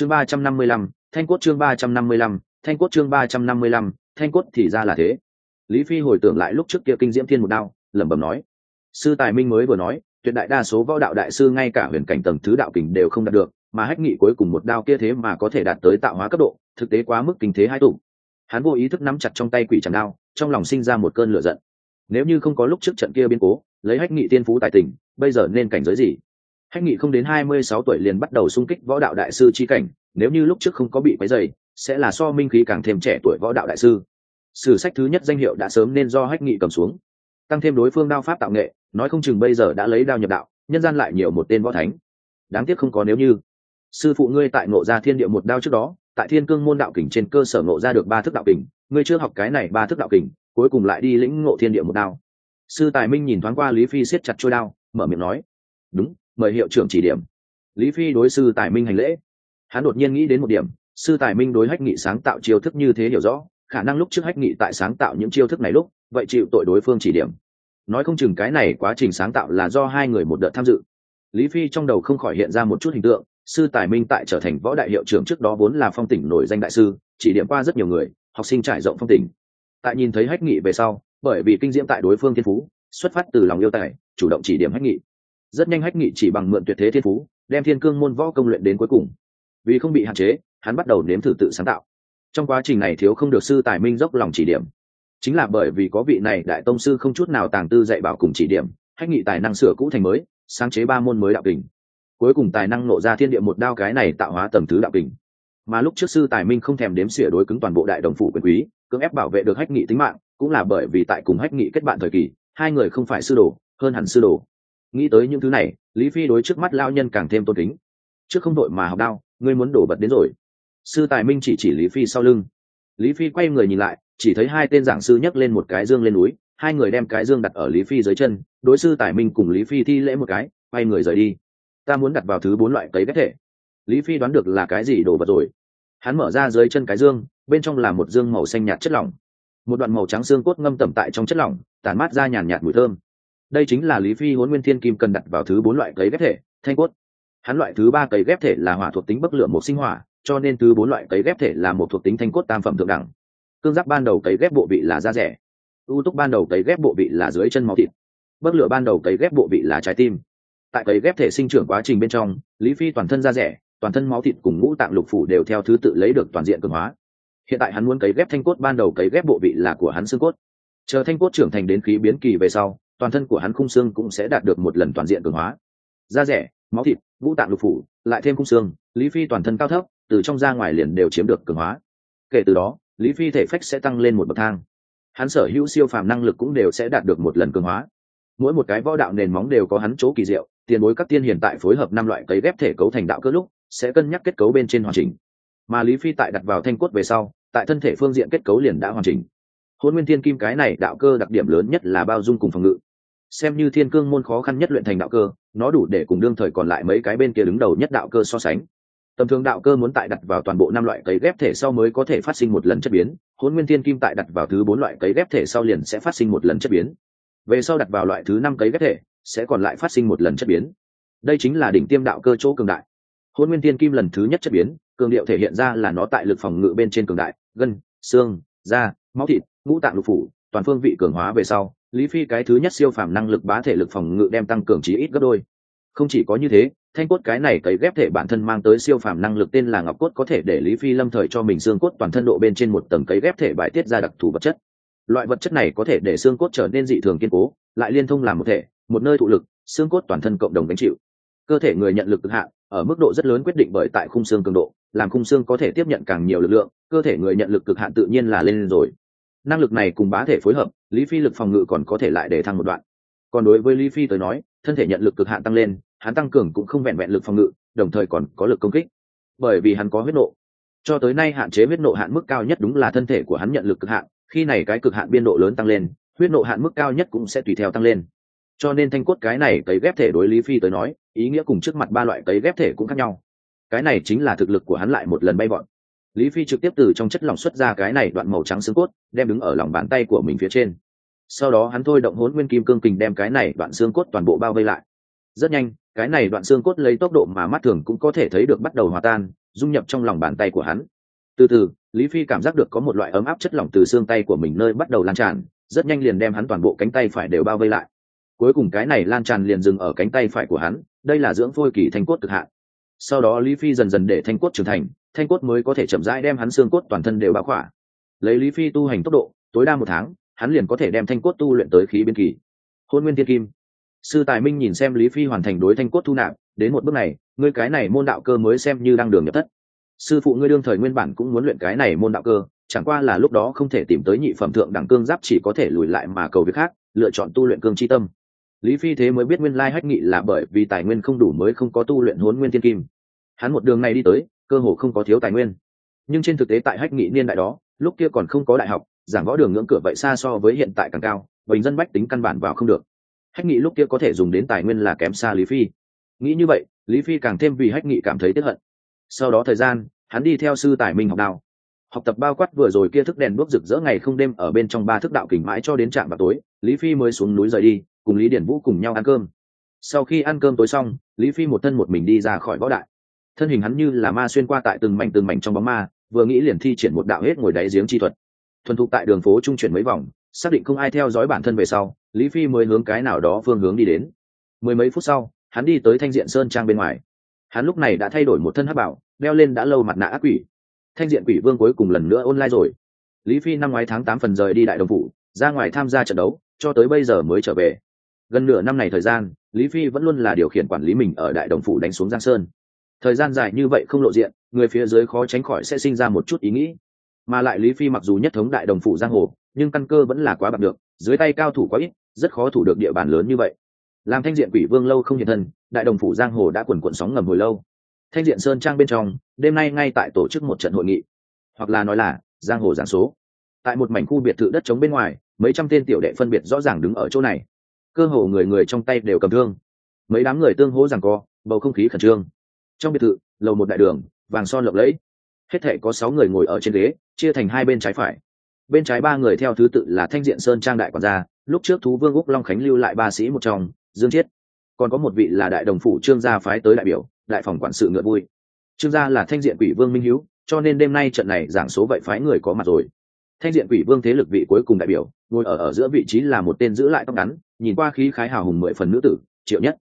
chương ba trăm năm mươi lăm, thanh cốt chương ba trăm năm mươi lăm, thanh cốt chương ba trăm năm mươi lăm, thanh cốt thì ra là thế. Lý phi hồi tưởng lại lúc trước kia kinh diễm thiên một đao, lẩm bẩm nói, sư tài minh mới vừa nói, tuyệt đại đa số võ đạo đại sư ngay cả huyền cảnh tầng thứ đạo kình đều không đạt được, mà hách nghị cuối cùng một đao kia thế mà có thể đạt tới tạo hóa cấp độ, thực tế quá mức kinh thế hai tụng hắn vô ý thức nắm chặt trong tay quỷ chẳng đao, trong lòng sinh ra một cơn lửa giận. Nếu như không có lúc trước trận kia biến cố, lấy hách nghị tiên phú tài tình, bây giờ nên cảnh giới gì? Hách nghị không đến hai mươi sáu tuổi liền bắt đầu xung kích võ đạo đại sư chi cảnh, nếu như lúc trước không có bị quấy dày sẽ là so minh khí càng thêm trẻ tuổi võ đạo đại sư. Sử sách thứ nhất danh hiệu đã sớm nên do hách nghị cầm xuống. Tăng thêm đối phương đao pháp tạo nghệ, nói không chừng bây giờ đã lấy đao nhập đạo, nhân gian lại nhiều một tên võ thánh. Đáng tiếc không có nếu như. Sư phụ ngươi tại ngộ ra thiên địa một đao trước đó, tại thiên cương môn đạo kình trên cơ sở ngộ ra được ba thức đạo kình, ngươi chưa học cái này ba thức đạo kình, cuối cùng lại đi lĩnh ngộ thiên địa một đao. Sư tài minh nhìn thoáng qua lý phi siết chặt trôi đao, mở miệng nói, đúng mời hiệu trưởng chỉ điểm. Lý phi đối sư tài minh hành lễ. Hắn đột nhiên nghĩ đến một điểm, sư tài minh đối hách nghị sáng tạo chiêu thức như thế hiểu rõ, khả năng lúc trước hách nghị tại sáng tạo những chiêu thức này lúc, vậy chịu tội đối phương chỉ điểm. Nói không chừng cái này quá trình sáng tạo là do hai người một đợt tham dự. Lý phi trong đầu không khỏi hiện ra một chút hình tượng, sư tài minh tại trở thành võ đại hiệu trưởng trước đó vốn là phong tỉnh nổi danh đại sư, chỉ điểm qua rất nhiều người, học sinh trải rộng phong tỉnh. Tại nhìn thấy hách nghị về sau, bởi vì kinh diễm tại đối phương thiên phú, xuất phát từ lòng yêu tài, chủ động chỉ điểm hách nghị rất nhanh hách nghị chỉ bằng mượn tuyệt thế thiên phú, đem thiên cương môn võ công luyện đến cuối cùng. Vì không bị hạn chế, hắn bắt đầu nếm thử tự sáng tạo. Trong quá trình này thiếu không được sư tài minh dốc lòng chỉ điểm. Chính là bởi vì có vị này đại tông sư không chút nào tàng tư dạy bảo cùng chỉ điểm, hách nghị tài năng sửa cũ thành mới, sáng chế ba môn mới đạo kình. Cuối cùng tài năng nộ ra thiên địa một đao cái này tạo hóa tầm thứ đạo kình. Mà lúc trước sư tài minh không thèm đếm xỉa đối cứng toàn bộ đại đồng phủ quyền quý, cưỡng ép bảo vệ được hách nghị tính mạng, cũng là bởi vì tại cùng hách nghị kết bạn thời kỳ, hai người không phải sư đồ, hơn hẳn sư đồ nghĩ tới những thứ này, lý phi đối trước mắt lao nhân càng thêm tôn kính. Trước không đội mà học đao, ngươi muốn đổ bật đến rồi. Sư tài minh chỉ chỉ lý phi sau lưng. Lý phi quay người nhìn lại, chỉ thấy hai tên giảng sư nhấc lên một cái dương lên núi, hai người đem cái dương đặt ở lý phi dưới chân, đối sư tài minh cùng lý phi thi lễ một cái, quay người rời đi. Ta muốn đặt vào thứ bốn loại cấy ghép thể. Lý phi đoán được là cái gì đổ vật rồi. Hắn mở ra dưới chân cái dương, bên trong là một dương màu xanh nhạt chất lỏng. Một đoạn màu trắng xương cốt ngâm tẩm tại trong chất lỏng, tản mát ra nhàn nhạt mùi thơm đây chính là lý phi huấn nguyên thiên kim cần đặt vào thứ bốn loại cấy ghép thể, thanh cốt. Hắn loại thứ ba cấy ghép thể là hỏa thuộc tính bất lửa một sinh hỏa, cho nên thứ bốn loại cấy ghép thể là một thuộc tính thanh cốt tam phẩm thượng đẳng. Cương giáp ban đầu cấy ghép bộ vị là da rẻ, ưu túc ban đầu cấy ghép bộ vị là dưới chân máu thịt bất lửa ban đầu cấy ghép bộ vị là trái tim. Tại cấy ghép thể sinh trưởng quá trình bên trong, lý phi toàn thân da rẻ, toàn thân máu thịt cùng ngũ tạng lục phủ đều theo thứ tự lấy được toàn diện cường hóa. Hiện tại hắn muốn cấy ghép thanh cốt ban đầu cấy ghép bộ vị là của hắn xương cốt. Chờ thanh cốt trưởng thành đến khí biến kỳ về sau toàn thân của hắn khung xương cũng sẽ đạt được một lần toàn diện cường hóa. Da rẻ, máu thịt, ngũ tạng lục phủ, lại thêm khung xương, lý phi toàn thân cao thấp, từ trong ra ngoài liền đều chiếm được cường hóa. Kể từ đó, lý phi thể phách sẽ tăng lên một bậc thang. Hắn sở hữu siêu phàm năng lực cũng đều sẽ đạt được một lần cường hóa. Mỗi một cái võ đạo nền móng đều có hắn chỗ kỳ diệu, tiền bối các tiên hiện tại phối hợp năm loại cấy ghép thể cấu thành đạo cơ lúc, sẽ cân nhắc kết cấu bên trên hoàn chỉnh. Mà lý phi tại đặt vào thanh cốt về sau, tại thân thể phương diện kết cấu liền đã hoàn chỉnh. Hôn nguyên thiên kim cái này đạo cơ đặc điểm lớn nhất là bao dung cùng phòng ngự xem như thiên cương môn khó khăn nhất luyện thành đạo cơ, nó đủ để cùng đương thời còn lại mấy cái bên kia đứng đầu nhất đạo cơ so sánh. Tầm thường đạo cơ muốn tại đặt vào toàn bộ năm loại cấy ghép thể sau mới có thể phát sinh một lần chất biến hôn nguyên thiên kim tại đặt vào thứ bốn loại cấy ghép thể sau liền sẽ phát sinh một lần chất biến. Về sau đặt vào loại thứ năm cấy ghép thể, sẽ còn lại phát sinh một lần chất biến. Đây chính là đỉnh tiêm đạo cơ chỗ cường đại. Hôn nguyên thiên kim lần thứ nhất chất biến, cường điệu thể hiện ra là nó tại lực phòng ngự bên trên cường đại, gân, xương, da, máu thịt, ngũ tạng lục phủ, toàn phương vị cường hóa về sau lý phi cái thứ nhất siêu phàm năng lực bá thể lực phòng ngự đem tăng cường trí ít gấp đôi. Không chỉ có như thế, thanh cốt cái này cấy ghép thể bản thân mang tới siêu phàm năng lực tên là ngọc cốt có thể để lý phi lâm thời cho mình xương cốt toàn thân độ bên trên một tầng cấy ghép thể bài tiết ra đặc thù vật chất. Loại vật chất này có thể để xương cốt trở nên dị thường kiên cố, lại liên thông làm một thể, một nơi thụ lực, xương cốt toàn thân cộng đồng gánh chịu. Cơ thể người nhận lực cực hạn, ở mức độ rất lớn quyết định bởi tại khung xương cường độ, làm khung xương có thể tiếp nhận càng nhiều lực lượng, cơ thể người nhận lực cực hạn tự nhiên là lên rồi năng lực này cùng bá thể phối hợp, lý phi lực phòng ngự còn có thể lại để thăng một đoạn. Còn đối với lý phi tới nói, thân thể nhận lực cực hạn tăng lên, hắn tăng cường cũng không vẹn vẹn lực phòng ngự, đồng thời còn có lực công kích. Bởi vì hắn có huyết nộ. Cho tới nay hạn chế huyết nộ hạn mức cao nhất đúng là thân thể của hắn nhận lực cực hạn, khi này cái cực hạn biên độ lớn tăng lên, huyết nộ hạn mức cao nhất cũng sẽ tùy theo tăng lên. Cho nên thanh cốt cái này cấy ghép thể đối lý phi tới nói, ý nghĩa cùng trước mặt ba loại cấy ghép thể cũng khác nhau. Cái này chính là thực lực của hắn lại một lần bay bọn lý phi trực tiếp từ trong chất lỏng xuất ra cái này đoạn màu trắng xương cốt, đem đứng ở lòng bàn tay của mình phía trên. Sau đó hắn thôi động hốn nguyên kim cương kình đem cái này đoạn xương cốt toàn bộ bao vây lại. Rất nhanh, cái này đoạn xương cốt lấy tốc độ mà mắt thường cũng có thể thấy được bắt đầu hòa tan, dung nhập trong lòng bàn tay của hắn. Từ từ, lý phi cảm giác được có một loại ấm áp chất lỏng từ xương tay của mình nơi bắt đầu lan tràn, rất nhanh liền đem hắn toàn bộ cánh tay phải đều bao vây lại. Cuối cùng cái này lan tràn liền dừng ở cánh tay phải của hắn, đây là dưỡng phôi kỳ thanh cốt cực hạn. Sau đó lý phi dần dần để thanh cốt trưởng thành thanh cốt mới có thể chậm rãi đem hắn xương cốt toàn thân đều bá khỏa. Lấy lý phi tu hành tốc độ, tối đa một tháng, hắn liền có thể đem thanh cốt tu luyện tới khí biên kỳ. Hôn nguyên thiên kim. Sư tài minh nhìn xem lý phi hoàn thành đối thanh cốt thu nạp, đến một bước này, ngươi cái này môn đạo cơ mới xem như đang đường nhập thất. Sư phụ ngươi đương thời nguyên bản cũng muốn luyện cái này môn đạo cơ, chẳng qua là lúc đó không thể tìm tới nhị phẩm thượng đẳng cương giáp chỉ có thể lùi lại mà cầu việc khác, lựa chọn tu luyện cương chi tâm. Lý phi thế mới biết nguyên lai hách nghị là bởi vì tài nguyên không đủ mới không có tu luyện hốn nguyên thiên kim. Hắn một đường này đi tới cơ hồ không có thiếu tài nguyên. Nhưng trên thực tế tại hách nghị niên đại đó, lúc kia còn không có đại học, giảng võ đường ngưỡng cửa vậy xa so với hiện tại càng cao, bình dân bách tính căn bản vào không được. Hách nghị lúc kia có thể dùng đến tài nguyên là kém xa lý phi. Nghĩ như vậy, lý phi càng thêm vì hách nghị cảm thấy tiếp hận. Sau đó thời gian, hắn đi theo sư tài minh học đạo học tập bao quát vừa rồi kia thức đèn đuốc rực rỡ ngày không đêm ở bên trong ba thức đạo kình mãi cho đến trạm vào tối, lý phi mới xuống núi rời đi, cùng lý điển vũ cùng nhau ăn cơm. Sau khi ăn cơm tối xong, lý phi một thân một mình đi ra khỏi võ đại thân hình hắn như là ma xuyên qua tại từng mảnh từng mảnh trong bóng ma, vừa nghĩ liền thi triển một đạo hết ngồi đáy giếng chi thuật. Thuần thục tại đường phố trung chuyển mấy vòng, xác định không ai theo dõi bản thân về sau, lý phi mới hướng cái nào đó phương hướng đi đến. Mười mấy phút sau, hắn đi tới thanh diện sơn trang bên ngoài. Hắn lúc này đã thay đổi một thân hát bảo, đeo lên đã lâu mặt nạ ác quỷ. Thanh diện quỷ vương cuối cùng lần nữa online rồi. Lý phi năm ngoái tháng tám phần rời đi đại đồng phủ, ra ngoài tham gia trận đấu, cho tới bây giờ mới trở về. Gần nửa năm này thời gian, lý phi vẫn luôn là điều khiển quản lý mình ở đại đồng phủ đánh xuống giang sơn thời gian dài như vậy không lộ diện, người phía dưới khó tránh khỏi sẽ sinh ra một chút ý nghĩ. Mà lại lý phi mặc dù nhất thống đại đồng phủ giang hồ, nhưng căn cơ vẫn là quá bạc được, dưới tay cao thủ quá ít, rất khó thủ được địa bàn lớn như vậy. Làm thanh diện quỷ vương lâu không hiện thân, đại đồng phủ giang hồ đã quần quận sóng ngầm hồi lâu. Thanh diện sơn trang bên trong, đêm nay ngay tại tổ chức một trận hội nghị. Hoặc là nói là, giang hồ giảng số. Tại một mảnh khu biệt thự đất trống bên ngoài, mấy trăm tên tiểu đệ phân biệt rõ ràng đứng ở chỗ này. Cơ hồ người người trong tay đều cầm thương. Mấy đám người tương hỗ rằng co, bầu không khí khẩn trương trong biệt thự, lầu một đại đường, vàng son lộng lẫy. Hết thể có sáu người ngồi ở trên ghế, chia thành hai bên trái phải. Bên trái ba người theo thứ tự là thanh diện sơn trang đại quản gia, lúc trước thú vương úc long khánh lưu lại ba sĩ một trong, dương chiết. Còn có một vị là đại đồng phủ trương gia phái tới đại biểu, đại phòng quản sự ngựa vui. Trương gia là thanh diện quỷ vương minh hữu cho nên đêm nay trận này giảng số vậy phái người có mặt rồi. Thanh diện quỷ vương thế lực vị cuối cùng đại biểu, ngồi ở ở giữa vị trí là một tên giữ lại tóc ngắn, nhìn qua khí khái hào hùng mười phần nữ tử, triệu nhất.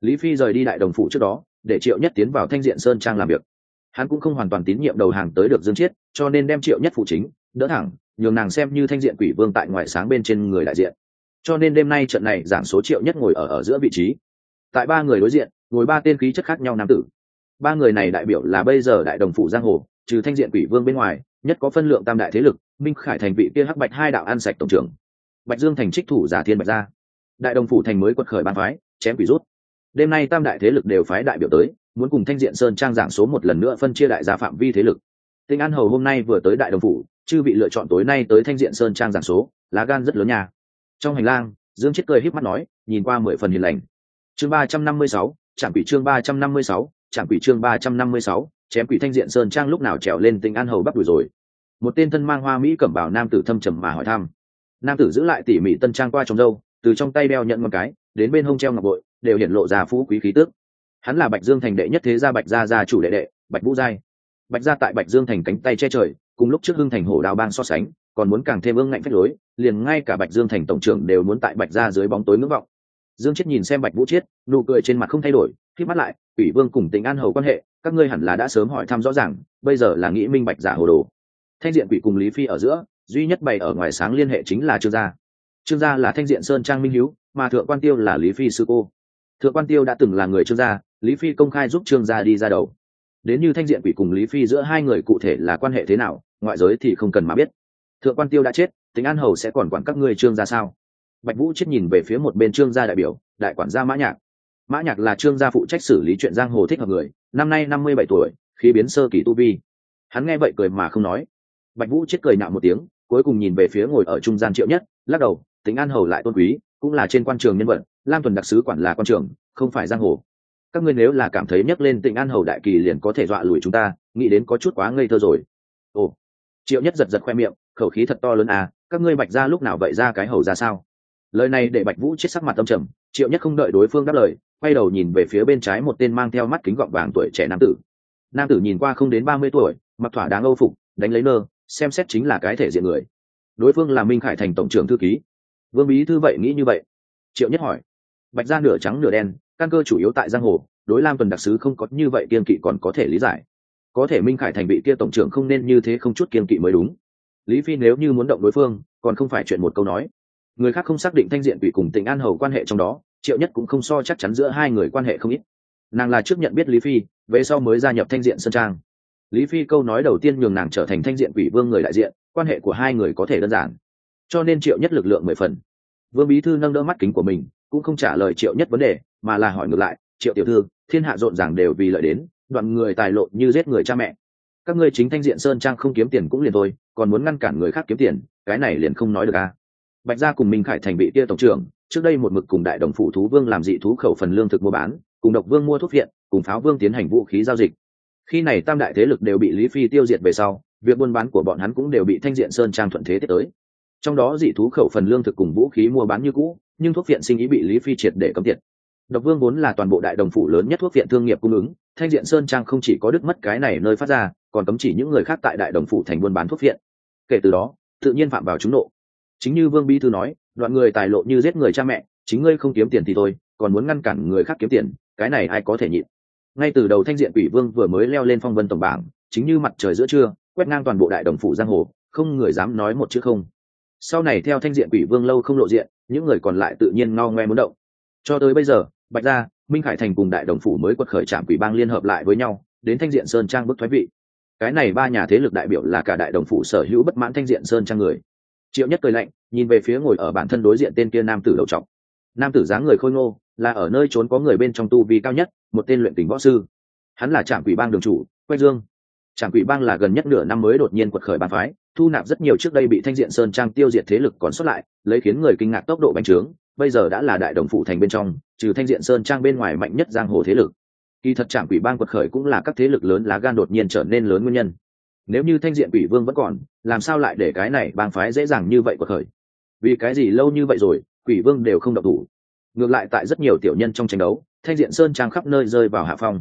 Lý phi rời đi đại đồng phủ trước đó để triệu nhất tiến vào thanh diện sơn trang làm việc. Hắn cũng không hoàn toàn tín nhiệm đầu hàng tới được dương chiết, cho nên đem triệu nhất phụ chính, đỡ thẳng, nhường nàng xem như thanh diện quỷ vương tại ngoại sáng bên trên người đại diện. Cho nên đêm nay trận này giảm số triệu nhất ngồi ở ở giữa vị trí. Tại ba người đối diện, ngồi ba tên khí chất khác nhau nam tử. Ba người này đại biểu là bây giờ đại đồng phủ giang hồ, trừ thanh diện quỷ vương bên ngoài, nhất có phân lượng tam đại thế lực, minh khải thành vị kia hắc bạch hai đạo ăn sạch tổng trưởng. Bạch dương thành trích thủ giả thiên bạch gia. Đại đồng phủ thành mới quật khởi ban phái, chém quỷ rút đêm nay tam đại thế lực đều phái đại biểu tới, muốn cùng thanh diện sơn trang giảng số một lần nữa phân chia đại gia phạm vi thế lực. Tinh an hầu hôm nay vừa tới đại đồng phủ, chư bị lựa chọn tối nay tới thanh diện sơn trang giảng số, lá gan rất lớn nhà trong hành lang, dương chết cười híp mắt nói, nhìn qua mười phần hiền lành. Chương ba trăm năm mươi sáu, trạm quỷ chương ba trăm năm mươi sáu, trạm quỷ chương ba trăm năm mươi sáu, chém quỷ thanh diện sơn trang lúc nào trèo lên tinh an hầu bắt đuổi rồi. Một tên thân mang hoa mỹ cẩm bảo nam tử thâm trầm mà hỏi thăm. Nam tử giữ lại tỉ mỉ tân trang qua trong dâu từ trong tay đeo nhận một cái, đến bên hông treo ngọc bội đều hiện lộ ra phú quý khí tước hắn là bạch dương thành đệ nhất thế gia bạch gia gia chủ đệ đệ, bạch vũ giai. Bạch gia tại bạch dương thành cánh tay che trời, cùng lúc trước hưng thành hổ đào bang so sánh, còn muốn càng thêm ương ngạnh phách lối, liền ngay cả bạch dương thành tổng trưởng đều muốn tại bạch gia dưới bóng tối ngưỡng vọng. Dương chết nhìn xem bạch vũ chiết, nụ cười trên mặt không thay đổi, khi mắt lại ủy vương cùng tình an hầu quan hệ, các ngươi hẳn là đã sớm hỏi thăm rõ ràng, bây giờ là nghĩ minh bạch giả hồ đồ. Thanh diện quỷ cùng lý phi ở giữa, duy nhất bày ở ngoài sáng liên hệ chính là trương gia. Trương gia là thanh diện sơn trang minh hiếu, mà thượng quan tiêu là lý phi sư cô thượng quan tiêu đã từng là người trương gia, lý phi công khai giúp trương gia đi ra đầu. Đến như thanh diện quỷ cùng lý phi giữa hai người cụ thể là quan hệ thế nào, ngoại giới thì không cần mà biết. Thượng quan tiêu đã chết, tính an hầu sẽ còn quản các ngươi trương gia sao? Bạch vũ chết nhìn về phía một bên trương gia đại biểu, đại quản gia mã nhạc. Mã nhạc là trương gia phụ trách xử lý chuyện giang hồ thích hợp người, năm nay năm mươi bảy tuổi khi biến sơ kỳ tu vi. Hắn nghe vậy cười mà không nói. Bạch vũ chết cười nạo một tiếng, cuối cùng nhìn về phía ngồi ở trung gian triệu nhất, lắc đầu, tính an hầu lại tôn quý, cũng là trên quan trường nhân vật lam tuần đặc sứ quản là quan trường không phải giang hồ. Các ngươi nếu là cảm thấy nhắc lên tịnh an hầu đại kỳ liền có thể dọa lùi chúng ta, nghĩ đến có chút quá ngây thơ rồi. Ồ, triệu nhất giật giật khoe miệng, khẩu khí thật to lớn à các ngươi bạch ra lúc nào vậy ra cái hầu ra sao? Lời này để bạch vũ chết sắc mặt tâm trầm, triệu nhất không đợi đối phương đáp lời, quay đầu nhìn về phía bên trái một tên mang theo mắt kính gọng vàng tuổi trẻ nam tử. Nam tử nhìn qua không đến ba mươi tuổi, mặc thỏa đáng âu phục, đánh lấy nơ, xem xét chính là cái thể diện người. Đối phương là minh khải thành tổng trưởng thư ký. Vương bí thư vậy nghĩ như vậy? Triệu nhất hỏi bạch ra nửa trắng nửa đen, căn cơ chủ yếu tại giang hồ, đối lam tuần đặc sứ không có như vậy kiên kỵ còn có thể lý giải. Có thể minh khải thành vị kia tổng trưởng không nên như thế không chút kiên kỵ mới đúng. Lý phi nếu như muốn động đối phương, còn không phải chuyện một câu nói. Người khác không xác định thanh diện bị cùng tỉnh an hầu quan hệ trong đó, triệu nhất cũng không so chắc chắn giữa hai người quan hệ không ít. Nàng là trước nhận biết lý phi, về sau mới gia nhập thanh diện sơn trang. Lý phi câu nói đầu tiên nhường nàng trở thành thanh diện quỷ vương người đại diện, quan hệ của hai người có thể đơn giản. Cho nên triệu nhất lực lượng mười phần. Vương bí thư nâng đỡ mắt kính của mình cũng không trả lời triệu nhất vấn đề, mà là hỏi ngược lại, triệu tiểu thư, thiên hạ rộn ràng đều vì lợi đến, đoạn người tài lộ như giết người cha mẹ. Các ngươi chính thanh diện sơn trang không kiếm tiền cũng liền thôi, còn muốn ngăn cản người khác kiếm tiền, cái này liền không nói được a bạch gia cùng minh khải thành vị tia tổng trưởng, trước đây một mực cùng đại đồng phủ thú vương làm dị thú khẩu phần lương thực mua bán, cùng độc vương mua thuốc viện, cùng pháo vương tiến hành vũ khí giao dịch. Khi này tam đại thế lực đều bị lý phi tiêu diệt về sau, việc buôn bán của bọn hắn cũng đều bị thanh diện sơn trang thuận thế tiếp tới. Trong đó dị thú khẩu phần lương thực cùng vũ khí mua bán như cũ nhưng thuốc viện sinh ý bị lý phi triệt để cấm tiệt. Độc vương vốn là toàn bộ đại đồng phủ lớn nhất thuốc viện thương nghiệp cung ứng, thanh diện sơn trang không chỉ có đứt mất cái này nơi phát ra, còn cấm chỉ những người khác tại đại đồng phủ thành buôn bán thuốc viện. Kể từ đó, tự nhiên phạm vào chúng nộ. Chính như vương bi thư nói, đoạn người tài lộ như giết người cha mẹ, chính ngươi không kiếm tiền thì thôi, còn muốn ngăn cản người khác kiếm tiền, cái này ai có thể nhịn? Ngay từ đầu thanh diện quỷ vương vừa mới leo lên phong vân tổng bảng, chính như mặt trời giữa trưa, quét ngang toàn bộ đại đồng phủ giang hồ, không người dám nói một chữ không. Sau này theo thanh diện quỷ vương lâu không lộ diện những người còn lại tự nhiên ngao ngoe muốn động. Cho tới bây giờ, bạch gia, minh khải thành cùng đại đồng phủ mới quật khởi trạm quỷ bang liên hợp lại với nhau, đến thanh diện sơn trang bức thoái vị. Cái này ba nhà thế lực đại biểu là cả đại đồng phủ sở hữu bất mãn thanh diện sơn trang người. Triệu nhất cười lạnh, nhìn về phía ngồi ở bản thân đối diện tên kia nam tử đầu trọc. Nam tử dáng người khôi ngô, là ở nơi trốn có người bên trong tu vi cao nhất, một tên luyện tình võ sư. Hắn là trạm quỷ bang đường chủ, quách dương. Trạm quỷ bang là gần nhất nửa năm mới đột nhiên quật khởi bàn phái thu nạp rất nhiều trước đây bị thanh diện sơn trang tiêu diệt thế lực còn xuất lại, lấy khiến người kinh ngạc tốc độ bành trướng, bây giờ đã là đại đồng phụ thành bên trong, trừ thanh diện sơn trang bên ngoài mạnh nhất giang hồ thế lực. Kỳ thật trạm quỷ bang quật khởi cũng là các thế lực lớn lá gan đột nhiên trở nên lớn nguyên nhân. Nếu như thanh diện quỷ vương vẫn còn, làm sao lại để cái này bang phái dễ dàng như vậy quật khởi? Vì cái gì lâu như vậy rồi, quỷ vương đều không độc thủ? Ngược lại tại rất nhiều tiểu nhân trong tranh đấu, thanh diện sơn trang khắp nơi rơi vào hạ phong.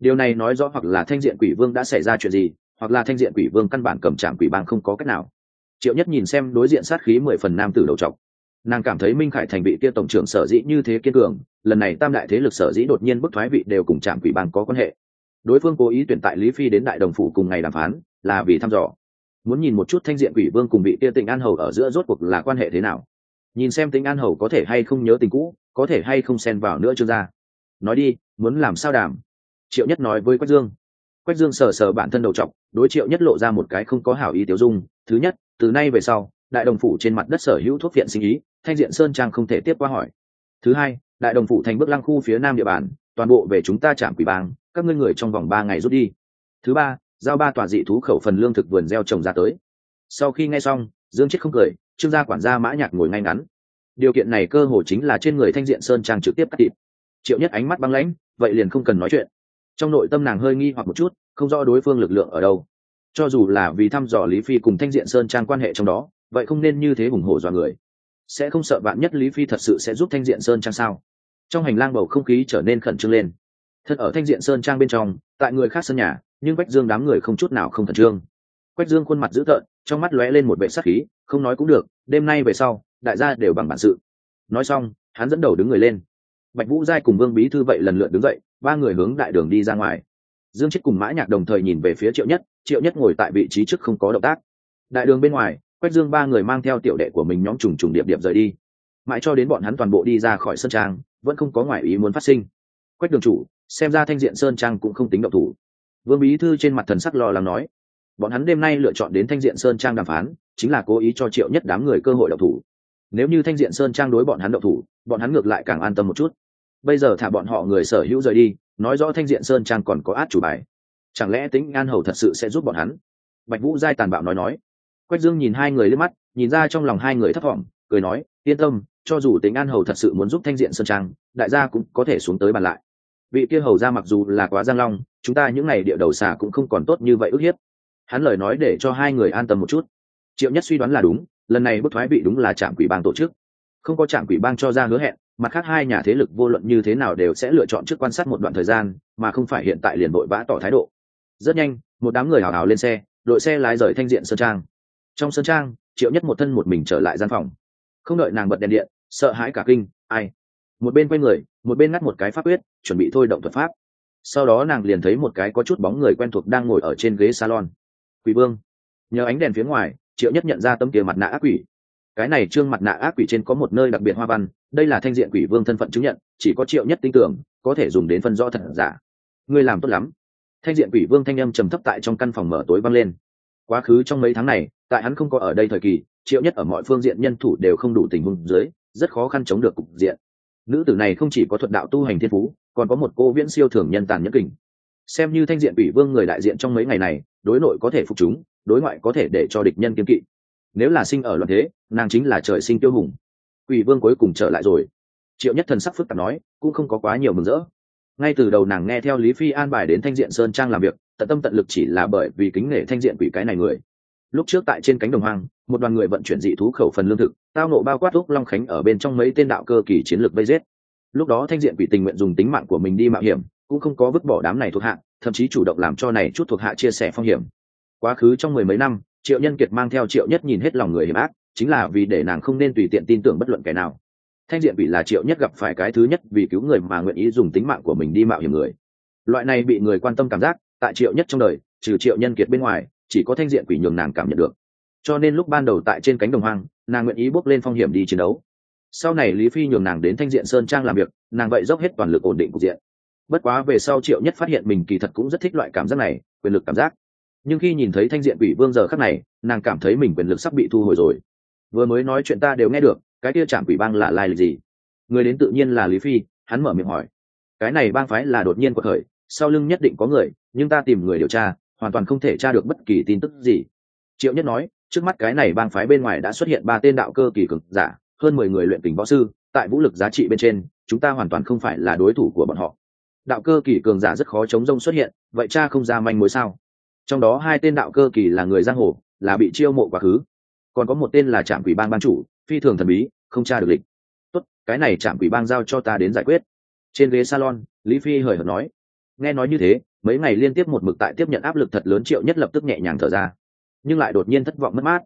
Điều này nói rõ hoặc là thanh diện quỷ vương đã xảy ra chuyện gì hoặc là thanh diện quỷ vương căn bản cầm trạm quỷ bang không có cách nào. Triệu nhất nhìn xem đối diện sát khí mười phần nam tử đầu trọc. Nàng cảm thấy minh khải thành vị kia tổng trưởng sở dĩ như thế kiên cường, lần này tam đại thế lực sở dĩ đột nhiên bức thoái vị đều cùng trạm quỷ bang có quan hệ. Đối phương cố ý tuyển tại lý phi đến đại đồng phủ cùng ngày đàm phán, là vì thăm dò. Muốn nhìn một chút thanh diện quỷ vương cùng vị kia tịnh an hầu ở giữa rốt cuộc là quan hệ thế nào. Nhìn xem tịnh an hầu có thể hay không nhớ tình cũ, có thể hay không xen vào nữa chưa ra. Nói đi, muốn làm sao đàm? Triệu nhất nói với quách dương quách dương sờ sờ bản thân đầu t đối triệu nhất lộ ra một cái không có hảo ý tiêu dung. Thứ nhất, từ nay về sau, đại đồng phủ trên mặt đất sở hữu thuốc viện sinh ý, thanh diện sơn trang không thể tiếp qua hỏi. Thứ hai, đại đồng phủ thành bước lăng khu phía nam địa bàn, toàn bộ về chúng ta chạm quỷ bang, các ngươi người trong vòng ba ngày rút đi. Thứ ba, giao ba tòa dị thú khẩu phần lương thực vườn gieo trồng ra tới. Sau khi nghe xong, dương chết không cười, trương gia quản gia mã nhạc ngồi ngay ngắn. Điều kiện này cơ hồ chính là trên người thanh diện sơn trang trực tiếp cắt thịt. Triệu nhất ánh mắt băng lãnh, vậy liền không cần nói chuyện trong nội tâm nàng hơi nghi hoặc một chút, không rõ đối phương lực lượng ở đâu. Cho dù là vì thăm dò lý phi cùng thanh diện sơn trang quan hệ trong đó, vậy không nên như thế hùng hổ dọa người. Sẽ không sợ bạn nhất lý phi thật sự sẽ giúp thanh diện sơn trang sao? Trong hành lang bầu không khí trở nên khẩn trương lên. Thật ở thanh diện sơn trang bên trong, tại người khác sân nhà, nhưng quách dương đám người không chút nào không khẩn trương. Quách dương khuôn mặt dữ tợn, trong mắt lóe lên một vệ sắc khí, không nói cũng được, đêm nay về sau, đại gia đều bằng bản sự. Nói xong, hắn dẫn đầu đứng người lên. Bạch vũ giai cùng vương bí thư vậy lần lượt đứng dậy ba người hướng đại đường đi ra ngoài. Dương chết cùng mã nhạc đồng thời nhìn về phía triệu nhất triệu nhất ngồi tại vị trí trước không có động tác. Đại đường bên ngoài, quách dương ba người mang theo tiểu đệ của mình nhóm trùng trùng điệp điệp rời đi. Mãi cho đến bọn hắn toàn bộ đi ra khỏi sơn trang, vẫn không có ngoại ý muốn phát sinh. Quách đường chủ, xem ra thanh diện sơn trang cũng không tính động thủ. Vương bí thư trên mặt thần sắc lo lắng nói, bọn hắn đêm nay lựa chọn đến thanh diện sơn trang đàm phán, chính là cố ý cho triệu nhất đám người cơ hội động thủ. Nếu như thanh diện sơn trang đối bọn hắn động thủ, bọn hắn ngược lại càng an tâm một chút bây giờ thả bọn họ người sở hữu rời đi, nói rõ thanh diện sơn trang còn có át chủ bài. Chẳng lẽ tính an hầu thật sự sẽ giúp bọn hắn? Bạch vũ giai tàn bạo nói nói. Quách dương nhìn hai người lên mắt, nhìn ra trong lòng hai người thất vọng cười nói, yên tâm, cho dù tính an hầu thật sự muốn giúp thanh diện sơn trang, đại gia cũng có thể xuống tới bàn lại. Vị kia hầu ra mặc dù là quá giang long, chúng ta những ngày địa đầu xà cũng không còn tốt như vậy ức hiếp. Hắn lời nói để cho hai người an tâm một chút. Triệu nhất suy đoán là đúng, lần này bức thoái bị đúng là trạm quỷ bang tổ chức không có trạm quỷ bang cho ra hứa hẹn, mặt khác hai nhà thế lực vô luận như thế nào đều sẽ lựa chọn trước quan sát một đoạn thời gian, mà không phải hiện tại liền vội vã tỏ thái độ. Rất nhanh, một đám người hào hào lên xe, đội xe lái rời thanh diện sơn trang. Trong sơn trang, triệu nhất một thân một mình trở lại gian phòng. Không đợi nàng bật đèn điện, sợ hãi cả kinh, ai? Một bên quay người, một bên ngắt một cái pháp quyết, chuẩn bị thôi động thuật pháp. Sau đó nàng liền thấy một cái có chút bóng người quen thuộc đang ngồi ở trên ghế salon. Quỷ vương. Nhờ ánh đèn phía ngoài, triệu nhất nhận ra tấm kia mặt nạ ác quỷ cái này trương mặt nạ ác quỷ trên có một nơi đặc biệt hoa văn, đây là thanh diện quỷ vương thân phận chứng nhận, chỉ có triệu nhất tin tưởng, có thể dùng đến phân rõ thật giả. Ngươi làm tốt lắm. Thanh diện quỷ vương thanh âm trầm thấp tại trong căn phòng mở tối vang lên. Quá khứ trong mấy tháng này, tại hắn không có ở đây thời kỳ, triệu nhất ở mọi phương diện nhân thủ đều không đủ tình huống dưới, rất khó khăn chống được cục diện. Nữ tử này không chỉ có thuật đạo tu hành thiên phú, còn có một cô viễn siêu thường nhân tàn nhẫn kình. Xem như thanh diện quỷ vương người đại diện trong mấy ngày này, đối nội có thể phục chúng, đối ngoại có thể để cho địch nhân kiên kỵ nếu là sinh ở loạn thế, nàng chính là trời sinh tiêu hùng. Quỷ vương cuối cùng trở lại rồi. Triệu nhất thần sắc phức tạp nói, cũng không có quá nhiều mừng rỡ. Ngay từ đầu nàng nghe theo lý phi an bài đến thanh diện sơn trang làm việc, tận tâm tận lực chỉ là bởi vì kính nể thanh diện quỷ cái này người. Lúc trước tại trên cánh đồng hoang, một đoàn người vận chuyển dị thú khẩu phần lương thực, tao nộ bao quát thuốc long khánh ở bên trong mấy tên đạo cơ kỳ chiến lược vây giết. Lúc đó thanh diện quỷ tình nguyện dùng tính mạng của mình đi mạo hiểm, cũng không có vứt bỏ đám này thuộc hạ, thậm chí chủ động làm cho này chút thuộc hạ chia sẻ phong hiểm. Quá khứ trong mười mấy năm triệu nhân kiệt mang theo triệu nhất nhìn hết lòng người hiểm ác, chính là vì để nàng không nên tùy tiện tin tưởng bất luận kẻ nào. Thanh diện quỷ là triệu nhất gặp phải cái thứ nhất vì cứu người mà nguyện ý dùng tính mạng của mình đi mạo hiểm người. Loại này bị người quan tâm cảm giác, tại triệu nhất trong đời, trừ triệu nhân kiệt bên ngoài, chỉ có thanh diện quỷ nhường nàng cảm nhận được. Cho nên lúc ban đầu tại trên cánh đồng hoang, nàng nguyện ý bước lên phong hiểm đi chiến đấu. Sau này lý phi nhường nàng đến thanh diện sơn trang làm việc, nàng vậy dốc hết toàn lực ổn định cục diện. Bất quá về sau triệu nhất phát hiện mình kỳ thật cũng rất thích loại cảm giác này, quyền lực cảm giác nhưng khi nhìn thấy thanh diện quỷ vương giờ khắc này, nàng cảm thấy mình quyền lực sắp bị thu hồi rồi. Vừa mới nói chuyện ta đều nghe được, cái kia chạm quỷ bang là lai lịch gì? Người đến tự nhiên là lý phi, hắn mở miệng hỏi. Cái này bang phái là đột nhiên của khởi, sau lưng nhất định có người, nhưng ta tìm người điều tra, hoàn toàn không thể tra được bất kỳ tin tức gì. Triệu nhất nói, trước mắt cái này bang phái bên ngoài đã xuất hiện ba tên đạo cơ kỳ cực giả, hơn mười người luyện tình võ sư, tại vũ lực giá trị bên trên, chúng ta hoàn toàn không phải là đối thủ của bọn họ. Đạo cơ kỳ cường giả rất khó chống rông xuất hiện, vậy cha không ra manh mối sao? Trong đó hai tên đạo cơ kỳ là người giang hồ, là bị chiêu mộ quá khứ. Còn có một tên là trạm quỷ bang ban chủ, phi thường thần bí, không tra được lịch. Tốt, cái này trạm quỷ bang giao cho ta đến giải quyết. Trên ghế salon, lý phi hời hợt nói. Nghe nói như thế, mấy ngày liên tiếp một mực tại tiếp nhận áp lực thật lớn triệu nhất lập tức nhẹ nhàng thở ra, nhưng lại đột nhiên thất vọng mất mát.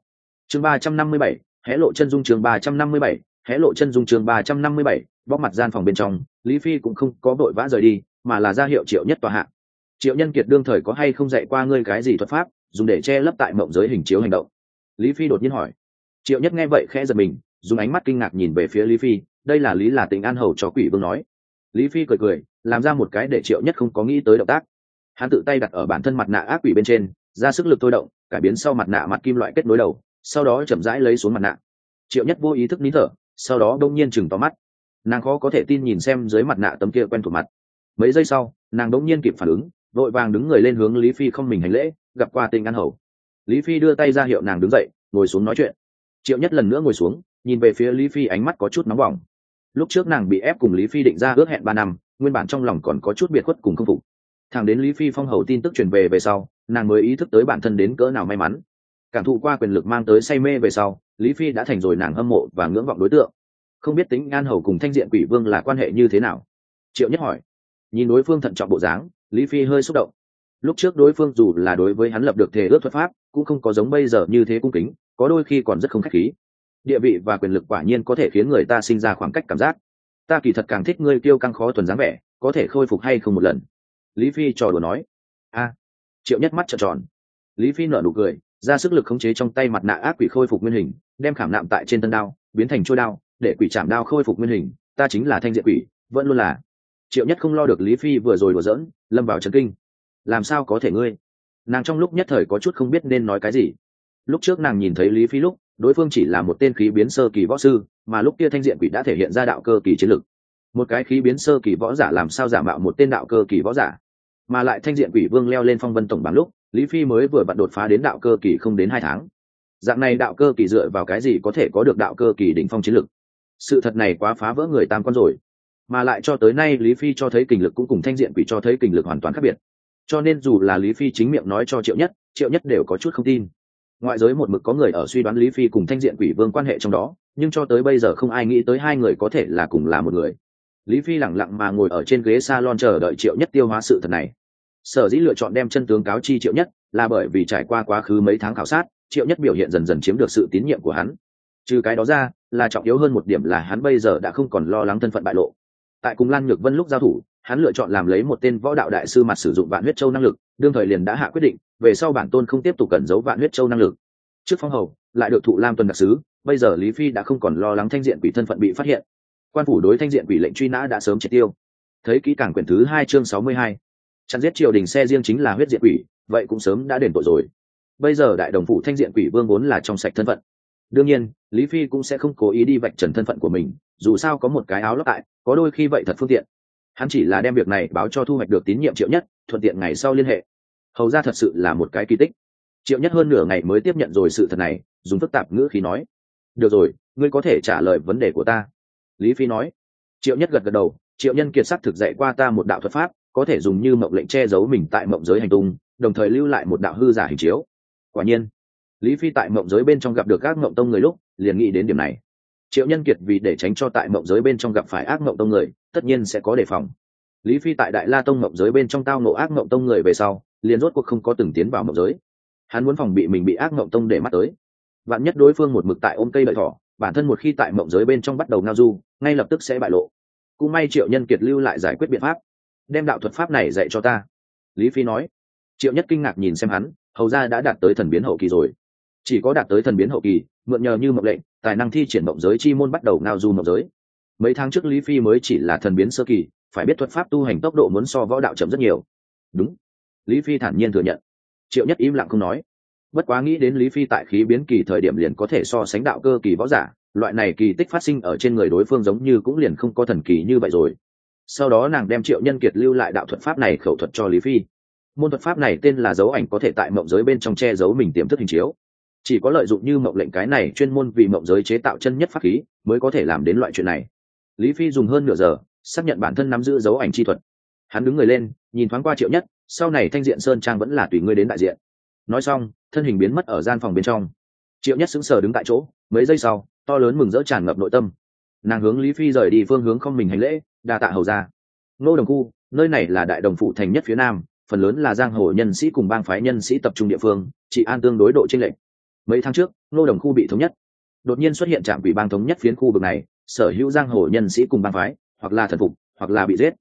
Chương ba trăm năm mươi bảy, hé lộ chân dung chương ba trăm năm mươi bảy, hé lộ chân dung chương ba trăm năm mươi bảy, bóc mặt gian phòng bên trong, lý phi cũng không có vội vã rời đi, mà là ra hiệu triệu nhất tòa hạng triệu nhân kiệt đương thời có hay không dạy qua ngươi cái gì thuật pháp, dùng để che lấp tại mộng giới hình chiếu hành động? Lý phi đột nhiên hỏi. Triệu nhất nghe vậy khẽ giật mình, dùng ánh mắt kinh ngạc nhìn về phía lý phi, đây là lý là tình an hầu cho quỷ vương nói. Lý phi cười cười, làm ra một cái để triệu nhất không có nghĩ tới động tác. Hắn tự tay đặt ở bản thân mặt nạ ác quỷ bên trên, ra sức lực thôi động, cải biến sau mặt nạ mặt kim loại kết nối đầu, sau đó chậm rãi lấy xuống mặt nạ. Triệu nhất vô ý thức nín thở, sau đó đông nhiên chừng to mắt. Nàng khó có thể tin nhìn xem dưới mặt nạ tấm kia quen thuộc mặt. Mấy giây sau, nàng đông nhiên kịp phản ứng vội vàng đứng người lên hướng lý phi không mình hành lễ, gặp qua tình an hầu. Lý phi đưa tay ra hiệu nàng đứng dậy, ngồi xuống nói chuyện. Triệu nhất lần nữa ngồi xuống, nhìn về phía lý phi ánh mắt có chút nóng bỏng. Lúc trước nàng bị ép cùng lý phi định ra ước hẹn ba năm, nguyên bản trong lòng còn có chút biệt khuất cùng công phục. Thẳng đến lý phi phong hầu tin tức truyền về về sau, nàng mới ý thức tới bản thân đến cỡ nào may mắn. Cảm thụ qua quyền lực mang tới say mê về sau, lý phi đã thành rồi nàng hâm mộ và ngưỡng vọng đối tượng. Không biết tính an hầu cùng thanh diện quỷ vương là quan hệ như thế nào? Triệu nhất hỏi. Nhìn đối phương thận trọng bộ dáng lý phi hơi xúc động. Lúc trước đối phương dù là đối với hắn lập được thể ước thuật pháp, cũng không có giống bây giờ như thế cung kính, có đôi khi còn rất không k h á c h khí. Địa vị và quyền lực quả nhiên có thể khiến người ta sinh ra khoảng cách cảm giác. Ta kỳ thật càng thích ngươi tiêu căng khó tuần dáng vẻ, có thể khôi phục hay không một lần? Lý phi trò đùa nói. A. Triệu nhất mắt trợn tròn. Lý phi nở nụ cười, ra sức lực khống chế trong tay mặt nạ ác quỷ khôi phục nguyên hình, đem khảm nạm tại trên tân đao, biến thành trôi đao, để quỷ chạm đao khôi phục nguyên hình, ta chính là thanh diện quỷ, vẫn luôn là triệu nhất không lo được lý phi vừa rồi đùa giỡn, lâm vào trấn kinh. Làm sao có thể ngươi? Nàng trong lúc nhất thời có chút không biết nên nói cái gì. Lúc trước nàng nhìn thấy lý phi lúc, đối phương chỉ là một tên khí biến sơ kỳ võ sư, mà lúc kia thanh diện quỷ đã thể hiện ra đạo cơ kỳ chiến lực. Một cái khí biến sơ kỳ võ giả làm sao giả mạo một tên đạo cơ kỳ võ giả? Mà lại thanh diện quỷ vương leo lên phong vân tổng bảng lúc, lý phi mới vừa vặn đột phá đến đạo cơ kỳ không đến hai tháng. Dạng này đạo cơ kỳ dựa vào cái gì có thể có được đạo cơ kỳ đỉnh phong chiến lực? Sự thật này quá phá vỡ người tam con rồi mà lại cho tới nay lý phi cho thấy kình lực cũng cùng thanh diện quỷ cho thấy kình lực hoàn toàn khác biệt. Cho nên dù là lý phi chính miệng nói cho triệu nhất triệu nhất đều có chút không tin. Ngoại giới một mực có người ở suy đoán lý phi cùng thanh diện quỷ vương quan hệ trong đó, nhưng cho tới bây giờ không ai nghĩ tới hai người có thể là cùng là một người. Lý phi lẳng lặng mà ngồi ở trên ghế s a lon chờ đợi triệu nhất tiêu hóa sự thật này. Sở dĩ lựa chọn đem chân tướng cáo chi triệu nhất là bởi vì trải qua quá khứ mấy tháng khảo sát, triệu nhất biểu hiện dần dần chiếm được sự tín nhiệm của hắn. Trừ cái đó ra, là trọng yếu hơn một điểm là hắn bây giờ đã không còn lo lắng thân phận bại lộ tại cùng lan nhược vân lúc giao thủ, hắn lựa chọn làm lấy một tên võ đạo đại sư mặt sử dụng vạn huyết châu năng lực, đương thời liền đã hạ quyết định, về sau bản tôn không tiếp tục cẩn giấu vạn huyết châu năng lực. Trước phong hầu, lại được thụ lam tuần đặc sứ, bây giờ lý phi đã không còn lo lắng thanh diện quỷ thân phận bị phát hiện. Quan phủ đối thanh diện quỷ lệnh truy nã đã sớm triệt tiêu. Thấy kỹ cảng quyển thứ hai chương sáu mươi hai, chặn giết triều đình xe riêng chính là huyết diện quỷ, vậy cũng sớm đã đền tội rồi. Bây giờ đại đồng phủ thanh diện quỷ vương vốn là trong sạch thân phận đương nhiên, lý phi cũng sẽ không cố ý đi vạch trần thân phận của mình, dù sao có một cái áo lót tại, có đôi khi vậy thật phương tiện. Hắn chỉ là đem việc này báo cho thu hoạch được tín nhiệm triệu nhất, thuận tiện ngày sau liên hệ. Hầu ra thật sự là một cái kỳ tích. Triệu nhất hơn nửa ngày mới tiếp nhận rồi sự thật này, dùng phức tạp ngữ khí nói. Được rồi, ngươi có thể trả lời vấn đề của ta. Lý phi nói. Triệu nhất gật gật đầu, triệu nhân kiệt sắc thực dạy qua ta một đạo thuật pháp, có thể dùng như mộng lệnh che giấu mình tại mộng giới hành tung, đồng thời lưu lại một đạo hư giả hình chiếu. Quả nhiên lý phi tại mộng giới bên trong gặp được các mộng tông người lúc, liền nghĩ đến điểm này. Triệu nhân kiệt vì để tránh cho tại mộng giới bên trong gặp phải ác mộng tông người, tất nhiên sẽ có đề phòng. Lý phi tại đại la tông mộng giới bên trong tao nộ ác mộng tông người về sau, liền rốt cuộc không có từng tiến vào mộng giới. Hắn muốn phòng bị mình bị ác mộng tông để mắt tới. Vạn nhất đối phương một mực tại ôm cây lợi thỏ, bản thân một khi tại mộng giới bên trong bắt đầu ngao du, ngay lập tức sẽ bại lộ. Cũng may triệu nhân kiệt lưu lại giải quyết biện pháp. Đem đạo thuật pháp này dạy cho ta. Lý phi nói. Triệu nhất kinh ngạc nhìn xem hắn, hầu ra đã đạt tới thần biến hậu kỳ rồi chỉ có đạt tới thần biến hậu kỳ, mượn nhờ như mộng lệnh, tài năng thi triển mộng giới chi môn bắt đầu ngao du mộng giới. Mấy tháng trước lý phi mới chỉ là thần biến sơ kỳ, phải biết thuật pháp tu hành tốc độ muốn so võ đạo chậm rất nhiều. Đúng. Lý phi thản nhiên thừa nhận. Triệu nhất im lặng không nói. Bất quá nghĩ đến lý phi tại khí biến kỳ thời điểm liền có thể so sánh đạo cơ kỳ võ giả, loại này kỳ tích phát sinh ở trên người đối phương giống như cũng liền không có thần kỳ như vậy rồi. Sau đó nàng đem triệu nhân kiệt lưu lại đạo thuật pháp này khẩu thuật cho lý phi. Môn thuật pháp này tên là dấu ảnh có thể tại mộng giới bên trong che giấu mình tiềm thức hình chiếu chỉ có lợi dụng như mộng lệnh cái này chuyên môn vì mộng giới chế tạo chân nhất pháp khí mới có thể làm đến loại chuyện này. Lý phi dùng hơn nửa giờ, xác nhận bản thân nắm giữ dấu ảnh chi thuật. Hắn đứng người lên, nhìn thoáng qua triệu nhất, sau này thanh diện sơn trang vẫn là tùy ngươi đến đại diện. Nói xong, thân hình biến mất ở gian phòng bên trong. Triệu nhất sững sờ đứng tại chỗ, mấy giây sau, to lớn mừng rỡ tràn ngập nội tâm. Nàng hướng lý phi rời đi phương hướng không mình hành lễ, đa tạ hầu ra nô đồng khu, nơi này là đại đồng phụ thành nhất phía nam, phần lớn là giang hồ nhân sĩ cùng bang phái nhân sĩ tập trung địa phương, trị an tương đối độ trên lệch mấy tháng trước, ngô đồng khu bị thống nhất. Đột nhiên xuất hiện trạm quỷ bang thống nhất phiến khu vực này, sở hữu giang hồ nhân sĩ cùng bang phái, hoặc là thần phục, hoặc là bị giết.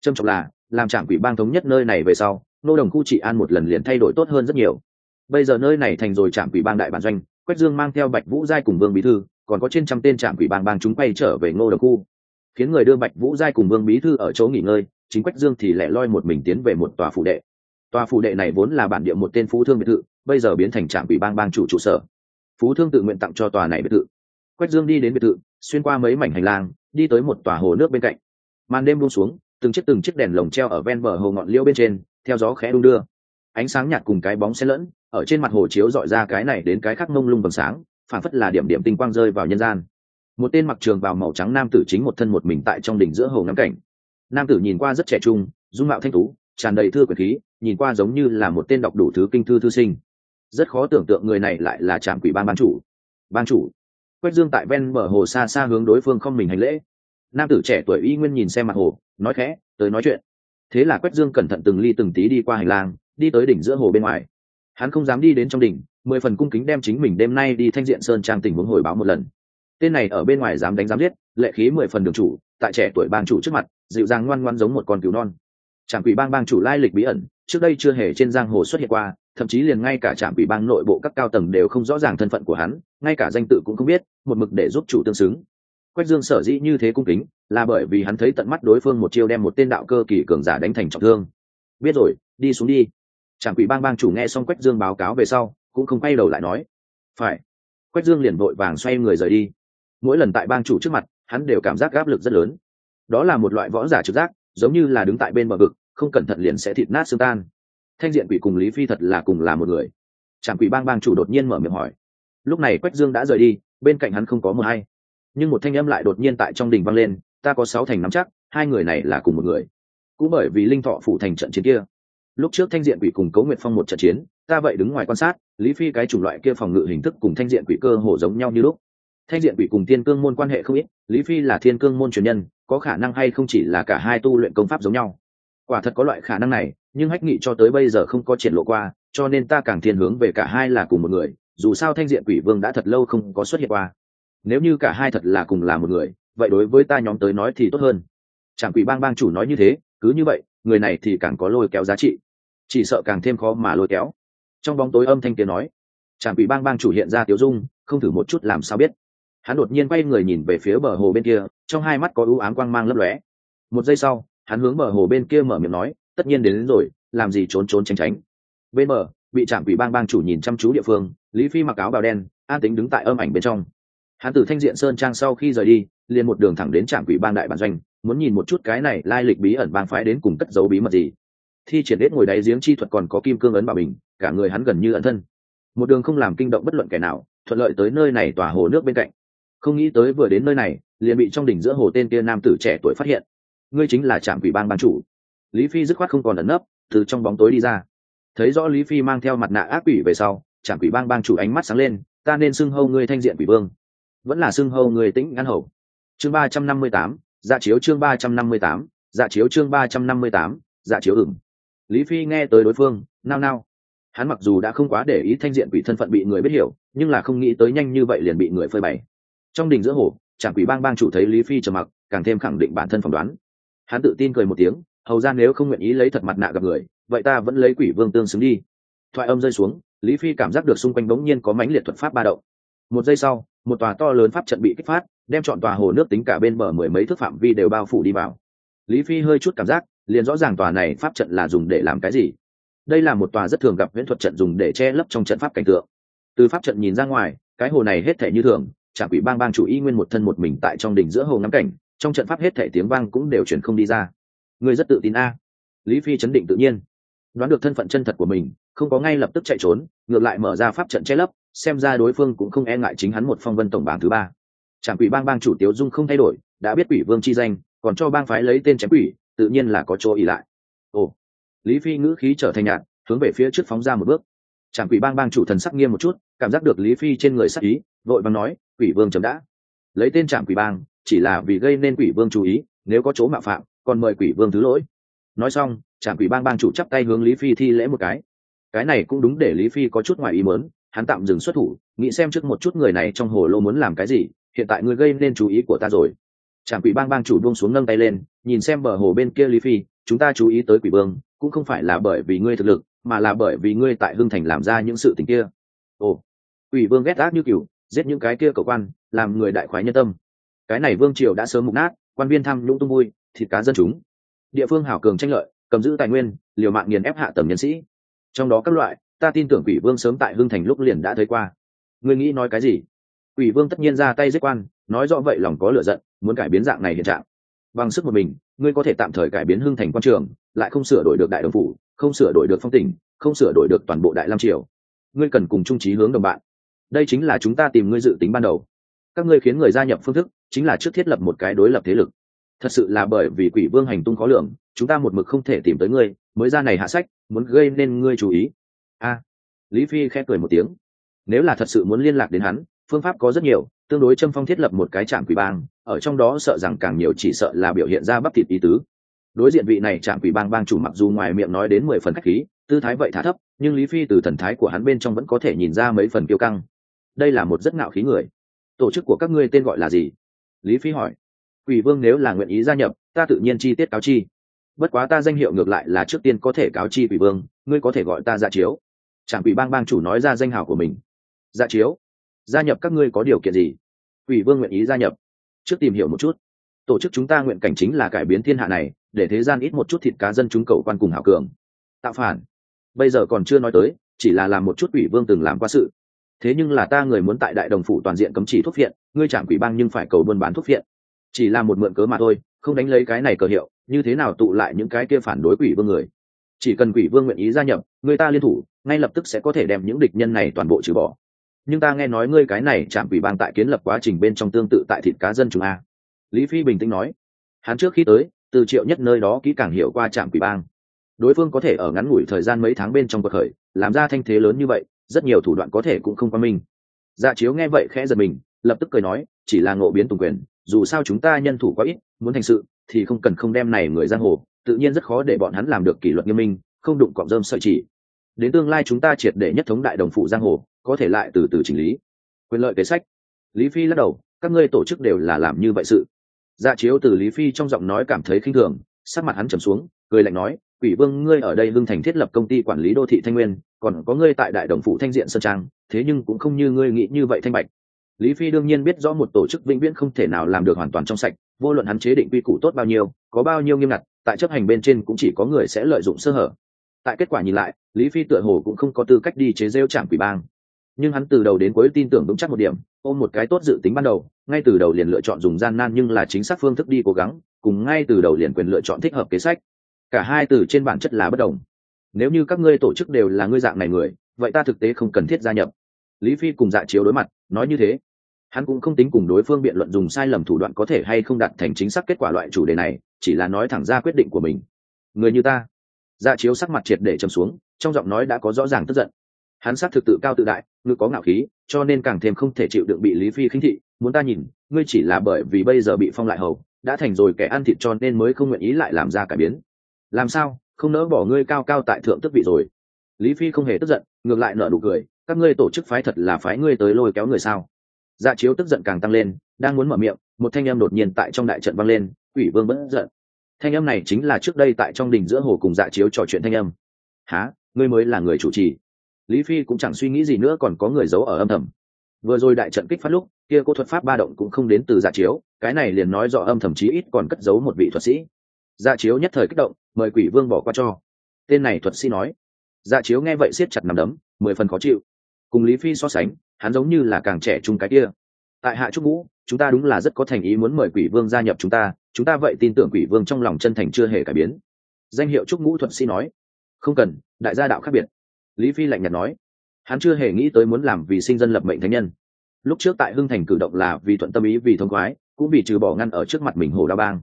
Trâm trọng là, làm trạm quỷ bang thống nhất nơi này về sau, ngô đồng khu trị an một lần liền thay đổi tốt hơn rất nhiều. Bây giờ nơi này thành rồi trạm quỷ bang đại bản doanh, quách dương mang theo bạch vũ giai cùng vương bí thư, còn có trên trăm tên trạm quỷ bang bang chúng quay trở về ngô đồng khu. Khiến người đưa bạch vũ giai cùng vương bí thư ở chỗ nghỉ ngơi, chính quách dương thì lẻ loi một mình tiến về một tòa phủ đệ. Tòa phủ đệ này vốn là bản địa một tên phú thương biệt thự bây giờ biến thành trạm ủy bang bang chủ trụ sở. Phú thương tự nguyện tặng cho tòa này biệt thự. Quách dương đi đến biệt thự, xuyên qua mấy mảnh hành lang, đi tới một tòa hồ nước bên cạnh. Màn đêm buông xuống, từng chiếc từng chiếc đèn lồng treo ở ven bờ hồ ngọn liễu bên trên, theo gió khẽ đung đưa. Ánh sáng nhạt cùng cái bóng xen lẫn, ở trên mặt hồ chiếu dọi ra cái này đến cái khác mông lung vầng sáng phản phất là điểm điểm tinh quang rơi vào nhân gian. Một tên mặc trường vào màu trắng nam tử chính một thân một mình tại trong đỉnh giữa hồ ngắm cảnh. Nam tử nhìn qua rất trẻ trung, dung mạo thanh tú, tràn đầy thư quyền khí, nhìn qua giống như là một tên đọc đủ thứ kinh thư thư sinh rất khó tưởng tượng người này lại là trạm quỷ ban ban chủ. Ban chủ? Quách dương tại ven bờ hồ xa xa hướng đối phương không mình hành lễ. Nam tử trẻ tuổi y nguyên nhìn xem mặt hồ, nói khẽ, tới nói chuyện. Thế là quách dương cẩn thận từng ly từng tí đi qua hành lang, đi tới đỉnh giữa hồ bên ngoài. Hắn không dám đi đến trong đỉnh, mười phần cung kính đem chính mình đêm nay đi thanh diện sơn trang tỉnh muốn hồi báo một lần. Tên này ở bên ngoài dám đánh dám giết, lệ khí mười phần đường chủ, tại trẻ tuổi bang chủ trước mặt, dịu dàng ngoan ngoan giống một con cứu non. Trạm quỷ bang bang chủ lai lịch bí ẩn, trước đây chưa hề trên giang hồ xuất hiện qua thậm chí liền ngay cả trạm ủy bang nội bộ các cao tầng đều không rõ ràng thân phận của hắn, ngay cả danh tự cũng không biết, một mực để giúp chủ tương xứng. Quách dương sở dĩ như thế cung kính, là bởi vì hắn thấy tận mắt đối phương một chiêu đem một tên đạo cơ kỳ cường giả đánh thành trọng thương. Biết rồi, đi xuống đi. Trạm ủy bang bang chủ nghe xong quách dương báo cáo về sau, cũng không quay đầu lại nói. Phải. Quách dương liền vội vàng xoay người rời đi. Mỗi lần tại bang chủ trước mặt, hắn đều cảm giác áp lực rất lớn. Đó là một loại võ giả trực giác, giống như là đứng tại bên bờ vực, không cẩn thận liền sẽ thịt nát xương tan thanh diện quỷ cùng lý phi thật là cùng là một người. Trạm quỷ bang bang chủ đột nhiên mở miệng hỏi. Lúc này quách dương đã rời đi, bên cạnh hắn không có mờ hay. Nhưng một thanh âm lại đột nhiên tại trong đình vang lên, ta có sáu thành nắm chắc, hai người này là cùng một người. Cũng bởi vì linh thọ phủ thành trận chiến kia. Lúc trước thanh diện quỷ cùng cấu Nguyệt phong một trận chiến, ta vậy đứng ngoài quan sát, lý phi cái chủng loại kia phòng ngự hình thức cùng thanh diện quỷ cơ hồ giống nhau như lúc. Thanh diện quỷ cùng thiên cương môn quan hệ không ít, lý phi là thiên cương môn truyền nhân, có khả năng hay không chỉ là cả hai tu luyện công pháp giống nhau quả thật có loại khả năng này, nhưng hách nghị cho tới bây giờ không có triển lộ qua, cho nên ta càng thiên hướng về cả hai là cùng một người, dù sao thanh diện quỷ vương đã thật lâu không có xuất hiện qua. Nếu như cả hai thật là cùng là một người, vậy đối với ta nhóm tới nói thì tốt hơn. Chẳng quỷ bang bang chủ nói như thế, cứ như vậy, người này thì càng có lôi kéo giá trị. Chỉ sợ càng thêm khó mà lôi kéo. Trong bóng tối âm thanh tiếng nói chẳng quỷ bang bang chủ hiện ra tiểu dung, không thử một chút làm sao biết. Hắn đột nhiên quay người nhìn về phía bờ hồ bên kia, trong hai mắt có ưu ám quang mang lấp lóe. Một giây sau hắn hướng bờ hồ bên kia mở miệng nói tất nhiên đến, đến rồi làm gì trốn trốn tránh tránh. Bên bờ bị trạm quỷ bang bang chủ nhìn chăm chú địa phương lý phi mặc áo bào đen an tính đứng tại âm ảnh bên trong. Hắn từ thanh diện sơn trang sau khi rời đi liền một đường thẳng đến trạm quỷ bang đại bản doanh muốn nhìn một chút cái này lai lịch bí ẩn bang phái đến cùng cất dấu bí mật gì. Thi triển đết ngồi đáy giếng chi thuật còn có kim cương ấn bảo bình cả người hắn gần như ẩn thân. Một đường không làm kinh động bất luận kẻ nào thuận lợi tới nơi này tòa hồ nước bên cạnh. Không nghĩ tới vừa đến nơi này liền bị trong đỉnh giữa hồ tên kia nam tử trẻ tuổi phát hiện ngươi chính là trạm quỷ bang ban chủ. Lý phi dứt khoát không còn ẩn nấp, từ trong bóng tối đi ra. Thấy rõ lý phi mang theo mặt nạ ác quỷ về sau, trạm quỷ bang bang chủ ánh mắt sáng lên, ta nên xưng hâu ngươi thanh diện quỷ vương. Vẫn là xưng hâu người tĩnh ngăn hầu. Chương ba trăm năm mươi tám dạ chiếu chương ba trăm năm mươi tám dạ chiếu chương ba trăm năm mươi tám dạ chiếu ửng. Lý phi nghe tới đối phương, nao nao. Hắn mặc dù đã không quá để ý thanh diện quỷ thân phận bị người biết hiểu, nhưng là không nghĩ tới nhanh như vậy liền bị người phơi bày. Trong đình giữa hồ, trạm quỷ bang bang chủ thấy lý phi trầm mặc, càng thêm khẳng định bản thân phỏng đoán hắn tự tin cười một tiếng, hầu ra nếu không nguyện ý lấy thật mặt nạ gặp người, vậy ta vẫn lấy quỷ vương tương xứng đi. Thoại âm rơi xuống, lý phi cảm giác được xung quanh bỗng nhiên có mãnh liệt thuật pháp ba động. Một giây sau, một tòa to lớn pháp trận bị kích phát, đem chọn tòa hồ nước tính cả bên bờ mười mấy thước phạm vi đều bao phủ đi vào. Lý phi hơi chút cảm giác, liền rõ ràng tòa này pháp trận là dùng để làm cái gì. Đây là một tòa rất thường gặp viễn thuật trận dùng để che lấp trong trận pháp cảnh tượng. Từ pháp trận nhìn ra ngoài, cái hồ này hết thể như thường, chả quỷ bang bang chủ y nguyên một thân một mình tại trong đỉnh giữa hồ ngắm cảnh trong trận pháp hết thể tiếng vang cũng đều chuyển không đi ra. Người rất tự tin a. Lý phi chấn định tự nhiên. Đoán được thân phận chân thật của mình, không có ngay lập tức chạy trốn, ngược lại mở ra pháp trận che lấp, xem ra đối phương cũng không e ngại chính hắn một phong vân tổng bảng thứ ba. Trạm quỷ bang bang chủ tiếu dung không thay đổi, đã biết quỷ vương chi danh, còn cho bang phái lấy tên chém quỷ, tự nhiên là có chỗ ỉ lại. Ồ. Lý phi ngữ khí trở thành nhạt, hướng về phía trước phóng ra một bước. Trạm quỷ bang bang chủ thần sắc nghiêm một chút, cảm giác được lý phi trên người sắc ý, vội vàng nói, quỷ vương chấm đã. Lấy tên trạm quỷ bang chỉ là vì gây nên quỷ vương chú ý, nếu có chỗ mạo phạm, còn mời quỷ vương thứ lỗi. Nói xong trạm quỷ bang bang chủ chắp tay hướng lý phi thi lễ một cái. Cái này cũng đúng để lý phi có chút ngoài ý mớn hắn tạm dừng xuất thủ, nghĩ xem trước một chút người này trong hồ lô muốn làm cái gì, hiện tại ngươi gây nên chú ý của ta rồi. Trạm quỷ bang bang chủ buông xuống nâng tay lên, nhìn xem bờ hồ bên kia lý phi, chúng ta chú ý tới quỷ vương, cũng không phải là bởi vì ngươi thực lực, mà là bởi vì ngươi tại hưng thành làm ra những sự tình kia. Ồ, quỷ vương ghét ác như cừu, giết những cái kia cầu quan, làm người đại khoái nhân tâm cái này vương triều đã sớm mục nát, quan viên tham nhũng tung vui, thịt cá dân chúng. Địa phương hảo cường tranh lợi, cầm giữ tài nguyên, liều mạng nghiền ép hạ tầng nhân sĩ. Trong đó các loại, ta tin tưởng quỷ vương sớm tại hưng thành lúc liền đã thấy qua. Ngươi nghĩ nói cái gì? Quỷ vương tất nhiên ra tay giết quan, nói rõ vậy lòng có lựa giận, muốn cải biến dạng này hiện trạng. Bằng sức một mình, ngươi có thể tạm thời cải biến hưng thành quan trường, lại không sửa đổi được đại đồng phủ, không sửa đổi được phong tỉnh, không sửa đổi được toàn bộ đại lam triều. Ngươi cần cùng trung trí hướng đồng bạn. Đây chính là chúng ta tìm ngươi dự tính ban đầu. Các ngươi khiến người gia nhập phương thức chính là trước thiết lập một cái đối lập thế lực. Thật sự là bởi vì quỷ vương hành tung khó lường, chúng ta một mực không thể tìm tới ngươi, mới ra này hạ sách, muốn gây nên ngươi chú ý. A. Lý phi khẽ cười một tiếng. Nếu là thật sự muốn liên lạc đến hắn, phương pháp có rất nhiều, tương đối châm phong thiết lập một cái trạm quỷ bang, ở trong đó sợ rằng càng nhiều chỉ sợ là biểu hiện ra bắp thịt ý tứ. Đối diện vị này trạm quỷ bang bang chủ mặc dù ngoài miệng nói đến mười phần khách khí, tư thái vậy thả thấp, nhưng lý phi từ thần thái của hắn bên trong vẫn có thể nhìn ra mấy phần kiêu căng. Đây là một rất ngạo khí người. Tổ chức của các ngươi tên gọi là gì? Lý phi hỏi. Quỷ vương nếu là nguyện ý gia nhập, ta tự nhiên chi tiết cáo chi. Bất quá ta danh hiệu ngược lại là trước tiên có thể cáo chi quỷ vương, ngươi có thể gọi ta dạ chiếu. Trạm quỷ bang bang chủ nói ra danh hào của mình. Dạ chiếu, gia nhập các ngươi có điều kiện gì? Quỷ vương nguyện ý gia nhập. Trước tìm hiểu một chút. Tổ chức chúng ta nguyện cảnh chính là cải biến thiên hạ này, để thế gian ít một chút thịt cá dân chúng cầu quan cùng hảo cường. Tạo phản. Bây giờ còn chưa nói tới, chỉ là làm một chút quỷ vương từng làm qua sự. Thế nhưng là ta người muốn tại đại đồng phủ toàn diện cấm chỉ thuốc viện ngươi chạm quỷ bang nhưng phải cầu buôn bán thuốc viện chỉ là một mượn cớ mà thôi, không đánh lấy cái này cờ hiệu, như thế nào tụ lại những cái kia phản đối quỷ vương người? Chỉ cần quỷ vương nguyện ý gia nhập, người ta liên thủ, ngay lập tức sẽ có thể đem những địch nhân này toàn bộ trừ bỏ. Nhưng ta nghe nói ngươi cái này chạm quỷ bang tại kiến lập quá trình bên trong tương tự tại thịt cá dân chúng a. Lý phi bình tĩnh nói. Hắn trước khi tới, từ triệu nhất nơi đó kỹ càng hiểu qua trạm quỷ bang. Đối phương có thể ở ngắn ngủi thời gian mấy tháng bên trong cuộc khởi, làm ra thanh thế lớn như vậy, rất nhiều thủ đoạn có thể cũng không qua minh dạ chiếu nghe vậy khẽ giật mình lập tức cười nói, chỉ là ngộ biến tùng quyền, dù sao chúng ta nhân thủ quá ít, muốn thành sự, thì không cần không đem này người giang hồ, tự nhiên rất khó để bọn hắn làm được kỷ luật nghiêm minh, không đụng cọng rơm sợi chỉ. Đến tương lai chúng ta triệt để nhất thống đại đồng phụ giang hồ, có thể lại từ từ chỉnh lý. Quyền lợi kế sách. Lý phi lắc đầu, các ngươi tổ chức đều là làm như vậy sự. Dạ chiếu từ lý phi trong giọng nói cảm thấy khinh thường, sắc mặt hắn trầm xuống, cười lạnh nói, quỷ vương, ngươi ở đây hưng thành thiết lập công ty quản lý đô thị thanh nguyên, còn có ngươi tại đại đồng phụ thanh diện sơn trang, thế nhưng cũng không như ngươi nghĩ như vậy thanh bạch lý phi đương nhiên biết rõ một tổ chức vĩnh viễn không thể nào làm được hoàn toàn trong sạch, vô luận hắn chế định quy củ tốt bao nhiêu, có bao nhiêu nghiêm ngặt, tại chấp hành bên trên cũng chỉ có người sẽ lợi dụng sơ hở. Tại kết quả nhìn lại, lý phi tựa hồ cũng không có tư cách đi chế rêu trạm quỷ bang. Nhưng hắn từ đầu đến cuối tin tưởng vững chắc một điểm, ôm một cái tốt dự tính ban đầu, ngay từ đầu liền lựa chọn dùng gian nan nhưng là chính xác phương thức đi cố gắng, cùng ngay từ đầu liền quyền lựa chọn thích hợp kế sách. Cả hai từ trên bản chất là bất đồng. Nếu như các ngươi tổ chức đều là ngươi dạng này người, vậy ta thực tế không cần thiết gia nhập. Lý phi cùng dạ chiếu đối mặt nói như thế, hắn cũng không tính cùng đối phương biện luận dùng sai lầm thủ đoạn có thể hay không đạt thành chính xác kết quả loại chủ đề này, chỉ là nói thẳng ra quyết định của mình. Người như ta. Dạ chiếu sắc mặt triệt để trầm xuống, trong giọng nói đã có rõ ràng tức giận. Hắn xác thực tự cao tự đại ngươi có ngạo khí, cho nên càng thêm không thể chịu đựng bị lý phi khinh thị. Muốn ta nhìn, ngươi chỉ là bởi vì bây giờ bị phong lại hầu, đã thành rồi kẻ ăn thịt cho nên mới không nguyện ý lại làm ra cải biến. Làm sao? Không nỡ bỏ ngươi cao cao tại thượng tức vị rồi. Lý phi không hề tức giận, ngược lại nở nụ cười các ngươi tổ chức phái thật là phái ngươi tới lôi kéo người sao? Dạ chiếu tức giận càng tăng lên, đang muốn mở miệng, một thanh em đột nhiên tại trong đại trận vang lên, quỷ vương bất giận. Thanh âm này chính là trước đây tại trong đình giữa hồ cùng dạ chiếu trò chuyện thanh âm. Há ngươi mới là người chủ trì? Lý phi cũng chẳng suy nghĩ gì nữa còn có người giấu ở âm thầm. Vừa rồi đại trận kích phát lúc, kia cô thuật pháp ba động cũng không đến từ dạ chiếu, cái này liền nói rõ âm thầm chí ít còn cất giấu một vị thuật sĩ. Dạ chiếu nhất thời kích động, mời quỷ vương bỏ qua cho. Tên này thuật sĩ nói. Dạ chiếu nghe vậy siết chặt nằm đấm, mười phần khó chịu cùng lý phi so sánh, hắn giống như là càng trẻ trung cái kia. Tại hạ trúc vũ chúng ta đúng là rất có thành ý muốn mời quỷ vương gia nhập chúng ta chúng ta vậy tin tưởng quỷ vương trong lòng chân thành chưa hề cải biến. Danh hiệu trúc ngũ thuận sĩ nói, không cần, đại gia đạo khác biệt. Lý phi lạnh nhạt nói, hắn chưa hề nghĩ tới muốn làm vì sinh dân lập mệnh thánh nhân. Lúc trước tại hưng thành cử động là vì thuận tâm ý, vì thông khoái, cũng vì trừ bỏ ngăn ở trước mặt mình hồ đa bang.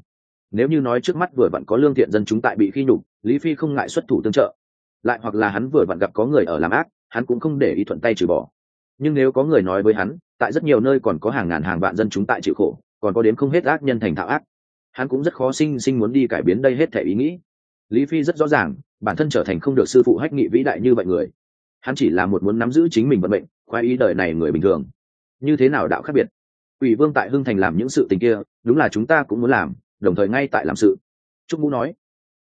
Nếu như nói trước mắt vừa vặn có lương thiện dân chúng tại bị khi nhục, lý phi không ngại xuất thủ tương trợ. Lại hoặc là hắn vừa vặn gặp có người ở làm ác hắn cũng không để ý thuận tay trừ bỏ. Nhưng nếu có người nói với hắn, tại rất nhiều nơi còn có hàng ngàn hàng vạn dân chúng tại chịu khổ, còn có đến không hết ác nhân thành thạo ác, hắn cũng rất khó sinh sinh muốn đi cải biến đây hết thể ý nghĩ. Lý phi rất rõ ràng, bản thân trở thành không được sư phụ hách nghị vĩ đại như vậy người. Hắn chỉ là một muốn nắm giữ chính mình vận mệnh, khoái ý đời này người bình thường. Như thế nào đạo khác biệt? Ủy vương tại hưng thành làm những sự tình kia, đúng là chúng ta cũng muốn làm, đồng thời ngay tại làm sự. Trúc vũ nói,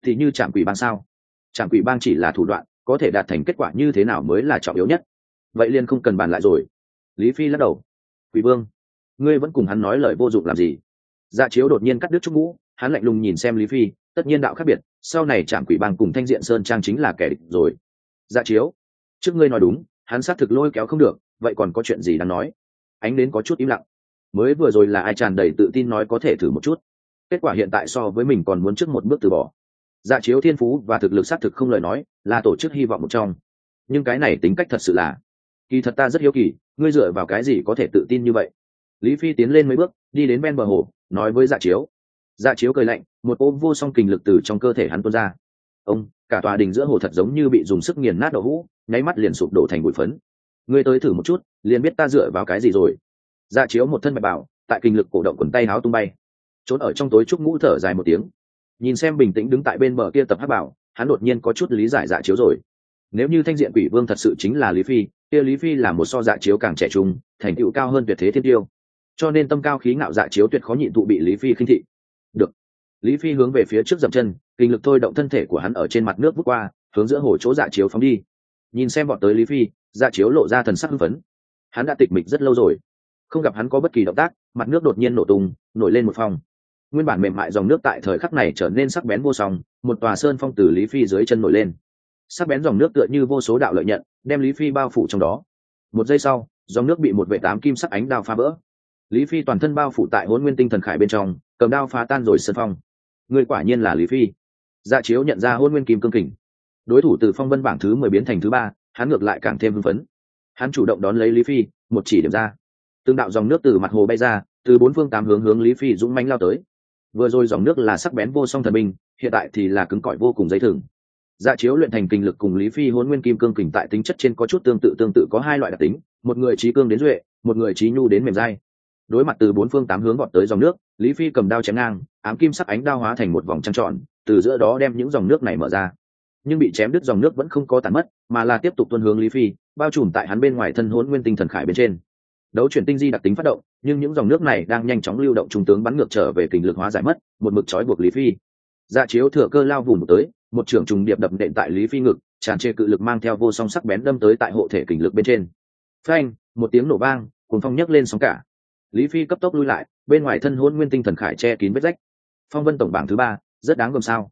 thì như trạm quỷ bang sao? Trạm quỷ bang chỉ là thủ đoạn có thể đạt thành kết quả như thế nào mới là trọng yếu nhất. Vậy liền không cần bàn lại rồi. Lý phi lắc đầu. Quỷ vương ngươi vẫn cùng hắn nói lời vô dụng làm gì? Dạ chiếu đột nhiên cắt đứt trúc ngũ, hắn lạnh lùng nhìn xem lý phi tất nhiên đạo khác biệt sau này trạm quỷ bang cùng thanh diện sơn trang chính là kẻ địch rồi. Dạ chiếu trước ngươi nói đúng hắn xác thực lôi kéo không được vậy còn có chuyện gì đáng nói? Ánh đến có chút im lặng. Mới vừa rồi là ai tràn đầy tự tin nói có thể thử một chút. Kết quả hiện tại so với mình còn muốn trước một bước từ bỏ dạ chiếu thiên phú và thực lực xác thực không lời nói, là tổ chức hy vọng một trong. Nhưng cái này tính cách thật sự là, kỳ thật ta rất hiếu kỳ, ngươi dựa vào cái gì có thể tự tin như vậy? Lý phi tiến lên mấy bước, đi đến bên bờ hồ, nói với dạ chiếu. Dạ chiếu cười lạnh, một ôm vô song kình lực từ trong cơ thể hắn tuôn ra. Ông, cả tòa đình giữa hồ thật giống như bị dùng sức nghiền nát đậu hũ, nháy mắt liền sụp đổ thành bụi phấn. Ngươi tới thử một chút, liền biết ta dựa vào cái gì rồi. Dạ chiếu một thân mạch bảo, tại kinh lực cổ động quần tay háo tung bay. Trốn ở trong tối trúc ngũ thở dài một tiếng nhìn xem bình tĩnh đứng tại bên bờ kia tập hát bảo, hắn đột nhiên có chút lý giải dạ chiếu rồi. Nếu như thanh diện quỷ vương thật sự chính là lý phi, kia lý phi là một so dạ chiếu càng trẻ trung, thành tựu cao hơn tuyệt thế thiên tiêu. Cho nên tâm cao khí ngạo dạ chiếu tuyệt khó nhịn tụ bị lý phi khinh thị. Được. Lý phi hướng về phía trước dậm chân, kinh lực thôi động thân thể của hắn ở trên mặt nước bước qua, hướng giữa hồ chỗ dạ chiếu phóng đi. Nhìn xem bọn tới lý phi dạ chiếu lộ ra thần sắc hưng phấn. Hắn đã tịch mịch rất lâu rồi. Không gặp hắn có bất kỳ động tác, mặt nước đột nhiên nổ tung, nổi lên một phòng nguyên bản mềm mại dòng nước tại thời khắc này trở nên sắc bén vô song, một tòa sơn phong từ lý phi dưới chân nổi lên. Sắc bén dòng nước tựa như vô số đạo lợi nhận, đem lý phi bao phủ trong đó. Một giây sau, dòng nước bị một vệ tám kim sắc ánh đao phá vỡ. Lý phi toàn thân bao phủ tại hôn nguyên tinh thần khải bên trong, cầm đao phá tan rồi sơn phong. Người quả nhiên là lý phi. Dạ chiếu nhận ra hôn nguyên kim cương kình. Đối thủ từ phong vân bảng thứ mười biến thành thứ ba, hắn ngược lại càng thêm hưng phấn. Hắn chủ động đón lấy lý phi, một chỉ điểm ra. Tương đạo dòng nước từ mặt hồ bay ra, từ bốn phương tám hướng hướng lý phi dũng mánh lao tới vừa rồi dòng nước là sắc bén vô song thần binh, hiện tại thì là cứng cỏi vô cùng dây thừng. Dạ chiếu luyện thành kinh lực cùng lý phi hôn nguyên kim cương kình tại tính chất trên có chút tương tự tương tự có hai loại đặc tính, một người trí cương đến duệ, một người trí nhu đến mềm dai. Đối mặt từ bốn phương tám hướng gọn tới dòng nước, lý phi cầm đao chém ngang, ám kim sắc ánh đao hóa thành một vòng trăng tròn, từ giữa đó đem những dòng nước này mở ra. Nhưng bị chém đứt dòng nước vẫn không có tàn mất, mà là tiếp tục tuân hướng lý phi, bao trùm tại hắn bên ngoài thân huấn nguyên tinh thần khải bên trên đấu chuyển tinh di đặc tính phát động, nhưng những dòng nước này đang nhanh chóng lưu động trung tướng bắn ngược trở về kình lực hóa giải mất, một mực trói buộc lý phi. Dạ chiếu thừa cơ lao vùng tới, một trưởng trùng điệp đập nện tại lý phi ngực, tràn trề cự lực mang theo vô song sắc bén đâm tới tại hộ thể kình lực bên trên. Phanh, một tiếng nổ vang cùng phong nhấc lên sóng cả. Lý phi cấp tốc lui lại, bên ngoài thân hôn nguyên tinh thần khải che kín vết rách. Phong vân tổng bảng thứ ba, rất đáng gồm sao?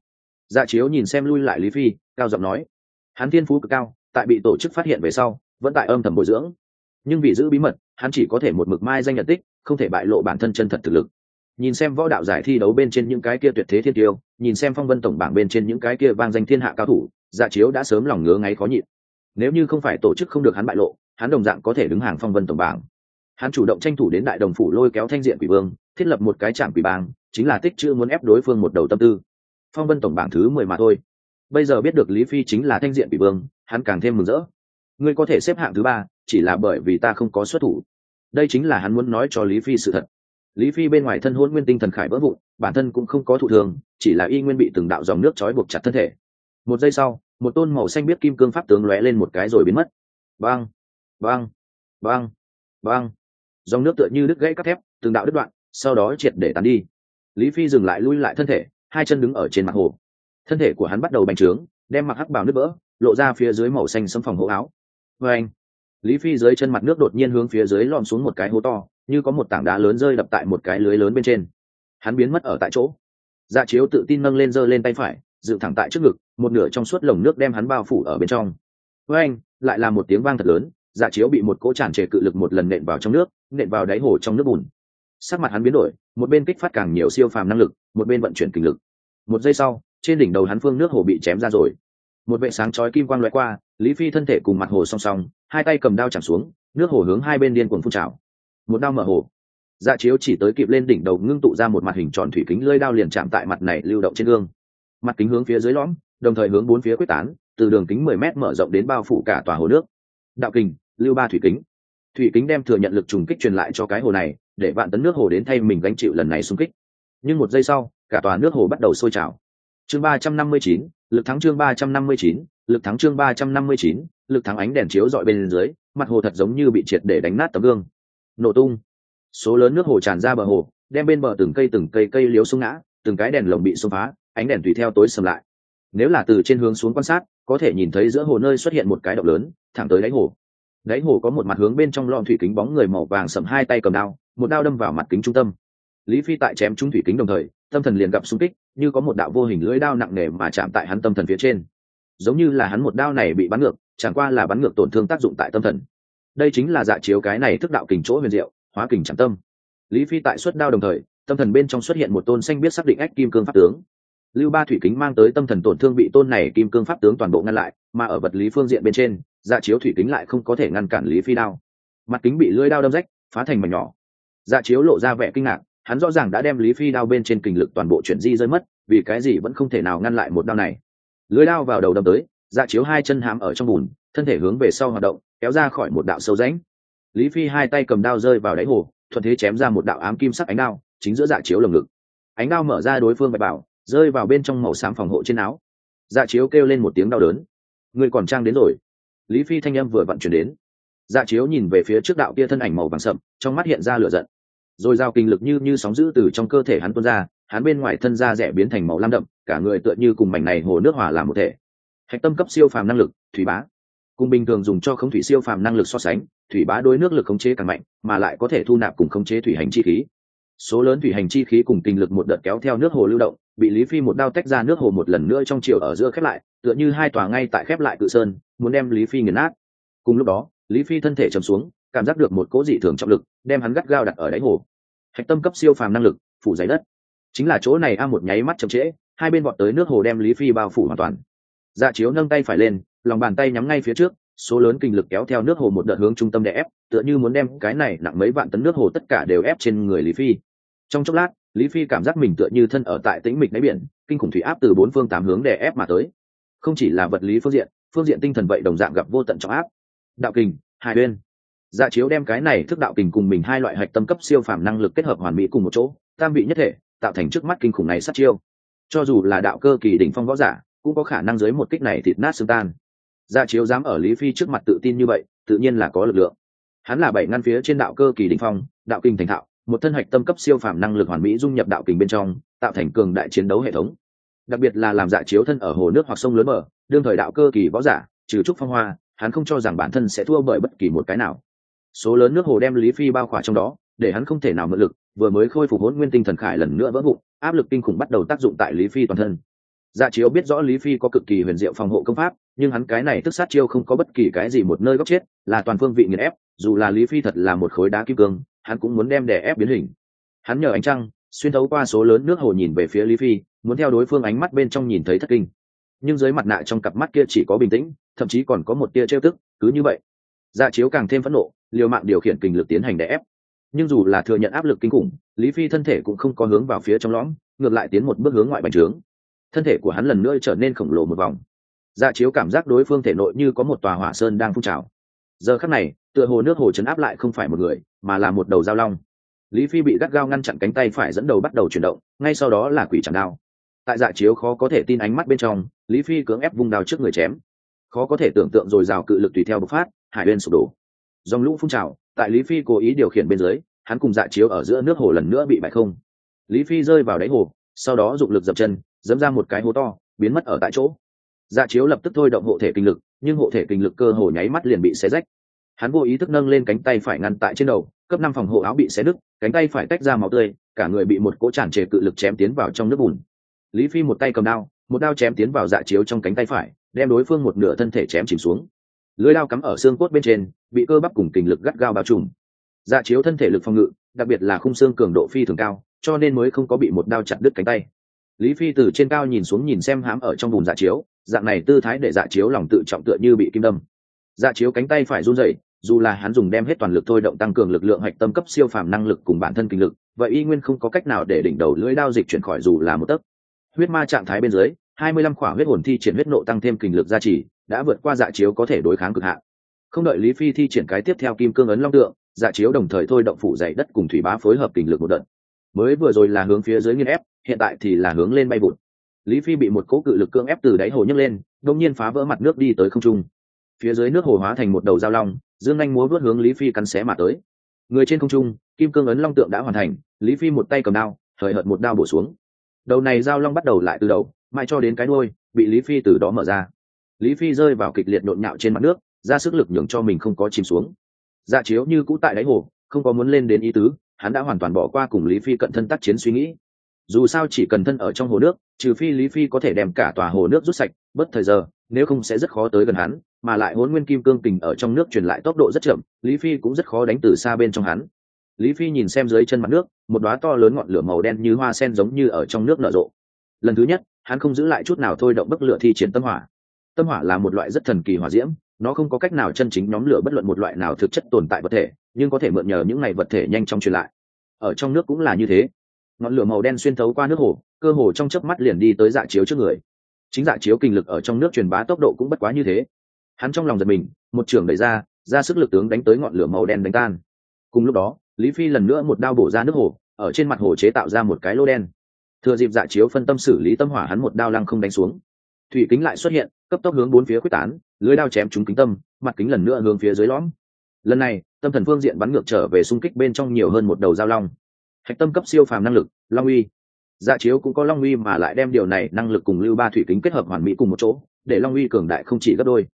Dạ chiếu nhìn xem lui lại lý phi, cao giọng nói. Hắn thiên phú cực cao, tại bị tổ chức phát hiện về sau, vẫn tại âm thầm bồi dưỡng. Nhưng vì giữ bí mật hắn chỉ có thể một mực mai danh nhận tích, không thể bại lộ bản thân chân thật thực lực. Nhìn xem võ đạo giải thi đấu bên trên những cái kia tuyệt thế thiên tiêu, nhìn xem phong vân tổng bảng bên trên những cái kia vang danh thiên hạ cao thủ dạ chiếu đã sớm lòng ngứa ngáy khó nhịn. Nếu như không phải tổ chức không được hắn bại lộ, hắn đồng dạng có thể đứng hàng phong vân tổng bảng. Hắn chủ động tranh thủ đến đại đồng phủ lôi kéo thanh diện quỷ vương, thiết lập một cái trạm quỷ bang, chính là tích chữ muốn ép đối phương một đầu tâm tư. Phong vân tổng bảng thứ mười mà thôi. Bây giờ biết được lý phi chính là thanh diện quỷ vương, hắn càng thêm mừng rỡ. Ngươi có thể xếp hạng thứ ba, chỉ là bởi vì ta không có xuất thủ đây chính là hắn muốn nói cho lý phi sự thật. Lý phi bên ngoài thân hôn nguyên tinh thần khải vỡ vụn bản thân cũng không có thụ thường chỉ là y nguyên bị từng đạo dòng nước trói buộc chặt thân thể. Một giây sau một tôn màu xanh biết kim cương pháp tướng lóe lên một cái rồi biến mất. Bang, bang, bang, bang, dòng nước tựa như đứt gãy cắt thép từng đạo đứt đoạn sau đó triệt để tàn đi. Lý phi dừng lại lui lại thân thể hai chân đứng ở trên mặt hồ. Thân thể của hắn bắt đầu bành trướng đem mặc hắc bào nứt vỡ lộ ra phía dưới màu xanh xâm phòng hộ áo. Vê anh lý phi dưới chân mặt nước đột nhiên hướng phía dưới lom xuống một cái hố to, như có một tảng đá lớn rơi đập tại một cái lưới lớn bên trên. Hắn biến mất ở tại chỗ. Dạ chiếu tự tin nâng lên giơ lên tay phải, dựng thẳng tại trước ngực, một nửa trong suốt lồng nước đem hắn bao phủ ở bên trong. Với anh, lại là một tiếng vang thật lớn dạ chiếu bị một cỗ tràn trề cự lực một lần nện vào trong nước, nện vào đáy hồ trong nước bùn. Sắc mặt hắn biến đổi, một bên kích phát càng nhiều siêu phàm năng lực, một bên vận chuyển kinh lực. Một giây sau, trên đỉnh đầu hắn phương nước hồ bị chém ra rồi. Một vệ sáng chói kim quang loại qua, lý phi thân thể cùng mặt hồ song song hai tay cầm đao chẳng xuống, nước hồ hướng hai bên điên cuồng phun trào. Một đao mở hồ. Dạ chiếu chỉ tới kịp lên đỉnh đầu ngưng tụ ra một mặt hình tròn thủy kính lơi đao liền chạm tại mặt này lưu động trên gương. Mặt kính hướng phía dưới lõm, đồng thời hướng bốn phía quyết tán, từ đường kính mười m mở rộng đến bao phủ cả tòa hồ nước. Đạo kình, lưu ba thủy kính. Thủy kính đem thừa nhận lực trùng kích truyền lại cho cái hồ này, để vạn tấn nước hồ đến thay mình gánh chịu lần này xung kích. Nhưng một giây sau, cả tòa nước hồ bắt đầu sôi trào. Chương ba trăm năm mươi chín, lực thắng chương ba trăm năm mươi chín, lực thắng chương ba trăm năm mươi chín lực thắng ánh đèn chiếu dọi bên dưới, mặt hồ thật giống như bị triệt để đánh nát tấm gương. Nổ tung. Số lớn nước hồ tràn ra bờ hồ, đem bên bờ từng cây từng cây cây liếu xuống ngã, từng cái đèn lồng bị xông phá, ánh đèn tùy theo tối sầm lại. Nếu là từ trên hướng xuống quan sát, có thể nhìn thấy giữa hồ nơi xuất hiện một cái động lớn, thẳng tới đáy hồ. Đáy hồ có một mặt hướng bên trong lon thủy kính bóng người màu vàng sầm hai tay cầm đao, một đao đâm vào mặt kính trung tâm. Lý phi tại chém trúng thủy kính đồng thời, tâm thần liền gặp xung kích, như có một đạo vô hình lưỡi đao nặng nề mà chạm tại hắn tâm thần phía trên giống như là hắn một đao này bị bắn ngược, chẳng qua là bắn ngược tổn thương tác dụng tại tâm thần. Đây chính là dạ chiếu cái này thức đạo kình chỗ huyền diệu, hóa kình chẳng tâm. Lý phi tại suất đao đồng thời, tâm thần bên trong xuất hiện một tôn xanh biết xác định ách kim cương pháp tướng. Lưu ba thủy kính mang tới tâm thần tổn thương bị tôn này kim cương pháp tướng toàn bộ ngăn lại, mà ở vật lý phương diện bên trên dạ chiếu thủy kính lại không có thể ngăn cản lý phi đao. Mặt kính bị lưỡi đao đâm rách, phá thành mảnh nhỏ. Dạ chiếu lộ ra vẻ kinh ngạc, hắn rõ ràng đã đem lý phi đao bên trên kình lực toàn bộ chuyển di rơi mất, vì cái gì vẫn không thể nào ngăn lại một đao này? Lưới lao vào đầu đâm tới dạ chiếu hai chân hãm ở trong bùn, thân thể hướng về sau hoạt động, kéo ra khỏi một đạo sâu rãnh. Lý phi hai tay cầm đao rơi vào đáy hồ, thuận thế chém ra một đạo ám kim sắc ánh đao, chính giữa dạ chiếu lồng ngực. Ánh đao mở ra đối phương bạch bảo, rơi vào bên trong màu xám phòng hộ trên áo. Dạ chiếu kêu lên một tiếng đau đớn. Người còn trang đến rồi. Lý phi thanh âm vừa vặn chuyển đến. Dạ chiếu nhìn về phía trước đạo kia thân ảnh màu vàng sậm, trong mắt hiện ra lửa giận. Rồi giao kinh lực như như sóng dữ từ trong cơ thể hắn tuôn ra hắn bên ngoài thân da rẻ biến thành màu lam đậm, cả người tựa như cùng mảnh này hồ nước hòa làm một thể. Hạch tâm cấp siêu phàm năng lực, thủy bá. Cùng bình thường dùng cho không thủy siêu phàm năng lực so sánh, thủy bá đối nước lực khống chế càng mạnh, mà lại có thể thu nạp cùng khống chế thủy hành chi khí. Số lớn thủy hành chi khí cùng kinh lực một đợt kéo theo nước hồ lưu động, bị lý phi một đao tách ra nước hồ một lần nữa trong chiều ở giữa khép lại, tựa như hai tòa ngay tại khép lại cự sơn, muốn đem lý phi nghiền nát. Cùng lúc đó, lý phi thân thể chầm xuống, cảm giác được một cố dị thường trọng lực, đem hắn gắt gao đặt ở đáy hồ. Hạch tâm cấp siêu phàm năng lực, phủ giấy đất chính là chỗ này a một nháy mắt chậm trễ, hai bên bọn tới nước hồ đem lý phi bao phủ hoàn toàn. Dạ chiếu nâng tay phải lên, lòng bàn tay nhắm ngay phía trước, số lớn kinh lực kéo theo nước hồ một đợt hướng trung tâm đè ép, tựa như muốn đem cái này nặng mấy vạn tấn nước hồ tất cả đều ép trên người lý phi. Trong chốc lát, lý phi cảm giác mình tựa như thân ở tại tĩnh mịch đáy biển, kinh khủng thủy áp từ bốn phương tám hướng đè ép mà tới. Không chỉ là vật lý phương diện phương diện tinh thần vậy đồng dạng gặp vô tận trọng áp. Đạo kình, hai bên. Dạ chiếu đem cái này thức đạo kình cùng mình hai loại hạch tâm cấp siêu phàm năng lực kết hợp hoàn mỹ cùng một chỗ, tam vị nhất thể tạo thành trước mắt kinh khủng này sát chiêu. Cho dù là đạo cơ kỳ đỉnh phong võ giả, cũng có khả năng dưới một kích này thịt nát xương tan. Dạ chiếu dám ở lý phi trước mặt tự tin như vậy, tự nhiên là có lực lượng. Hắn là bảy ngăn phía trên đạo cơ kỳ đỉnh phong, đạo kinh thành thạo, một thân hạch tâm cấp siêu phàm năng lực hoàn mỹ dung nhập đạo kình bên trong, tạo thành cường đại chiến đấu hệ thống. Đặc biệt là làm dạ chiếu thân ở hồ nước hoặc sông lớn mở đương thời đạo cơ kỳ võ giả, trừ trúc phong hoa, hắn không cho rằng bản thân sẽ thua bởi bất kỳ một cái nào. Số lớn nước hồ đem lý phi bao khỏa trong đó, để hắn không thể nào mượn lực vừa mới khôi phục hỗn nguyên tinh thần khải lần nữa vỡ vụn, áp lực kinh khủng bắt đầu tác dụng tại lý phi toàn thân. Dạ chiếu biết rõ lý phi có cực kỳ huyền diệu phòng hộ công pháp, nhưng hắn cái này tức sát chiêu không có bất kỳ cái gì một nơi góc chết, là toàn phương vị nghiền ép, dù là lý phi thật là một khối đá kim cương, hắn cũng muốn đem đè ép biến hình. Hắn nhờ ánh trăng, xuyên thấu qua số lớn nước hồ nhìn về phía lý phi, muốn theo đối phương ánh mắt bên trong nhìn thấy thất kinh. Nhưng dưới mặt nạ trong cặp mắt kia chỉ có bình tĩnh, thậm chí còn có một tia trêu tức, cứ như vậy. Dạ chiếu càng thêm phẫn nộ, liều mạng điều khiển kình lực tiến hành đè ép nhưng dù là thừa nhận áp lực kinh khủng, lý phi thân thể cũng không có hướng vào phía trong lõm, ngược lại tiến một bước hướng ngoại bành trướng. Thân thể của hắn lần nữa trở nên khổng lồ một vòng. Dạ chiếu cảm giác đối phương thể nội như có một tòa hỏa sơn đang phun trào. Giờ khắc này, tựa hồ nước hồ chấn áp lại không phải một người, mà là một đầu dao long. Lý phi bị gắt gao ngăn chặn cánh tay phải dẫn đầu bắt đầu chuyển động, ngay sau đó là quỷ chẳng đao. Tại dạ chiếu khó có thể tin ánh mắt bên trong, lý phi cưỡng ép vung đao trước người chém. Khó có thể tưởng tượng rồi rào cự lực tùy theo bộc phát, hải bên sụp đổ. Dòng lũ phun trào tại lý phi cố ý điều khiển bên dưới, hắn cùng dạ chiếu ở giữa nước hồ lần nữa bị bại không. Lý phi rơi vào đáy hồ, sau đó dụng lực dập chân, dẫm ra một cái hố to, biến mất ở tại chỗ. Dạ chiếu lập tức thôi động hộ thể kinh lực, nhưng hộ thể kinh lực cơ hồ nháy mắt liền bị xé rách. Hắn vô ý thức nâng lên cánh tay phải ngăn tại trên đầu, cấp năm phòng hộ áo bị xé đứt cánh tay phải tách ra máu tươi, cả người bị một cỗ tràn trề cự lực chém tiến vào trong nước bùn. Lý phi một tay cầm đao, một đao chém tiến vào dạ chiếu trong cánh tay phải, đem đối phương một nửa thân thể chém chìm xuống lưới lao cắm ở xương cốt bên trên, bị cơ bắp cùng kình lực gắt gao bao trùm. Dạ chiếu thân thể lực phòng ngự, đặc biệt là khung xương cường độ phi thường cao, cho nên mới không có bị một đao chặt đứt cánh tay. Lý phi từ trên cao nhìn xuống nhìn xem hám ở trong vùng dạ chiếu, dạng này tư thái để dạ chiếu lòng tự trọng tựa như bị kim đâm. Dạ chiếu cánh tay phải run rẩy, dù là hắn dùng đem hết toàn lực thôi động tăng cường lực lượng hạch tâm cấp siêu phàm năng lực cùng bản thân kinh lực, vậy y nguyên không có cách nào để đỉnh đầu lưỡi đao dịch chuyển khỏi dù là một tấc. Huyết ma trạng thái bên dưới, hai mươi lăm khỏa huyết hồn thi triển huyết nộ tăng thêm kinh lực gia trì đã vượt qua dạ chiếu có thể đối kháng cực hạn. Không đợi lý phi thi triển cái tiếp theo kim cương ấn long tượng dạ chiếu đồng thời thôi động phủ dày đất cùng thủy bá phối hợp kình lực một đợt. Mới vừa rồi là hướng phía dưới nghiên ép, hiện tại thì là hướng lên bay vụt. Lý phi bị một cỗ cự lực cương ép từ đáy hồ nhấc lên đông nhiên phá vỡ mặt nước đi tới không trung. Phía dưới nước hồ hóa thành một đầu dao long, dương anh múa vớt hướng lý phi cắn xé mà tới. Người trên không trung, kim cương ấn long tượng đã hoàn thành, lý phi một tay cầm đao thời hợt một đao bổ xuống. Đầu này dao long bắt đầu lại từ đầu, mãi cho đến cái đôi bị lý phi từ đó mở ra lý phi rơi vào kịch liệt nhộn nhạo trên mặt nước, ra sức lực nhường cho mình không có chìm xuống. Dạ chiếu như cũ tại đáy hồ, không có muốn lên đến ý tứ, hắn đã hoàn toàn bỏ qua cùng lý phi cận thân tác chiến suy nghĩ. Dù sao chỉ cần thân ở trong hồ nước, trừ phi lý phi có thể đem cả tòa hồ nước rút sạch, bất thời giờ, nếu không sẽ rất khó tới gần hắn, mà lại hôn nguyên kim cương kình ở trong nước truyền lại tốc độ rất chậm, lý phi cũng rất khó đánh từ xa bên trong hắn. Lý phi nhìn xem dưới chân mặt nước, một đoá to lớn ngọn lửa màu đen như hoa sen giống như ở trong nước nở rộ. Lần thứ nhất, hắn không giữ lại chút nào thôi động bức lửa thi triển tâm hỏa tâm hỏa là một loại rất thần kỳ hỏa diễm, nó không có cách nào chân chính nhóm lửa bất luận một loại nào thực chất tồn tại vật thể, nhưng có thể mượn nhờ những ngày vật thể nhanh chóng truyền lại. Ở trong nước cũng là như thế. Ngọn lửa màu đen xuyên thấu qua nước hồ, cơ hồ trong chớp mắt liền đi tới dạ chiếu trước người. Chính dạ chiếu kinh lực ở trong nước truyền bá tốc độ cũng bất quá như thế. Hắn trong lòng giật mình, một trường đẩy ra ra sức lực tướng đánh tới ngọn lửa màu đen đánh tan. Cùng lúc đó, lý phi lần nữa một đao bổ ra nước hồ, ở trên mặt hồ chế tạo ra một cái lô đen. Thừa dịp dạ chiếu phân tâm xử lý tâm hỏa hắn một đao lăng không đánh xuống thủy kính lại xuất hiện, cấp tốc hướng bốn phía quyết tán, lưới đao chém trúng kính tâm, mặt kính lần nữa hướng phía dưới lõm. Lần này, tâm thần phương diện bắn ngược trở về xung kích bên trong nhiều hơn một đầu dao long. Hạch tâm cấp siêu phàm năng lực, long uy. Dạ chiếu cũng có long uy mà lại đem điều này năng lực cùng lưu ba thủy kính kết hợp hoàn mỹ cùng một chỗ, để long uy cường đại không chỉ gấp đôi.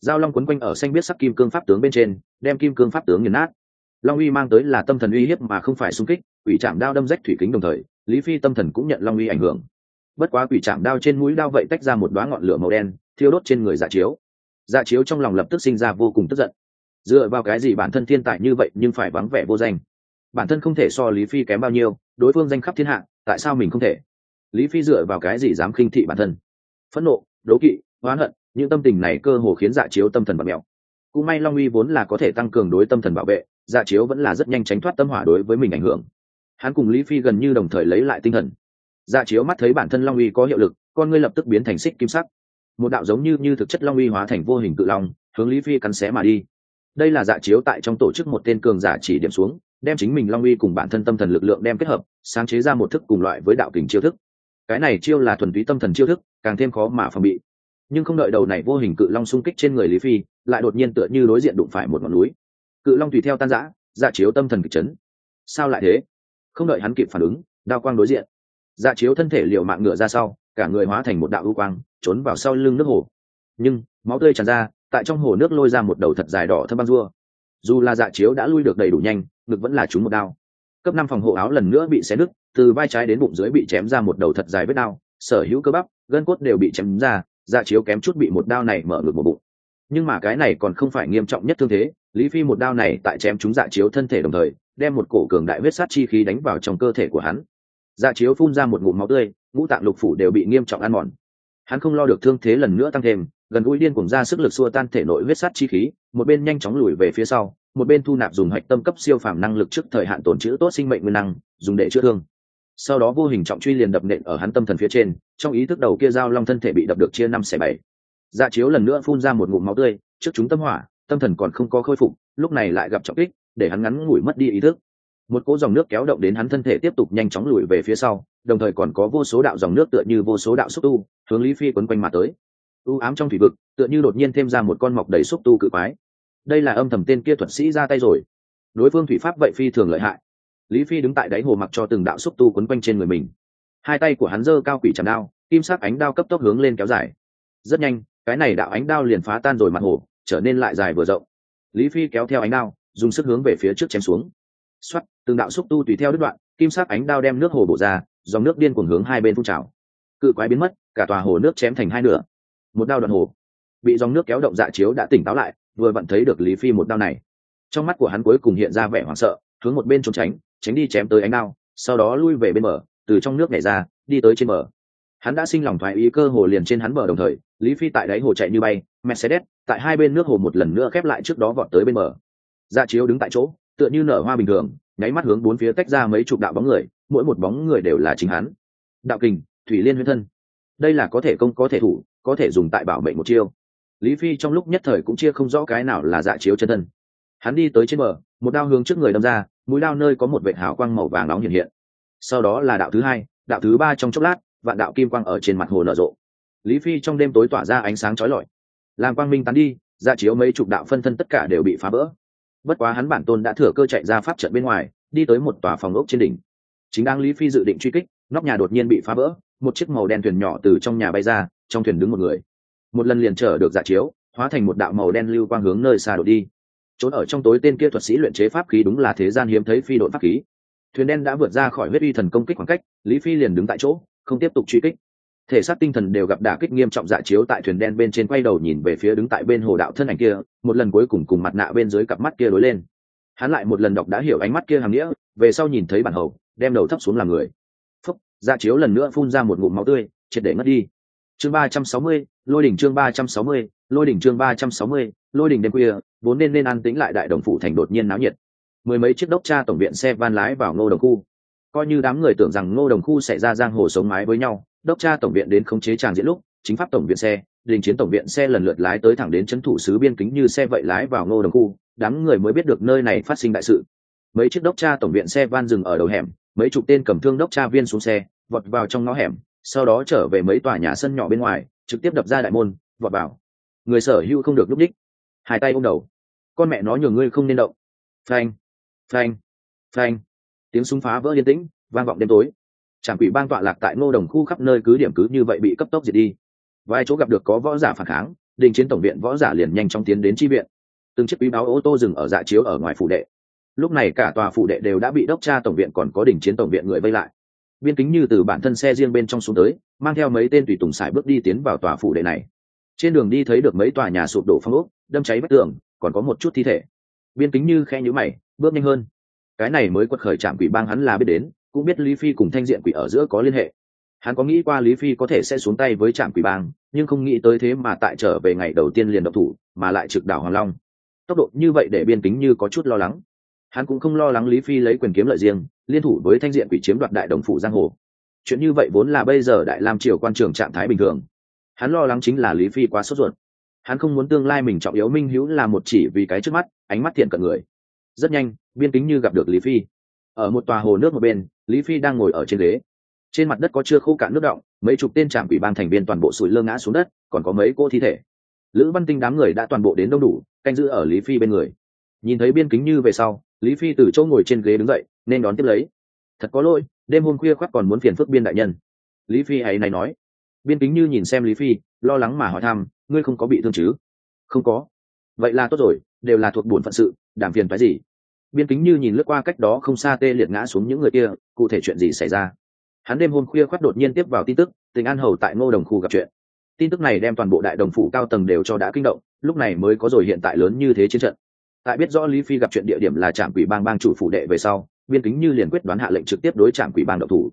Giao long quấn quanh ở xanh biết sắc kim cương pháp tướng bên trên, đem kim cương pháp tướng nghiền nát. Long uy mang tới là tâm thần uy hiếp mà không phải xung kích ủy chạm đao đâm rách thủy kính đồng thời, lý phi tâm thần cũng nhận long uy ảnh hưởng bất quá quỷ chạm đao trên mũi đao vậy tách ra một đoá ngọn lửa màu đen, thiêu đốt trên người dạ chiếu. Dạ chiếu trong lòng lập tức sinh ra vô cùng tức giận. Dựa vào cái gì bản thân thiên tài như vậy nhưng phải vắng vẻ vô danh? Bản thân không thể so lý phi kém bao nhiêu, đối phương danh khắp thiên hạ, tại sao mình không thể? Lý phi dựa vào cái gì dám khinh thị bản thân? Phẫn nộ, đố kỵ, oán hận, những tâm tình này cơ hồ khiến dạ chiếu tâm thần bật mèo. Cũng may long uy vốn là có thể tăng cường đối tâm thần bảo vệ dạ chiếu vẫn là rất nhanh tránh thoát tâm hỏa đối với mình ảnh hưởng. Hắn cùng lý phi gần như đồng thời lấy lại tinh thần dạ chiếu mắt thấy bản thân long uy có hiệu lực, con ngươi lập tức biến thành xích kim sắc. Một đạo giống như như thực chất long uy hóa thành vô hình cự long, hướng lý phi cắn xé mà đi. Đây là dạ chiếu tại trong tổ chức một tên cường giả chỉ điểm xuống, đem chính mình long uy cùng bản thân tâm thần lực lượng đem kết hợp, sáng chế ra một thức cùng loại với đạo kình chiêu thức. Cái này chiêu là thuần túy tâm thần chiêu thức, càng thêm khó mà phòng bị. Nhưng không đợi đầu này vô hình cự long xung kích trên người lý phi, lại đột nhiên tựa như đối diện đụng phải một ngọn núi. Cự long tùy theo tan rã dạ chiếu tâm thần kịch chấn. Sao lại thế? Không đợi hắn kịp phản ứng, đao quang đối diện dạ chiếu thân thể liều mạng ngựa ra sau, cả người hóa thành một đạo ưu quang, trốn vào sau lưng nước hồ. Nhưng, máu tươi tràn ra, tại trong hồ nước lôi ra một đầu thật dài đỏ thâm băng rua. Dù là dạ chiếu đã lui được đầy đủ nhanh, ngực vẫn là trúng một đao. Cấp năm phòng hộ áo lần nữa bị xé nứt, từ vai trái đến bụng dưới bị chém ra một đầu thật dài vết đao, sở hữu cơ bắp, gân cốt đều bị chém ra dạ chiếu kém chút bị một đao này mở ngực một bụng. Nhưng mà cái này còn không phải nghiêm trọng nhất thương thế, lý phi một đao này tại chém chúng dạ chiếu thân thể đồng thời, đem một cổ cường đại huyết sát chi khí đánh vào trong cơ thể của hắn dạ chiếu phun ra một ngụm máu tươi, ngũ tạng lục phủ đều bị nghiêm trọng ăn mòn. Hắn không lo được thương thế lần nữa tăng thêm, gần gũi điên cùng ra sức lực xua tan thể nội huyết sát chi khí, một bên nhanh chóng lùi về phía sau, một bên thu nạp dùng hạch tâm cấp siêu phàm năng lực trước thời hạn tồn chữ tốt sinh mệnh nguyên năng, dùng để chữa thương. Sau đó vô hình trọng truy liền đập nện ở hắn tâm thần phía trên, trong ý thức đầu kia dao long thân thể bị đập được chia năm xẻ bảy. Dạ chiếu lần nữa phun ra một ngụm máu tươi, trước chúng tâm hỏa, tâm thần còn không có khôi phục, lúc này lại gặp trọng kích, để hắn ngắn ngủi mất đi ý thức một cỗ dòng nước kéo động đến hắn thân thể tiếp tục nhanh chóng lùi về phía sau, đồng thời còn có vô số đạo dòng nước tựa như vô số đạo xúc tu, hướng lý phi quấn quanh mà tới. U ám trong thủy vực, tựa như đột nhiên thêm ra một con mọc đầy xúc tu cự quái. Đây là âm thầm tên kia thuật sĩ ra tay rồi. Đối phương thủy pháp vậy phi thường lợi hại. Lý phi đứng tại đáy hồ mặc cho từng đạo xúc tu quấn quanh trên người mình. Hai tay của hắn giơ cao quỷ chạm đao, kim sắc ánh đao cấp tốc hướng lên kéo dài. Rất nhanh, cái này đạo ánh đao liền phá tan rồi mặt hồ, trở nên lại dài vừa rộng. Lý phi kéo theo ánh đao, dùng sức hướng về phía trước chém xuống xoắt từng đạo xúc tu tùy theo đứt đoạn, kim sắc ánh đao đem nước hồ bổ ra, dòng nước điên cuồng hướng hai bên phun trào. Cự quái biến mất, cả tòa hồ nước chém thành hai nửa. Một đao đoạn hồ. Bị dòng nước kéo động dạ chiếu đã tỉnh táo lại, vừa vặn thấy được lý phi một đao này. Trong mắt của hắn cuối cùng hiện ra vẻ hoảng sợ, hướng một bên trốn tránh tránh đi chém tới ánh đao, sau đó lui về bên bờ, từ trong nước nhảy ra, đi tới trên bờ. Hắn đã sinh lòng thoái ý cơ hồ liền trên hắn bờ đồng thời, lý phi tại đáy hồ chạy như bay, mercedes, tại hai bên nước hồ một lần nữa khép lại trước đó vọt tới bên bờ. Dạ chiếu đứng tại chỗ tựa như nở hoa bình thường, nháy mắt hướng bốn phía tách ra mấy chục đạo bóng người, mỗi một bóng người đều là chính hắn. Đạo kình, thủy liên huyết thân. Đây là có thể công, có thể thủ, có thể dùng tại bảo mệnh một chiêu. Lý phi trong lúc nhất thời cũng chia không rõ cái nào là dạ chiếu chân thân. Hắn đi tới trên bờ, một đao hướng trước người đâm ra, mũi đao nơi có một vệ hào quang màu vàng nóng hiện hiện. Sau đó là đạo thứ hai, đạo thứ ba trong chốc lát, vạn đạo kim quang ở trên mặt hồ nở rộ. Lý phi trong đêm tối tỏa ra ánh sáng chói lọi. Làm quang minh tán đi dạ chiếu mấy chục đạo phân thân tất cả đều bị phá vỡ bất quá hắn bản tôn đã thừa cơ chạy ra pháp trận bên ngoài, đi tới một tòa phòng ốc trên đỉnh. Chính đang lý phi dự định truy kích, nóc nhà đột nhiên bị phá vỡ, một chiếc màu đen thuyền nhỏ từ trong nhà bay ra, trong thuyền đứng một người. Một lần liền chở được dạ chiếu, hóa thành một đạo màu đen lưu quang hướng nơi xa đột đi. Trốn ở trong tối tên kia thuật sĩ luyện chế pháp khí đúng là thế gian hiếm thấy phi đội pháp khí. Thuyền đen đã vượt ra khỏi huyết uy thần công kích khoảng cách, lý phi liền đứng tại chỗ, không tiếp tục truy kích thể xác tinh thần đều gặp đả kích nghiêm trọng dạ chiếu tại thuyền đen bên trên quay đầu nhìn về phía đứng tại bên hồ đạo thân ảnh kia, một lần cuối cùng cùng mặt nạ bên dưới cặp mắt kia lối lên. Hắn lại một lần đọc đã hiểu ánh mắt kia hàm nghĩa, về sau nhìn thấy bản hầu, đem đầu thấp xuống làm người. Phúc dạ chiếu lần nữa phun ra một ngụm máu tươi, triệt để mất đi. Chương ba trăm sáu mươi, lôi đỉnh chương ba trăm sáu mươi, lôi đỉnh chương ba trăm sáu mươi, lôi đỉnh đêm khuya, vốn nên nên ăn tĩnh lại đại đồng phụ thành đột nhiên náo nhiệt. Mười mấy chiếc đốc cha tổng viện xe van lái vào ngô đồng khu. Coi như đám người tưởng rằng ngô đồng khu sẽ ra giang hồ sống mái với nhau đốc tra tổng viện đến khống chế tràng diễn lúc, chính pháp tổng viện xe, đình chiến tổng viện xe lần lượt lái tới thẳng đến c thủ sứ biên kính như xe vậy lái vào ngô đồng khu, đám người mới biết được nơi này phát sinh đại sự. Mấy chiếc đốc tra tổng viện xe van dừng ở đầu hẻm, mấy chục tên cầm thương đốc tra viên xuống xe, vọt vào trong ngõ hẻm, sau đó trở về mấy tòa nhà sân nhỏ bên ngoài, trực tiếp đập ra đại môn, vọt vào. Người sở hữu không được lúc đích hai tay ôm đầu. Con mẹ nó nhường ngươi không nên động. Phanh phanh phanh. Tiếng súng phá vỡ yên tĩnh, vang vọng đêm tối trạm quỷ bang tọa lạc tại ngô đồng khu khắp nơi cứ điểm cứ như vậy bị cấp tốc diệt đi. Vài chỗ gặp được có võ giả phản kháng, đình chiến tổng viện võ giả liền nhanh chóng tiến đến tri viện. Từng chiếc quý báo ô tô dừng ở dạ chiếu ở ngoài phủ đệ. Lúc này cả tòa phủ đệ đều đã bị đốc tra tổng viện còn có đình chiến tổng viện người vây lại. Biên kính như từ bản thân xe riêng bên trong xuống tới, mang theo mấy tên tùy tùng sải bước đi tiến vào tòa phủ đệ này. Trên đường đi thấy được mấy tòa nhà sụp đổ phong ốc, đâm cháy vách tường, còn có một chút thi thể. Biên kính như khe nhữ mày, bước nhanh hơn. Cái này mới quật khởi trạm quỷ bang hắn là biết đến cũng biết lý phi cùng thanh diện quỷ ở giữa có liên hệ. Hắn có nghĩ qua lý phi có thể sẽ xuống tay với trạm quỷ bang, nhưng không nghĩ tới thế mà tại trở về ngày đầu tiên liền độc thủ, mà lại trực đảo hoàng long. Tốc độ như vậy để biên kính như có chút lo lắng. Hắn cũng không lo lắng lý phi lấy quyền kiếm lợi riêng, liên thủ với thanh diện quỷ chiếm đoạt đại đồng phủ giang hồ. Chuyện như vậy vốn là bây giờ đại lam triều quan trường trạng thái bình thường. Hắn lo lắng chính là lý phi quá sốt ruột. Hắn không muốn tương lai mình trọng yếu minh hữu là một chỉ vì cái trước mắt, ánh mắt thiện cận người. Rất nhanh, biên kính như gặp được lý phi ở một tòa hồ nước một bên, lý phi đang ngồi ở trên ghế. Trên mặt đất có chưa khô cạn nước động, mấy chục tên trạm ủy ban thành viên toàn bộ sủi lơ ngã xuống đất, còn có mấy cô thi thể. Lữ văn tinh đám người đã toàn bộ đến đông đủ, canh giữ ở lý phi bên người. Nhìn thấy biên kính như về sau, lý phi từ chỗ ngồi trên ghế đứng dậy, nên đón tiếp lấy. Thật có lỗi, đêm hôm khuya khoác còn muốn phiền phức biên đại nhân. Lý phi ấy này nói. Biên kính như nhìn xem lý phi, lo lắng mà hỏi thăm, ngươi không có bị thương chứ? Không có. Vậy là tốt rồi, đều là thuộc bổn phận sự, đảm phiền phái gì? Biên kính như nhìn lướt qua cách đó không xa tê liệt ngã xuống những người kia, cụ thể chuyện gì xảy ra? Hắn đêm hôm khuya khoác đột nhiên tiếp vào tin tức, tình an hầu tại ngô đồng khu gặp chuyện. Tin tức này đem toàn bộ đại đồng phủ cao tầng đều cho đã kinh động, lúc này mới có rồi hiện tại lớn như thế chiến trận. Tại biết rõ lý phi gặp chuyện địa điểm là trạm quỷ bang bang chủ phủ đệ về sau, biên kính như liền quyết đoán hạ lệnh trực tiếp đối trạm quỷ bang độc thủ.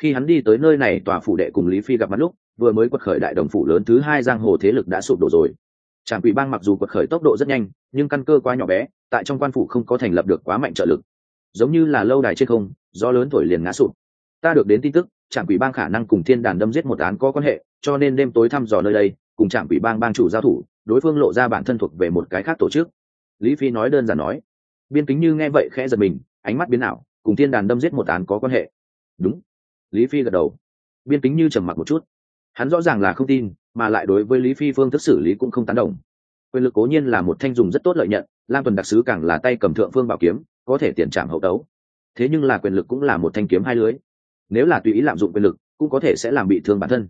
Khi hắn đi tới nơi này, tòa phủ đệ cùng lý phi gặp mặt lúc, vừa mới quật khởi đại đồng phủ lớn thứ hai giang hồ thế lực đã sụp đổ rồi trạm quỷ bang mặc dù quật khởi tốc độ rất nhanh, nhưng căn cơ quá nhỏ bé, tại trong quan phủ không có thành lập được quá mạnh trợ lực. Giống như là lâu đài trên không, gió lớn thổi liền ngã sụp. Ta được đến tin tức, trạm quỷ bang khả năng cùng thiên đàn đâm giết một án có quan hệ, cho nên đêm tối thăm dò nơi đây, cùng trạm quỷ bang bang chủ giao thủ, đối phương lộ ra bản thân thuộc về một cái khác tổ chức. Lý phi nói đơn giản nói. Biên kính như nghe vậy khẽ giật mình, ánh mắt biến ảo, cùng thiên đàn đâm giết một án có quan hệ. Đúng. Lý phi gật đầu. Biên kính như trầm mặc một chút. Hắn rõ ràng là không tin mà lại đối với lý phi phương thức xử lý cũng không tán đồng. Quyền lực cố nhiên là một thanh dùng rất tốt lợi nhận, lam tuần đặc sứ càng là tay cầm thượng phương bảo kiếm, có thể tiền trảm hậu đấu thế nhưng là quyền lực cũng là một thanh kiếm hai lưới. Nếu là tùy ý lạm dụng quyền lực, cũng có thể sẽ làm bị thương bản thân.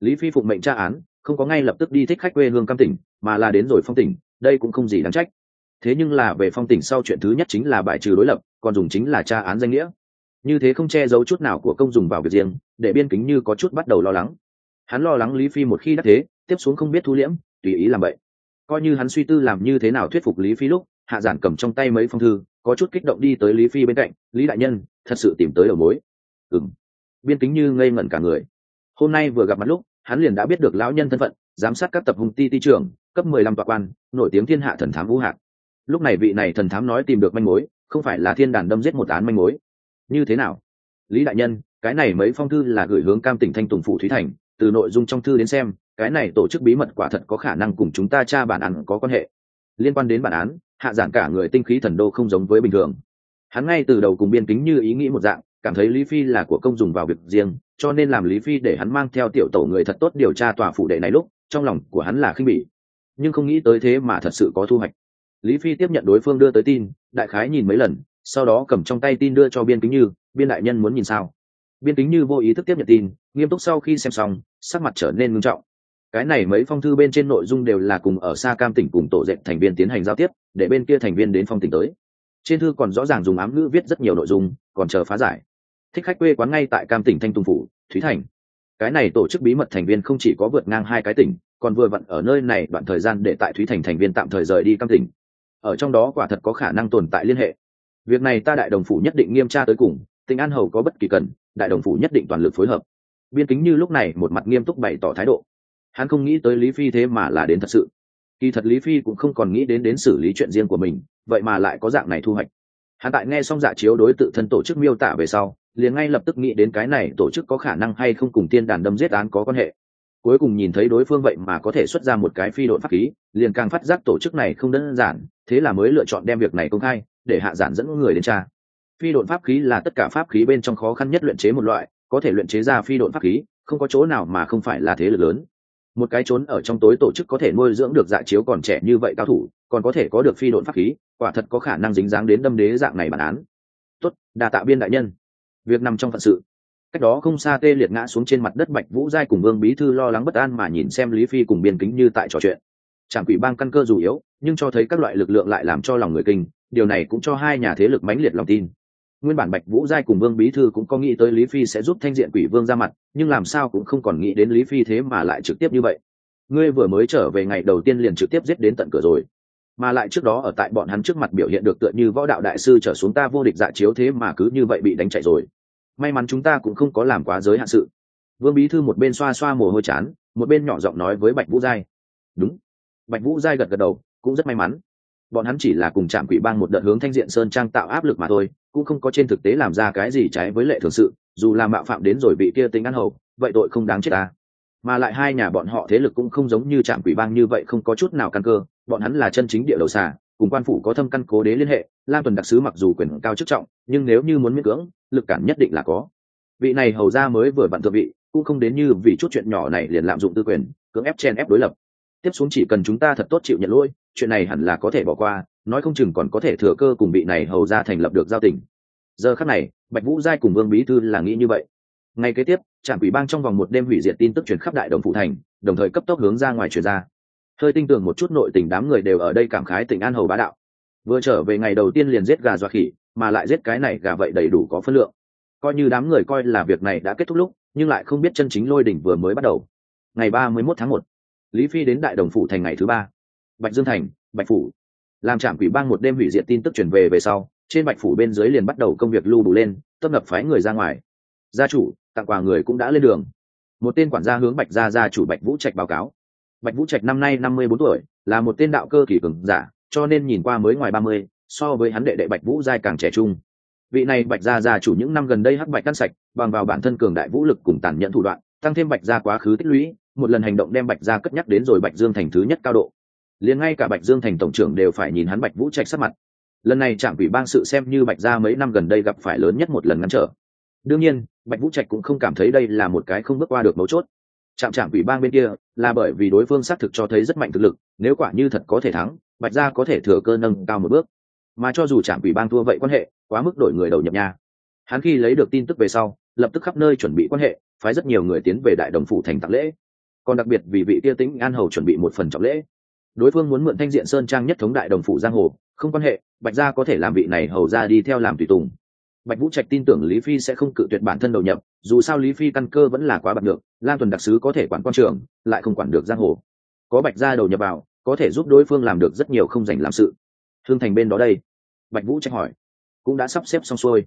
Lý phi phụng mệnh tra án, không có ngay lập tức đi thích khách quê hương cam tỉnh, mà là đến rồi phong tỉnh, đây cũng không gì đáng trách. Thế nhưng là về phong tỉnh sau chuyện thứ nhất chính là bài trừ đối lập, còn dùng chính là tra án danh nghĩa. Như thế không che giấu chút nào của công dùng vào việc riêng, để biên kính như có chút bắt đầu lo lắng hắn lo lắng lý phi một khi đắc thế, tiếp xuống không biết thu liễm, tùy ý làm vậy coi như hắn suy tư làm như thế nào thuyết phục lý phi lúc, hạ giản cầm trong tay mấy phong thư, có chút kích động đi tới lý phi bên cạnh, lý đại nhân, thật sự tìm tới đầu mối. Ừng biên kính như ngây ngẩn cả người. Hôm nay vừa gặp mặt lúc, hắn liền đã biết được lão nhân thân phận, giám sát các tập hùng ti ti trưởng, cấp mười lăm tọa quan, nổi tiếng thiên hạ thần thám vũ hạc. Lúc này vị này thần thám nói tìm được manh mối, không phải là thiên đàn đâm giết một án manh mối. Như thế nào? Lý đại nhân, cái này mấy phong thư là gửi hướng cam tỉnh thanh tùng phủ thúy thành từ nội dung trong thư đến xem, cái này tổ chức bí mật quả thật có khả năng cùng chúng ta tra bản án có quan hệ. Liên quan đến bản án, hạ giản cả người tinh khí thần đô không giống với bình thường. Hắn ngay từ đầu cùng biên kính như ý nghĩ một dạng, cảm thấy lý phi là của công dùng vào việc riêng, cho nên làm lý phi để hắn mang theo tiểu tổ người thật tốt điều tra tòa phủ đệ này lúc, trong lòng của hắn là khinh bỉ. Nhưng không nghĩ tới thế mà thật sự có thu hoạch. Lý phi tiếp nhận đối phương đưa tới tin, đại khái nhìn mấy lần, sau đó cầm trong tay tin đưa cho biên kính như, biên đại nhân muốn nhìn sao? Biên kính như vô ý thức tiếp nhận tin, nghiêm túc sau khi xem xong, sắc mặt trở nên ngưng trọng. Cái này mấy phong thư bên trên nội dung đều là cùng ở xa cam tỉnh cùng tổ dệt thành viên tiến hành giao tiếp, để bên kia thành viên đến phong tỉnh tới. Trên thư còn rõ ràng dùng ám ngữ viết rất nhiều nội dung, còn chờ phá giải. Thích khách quê quán ngay tại cam tỉnh thanh tùng phủ, thúy thành. Cái này tổ chức bí mật thành viên không chỉ có vượt ngang hai cái tỉnh, còn vừa vặn ở nơi này đoạn thời gian để tại thúy thành thành viên tạm thời rời đi cam tỉnh. Ở trong đó quả thật có khả năng tồn tại liên hệ. Việc này ta đại đồng phủ nhất định nghiêm tra tới cùng, tỉnh an hầu có bất kỳ cần đại đồng phủ nhất định toàn lực phối hợp. Biên kính như lúc này một mặt nghiêm túc bày tỏ thái độ. Hắn không nghĩ tới lý phi thế mà là đến thật sự. Kỳ thật lý phi cũng không còn nghĩ đến đến xử lý chuyện riêng của mình, vậy mà lại có dạng này thu hoạch. Hắn tại nghe xong dạ chiếu đối tự thân tổ chức miêu tả về sau, liền ngay lập tức nghĩ đến cái này tổ chức có khả năng hay không cùng tiên đàn đâm giết án có quan hệ. Cuối cùng nhìn thấy đối phương vậy mà có thể xuất ra một cái phi đội pháp khí, liền càng phát giác tổ chức này không đơn giản, thế là mới lựa chọn đem việc này công khai, để hạ giản dẫn người đến tra phi độn pháp khí là tất cả pháp khí bên trong khó khăn nhất luyện chế một loại, có thể luyện chế ra phi độn pháp khí, không có chỗ nào mà không phải là thế lực lớn. Một cái trốn ở trong tối tổ chức có thể nuôi dưỡng được dạ chiếu còn trẻ như vậy cao thủ, còn có thể có được phi độn pháp khí, quả thật có khả năng dính dáng đến đâm đế dạng này bản án. Tốt, đà tạ biên đại nhân. Việc nằm trong phận sự. Cách đó không xa tê liệt ngã xuống trên mặt đất bạch vũ giai cùng vương bí thư lo lắng bất an mà nhìn xem lý phi cùng biên kính như tại trò chuyện. Trạm quỷ bang căn cơ dù yếu, nhưng cho thấy các loại lực lượng lại làm cho lòng người kinh, điều này cũng cho hai nhà thế lực mãnh liệt lòng tin nguyên bản bạch vũ giai cùng vương bí thư cũng có nghĩ tới lý phi sẽ giúp thanh diện quỷ vương ra mặt, nhưng làm sao cũng không còn nghĩ đến lý phi thế mà lại trực tiếp như vậy. Ngươi vừa mới trở về ngày đầu tiên liền trực tiếp giết đến tận cửa rồi. Mà lại trước đó ở tại bọn hắn trước mặt biểu hiện được tựa như võ đạo đại sư trở xuống ta vô địch dạ chiếu thế mà cứ như vậy bị đánh chạy rồi. May mắn chúng ta cũng không có làm quá giới hạn sự. Vương bí thư một bên xoa xoa mồ hôi chán, một bên nhỏ giọng nói với bạch vũ giai. Đúng. Bạch vũ giai gật gật đầu, cũng rất may mắn. Bọn hắn chỉ là cùng chạm quỷ bang một đợt hướng thanh diện sơn trang tạo áp lực mà thôi cũng không có trên thực tế làm ra cái gì trái với lệ thường sự, dù là mạo phạm đến rồi bị kia tính ăn hầu, vậy tội không đáng chết ta. Mà lại hai nhà bọn họ thế lực cũng không giống như trạm quỷ bang như vậy không có chút nào căn cơ, bọn hắn là chân chính địa đầu xà, cùng quan phủ có thâm căn cố đế liên hệ, lam tuần đặc sứ mặc dù quyền cao chức trọng, nhưng nếu như muốn miễn cưỡng, lực cản nhất định là có. Vị này hầu ra mới vừa bận thượng vị, cũng không đến như vì chút chuyện nhỏ này liền lạm dụng tư quyền, cưỡng ép chen ép đối lập. Tiếp xuống chỉ cần chúng ta thật tốt chịu nhận lỗi, chuyện này hẳn là có thể bỏ qua nói không chừng còn có thể thừa cơ cùng vị này hầu ra thành lập được giao tình. Giờ khắc này, bạch vũ giai cùng vương bí thư là nghĩ như vậy. Ngay kế tiếp, trạm quỷ bang trong vòng một đêm hủy diệt tin tức truyền khắp đại đồng phụ thành, đồng thời cấp tốc hướng ra ngoài truyền ra. Hơi tin tưởng một chút nội tình đám người đều ở đây cảm khái tỉnh an hầu bá đạo. Vừa trở về ngày đầu tiên liền giết gà dọa khỉ, mà lại giết cái này gà vậy đầy đủ có phân lượng. Coi như đám người coi là việc này đã kết thúc lúc, nhưng lại không biết chân chính lôi đỉnh vừa mới bắt đầu. Ngày ba mươi mốt tháng một, lý phi đến đại đồng phủ thành ngày thứ ba. Bạch dương thành, bạch phủ làm trạm quỷ bang một đêm hủy diệt tin tức chuyển về về sau, trên bạch phủ bên dưới liền bắt đầu công việc lưu đủ lên, tấp nập phái người ra ngoài. Gia chủ, tặng quà người cũng đã lên đường. Một tên quản gia hướng bạch gia gia chủ bạch vũ trạch báo cáo. Bạch vũ trạch năm nay năm mươi bốn tuổi, là một tên đạo cơ kỷ cường giả, cho nên nhìn qua mới ngoài ba mươi, so với hắn đệ đệ bạch vũ giai càng trẻ trung. Vị này bạch gia gia chủ những năm gần đây hắc bạch căn sạch, bằng vào bản thân cường đại vũ lực cùng tàn nhẫn thủ đoạn, tăng thêm bạch gia quá khứ tích lũy, một lần hành động đem bạch gia cất nhắc đến rồi bạch dương thành thứ nhất cao độ liền ngay cả bạch dương thành tổng trưởng đều phải nhìn hắn bạch vũ trạch sắc mặt. Lần này trạm quỷ bang sự xem như bạch gia mấy năm gần đây gặp phải lớn nhất một lần ngăn trở. Đương nhiên, bạch vũ trạch cũng không cảm thấy đây là một cái không bước qua được mấu chốt. Trạm trạm quỷ bang bên kia là bởi vì đối phương xác thực cho thấy rất mạnh thực lực, nếu quả như thật có thể thắng, bạch gia có thể thừa cơ nâng cao một bước. Mà cho dù trạm quỷ bang thua vậy quan hệ quá mức đổi người đầu nhập nhà. Hắn khi lấy được tin tức về sau, lập tức khắp nơi chuẩn bị quan hệ, phái rất nhiều người tiến về đại đồng phủ thành tặng lễ. Còn đặc biệt vì vị tia tính an hầu chuẩn bị một phần trọng lễ đối phương muốn mượn thanh diện sơn trang nhất thống đại đồng phủ giang hồ, không quan hệ, bạch gia có thể làm vị này hầu ra đi theo làm tùy tùng. Bạch vũ trạch tin tưởng lý phi sẽ không cự tuyệt bản thân đầu nhập, dù sao lý phi căn cơ vẫn là quá bạc được lan tuần đặc sứ có thể quản quan trường, lại không quản được giang hồ. Có bạch gia đầu nhập vào, có thể giúp đối phương làm được rất nhiều không dành làm sự. Thương thành bên đó đây. Bạch vũ trạch hỏi. Cũng đã sắp xếp xong xuôi.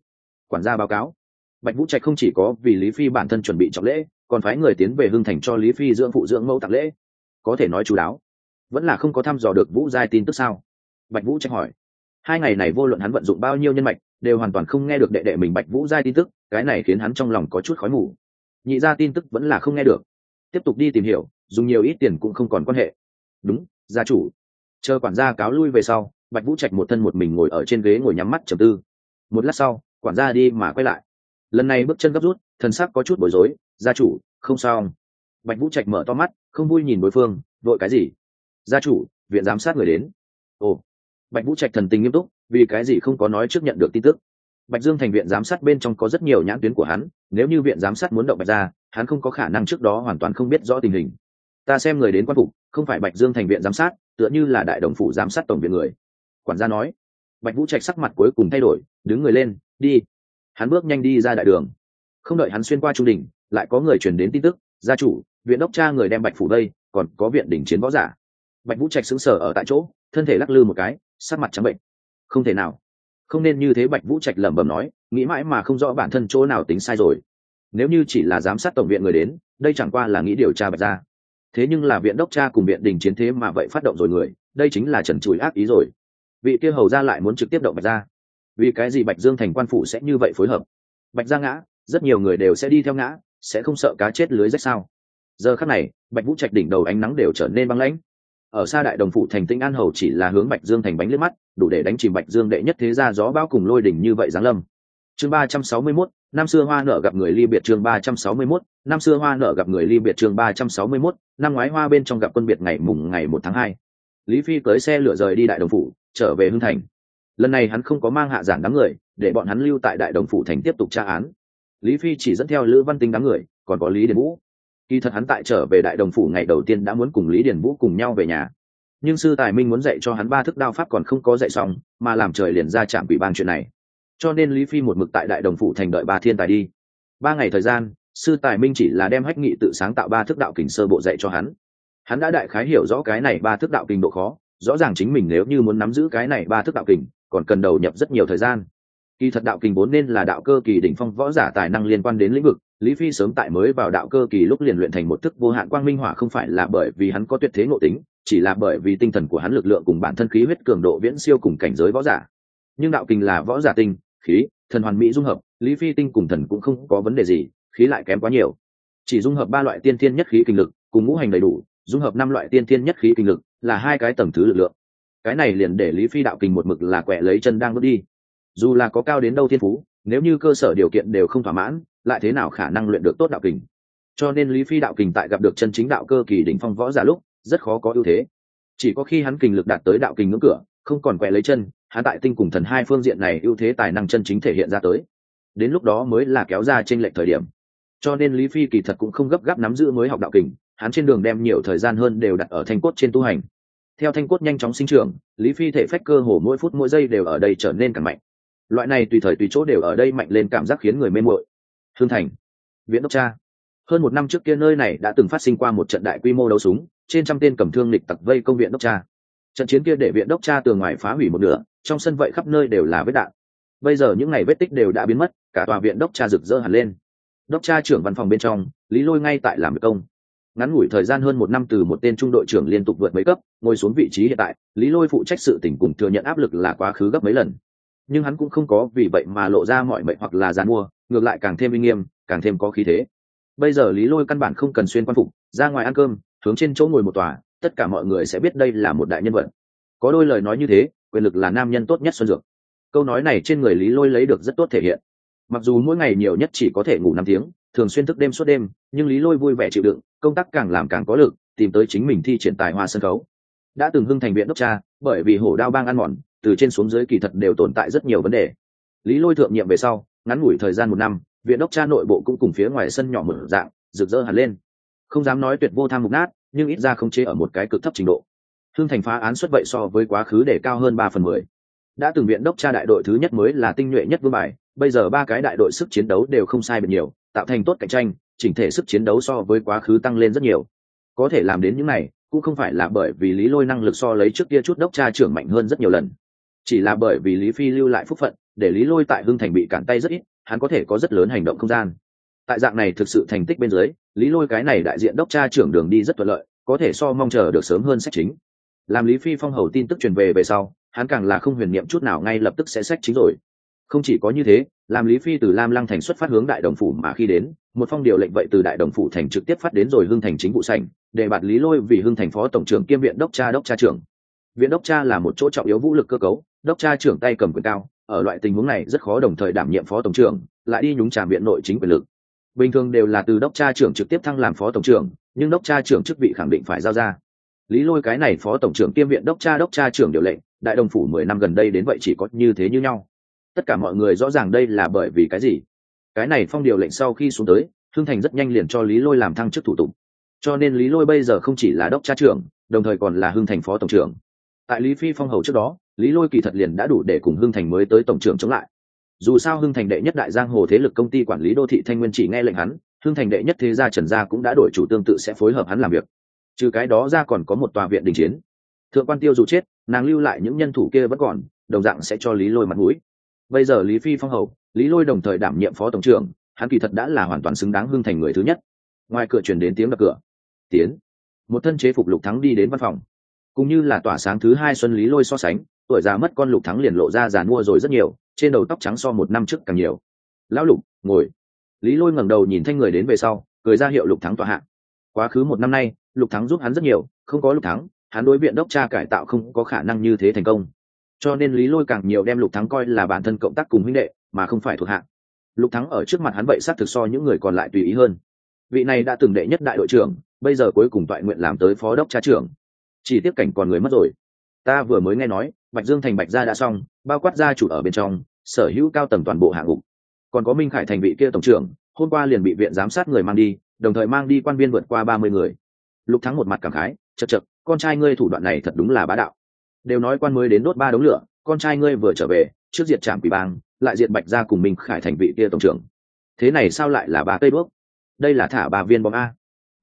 Quản gia báo cáo. Bạch vũ trạch không chỉ có vì lý phi bản thân chuẩn bị trọng lễ, còn phái người tiến về hưng thành cho lý phi dưỡng phụ dưỡng mẫu tặng lễ. Có thể nói chú đáo vẫn là không có thăm dò được vũ giai tin tức sao? Bạch vũ trách hỏi. Hai ngày này vô luận hắn vận dụng bao nhiêu nhân mạch, đều hoàn toàn không nghe được đệ đệ mình bạch vũ giai tin tức, cái này khiến hắn trong lòng có chút khói mù. Nhị ra tin tức vẫn là không nghe được. Tiếp tục đi tìm hiểu, dùng nhiều ít tiền cũng không còn quan hệ. Đúng, gia chủ. Chờ quản gia cáo lui về sau, bạch vũ trạch một thân một mình ngồi ở trên ghế ngồi nhắm mắt trầm tư. Một lát sau, quản gia đi mà quay lại. Lần này bước chân gấp rút, thần sắc có chút bối rối, gia chủ, không sao. Bạch vũ trạch mở to mắt, không vui nhìn đối phương, vội cái gì? Gia chủ, viện giám sát người đến. Ồ. Bạch vũ trạch thần tình nghiêm túc, vì cái gì không có nói trước nhận được tin tức. Bạch dương thành viện giám sát bên trong có rất nhiều nhãn tuyến của hắn, nếu như viện giám sát muốn động bạch ra, hắn không có khả năng trước đó hoàn toàn không biết rõ tình hình. Ta xem người đến quan phục, không phải bạch dương thành viện giám sát, tựa như là đại đồng phủ giám sát tổng viện người. Quản gia nói. Bạch vũ trạch sắc mặt cuối cùng thay đổi, đứng người lên, đi. Hắn bước nhanh đi ra đại đường. Không đợi hắn xuyên qua trung đình lại có người truyền đến tin tức, gia chủ, viện đốc cha người đem bạch phủ đây, còn có viện đỉnh chiến võ giả bạch vũ trạch sững sờ ở tại chỗ, thân thể lắc lư một cái, sắc mặt trắng bệnh. Không thể nào. Không nên như thế, bạch vũ trạch lẩm bẩm nói, nghĩ mãi mà không rõ bản thân chỗ nào tính sai rồi. Nếu như chỉ là giám sát tổng viện người đến, đây chẳng qua là nghĩ điều tra bạch ra. Thế nhưng là viện đốc cha cùng viện đình chiến thế mà vậy phát động rồi người, đây chính là trần chùi ác ý rồi. Vị kia hầu ra lại muốn trực tiếp động bạch ra vì cái gì bạch dương thành quan phủ sẽ như vậy phối hợp? Bạch ra ngã, rất nhiều người đều sẽ đi theo ngã, sẽ không sợ cá chết lưới rách sao? Giờ khắc này, bạch vũ trạch đỉnh đầu ánh nắng đều trở nên băng lãnh ở xa đại đồng phụ thành tĩnh an hầu chỉ là hướng bạch dương thành bánh liếc mắt đủ để đánh chìm bạch dương đệ nhất thế gia gió bão cùng lôi đỉnh như vậy giáng lâm. Chương ba trăm sáu mươi 361, năm xưa hoa nở gặp người ly biệt chương ba trăm sáu mươi 361, năm xưa hoa nở gặp người ly biệt chương ba trăm sáu mươi 361, năm ngoái hoa bên trong gặp quân biệt ngày mùng ngày một tháng hai. Lý phi cưới xe lửa rời đi đại đồng phủ trở về hưng thành. Lần này hắn không có mang hạ giản đám người để bọn hắn lưu tại đại đồng phủ thành tiếp tục tra án. Lý phi chỉ dẫn theo lữ văn tinh đám người còn có lý điền vũ kỳ thật hắn tại trở về đại đồng phủ ngày đầu tiên đã muốn cùng lý điền vũ cùng nhau về nhà. Nhưng sư tài minh muốn dạy cho hắn ba thức đao pháp còn không có dạy xong, mà làm trời liền ra chạm bị ban chuyện này. Cho nên lý phi một mực tại đại đồng phủ thành đợi ba thiên tài đi. Ba ngày thời gian, sư tài minh chỉ là đem hách nghị tự sáng tạo ba thức đạo kình sơ bộ dạy cho hắn. Hắn đã đại khái hiểu rõ cái này ba thức đạo kình độ khó, rõ ràng chính mình nếu như muốn nắm giữ cái này ba thức đạo kình, còn cần đầu nhập rất nhiều thời gian. Kỳ thật đạo kình vốn nên là đạo cơ kỳ đỉnh phong võ giả tài năng liên quan đến lĩnh vực lý phi sớm tại mới vào đạo cơ kỳ lúc liền luyện thành một thức vô hạn quang minh hỏa không phải là bởi vì hắn có tuyệt thế ngộ tính, chỉ là bởi vì tinh thần của hắn lực lượng cùng bản thân khí huyết cường độ viễn siêu cùng cảnh giới võ giả. Nhưng đạo kình là võ giả tinh, khí, thần hoàn mỹ dung hợp, lý phi tinh cùng thần cũng không có vấn đề gì, khí lại kém quá nhiều. Chỉ dung hợp ba loại tiên thiên nhất khí kinh lực, cùng ngũ hành đầy đủ, dung hợp năm loại tiên thiên nhất khí kinh lực, là hai cái tầng thứ lực lượng. Cái này liền để lý phi đạo kình một mực là quẹ lấy chân đang bước đi. Dù là có cao đến đâu thiên phú, nếu như cơ sở điều kiện đều không thỏa mãn lại thế nào khả năng luyện được tốt đạo kình? Cho nên lý phi đạo kình tại gặp được chân chính đạo cơ kỳ đỉnh phong võ giả lúc, rất khó có ưu thế. Chỉ có khi hắn kình lực đạt tới đạo kình ngưỡng cửa, không còn quẹ lấy chân, hắn tại tinh cùng thần hai phương diện này ưu thế tài năng chân chính thể hiện ra tới. Đến lúc đó mới là kéo ra trên lệch thời điểm. Cho nên lý phi kỳ thật cũng không gấp gáp nắm giữ mới học đạo kình, hắn trên đường đem nhiều thời gian hơn đều đặt ở thanh cốt trên tu hành. Theo thanh cốt nhanh chóng sinh trưởng, lý phi thể phách cơ hồ mỗi phút mỗi giây đều ở đây trở nên càng mạnh. Loại này tùy thời tùy chỗ đều ở đây mạnh lên cảm giác khiến người mê mội hương thành viện đốc cha. Hơn một năm trước kia nơi này đã từng phát sinh qua một trận đại quy mô đấu súng, trên trăm tên cầm thương lịch tặc vây công viện đốc cha. Trận chiến kia để viện đốc cha tường ngoài phá hủy một nửa, trong sân vậy khắp nơi đều là vết đạn. Bây giờ những ngày vết tích đều đã biến mất, cả tòa viện đốc cha rực rỡ hẳn lên. Đốc cha trưởng văn phòng bên trong, lý lôi ngay tại làm công. Ngắn ngủi thời gian hơn một năm từ một tên trung đội trưởng liên tục vượt mấy cấp, ngồi xuống vị trí hiện tại, lý lôi phụ trách sự tỉnh cùng thừa nhận áp lực là quá khứ gấp mấy lần. Nhưng hắn cũng không có vì vậy mà lộ ra mọi mệnh hoặc là g mua ngược lại càng thêm uy nghiêm, càng thêm có khí thế. Bây giờ lý lôi căn bản không cần xuyên quan phục, ra ngoài ăn cơm, hướng trên chỗ ngồi một tòa, tất cả mọi người sẽ biết đây là một đại nhân vật. Có đôi lời nói như thế, quyền lực là nam nhân tốt nhất xuân dược. Câu nói này trên người lý lôi lấy được rất tốt thể hiện. Mặc dù mỗi ngày nhiều nhất chỉ có thể ngủ năm tiếng, thường xuyên thức đêm suốt đêm, nhưng lý lôi vui vẻ chịu đựng, công tác càng làm càng có lực, tìm tới chính mình thi triển tài hoa sân khấu. Đã từng hưng thành viện đốc cha, bởi vì hổ đao bang ăn mòn, từ trên xuống dưới kỳ thật đều tồn tại rất nhiều vấn đề. Lý lôi thượng nhiệm về sau ngắn ngủi thời gian một năm, viện đốc cha nội bộ cũng cùng phía ngoài sân nhỏ mở dạng, rực rỡ hẳn lên. Không dám nói tuyệt vô tham mục nát, nhưng ít ra không chế ở một cái cực thấp trình độ. Hưng thành phá án xuất vậy so với quá khứ để cao hơn ba phần mười. Đã từng viện đốc cha đại đội thứ nhất mới là tinh nhuệ nhất vương bài, bây giờ ba cái đại đội sức chiến đấu đều không sai biệt nhiều, tạo thành tốt cạnh tranh, chỉnh thể sức chiến đấu so với quá khứ tăng lên rất nhiều. Có thể làm đến những này, cũng không phải là bởi vì lý lôi năng lực so lấy trước kia chút đốc cha trưởng mạnh hơn rất nhiều lần. Chỉ là bởi vì lý phi lưu lại phúc phận để lý lôi tại hưng thành bị cản tay rất ít, hắn có thể có rất lớn hành động không gian. Tại dạng này thực sự thành tích bên dưới, lý lôi cái này đại diện đốc cha trưởng đường đi rất thuận lợi, có thể so mong chờ được sớm hơn sách chính. Làm lý phi phong hầu tin tức truyền về về sau, hắn càng là không huyền niệm chút nào ngay lập tức sẽ sách chính rồi. Không chỉ có như thế, làm lý phi từ lam lăng thành xuất phát hướng đại đồng phủ mà khi đến, một phong điều lệnh vậy từ đại đồng phủ thành trực tiếp phát đến rồi hưng thành chính vụ sảnh, để bạt lý lôi vì hưng thành phó tổng trưởng kiêm viện đốc cha đốc cha trưởng. Viện đốc cha là một chỗ trọng yếu vũ lực cơ cấu, đốc cha trưởng tay cầm quyền cao ở loại tình huống này rất khó đồng thời đảm nhiệm phó tổng trưởng, lại đi nhúng chàm viện nội chính quyền lực. Bình thường đều là từ đốc cha trưởng trực tiếp thăng làm phó tổng trưởng, nhưng đốc cha trưởng chức vị khẳng định phải giao ra. Lý lôi cái này phó tổng trưởng kiêm viện đốc cha đốc cha trưởng điều lệnh, đại đồng phủ mười năm gần đây đến vậy chỉ có như thế như nhau. Tất cả mọi người rõ ràng đây là bởi vì cái gì? Cái này phong điều lệnh sau khi xuống tới hưng thành rất nhanh liền cho lý lôi làm thăng chức thủ tục. Cho nên lý lôi bây giờ không chỉ là đốc cha trưởng, đồng thời còn là hưng thành phó tổng trưởng. Tại lý phi phong hầu trước đó lý lôi kỳ thật liền đã đủ để cùng hưng thành mới tới tổng trưởng chống lại. Dù sao hưng thành đệ nhất đại giang hồ thế lực công ty quản lý đô thị thanh nguyên chỉ nghe lệnh hắn, hưng thành đệ nhất thế gia trần gia cũng đã đổi chủ tương tự sẽ phối hợp hắn làm việc. Trừ cái đó ra còn có một tòa viện đình chiến. Thượng quan tiêu dù chết, nàng lưu lại những nhân thủ kia vẫn còn, đồng dạng sẽ cho lý lôi mặt mũi. Bây giờ lý phi phong hầu, lý lôi đồng thời đảm nhiệm phó tổng trưởng, hắn kỳ thật đã là hoàn toàn xứng đáng hưng thành người thứ nhất. Ngoài cửa chuyển đến tiếng đập cửa. Tiến. Một thân chế phục lục thắng đi đến văn phòng cũng như là tỏa sáng thứ hai xuân lý lôi so sánh, tuổi già mất con lục thắng liền lộ ra già mua rồi rất nhiều, trên đầu tóc trắng so một năm trước càng nhiều. Lão lục, ngồi. Lý lôi ngẩng đầu nhìn thanh người đến về sau, cười ra hiệu lục thắng tọa hạ. Quá khứ một năm nay, lục thắng giúp hắn rất nhiều, không có lục thắng, hắn đối viện đốc cha cải tạo không có khả năng như thế thành công. Cho nên lý lôi càng nhiều đem lục thắng coi là bản thân cộng tác cùng huynh đệ, mà không phải thuộc hạng lục thắng ở trước mặt hắn vậy sát thực so những người còn lại tùy ý hơn. Vị này đã từng đệ nhất đại đội trưởng, bây giờ cuối cùng toại nguyện làm tới phó đốc cha trưởng chỉ tiếp cảnh còn người mất rồi. Ta vừa mới nghe nói, bạch dương thành bạch gia đã xong, bao quát gia chủ ở bên trong, sở hữu cao tầng toàn bộ hạng mục. Còn có minh khải thành vị kia tổng trưởng, hôm qua liền bị viện giám sát người mang đi, đồng thời mang đi quan viên vượt qua ba mươi người. Lục thắng một mặt cảm khái chật chật con trai ngươi thủ đoạn này thật đúng là bá đạo. Đều nói quan mới đến đốt ba đống lửa, con trai ngươi vừa trở về, trước diệt trạm quỷ bang, lại diệt bạch gia cùng minh khải thành vị kia tổng trưởng. Thế này sao lại là ba cây đuốc? Đây là thả ba viên bom a.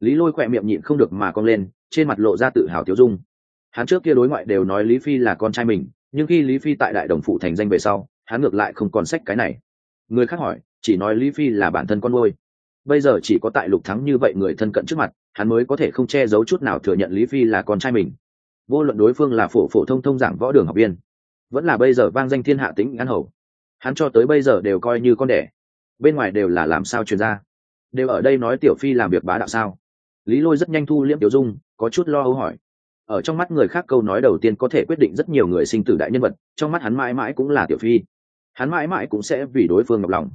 Lý lôi khỏe miệng nhịn không được mà cong lên trên mặt lộ ra tự hào tiêu dung. Hắn trước kia đối ngoại đều nói lý phi là con trai mình, nhưng khi lý phi tại đại đồng phụ thành danh về sau, hắn ngược lại không còn sách cái này. Người khác hỏi, chỉ nói lý phi là bản thân con ngôi bây giờ chỉ có tại lục thắng như vậy người thân cận trước mặt, hắn mới có thể không che giấu chút nào thừa nhận lý phi là con trai mình. Vô luận đối phương là phổ phổ thông thông giảng võ đường học viên, vẫn là bây giờ vang danh thiên hạ tính ngắn hầu, hắn cho tới bây giờ đều coi như con đẻ. Bên ngoài đều là làm sao truyền ra? Đều ở đây nói tiểu phi làm việc bá đạo sao? Lý lôi rất nhanh thu liễm tiểu dung có chút lo âu hỏi. Ở trong mắt người khác câu nói đầu tiên có thể quyết định rất nhiều người sinh tử đại nhân vật, trong mắt hắn mãi mãi cũng là tiểu phi. Hắn mãi mãi cũng sẽ vì đối phương ngọc lòng.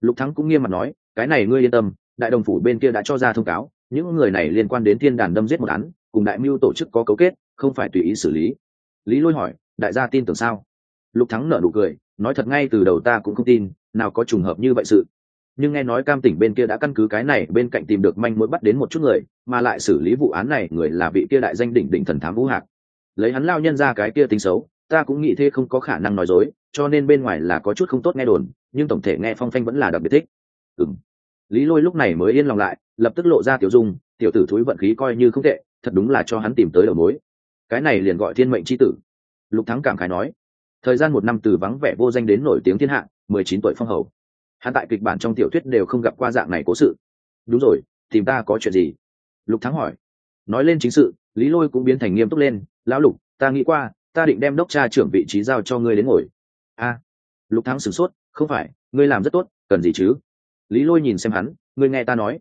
Lục thắng cũng nghiêm mặt nói, cái này ngươi yên tâm, đại đồng phủ bên kia đã cho ra thông cáo, những người này liên quan đến thiên đàn đâm giết một án, cùng đại mưu tổ chức có cấu kết, không phải tùy ý xử lý. Lý lôi hỏi, đại gia tin tưởng sao? Lục thắng nở nụ cười, nói thật ngay từ đầu ta cũng không tin, nào có trùng hợp như vậy sự nhưng nghe nói cam tỉnh bên kia đã căn cứ cái này bên cạnh tìm được manh mối bắt đến một chút người, mà lại xử lý vụ án này, người là vị kia đại danh đỉnh đỉnh thần thám vũ hạc. Lấy hắn lao nhân ra cái kia tính xấu, ta cũng nghĩ thế không có khả năng nói dối, cho nên bên ngoài là có chút không tốt nghe đồn, nhưng tổng thể nghe phong phanh vẫn là đặc biệt thích. Ừ lý lôi lúc này mới yên lòng lại, lập tức lộ ra tiểu dung, tiểu tử thúi vận khí coi như không tệ, thật đúng là cho hắn tìm tới đầu mối. Cái này liền gọi thiên mệnh c h i tử. Lục thắng cảm khái nói. Thời gian một năm từ vắng vẻ vô danh đến nổi tiếng thiên hạ, mười chín tuổi phong hầu hắn tại kịch bản trong tiểu thuyết đều không gặp qua dạng này cố sự. Đúng rồi, tìm ta có chuyện gì? Lục thắng hỏi. Nói lên chính sự, lý lôi cũng biến thành nghiêm túc lên. Lão lục, ta nghĩ qua, ta định đem đốc tra trưởng vị trí giao cho ngươi đến ngồi. A. Lục thắng sửng sốt, không phải, ngươi làm rất tốt, cần gì chứ? Lý lôi nhìn xem hắn, ngươi nghe ta nói.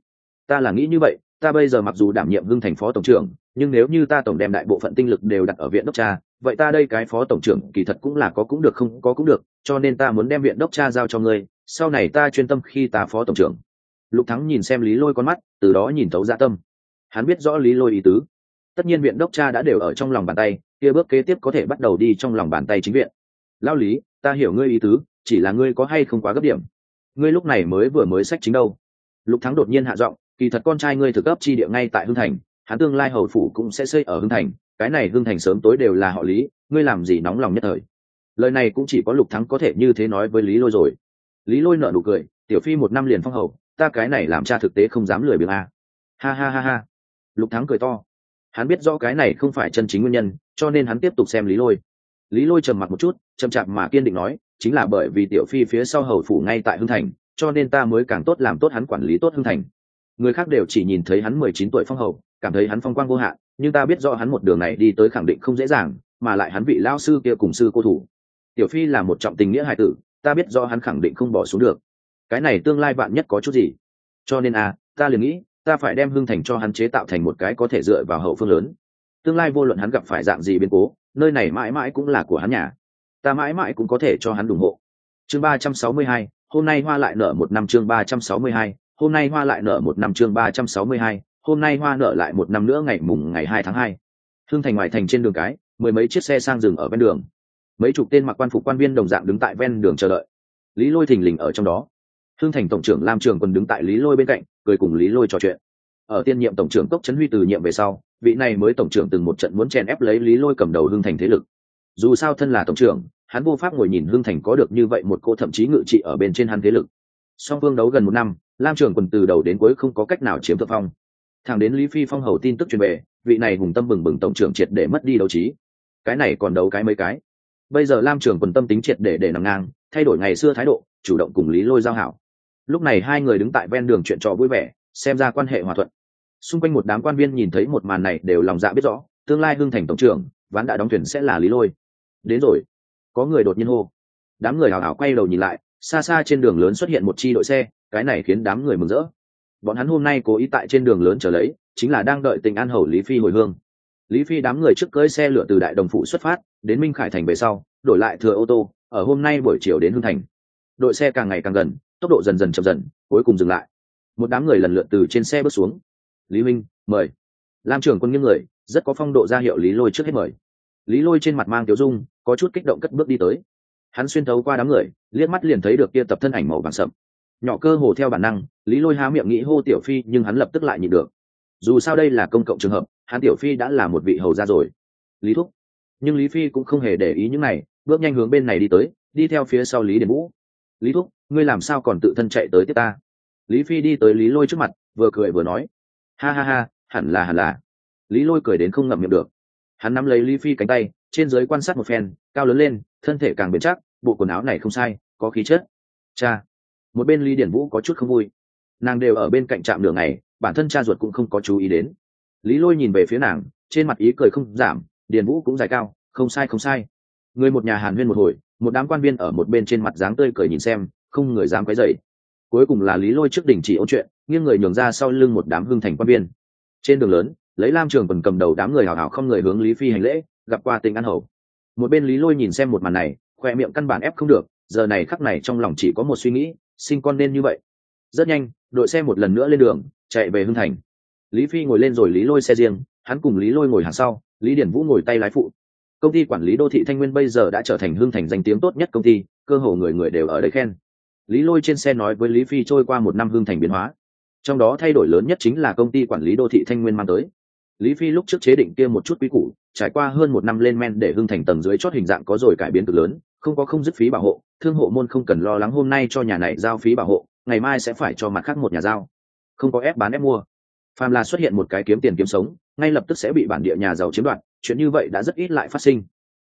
Ta là nghĩ như vậy, ta bây giờ mặc dù đảm nhiệm hưng thành phó tổng trưởng, nhưng nếu như ta tổng đem đại bộ phận tinh lực đều đặt ở viện đốc tra vậy ta đây cái phó tổng trưởng kỳ thật cũng là có cũng được không có cũng được, cho nên ta muốn đem viện đốc tra giao cho ngươi sau này ta chuyên tâm khi ta phó tổng trưởng. Lục thắng nhìn xem lý lôi con mắt, từ đó nhìn thấu dạ tâm. Hắn biết rõ lý lôi ý tứ. Tất nhiên viện đốc cha đã đều ở trong lòng bàn tay, kia bước kế tiếp có thể bắt đầu đi trong lòng bàn tay chính viện. Lao lý, ta hiểu ngươi ý tứ, chỉ là ngươi có hay không quá gấp điểm. Ngươi lúc này mới vừa mới sách chính đâu. Lục thắng đột nhiên hạ giọng, kỳ thật con trai ngươi thực cấp chi địa ngay tại hưng thành, hắn tương lai hầu phủ cũng sẽ xây ở hưng thành, cái này hưng thành sớm tối đều là họ lý, ngươi làm gì nóng lòng nhất thời. Lời này cũng chỉ có lục thắng có thể như thế nói với lý lôi rồi lý lôi nợ nụ cười, tiểu phi một năm liền phong hầu, ta cái này làm cha thực tế không dám lười biếng a. Ha ha ha ha. Lục thắng cười to. Hắn biết rõ cái này không phải chân chính nguyên nhân, cho nên hắn tiếp tục xem lý lôi. Lý lôi trầm mặt một chút, chậm chạp mà kiên định nói, chính là bởi vì tiểu phi phía sau hầu phủ ngay tại hưng thành, cho nên ta mới càng tốt làm tốt hắn quản lý tốt hưng thành. Người khác đều chỉ nhìn thấy hắn mười chín tuổi phong hầu, cảm thấy hắn phong quang vô hạn, nhưng ta biết rõ hắn một đường này đi tới khẳng định không dễ dàng, mà lại hắn vị lao sư kia cùng sư cô thủ. Tiểu phi là một trọng tình nghĩa hài tử ta biết do hắn khẳng định không bỏ xuống được. Cái này tương lai bạn nhất có chút gì. Cho nên à ta liền nghĩ, ta phải đem hưng thành cho hắn chế tạo thành một cái có thể dựa vào hậu phương lớn. Tương lai vô luận hắn gặp phải dạng gì biến cố, nơi này mãi mãi cũng là của hắn nhà. Ta mãi mãi cũng có thể cho hắn ủng hộ. Chương ba trăm sáu mươi hai, hôm nay hoa lại nở một năm chương ba trăm sáu mươi hai, hôm nay hoa lại nở một năm chương ba trăm sáu mươi hai, hôm nay hoa nở lại một năm nữa ngày mùng ngày hai tháng hai. Hưng thành ngoài thành trên đường cái, mười mấy chiếc xe sang dừng ở ven đường mấy chục tên mặc quan phục quan viên đồng dạng đứng tại ven đường chờ đợi. Lý lôi thình lình ở trong đó. Hưng thành tổng trưởng lam trường còn đứng tại lý lôi bên cạnh, cười cùng lý lôi trò chuyện. Ở tiên nhiệm tổng trưởng cốc trấn huy từ nhiệm về sau, vị này mới tổng trưởng từng một trận muốn chèn ép lấy lý lôi cầm đầu hưng thành thế lực. Dù sao thân là tổng trưởng, hắn vô pháp ngồi nhìn hương thành có được như vậy một cô thậm chí ngự trị ở bên trên hắn thế lực. Song phương đấu gần một năm, lam trường quần từ đầu đến cuối không có cách nào chiếm thượng phong. Thẳng đến lý phi phong hầu tin tức truyền về, vị này hùng tâm bừng bừng tổng trưởng triệt để mất đi đấu trí. Cái này còn đấu cái mấy cái? Bây giờ lam trường quần tâm tính triệt để để nằm ngang, thay đổi ngày xưa thái độ, chủ động cùng lý lôi giao hảo. Lúc này hai người đứng tại ven đường chuyện trò vui vẻ, xem ra quan hệ hòa thuận. Xung quanh một đám quan viên nhìn thấy một màn này đều lòng dạ biết rõ, tương lai hưng thành tổng trưởng, ván đã đóng thuyền sẽ là lý lôi. Đến rồi. Có người đột nhiên hô. Đám người hào hào quay đầu nhìn lại, xa xa trên đường lớn xuất hiện một chi đội xe, cái này khiến đám người mừng rỡ. Bọn hắn hôm nay cố ý tại trên đường lớn trở lấy, chính là đang đợi tình an hầu lý phi hồi hương lý phi đám người trước cưỡi xe lửa từ đại đồng phụ xuất phát, đến minh khải thành về sau, đổi lại thừa ô tô, ở hôm nay buổi chiều đến hưng thành. Đội xe càng ngày càng gần, tốc độ dần dần chậm dần, cuối cùng dừng lại. Một đám người lần lượt từ trên xe bước xuống. Lý minh mời. Làm trưởng quân những người, rất có phong độ ra hiệu lý lôi trước hết mời. Lý lôi trên mặt mang tiểu dung, có chút kích động cất bước đi tới. Hắn xuyên thấu qua đám người, liếc mắt liền thấy được kia tập thân ảnh màu vàng sậm. Nhỏ cơ hồ theo bản năng, lý lôi há miệng nghĩ hô tiểu phi, nhưng hắn lập tức lại nhịn được. Dù sao đây là công cộng trường hợp hắn tiểu phi đã là một vị hầu gia rồi. Lý thúc. Nhưng lý phi cũng không hề để ý những này, bước nhanh hướng bên này đi tới, đi theo phía sau lý điền vũ. Lý thúc, ngươi làm sao còn tự thân chạy tới tiếp ta? Lý phi đi tới lý lôi trước mặt, vừa cười vừa nói. Ha ha ha, hẳn là hẳn là. Lý lôi cười đến không ngậm miệng được. Hắn nắm lấy lý phi cánh tay, trên dưới quan sát một phen, cao lớn lên, thân thể càng bền chắc, bộ quần áo này không sai, có khí chất. Cha. Một bên lý điển vũ có chút không vui. Nàng đều ở bên cạnh trạm đường này bản thân cha ruột cũng không có chú ý đến lý lôi nhìn về phía nàng, trên mặt ý cười không giảm, điền vũ cũng dài cao, không sai không sai. Người một nhà hàn huyên một hồi, một đám quan viên ở một bên trên mặt dáng tươi cười nhìn xem, không người dám quấy dậy cuối cùng là lý lôi trước đỉnh chỉ ôn chuyện, nghiêng người nhường ra sau lưng một đám hưng thành quan viên. Trên đường lớn, lấy lam trường còn cầm đầu đám người hào hào không người hướng lý phi hành lễ, gặp qua tình ăn hầu. Một bên lý lôi nhìn xem một màn này, khoe miệng căn bản ép không được, giờ này khắc này trong lòng chỉ có một suy nghĩ, sinh con nên như vậy. Rất nhanh, đội xe một lần nữa lên đường, chạy về hưng thành lý phi ngồi lên rồi lý lôi xe riêng, hắn cùng lý lôi ngồi hàng sau, lý điển vũ ngồi tay lái phụ. Công ty quản lý đô thị thanh nguyên bây giờ đã trở thành hưng thành danh tiếng tốt nhất công ty, cơ hồ người người đều ở đây khen. Lý lôi trên xe nói với lý phi trôi qua một năm hưng thành biến hóa. Trong đó thay đổi lớn nhất chính là công ty quản lý đô thị thanh nguyên mang tới. Lý phi lúc trước chế định kia một chút quý củ, trải qua hơn một năm lên men để hưng thành tầng dưới chót hình dạng có rồi cải biến cực lớn, không có không dứt phí bảo hộ, thương hộ môn không cần lo lắng hôm nay cho nhà này giao phí bảo hộ, ngày mai sẽ phải cho mặt khác một nhà giao. Không có ép bán ép mua phàm là xuất hiện một cái kiếm tiền kiếm sống, ngay lập tức sẽ bị bản địa nhà giàu chiếm đoạt, chuyện như vậy đã rất ít lại phát sinh.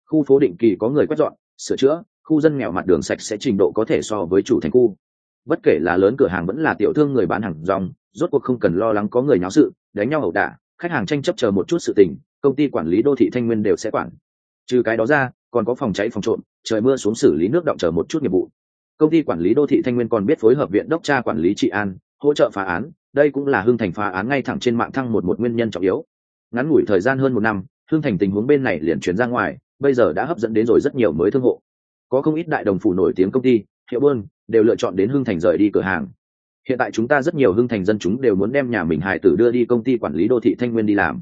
Khu phố định kỳ có người quét dọn, sửa chữa, khu dân nghèo mặt đường sạch sẽ trình độ có thể so với chủ thành khu. Bất kể là lớn cửa hàng vẫn là tiểu thương người bán hàng rong, rốt cuộc không cần lo lắng có người nháo sự, đánh nhau ẩu đả, khách hàng tranh chấp chờ một chút sự tình, công ty quản lý đô thị thanh nguyên đều sẽ quản. Trừ cái đó ra, còn có phòng cháy phòng trộm, trời mưa xuống xử lý nước động chờ một chút nghiệp vụ. Công ty quản lý đô thị thanh nguyên còn biết phối hợp viện đốc tra quản lý trị an, hỗ trợ phá án đây cũng là hưng thành phá án ngay thẳng trên mạng thăng một một nguyên nhân trọng yếu. Ngắn ngủi thời gian hơn một năm, hưng thành tình huống bên này liền chuyển ra ngoài, bây giờ đã hấp dẫn đến rồi rất nhiều mới thương hộ. Có không ít đại đồng phủ nổi tiếng công ty, hiệu bơn, đều lựa chọn đến hưng thành rời đi cửa hàng. Hiện tại chúng ta rất nhiều hưng thành dân chúng đều muốn đem nhà mình hải tử đưa đi công ty quản lý đô thị thanh nguyên đi làm.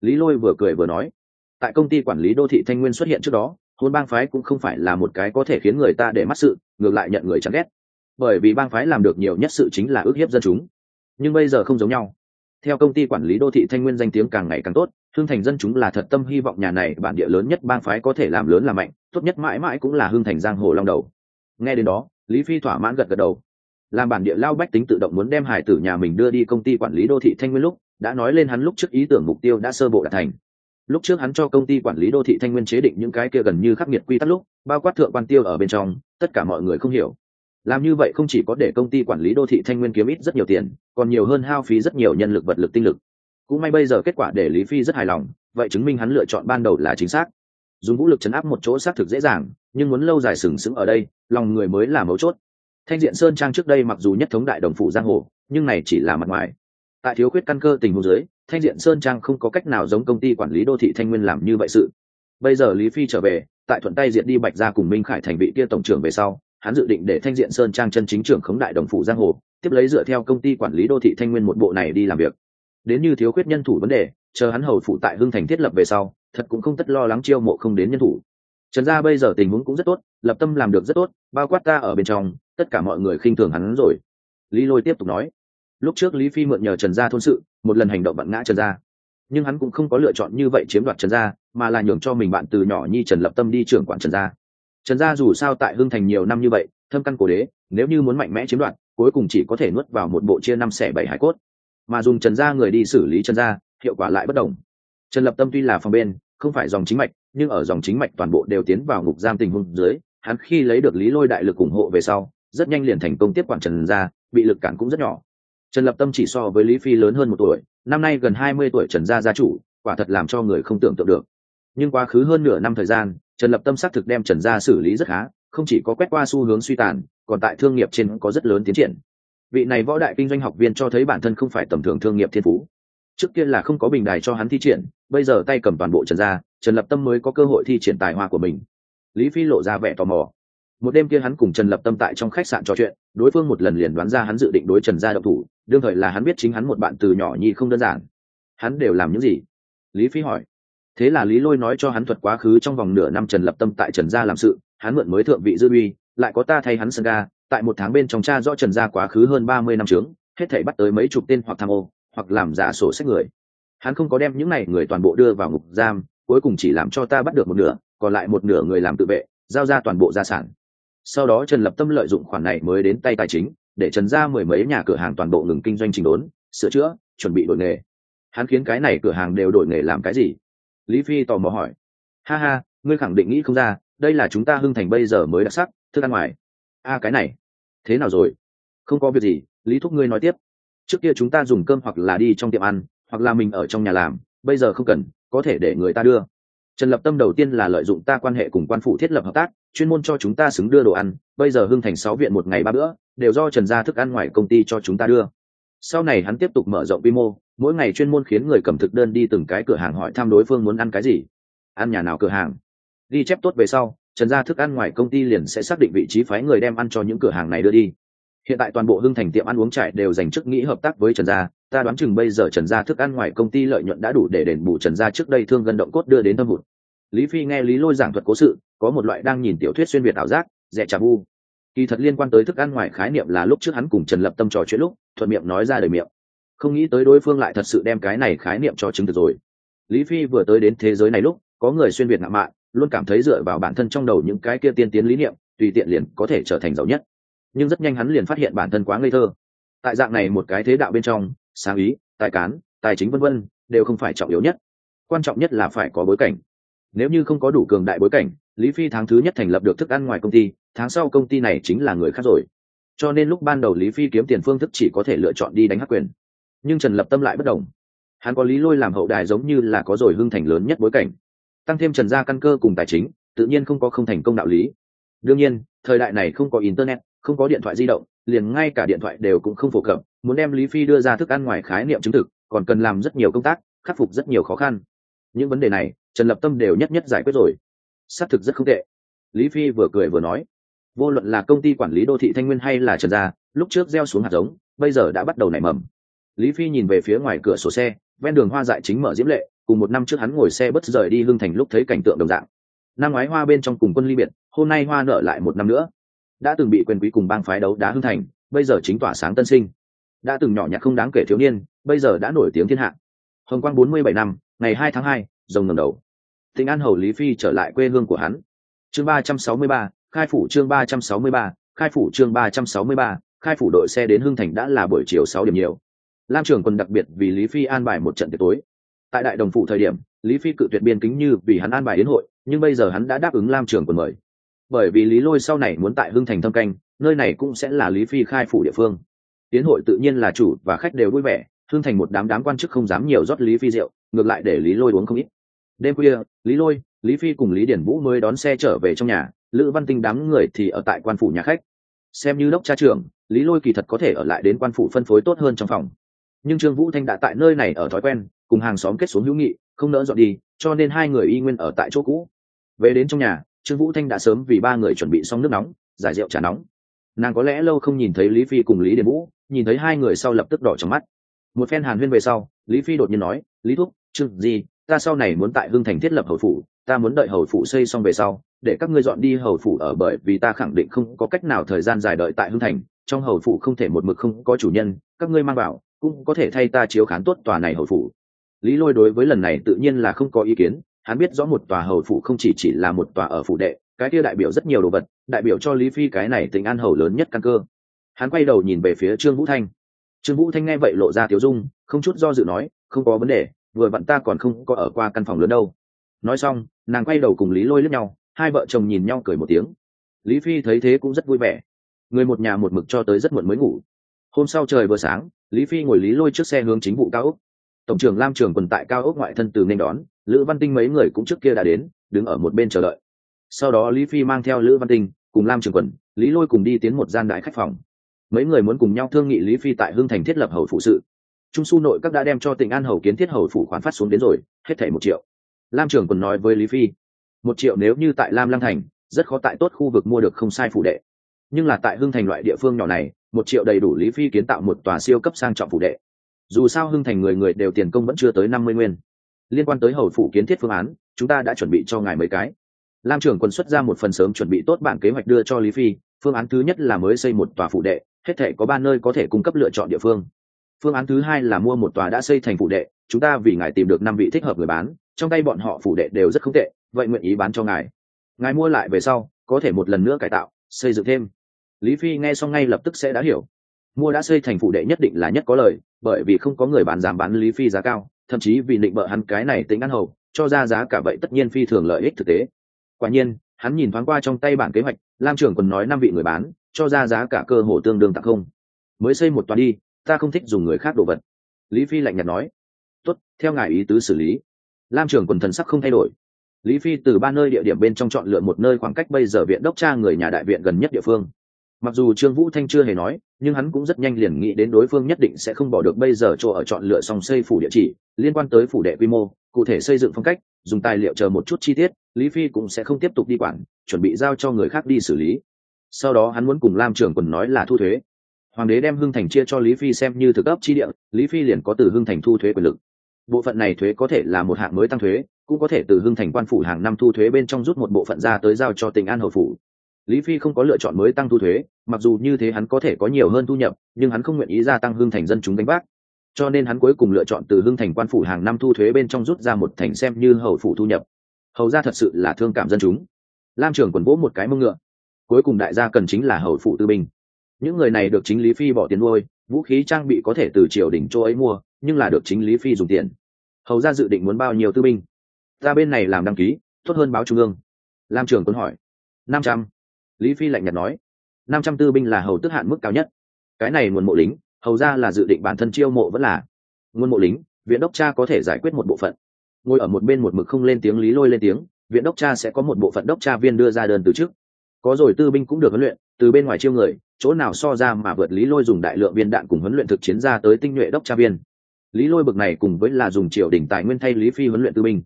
Lý lôi vừa cười vừa nói, tại công ty quản lý đô thị thanh nguyên xuất hiện trước đó, hôn bang phái cũng không phải là một cái có thể khiến người ta để mắt sự, ngược lại nhận người chán ghét. Bởi vì bang phái làm được nhiều nhất sự chính là ước hiếp dân chúng nhưng bây giờ không giống nhau. Theo công ty quản lý đô thị thanh nguyên danh tiếng càng ngày càng tốt hương thành dân chúng là thật tâm hy vọng nhà này bản địa lớn nhất bang phái có thể làm lớn làm mạnh, tốt nhất mãi mãi cũng là hương thành giang hồ long đầu. Nghe đến đó, lý phi thỏa mãn gật gật đầu. Làm bản địa lao bách tính tự động muốn đem hải tử nhà mình đưa đi công ty quản lý đô thị thanh nguyên lúc, đã nói lên hắn lúc trước ý tưởng mục tiêu đã sơ bộ đạt thành. Lúc trước hắn cho công ty quản lý đô thị thanh nguyên chế định những cái kia gần như khắc nghiệt quy tắc lúc, bao quát thượng quan tiêu ở bên trong, tất cả mọi người không hiểu làm như vậy không chỉ có để công ty quản lý đô thị thanh nguyên kiếm ít rất nhiều tiền, còn nhiều hơn hao phí rất nhiều nhân lực vật lực tinh lực. Cũng may bây giờ kết quả để lý phi rất hài lòng, vậy chứng minh hắn lựa chọn ban đầu là chính xác. Dùng vũ lực chấn áp một chỗ xác thực dễ dàng, nhưng muốn lâu dài sừng sững ở đây, lòng người mới là mấu chốt. Thanh diện sơn trang trước đây mặc dù nhất thống đại đồng phủ giang hồ, nhưng này chỉ là mặt ngoài. Tại thiếu khuyết căn cơ tình huống dưới, thanh diện sơn trang không có cách nào giống công ty quản lý đô thị thanh nguyên làm như vậy sự. Bây giờ lý phi trở về, tại thuận tay diện đi bạch ra cùng minh khải thành vị kia tổng trưởng về sau hắn dự định để thanh diện sơn trang chân chính trưởng khống đại đồng phủ giang hồ, tiếp lấy dựa theo công ty quản lý đô thị thanh nguyên một bộ này đi làm việc. Đến như thiếu khuyết nhân thủ vấn đề, chờ hắn hầu phụ tại hưng thành thiết lập về sau, thật cũng không tất lo lắng chiêu mộ không đến nhân thủ. Trần gia bây giờ tình huống cũng rất tốt, lập tâm làm được rất tốt, bao quát ta ở bên trong, tất cả mọi người khinh thường hắn rồi. Lý lôi tiếp tục nói, lúc trước lý phi mượn nhờ trần gia thôn sự, một lần hành động bận ngã trần gia. Nhưng hắn cũng không có lựa chọn như vậy chiếm đoạt trần gia, mà là nhường cho mình bạn từ nhỏ nhi trần lập tâm đi trưởng quản trần gia trần gia dù sao tại hưng thành nhiều năm như vậy, thâm căn cổ đế, nếu như muốn mạnh mẽ chiếm đoạt, cuối cùng chỉ có thể nuốt vào một bộ chia năm xẻ bảy hải cốt. Mà dùng trần gia người đi xử lý trần gia, hiệu quả lại bất đồng. Trần lập tâm tuy là phòng bên, không phải dòng chính mạch, nhưng ở dòng chính mạch toàn bộ đều tiến vào ngục giam tình huống dưới, hắn khi lấy được lý lôi đại lực ủng hộ về sau, rất nhanh liền thành công tiếp quản trần gia, bị lực cản cũng rất nhỏ. Trần lập tâm chỉ so với lý phi lớn hơn một tuổi, năm nay gần hai mươi tuổi trần gia gia chủ, quả thật làm cho người không tưởng tượng được nhưng quá khứ hơn nửa năm thời gian, trần lập tâm xác thực đem trần gia xử lý rất khá, không chỉ có quét qua xu hướng suy tàn, còn tại thương nghiệp trên có rất lớn tiến triển. Vị này võ đại kinh doanh học viên cho thấy bản thân không phải tầm thường thương nghiệp thiên phú. Trước kia là không có bình đài cho hắn thi triển, bây giờ tay cầm toàn bộ trần gia, trần lập tâm mới có cơ hội thi triển tài hoa của mình. Lý phi lộ ra vẻ tò mò. Một đêm kia hắn cùng trần lập tâm tại trong khách sạn trò chuyện, đối phương một lần liền đoán ra hắn dự định đối trần gia độc thủ, đương thời là hắn biết chính hắn một bạn từ nhỏ nhi không đơn giản. Hắn đều làm những gì? Lý phi hỏi thế là lý lôi nói cho hắn thuật quá khứ trong vòng nửa năm trần lập tâm tại trần gia làm sự, hắn mượn mới thượng vị dư uy, lại có ta thay hắn sân ga, tại một tháng bên trong cha rõ trần gia quá khứ hơn ba mươi năm trướng hết thể bắt tới mấy chục tên hoặc tham ô, hoặc làm giả sổ sách người. Hắn không có đem những này người toàn bộ đưa vào ngục giam, cuối cùng chỉ làm cho ta bắt được một nửa, còn lại một nửa người làm tự vệ, giao ra toàn bộ gia sản. Sau đó trần lập tâm lợi dụng khoản này mới đến tay tài chính, để trần ra mười mấy nhà cửa hàng toàn bộ ngừng kinh doanh trình đốn, sửa chữa, chuẩn bị đổi nghề. Hắn khiến cái này cửa hàng đều đổi nghề làm cái gì? Lý phi tò mò hỏi. Ha ha, ngươi khẳng định nghĩ không ra, đây là chúng ta hưng thành bây giờ mới đặc sắc, thức ăn ngoài. A cái này. Thế nào rồi? Không có việc gì, lý thúc ngươi nói tiếp. Trước kia chúng ta dùng cơm hoặc là đi trong tiệm ăn, hoặc là mình ở trong nhà làm, bây giờ không cần, có thể để người ta đưa. Trần lập tâm đầu tiên là lợi dụng ta quan hệ cùng quan phụ thiết lập hợp tác, chuyên môn cho chúng ta xứng đưa đồ ăn, bây giờ hưng thành sáu viện một ngày ba bữa, đều do trần gia thức ăn ngoài công ty cho chúng ta đưa sau này hắn tiếp tục mở rộng quy mô, mỗi ngày chuyên môn khiến người cầm thực đơn đi từng cái cửa hàng hỏi thăm đối phương muốn ăn cái gì. Ăn nhà nào cửa hàng? Ghi chép tốt về sau, trần gia thức ăn ngoài công ty liền sẽ xác định vị trí phái người đem ăn cho những cửa hàng này đưa đi. Hiện tại toàn bộ hưng thành tiệm ăn uống trải đều dành chức nghĩ hợp tác với trần gia, ta đoán chừng bây giờ trần gia thức ăn ngoài công ty lợi nhuận đã đủ để đền bù trần gia trước đây thương gần động cốt đưa đến thâm hụt. Lý phi nghe lý lôi giảng thuật cố sự, có một loại đang nhìn tiểu thuyết xuyên việt ảo giác dẹ trà vu kỳ thật liên quan tới thức ăn ngoài khái niệm là lúc trước hắn cùng trần lập tâm trò chuyện lúc, thuận miệng nói ra đời miệng. Không nghĩ tới đối phương lại thật sự đem cái này khái niệm cho chứng thực rồi. Lý phi vừa tới đến thế giới này lúc, có người xuyên việt ngạo mạn, luôn cảm thấy dựa vào bản thân trong đầu những cái kia tiên tiến lý niệm, tùy tiện liền có thể trở thành giàu nhất. Nhưng rất nhanh hắn liền phát hiện bản thân quá ngây thơ. Tại dạng này một cái thế đạo bên trong, sáng ý, tài cán, tài chính vân vân, đều không phải trọng yếu nhất. Quan trọng nhất là phải có bối cảnh. Nếu như không có đủ cường đại bối cảnh, lý phi tháng thứ nhất thành lập được thức ăn ngoài công ty tháng sau công ty này chính là người khác rồi. Cho nên lúc ban đầu lý phi kiếm tiền phương thức chỉ có thể lựa chọn đi đánh hắc quyền. Nhưng trần lập tâm lại bất đồng. Hắn có lý lôi làm hậu đài giống như là có rồi hưng thành lớn nhất bối cảnh. Tăng thêm trần gia căn cơ cùng tài chính, tự nhiên không có không thành công đạo lý. Đương nhiên, thời đại này không có internet, không có điện thoại di động, liền ngay cả điện thoại đều cũng không phổ cập, muốn đem lý phi đưa ra thức ăn ngoài khái niệm chứng thực, còn cần làm rất nhiều công tác, khắc phục rất nhiều khó khăn. Những vấn đề này, trần lập tâm đều nhất nhất giải quyết rồi. Xác thực rất không tệ. Lý phi vừa cười vừa nói vô luận là công ty quản lý đô thị thanh nguyên hay là trần gia, lúc trước gieo xuống hạt giống, bây giờ đã bắt đầu nảy mầm. Lý phi nhìn về phía ngoài cửa sổ xe, ven đường hoa dại chính mở diễm lệ, cùng một năm trước hắn ngồi xe bất rời đi hưng thành lúc thấy cảnh tượng đồng dạng. Năm ngoái hoa bên trong cùng quân ly biệt, hôm nay hoa nở lại một năm nữa. Đã từng bị quyền quý cùng bang phái đấu đá hưng thành, bây giờ chính tỏa sáng tân sinh. Đã từng nhỏ nhặt không đáng kể thiếu niên, bây giờ đã nổi tiếng thiên hạ. Hồng quang bốn mươi bảy năm, ngày hai tháng hai, rồng ngầm đầu. Tỉnh an hầu lý phi trở lại quê hương của hắn. Chương ba trăm sáu mươi ba khai phủ chương ba trăm sáu mươi ba, khai phủ chương ba trăm sáu mươi ba, khai phủ đội xe đến hưng thành đã là buổi chiều sáu điểm nhiều. Lam trường quân đặc biệt vì lý phi an bài một trận tiệc tối. Tại đại đồng phủ thời điểm, lý phi cự tuyệt biên kính như vì hắn an bài đến hội, nhưng bây giờ hắn đã đáp ứng lam trường quân mời. Bởi vì lý lôi sau này muốn tại hưng thành thâm canh, nơi này cũng sẽ là lý phi khai phủ địa phương. Tiến hội tự nhiên là chủ và khách đều vui vẻ, hưng thành một đám đám quan chức không dám nhiều rót lý phi rượu, ngược lại để lý lôi uống không ít. Đêm khuya, lý lôi, lý phi cùng lý điển vũ mới đón xe trở về trong nhà lữ văn tinh đám người thì ở tại quan phủ nhà khách. Xem như đốc cha trưởng, lý lôi kỳ thật có thể ở lại đến quan phủ phân phối tốt hơn trong phòng. Nhưng trương vũ thanh đã tại nơi này ở thói quen, cùng hàng xóm kết xuống hữu nghị, không nỡ dọn đi, cho nên hai người y nguyên ở tại chỗ cũ. Về đến trong nhà, trương vũ thanh đã sớm vì ba người chuẩn bị xong nước nóng, giải rượu trà nóng. Nàng có lẽ lâu không nhìn thấy lý phi cùng lý điền vũ, nhìn thấy hai người sau lập tức đỏ trong mắt. Một phen hàn huyên về sau, lý phi đột nhiên nói, lý thúc, trương gì, ta sau này muốn tại hưng thành thiết lập hầu phủ, ta muốn đợi hầu phủ xây xong về sau để các ngươi dọn đi hầu phủ ở bởi vì ta khẳng định không có cách nào thời gian dài đợi tại hưng thành, trong hầu phủ không thể một mực không có chủ nhân, các ngươi mang vào cũng có thể thay ta chiếu khán tốt tòa này hầu phủ. Lý lôi đối với lần này tự nhiên là không có ý kiến, hắn biết rõ một tòa hầu phủ không chỉ chỉ là một tòa ở phủ đệ, cái kia đại biểu rất nhiều đồ vật, đại biểu cho lý phi cái này tình an hầu lớn nhất căn cơ. Hắn quay đầu nhìn về phía trương vũ thanh. Trương vũ thanh nghe vậy lộ ra tiếu dung, không chút do dự nói, không có vấn đề, vừa vặn ta còn không có ở qua căn phòng lớn đâu. Nói xong, nàng quay đầu cùng lý lôi lướt nhau hai vợ chồng nhìn nhau cười một tiếng. Lý phi thấy thế cũng rất vui vẻ. Người một nhà một mực cho tới rất muộn mới ngủ. Hôm sau trời vừa sáng, lý phi ngồi lý lôi trước xe hướng chính vụ cao ốc. Tổng trưởng lam trường quần tại cao ốc ngoại thân từ nên đón, lữ văn tinh mấy người cũng trước kia đã đến, đứng ở một bên chờ đợi. Sau đó lý phi mang theo lữ văn tinh cùng lam trường quần, lý lôi cùng đi tiến một gian đại khách phòng. Mấy người muốn cùng nhau thương nghị lý phi tại hưng thành thiết lập hầu phụ sự. Trung su nội các đã đem cho tỉnh an hầu kiến thiết hầu phủ khoán phát xuống đến rồi, hết thảy một triệu. Lam trường còn nói với lý phi một triệu nếu như tại lam lăng thành, rất khó tại tốt khu vực mua được không sai phủ đệ. Nhưng là tại hưng thành loại địa phương nhỏ này, một triệu đầy đủ lý phi kiến tạo một tòa siêu cấp sang trọng phủ đệ. Dù sao hưng thành người người đều tiền công vẫn chưa tới năm mươi nguyên. Liên quan tới hầu phủ kiến thiết phương án, chúng ta đã chuẩn bị cho ngài mấy cái. Lam trưởng quân xuất ra một phần sớm chuẩn bị tốt bản kế hoạch đưa cho lý phi, phương án thứ nhất là mới xây một tòa phủ đệ, hết thể có ba nơi có thể cung cấp lựa chọn địa phương. Phương án thứ hai là mua một tòa đã xây thành phủ đệ, chúng ta vì ngài tìm được năm vị thích hợp người bán, trong tay bọn họ phủ đệ đều rất không tệ vậy nguyện ý bán cho ngài. Ngài mua lại về sau, có thể một lần nữa cải tạo, xây dựng thêm. Lý phi nghe xong ngay lập tức sẽ đã hiểu. Mua đã xây thành phủ đệ nhất định là nhất có lời, bởi vì không có người bán giảm bán lý phi giá cao, thậm chí vì định bợ hắn cái này tính ăn hầu, cho ra giá cả vậy tất nhiên phi thường lợi ích thực tế. Quả nhiên, hắn nhìn thoáng qua trong tay bản kế hoạch, lam trưởng còn nói năm vị người bán, cho ra giá cả cơ hồ tương đương tặng không. Mới xây một toán đi, ta không thích dùng người khác đồ vật. Lý phi lạnh nhạt nói. Tốt, theo ngài ý tứ xử lý. Lam trưởng còn thần sắc không thay đổi lý phi từ ba nơi địa điểm bên trong chọn lựa một nơi khoảng cách bây giờ viện đốc tra người nhà đại viện gần nhất địa phương. Mặc dù trương vũ thanh chưa hề nói, nhưng hắn cũng rất nhanh liền nghĩ đến đối phương nhất định sẽ không bỏ được bây giờ chỗ ở chọn lựa xong xây phủ địa chỉ, liên quan tới phủ đệ quy mô, cụ thể xây dựng phong cách, dùng tài liệu chờ một chút chi tiết, lý phi cũng sẽ không tiếp tục đi quản, chuẩn bị giao cho người khác đi xử lý. Sau đó hắn muốn cùng lam trưởng quần nói là thu thuế. Hoàng đế đem hưng thành chia cho lý phi xem như thực ấp chi địa, lý phi liền có từ hưng thành thu thuế quyền lực. Bộ phận này thuế có thể là một hạng mới tăng thuế cũng có thể từ hưng thành quan phủ hàng năm thu thuế bên trong rút một bộ phận ra tới giao cho tỉnh an hầu phủ. Lý phi không có lựa chọn mới tăng thu thuế, mặc dù như thế hắn có thể có nhiều hơn thu nhập, nhưng hắn không nguyện ý gia tăng hưng thành dân chúng đánh bác cho nên hắn cuối cùng lựa chọn từ hưng thành quan phủ hàng năm thu thuế bên trong rút ra một thành xem như hầu phủ thu nhập. Hầu ra thật sự là thương cảm dân chúng. Lam trường quần vỗ một cái mông ngựa. Cuối cùng đại gia cần chính là hầu phụ tư binh. Những người này được chính lý phi bỏ tiền nuôi, vũ khí trang bị có thể từ triều đình châu ấy mua, nhưng là được chính lý phi dùng tiền. Hầu ra dự định muốn bao nhiêu tư binh? Ra bên này làm đăng ký, tốt hơn báo trung ương. Lam trường quân hỏi. Năm trăm. Lý phi lạnh nhạt nói. Năm trăm tư binh là hầu tức hạn mức cao nhất. Cái này nguồn mộ lính, hầu ra là dự định bản thân chiêu mộ vẫn là. Nguồn mộ lính, viện đốc cha có thể giải quyết một bộ phận. Ngồi ở một bên một mực không lên tiếng lý lôi lên tiếng, viện đốc cha sẽ có một bộ phận đốc cha viên đưa ra đơn từ trước. Có rồi tư binh cũng được huấn luyện, từ bên ngoài chiêu người, chỗ nào so ra mà vượt lý lôi dùng đại lượng viên đạn cùng huấn luyện thực chiến ra tới tinh nhuệ đốc cha viên. Lý lôi bực này cùng với là dùng triều đỉnh tài nguyên thay lý phi huấn luyện tư binh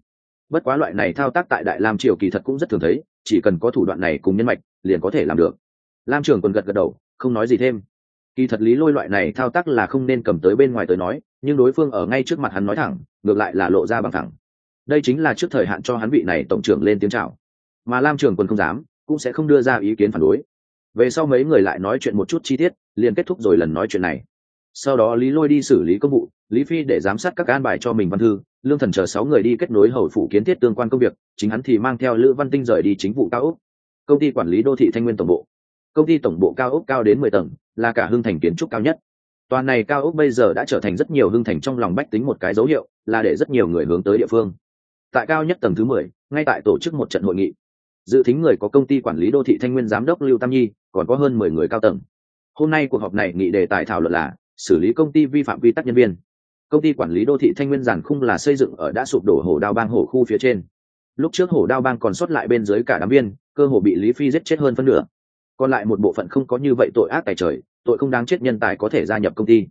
bất quá loại này thao tác tại đại lam triều kỳ thật cũng rất thường thấy, chỉ cần có thủ đoạn này cùng nhân mạch, liền có thể làm được. Lam trường còn gật gật đầu, không nói gì thêm. Kỳ thật lý lôi loại này thao tác là không nên cầm tới bên ngoài tới nói, nhưng đối phương ở ngay trước mặt hắn nói thẳng, ngược lại là lộ ra bằng thẳng. Đây chính là trước thời hạn cho hắn vị này tổng trưởng lên tiếng chào. Mà lam trường quân không dám, cũng sẽ không đưa ra ý kiến phản đối. Về sau mấy người lại nói chuyện một chút chi tiết, liền kết thúc rồi lần nói chuyện này. Sau đó lý lôi đi xử lý công vụ lý phi để giám sát các an bài cho mình văn thư, lương thần chờ sáu người đi kết nối hầu phủ kiến thiết tương quan công việc, chính hắn thì mang theo lữ văn tinh rời đi chính vụ cao úc. công ty quản lý đô thị thanh nguyên tổng bộ. Công ty tổng bộ cao úc cao đến mười tầng, là cả hưng thành kiến trúc cao nhất. Toàn này cao úc bây giờ đã trở thành rất nhiều hưng thành trong lòng bách tính một cái dấu hiệu, là để rất nhiều người hướng tới địa phương. Tại cao nhất tầng thứ mười, ngay tại tổ chức một trận hội nghị. Dự tính người có công ty quản lý đô thị thanh nguyên giám đốc lưu tam nhi, còn có hơn mười người cao tầng. Hôm nay cuộc họp này nghị đề tài thảo luận là xử lý công ty vi phạm quy tắc nhân viên công ty quản lý đô thị thanh nguyên giản khung là xây dựng ở đã sụp đổ hồ đao bang hồ khu phía trên. Lúc trước hồ đao bang còn sót lại bên dưới cả đám viên, cơ hồ bị lý phi giết chết hơn phân nửa. Còn lại một bộ phận không có như vậy tội ác tài trời, tội không đáng chết nhân tài có thể gia nhập công ty.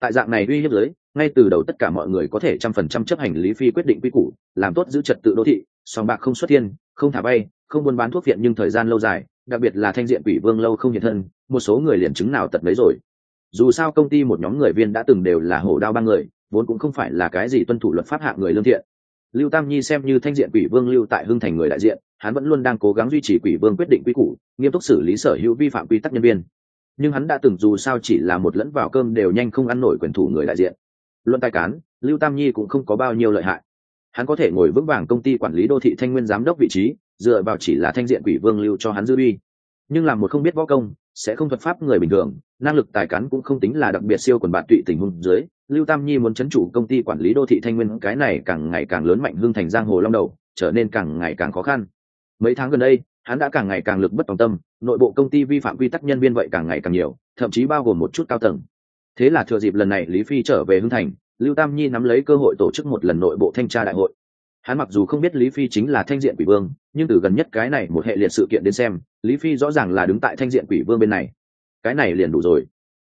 Tại dạng này uy hiếp giới, ngay từ đầu tất cả mọi người có thể trăm phần trăm chấp hành lý phi quyết định quy củ, làm tốt giữ trật tự đô thị, song bạc không xuất thiên, không thả bay, không buôn bán thuốc viện nhưng thời gian lâu dài, đặc biệt là thanh diện quỷ vương lâu không hiện thân, một số người liền chứng nào tật lấy rồi. Dù sao công ty một nhóm người viên đã từng đều là hổ đao ba người vốn cũng không phải là cái gì tuân thủ luật pháp hạng người lương thiện. Lưu tam nhi xem như thanh diện quỷ vương lưu tại hưng thành người đại diện, hắn vẫn luôn đang cố gắng duy trì quỷ vương quyết định quy củ, nghiêm túc xử lý sở hữu vi phạm quy tắc nhân viên. Nhưng hắn đã từng dù sao chỉ là một lẫn vào cơm đều nhanh không ăn nổi quyền thủ người đại diện. Luận tài cán, lưu tam nhi cũng không có bao nhiêu lợi hại. Hắn có thể ngồi vững vàng công ty quản lý đô thị thanh nguyên giám đốc vị trí, dựa vào chỉ là thanh diện quỷ vương lưu cho hắn dư uy. Nhưng làm một không biết võ công sẽ không thuật pháp người bình thường, năng lực tài cán cũng không tính là đặc biệt siêu quần bạn tụy tình hùng dưới. Lưu tam nhi muốn chấn chủ công ty quản lý đô thị thanh nguyên, cái này càng ngày càng lớn mạnh hương thành giang hồ long đầu, trở nên càng ngày càng khó khăn. Mấy tháng gần đây, hắn đã càng ngày càng lực bất tòng tâm, nội bộ công ty vi phạm quy tắc nhân viên vậy càng ngày càng nhiều, thậm chí bao gồm một chút cao tầng. Thế là thừa dịp lần này lý phi trở về hương thành, lưu tam nhi nắm lấy cơ hội tổ chức một lần nội bộ thanh tra đại hội hắn mặc dù không biết lý phi chính là thanh diện quỷ vương, nhưng từ gần nhất cái này một hệ liệt sự kiện đến xem, lý phi rõ ràng là đứng tại thanh diện quỷ vương bên này. Cái này liền đủ rồi.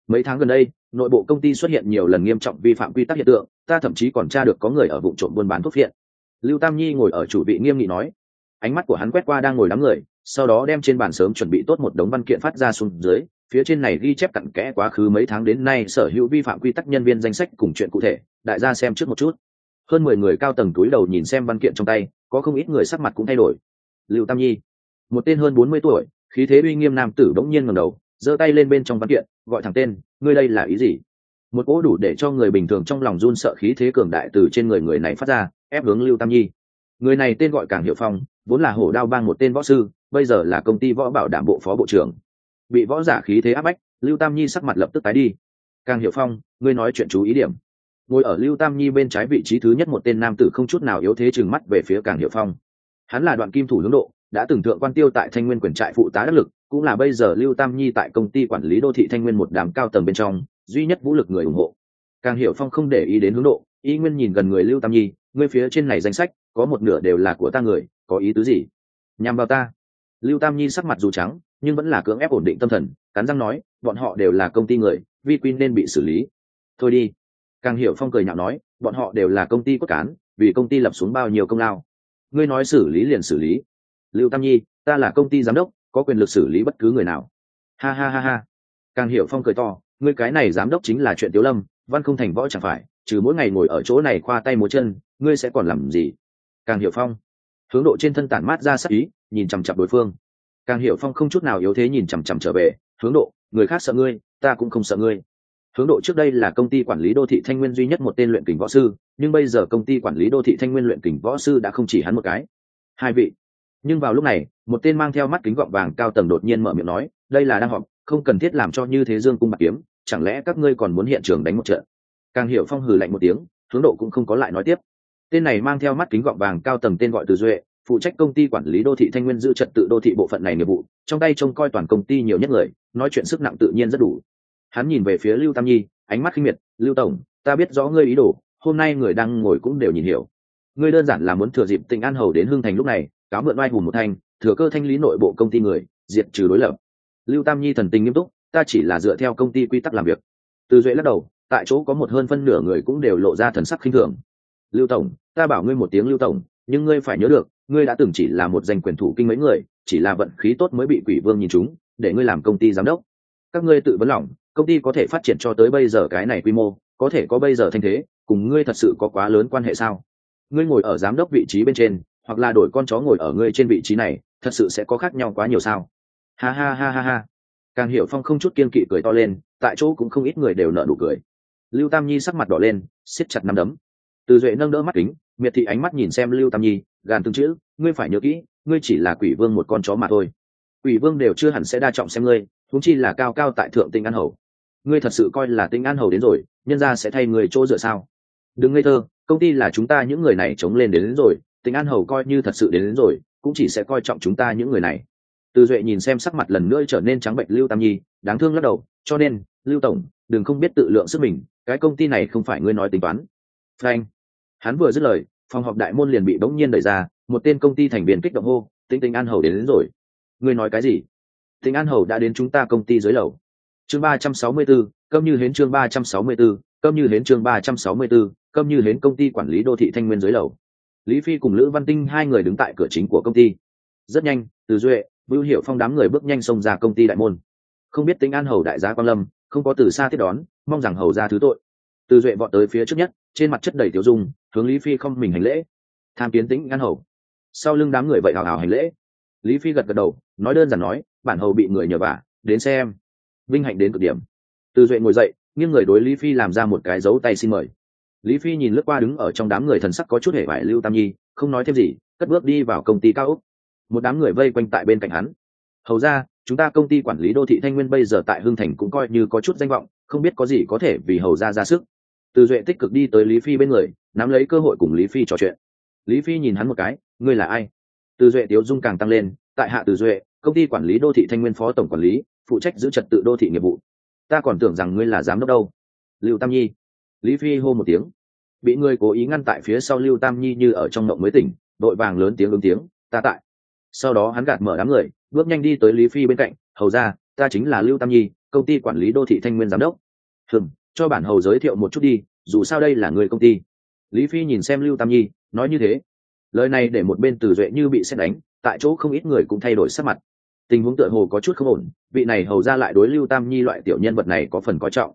Mấy tháng gần đây, nội bộ công ty xuất hiện nhiều lần nghiêm trọng vi phạm quy tắc hiện tượng, ta thậm chí còn tra được có người ở vụ trộm buôn bán thuốc phiện. Lưu tam nhi ngồi ở chủ vị nghiêm nghị nói. Ánh mắt của hắn quét qua đang ngồi đám người, sau đó đem trên bàn sớm chuẩn bị tốt một đống văn kiện phát ra xuống dưới, phía trên này ghi chép cặn kẽ quá khứ mấy tháng đến nay sở hữu vi phạm quy tắc nhân viên danh sách cùng chuyện cụ thể, đại gia xem trước một chút hơn mười người cao tầng túi đầu nhìn xem văn kiện trong tay, có không ít người sắc mặt cũng thay đổi. Lưu tam nhi, một tên hơn bốn mươi tuổi, khí thế uy nghiêm nam tử đống nhiên ngầm đầu, giơ tay lên bên trong văn kiện, gọi thẳng tên, ngươi đây là ý gì? Một cỗ đủ để cho người bình thường trong lòng run sợ khí thế cường đại từ trên người người này phát ra, ép hướng lưu tam nhi. Người này tên gọi càng hiệu phong, vốn là hổ đao bang một tên võ sư, bây giờ là công ty võ bảo đảm bộ phó bộ trưởng. Bị võ giả khí thế áp bách, lưu tam nhi sắc mặt lập tức tái đi. Càng hiệu phong, ngươi nói chuyện chú ý điểm ngồi ở lưu tam nhi bên trái vị trí thứ nhất một tên nam tử không chút nào yếu thế chừng mắt về phía càng hiệu phong. Hắn là đoạn kim thủ hướng độ, đã từng thượng quan tiêu tại thanh nguyên quyền trại phụ tá đắc lực, cũng là bây giờ lưu tam nhi tại công ty quản lý đô thị thanh nguyên một đám cao tầng bên trong, duy nhất vũ lực người ủng hộ. Càng hiểu phong không để ý đến hướng độ, y nguyên nhìn gần người lưu tam nhi, ngươi phía trên này danh sách, có một nửa đều là của ta người, có ý tứ gì? Nhằm vào ta. Lưu tam nhi sắc mặt dù trắng, nhưng vẫn là cưỡng ép ổn định tâm thần, cắn răng nói, bọn họ đều là công ty người, vi quy nên bị xử lý. Thôi đi càng hiểu phong cười nhạo nói, bọn họ đều là công ty cốt cán, vì công ty lập xuống bao nhiêu công lao. Ngươi nói xử lý liền xử lý. Lưu tam nhi, ta là công ty giám đốc, có quyền lực xử lý bất cứ người nào. Ha ha ha ha. Càng hiểu phong cười to, ngươi cái này giám đốc chính là chuyện tiếu lâm, văn không thành võ chẳng phải, trừ mỗi ngày ngồi ở chỗ này khoa tay múa chân, ngươi sẽ còn làm gì? Càng hiểu phong, hướng độ trên thân tản mát ra sắc ý, nhìn chằm chặp đối phương. Càng hiểu phong không chút nào yếu thế nhìn chằm chằm trở về, hướng độ, người khác sợ ngươi, ta cũng không sợ ngươi hướng độ trước đây là công ty quản lý đô thị thanh nguyên duy nhất một tên luyện kình võ sư, nhưng bây giờ công ty quản lý đô thị thanh nguyên luyện kình võ sư đã không chỉ hắn một cái. Hai vị. Nhưng vào lúc này, một tên mang theo mắt kính gọng vàng cao tầng đột nhiên mở miệng nói, đây là đang họp, không cần thiết làm cho như thế dương cung bạc kiếm, chẳng lẽ các ngươi còn muốn hiện trường đánh một trận? Càng hiểu phong hừ lạnh một tiếng, hướng độ cũng không có lại nói tiếp. Tên này mang theo mắt kính gọng vàng cao tầng tên gọi từ duệ, phụ trách công ty quản lý đô thị thanh nguyên giữ trật tự đô thị bộ phận này nghiệp vụ, trong tay trông coi toàn công ty nhiều nhất người, nói chuyện sức nặng tự nhiên rất đủ hắn nhìn về phía lưu tam nhi, ánh mắt khinh miệt, lưu tổng, ta biết rõ ngươi ý đồ, hôm nay người đang ngồi cũng đều nhìn hiểu. Ngươi đơn giản là muốn thừa dịp tình an hầu đến hưng thành lúc này, cáo mượn oai hùng một thanh, thừa cơ thanh lý nội bộ công ty người, diệt trừ đối lập. Lưu tam nhi thần tình nghiêm túc, ta chỉ là dựa theo công ty quy tắc làm việc. Từ duệ lắc đầu, tại chỗ có một hơn phân nửa người cũng đều lộ ra thần sắc khinh thường. Lưu tổng, ta bảo ngươi một tiếng lưu tổng, nhưng ngươi phải nhớ được, ngươi đã từng chỉ là một danh quyền thủ kinh mấy người, chỉ là vận khí tốt mới bị quỷ vương nhìn chúng để ngươi làm công ty giám đốc. Các ngươi tự vấn lòng công ty có thể phát triển cho tới bây giờ cái này quy mô, có thể có bây giờ thanh thế, cùng ngươi thật sự có quá lớn quan hệ sao? Ngươi ngồi ở giám đốc vị trí bên trên, hoặc là đổi con chó ngồi ở ngươi trên vị trí này, thật sự sẽ có khác nhau quá nhiều sao? Ha ha ha ha ha. Càng hiểu phong không chút kiên kỵ cười to lên, tại chỗ cũng không ít người đều nở nụ cười. Lưu tam nhi sắc mặt đỏ lên, siết chặt nắm đấm. Từ duệ nâng đỡ mắt kính, miệt thị ánh mắt nhìn xem lưu tam nhi, gàn từng chữ, ngươi phải nhớ kỹ, ngươi chỉ là quỷ vương một con chó mà thôi. Quỷ vương đều chưa hẳn sẽ đa trọng xem ngươi thúng chi là cao cao tại thượng tinh ăn hầu ngươi thật sự coi là tinh an hầu đến rồi nhân ra sẽ thay người chỗ dựa sao? Đừng ngây thơ công ty là chúng ta những người này chống lên đến, đến rồi tinh an hầu coi như thật sự đến, đến rồi cũng chỉ sẽ coi trọng chúng ta những người này. Từ duệ nhìn xem sắc mặt lần nữa trở nên trắng bệnh lưu tam nhi đáng thương lắc đầu cho nên lưu tổng đừng không biết tự lượng sức mình cái công ty này không phải ngươi nói tính toán. Frank hắn vừa dứt lời phòng họp đại môn liền bị bỗng nhiên đẩy ra một tên công ty thành viên kích động hô tinh tinh an hầu đến, đến rồi. Ngươi nói cái gì? Tinh an hầu đã đến chúng ta công ty dưới lầu chương ba trăm sáu mươi 364, câm như hến chương ba trăm sáu mươi 364, câm như hến chương ba trăm sáu mươi 364, câm như hến công ty quản lý đô thị thanh nguyên dưới lầu. Lý phi cùng lữ văn tinh hai người đứng tại cửa chính của công ty. Rất nhanh từ duệ bưu hiệu phong đám người bước nhanh xông ra công ty đại môn. Không biết tính an hầu đại gia quang lâm không có từ xa tiếp đón mong rằng hầu ra thứ tội. Từ duệ vọt tới phía trước nhất trên mặt chất đầy tiểu dung hướng lý phi không mình hành lễ. Tham kiến tính an hầu. Sau lưng đám người vậy hào hào hành lễ. Lý phi gật gật đầu nói đơn giản nói bản hầu bị người nhờ vả đến xem vinh hạnh đến cực điểm. Từ duệ ngồi dậy, nghiêng người đối lý phi làm ra một cái dấu tay xin mời. Lý phi nhìn lướt qua đứng ở trong đám người thần sắc có chút hề vải lưu tam nhi, không nói thêm gì, cất bước đi vào công ty cao úc. Một đám người vây quanh tại bên cạnh hắn. Hầu ra, chúng ta công ty quản lý đô thị thanh nguyên bây giờ tại hưng thành cũng coi như có chút danh vọng, không biết có gì có thể vì hầu ra ra sức. Từ duệ tích cực đi tới lý phi bên người, nắm lấy cơ hội cùng lý phi trò chuyện. Lý phi nhìn hắn một cái, ngươi là ai? Từ duệ tiếu dung càng tăng lên, tại hạ từ duệ, công ty quản lý đô thị thanh nguyên phó tổng quản lý phụ trách giữ trật tự đô thị nghiệp vụ. Ta còn tưởng rằng ngươi là giám đốc đâu. Lưu tam nhi. Lý phi hô một tiếng. Bị ngươi cố ý ngăn tại phía sau lưu tam nhi như ở trong mộng mới tỉnh, đội vàng lớn tiếng ứng tiếng, ta tại. Sau đó hắn gạt mở đám người, bước nhanh đi tới lý phi bên cạnh, hầu ra ta chính là lưu tam nhi, công ty quản lý đô thị thanh nguyên giám đốc. Hừm, cho bản hầu giới thiệu một chút đi, dù sao đây là người công ty. Lý phi nhìn xem lưu tam nhi, nói như thế. Lời này để một bên từ duệ như bị xét đánh, tại chỗ không ít người cũng thay đổi sắc mặt tình huống tựa hồ có chút không ổn, vị này hầu ra lại đối lưu tam nhi loại tiểu nhân vật này có phần coi trọng.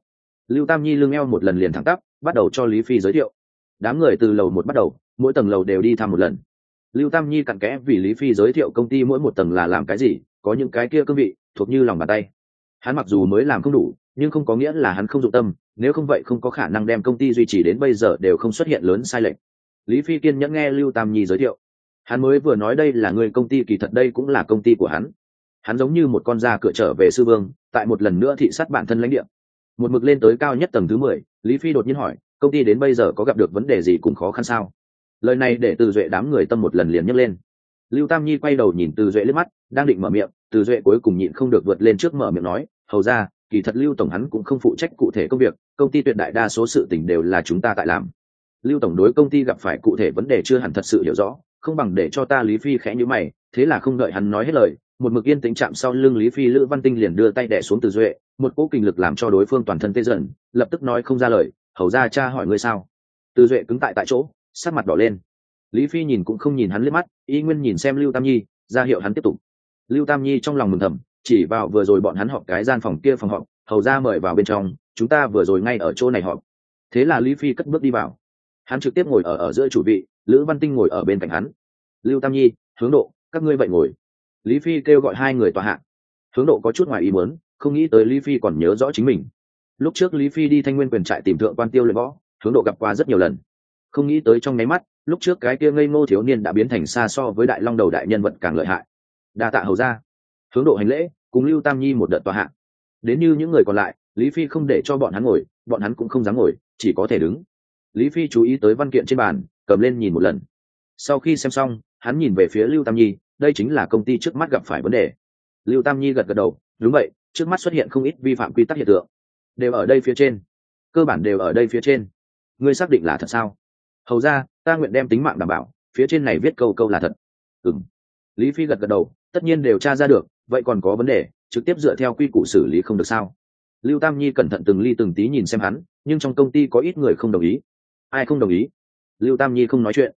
Lưu tam nhi lưng eo một lần liền thẳng tắp, bắt đầu cho lý phi giới thiệu. Đám người từ lầu một bắt đầu, mỗi tầng lầu đều đi thăm một lần. Lưu tam nhi cặn kẽ vì lý phi giới thiệu công ty mỗi một tầng là làm cái gì, có những cái kia cương vị, thuộc như lòng bàn tay. Hắn mặc dù mới làm không đủ, nhưng không có nghĩa là hắn không dụng tâm, nếu không vậy không có khả năng đem công ty duy trì đến bây giờ đều không xuất hiện lớn sai lệch. Lý phi kiên nhẫn nghe lưu tam nhi giới thiệu. Hắn mới vừa nói đây là người công ty, kỳ thật đây cũng là công ty của hắn hắn giống như một con da cửa trở về sư vương, tại một lần nữa thị sát bản thân lãnh địa. Một mực lên tới cao nhất tầng thứ mười, lý phi đột nhiên hỏi, công ty đến bây giờ có gặp được vấn đề gì cùng khó khăn sao? Lời này để từ duệ đám người tâm một lần liền nhấc lên. Lưu tam nhi quay đầu nhìn từ duệ liếc mắt, đang định mở miệng, từ duệ cuối cùng nhịn không được vượt lên trước mở miệng nói, hầu ra, kỳ thật lưu tổng hắn cũng không phụ trách cụ thể công việc, công ty tuyệt đại đa số sự t ì n h đều là chúng ta tại làm. Lưu tổng đối công ty gặp phải cụ thể vấn đề chưa hẳn thật sự hiểu rõ, không bằng để cho ta lý phi khẽ nhữ mày, thế là không đợi hắn nói hết lời một mực yên tĩnh chạm sau lưng lý phi lữ văn tinh liền đưa tay đẻ xuống từ duệ, một cỗ kinh lực làm cho đối phương toàn thân tê dần, lập tức nói không ra lời, hầu ra cha hỏi ngươi sao? Từ duệ cứng tại tại chỗ, sắc mặt đỏ lên. Lý phi nhìn cũng không nhìn hắn liếc mắt, y nguyên nhìn xem lưu tam nhi, ra hiệu hắn tiếp tục. Lưu tam nhi trong lòng mừng thầm, chỉ vào vừa rồi bọn hắn họp cái gian phòng kia phòng họp, hầu ra mời vào bên trong, chúng ta vừa rồi ngay ở chỗ này họp. Thế là lý phi cất bước đi vào. Hắn trực tiếp ngồi ở ở giữa chủ vị, lữ văn tinh ngồi ở bên cạnh hắn. Lưu tam nhi, hướng độ, các ngươi vậy ngồi lý phi kêu gọi hai người tòa hạ. Hướng độ có chút ngoài ý muốn, không nghĩ tới lý phi còn nhớ rõ chính mình. Lúc trước lý phi đi thanh nguyên quyền trại tìm thượng quan tiêu luyện võ, hướng độ gặp qua rất nhiều lần. Không nghĩ tới trong nháy mắt, lúc trước cái kia ngây ngô thiếu niên đã biến thành xa so với đại long đầu đại nhân vật càng lợi hại. Đa tạ hầu ra hướng độ hành lễ, cùng lưu tam nhi một đợt tòa hạ. Đến như những người còn lại, lý phi không để cho bọn hắn ngồi, bọn hắn cũng không dám ngồi, chỉ có thể đứng. Lý phi chú ý tới văn kiện trên bàn, cầm lên nhìn một lần. Sau khi xem xong, hắn nhìn về phía lưu tam nhi đây chính là công ty trước mắt gặp phải vấn đề. Lưu tam nhi gật gật đầu, đúng vậy, trước mắt xuất hiện không ít vi phạm quy tắc hiện tượng. Đều ở đây phía trên. Cơ bản đều ở đây phía trên. Ngươi xác định là thật sao? Hầu ra, ta nguyện đem tính mạng đảm bảo, phía trên này viết câu câu là thật. Ừng lý phi gật gật đầu, tất nhiên đều tra ra được, vậy còn có vấn đề, trực tiếp dựa theo quy củ xử lý không được sao? Lưu tam nhi cẩn thận từng ly từng tí nhìn xem hắn, nhưng trong công ty có ít người không đồng ý. Ai không đồng ý? Lưu tam nhi không nói chuyện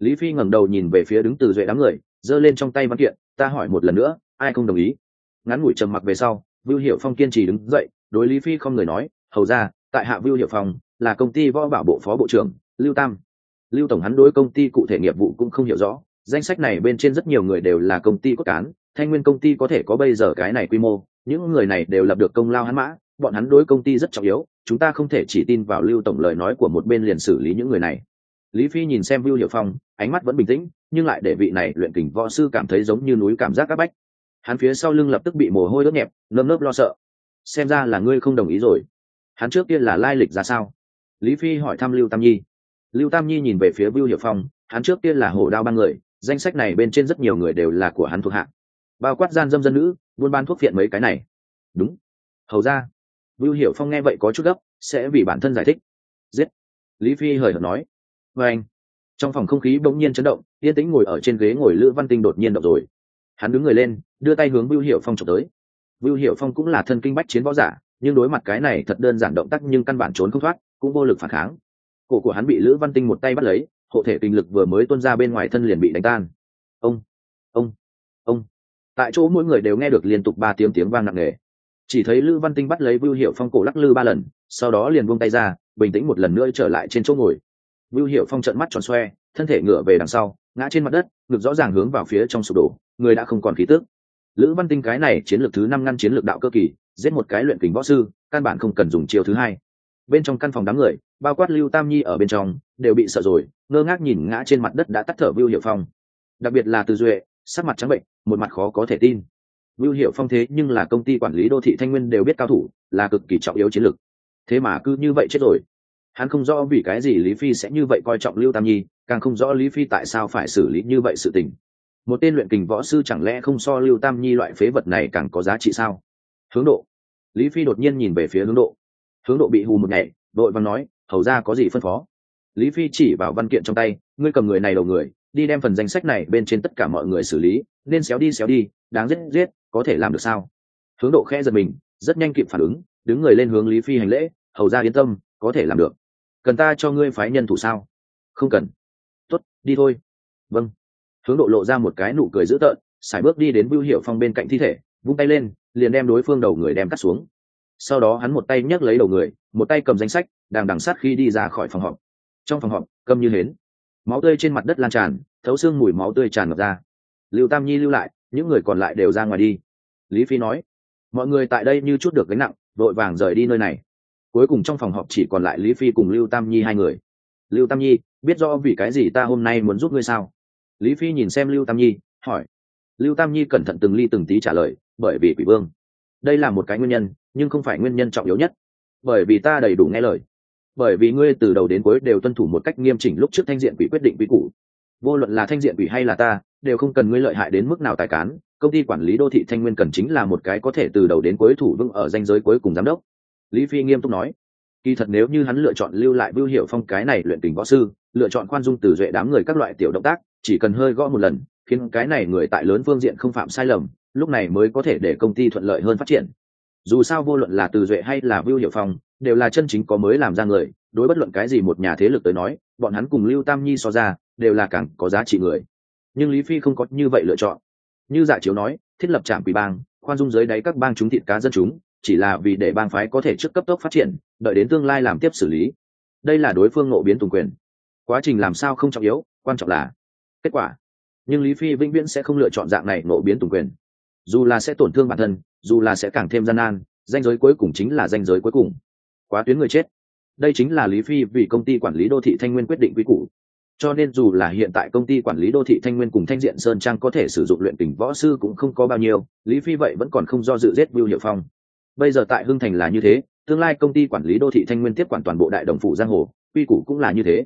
lý phi ngẩng đầu nhìn về phía đứng từ duệ đám người, giơ lên trong tay văn kiện, ta hỏi một lần nữa, ai không đồng ý? Ngắn ngủi trầm mặc về sau, vưu hiệu phong kiên trì đứng dậy, đối lý phi không người nói, hầu ra, tại hạ vưu hiệu phong, là công ty võ bảo bộ phó bộ trưởng, lưu tam. Lưu tổng hắn đối công ty cụ thể nghiệp vụ cũng không hiểu rõ, danh sách này bên trên rất nhiều người đều là công ty cốt cán, thanh nguyên công ty có thể có bây giờ cái này quy mô, những người này đều lập được công lao hắn mã, bọn hắn đối công ty rất trọng yếu, chúng ta không thể chỉ tin vào lưu tổng lời nói của một bên liền xử lý những người này lý phi nhìn xem vưu hiệu phong, ánh mắt vẫn bình tĩnh, nhưng lại để vị này luyện kình võ sư cảm thấy giống như núi cảm giác áp bách. Hắn phía sau lưng lập tức bị mồ hôi đốt nhẹp nơm nớp lo sợ. Xem ra là ngươi không đồng ý rồi. Hắn trước kia là lai lịch ra sao? Lý phi hỏi thăm lưu tam nhi. Lưu tam nhi nhìn về phía vưu hiệu phong, hắn trước kia là hổ đao ba người, danh sách này bên trên rất nhiều người đều là của hắn thuộc hạ. bao quát gian dâm dân nữ, buôn ban thuốc phiện mấy cái này. Đúng. Hầu ra. Vưu hiệu phong nghe vậy có chút gấp, sẽ vì bản thân giải thích. Giết. Lý phi hời hợt nói và anh. Trong phòng không khí bỗng nhiên chấn động, yên tĩnh ngồi ở trên ghế ngồi lữ văn tinh đột nhiên động rồi. Hắn đứng người lên, đưa tay hướng Bưu hiệu phong trộm tới. Bưu hiệu phong cũng là thân kinh bách chiến võ giả, nhưng đối mặt cái này thật đơn giản động tác nhưng căn bản trốn không thoát, cũng vô lực phản kháng. Cổ của hắn bị lữ văn tinh một tay bắt lấy, hộ thể kinh lực vừa mới tuôn ra bên ngoài thân liền bị đánh tan. Ông ông ông. Tại chỗ mỗi người đều nghe được liên tục ba tiếng tiếng vang nặng nề. Chỉ thấy lữ văn tinh bắt lấy vưu hiệu phong cổ lắc lư ba lần, sau đó liền buông tay ra, bình tĩnh một lần nữa trở lại trên chỗ ngồi vưu hiệu phong trận mắt tròn xoe, thân thể ngửa về đằng sau, ngã trên mặt đất, ngực rõ ràng hướng vào phía trong sụp đổ, người đã không còn khí tức. lữ văn tinh cái này chiến lược thứ năm ngăn chiến lược đạo cơ kỳ, giết một cái luyện kình võ sư, căn bản không cần dùng chiêu thứ hai. Bên trong căn phòng đám người, bao quát lưu tam nhi ở bên trong, đều bị sợ rồi, ngơ ngác nhìn ngã trên mặt đất đã tắt thở vưu hiệu phong. Đặc biệt là từ duệ, sắc mặt trắng bệnh, một mặt khó có thể tin. Vưu hiệu phong thế nhưng là công ty quản lý đô thị thanh nguyên đều biết cao thủ, là cực kỳ trọng yếu chiến lược. Thế mà cứ như vậy chết rồi hắn không rõ vì cái gì lý phi sẽ như vậy coi trọng lưu tam nhi, càng không rõ lý phi tại sao phải xử lý như vậy sự tình. Một tên luyện kình võ sư chẳng lẽ không so lưu tam nhi loại phế vật này càng có giá trị sao? Hướng độ. Lý phi đột nhiên nhìn về phía hướng độ. Hướng độ bị hù một ngày, đội văn nói, hầu ra có gì phân phó? Lý phi chỉ vào văn kiện trong tay, ngươi cầm người này đầu người, đi đem phần danh sách này bên trên tất cả mọi người xử lý, nên xéo đi xéo đi, đáng giết giết, có thể làm được sao? Hướng độ khẽ giật mình, rất nhanh kịp phản ứng, đứng người lên hướng lý phi hành lễ, hầu ra yên tâm, có thể làm được cần ta cho ngươi phái nhân thủ sao? Không cần. Tuất đi thôi. Vâng. Hướng độ lộ ra một cái nụ cười dữ tợn, sải bước đi đến bưu hiệu phong bên cạnh thi thể, vung tay lên, liền đem đối phương đầu người đem cắt xuống. Sau đó hắn một tay nhấc lấy đầu người, một tay cầm danh sách, đang đằng sát khi đi ra khỏi phòng họp. Trong phòng họp, câm như hến. Máu tươi trên mặt đất lan tràn, thấu xương mùi máu tươi tràn ngập ra. Lưu tam nhi lưu lại, những người còn lại đều ra ngoài đi. Lý phi nói, mọi người tại đây như chút được gánh nặng, vội vàng rời đi nơi này cuối cùng trong phòng họp chỉ còn lại lý phi cùng lưu tam nhi hai người. Lưu tam nhi, biết rõ vì cái gì ta hôm nay muốn giúp ngươi sao? Lý phi nhìn xem lưu tam nhi, hỏi. Lưu tam nhi cẩn thận từng ly từng tí trả lời, bởi vì quỷ vương. Đây là một cái nguyên nhân, nhưng không phải nguyên nhân trọng yếu nhất. Bởi vì ta đầy đủ nghe lời. Bởi vì ngươi từ đầu đến cuối đều tuân thủ một cách nghiêm chỉnh lúc trước thanh diện quỷ quyết định quy cũ vô luận là thanh diện quỷ hay là ta, đều không cần ngươi lợi hại đến mức nào tài cán. Công ty quản lý đô thị thanh nguyên cần chính là một cái có thể từ đầu đến cuối thủ vững ở danh giới cuối cùng giám đốc lý phi nghiêm túc nói, kỳ thật nếu như hắn lựa chọn lưu lại bưu hiệu phong cái này luyện tình võ sư, lựa chọn khoan dung từ duệ đám người các loại tiểu động tác, chỉ cần hơi gõ một lần, khiến cái này người tại lớn phương diện không phạm sai lầm, lúc này mới có thể để công ty thuận lợi hơn phát triển. Dù sao vô luận là từ duệ hay là bưu hiệu phong, đều là chân chính có mới làm ra người, đối bất luận cái gì một nhà thế lực tới nói, bọn hắn cùng lưu tam nhi so ra, đều là càng có giá trị người. Nhưng lý phi không có như vậy lựa chọn. Như dạ chiếu nói, thiết lập trạm quỷ bang, khoan dung dưới đáy các bang chúng thịt cá dân chúng chỉ là vì để bang phái có thể trước cấp tốc phát triển, đợi đến tương lai làm tiếp xử lý. Đây là đối phương ngộ biến tùng quyền. Quá trình làm sao không trọng yếu, quan trọng là kết quả. Nhưng lý phi vĩnh viễn sẽ không lựa chọn dạng này ngộ biến tùng quyền. Dù là sẽ tổn thương bản thân, dù là sẽ càng thêm gian nan, danh giới cuối cùng chính là danh giới cuối cùng. Quá tuyến người chết. Đây chính là lý phi vì công ty quản lý đô thị thanh nguyên quyết định quy củ. Cho nên dù là hiện tại công ty quản lý đô thị thanh nguyên cùng thanh diện sơn trang có thể sử dụng luyện tình võ sư cũng không có bao nhiêu, lý phi vậy vẫn còn không do dự giết vưu hiệu phong bây giờ tại hưng thành là như thế, tương lai công ty quản lý đô thị thanh nguyên tiếp quản toàn bộ đại đồng phủ giang hồ, quy củ cũng là như thế.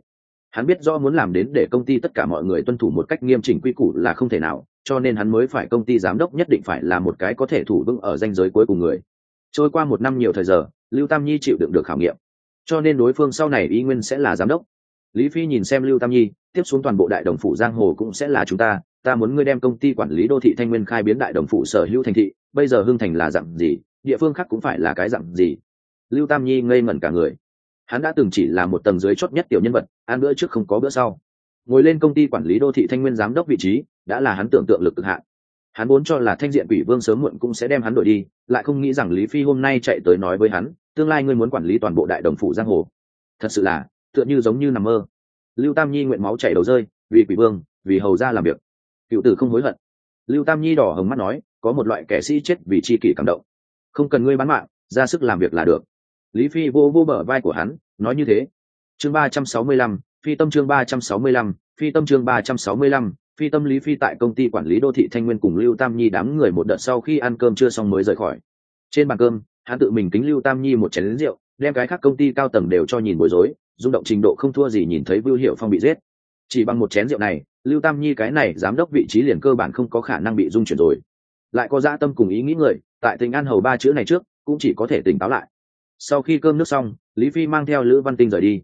Hắn biết do muốn làm đến để công ty tất cả mọi người tuân thủ một cách nghiêm chỉnh quy củ là không thể nào, cho nên hắn mới phải công ty giám đốc nhất định phải là một cái có thể thủ vững ở danh giới cuối cùng người. Trôi qua một năm nhiều thời giờ, lưu tam nhi chịu đựng được khảo nghiệm. Cho nên đối phương sau này y nguyên sẽ là giám đốc. Lý phi nhìn xem lưu tam nhi, tiếp xuống toàn bộ đại đồng phủ giang hồ cũng sẽ là chúng ta ta muốn ngươi đem công ty quản lý đô thị thanh nguyên khai biến đại đồng phủ sở hữu thành thị, bây giờ hưng thành là dặn gì? Địa phương khác cũng phải là cái dặn gì? Lưu tam nhi ngây ngẩn cả người. Hắn đã từng chỉ là một tầng dưới chót nhất tiểu nhân vật, ăn bữa trước không có bữa sau. Ngồi lên công ty quản lý đô thị thanh nguyên giám đốc vị trí, đã là hắn tưởng tượng lực cực hạn. Hắn vốn cho là thanh diện quỷ vương sớm muộn cũng sẽ đem hắn đổi đi, lại không nghĩ rằng lý phi hôm nay chạy tới nói với hắn, tương lai ngươi muốn quản lý toàn bộ đại đồng phủ giang hồ. Thật sự là, tựa như giống như nằm mơ. Lưu tam nhi nguyện máu chảy đầu rơi, vì quỷ vương, vì hầu ra làm việc. Cựu tử không hối hận. Lưu tam nhi đỏ hồng mắt nói, có một loại kẻ sĩ chết vì chi kỷ cảm động không cần ngươi bán mạng, ra sức làm việc là được. Lý phi vô vô bờ vai của hắn, nói như thế. Chương ba trăm sáu mươi lăm, phi tâm chương ba trăm sáu mươi lăm, phi tâm chương ba trăm sáu mươi lăm, phi tâm lý phi tại công ty quản lý đô thị thanh nguyên cùng lưu tam nhi đám người một đợt sau khi ăn cơm chưa xong mới rời khỏi. Trên bàn cơm, hắn tự mình kính lưu tam nhi một chén lính rượu, đem cái khác công ty cao tầng đều cho nhìn bối rối, rung động trình độ không thua gì nhìn thấy vưu hiệu phong bị giết. Chỉ bằng một chén rượu này, lưu tam nhi cái này giám đốc vị trí liền cơ bản không có khả năng bị dung chuyển rồi. Lại có gia tâm cùng ý nghĩ người tại tình an hầu ba chữ này trước, cũng chỉ có thể tỉnh táo lại. Sau khi cơm nước xong, lý phi mang theo lữ văn tinh rời đi.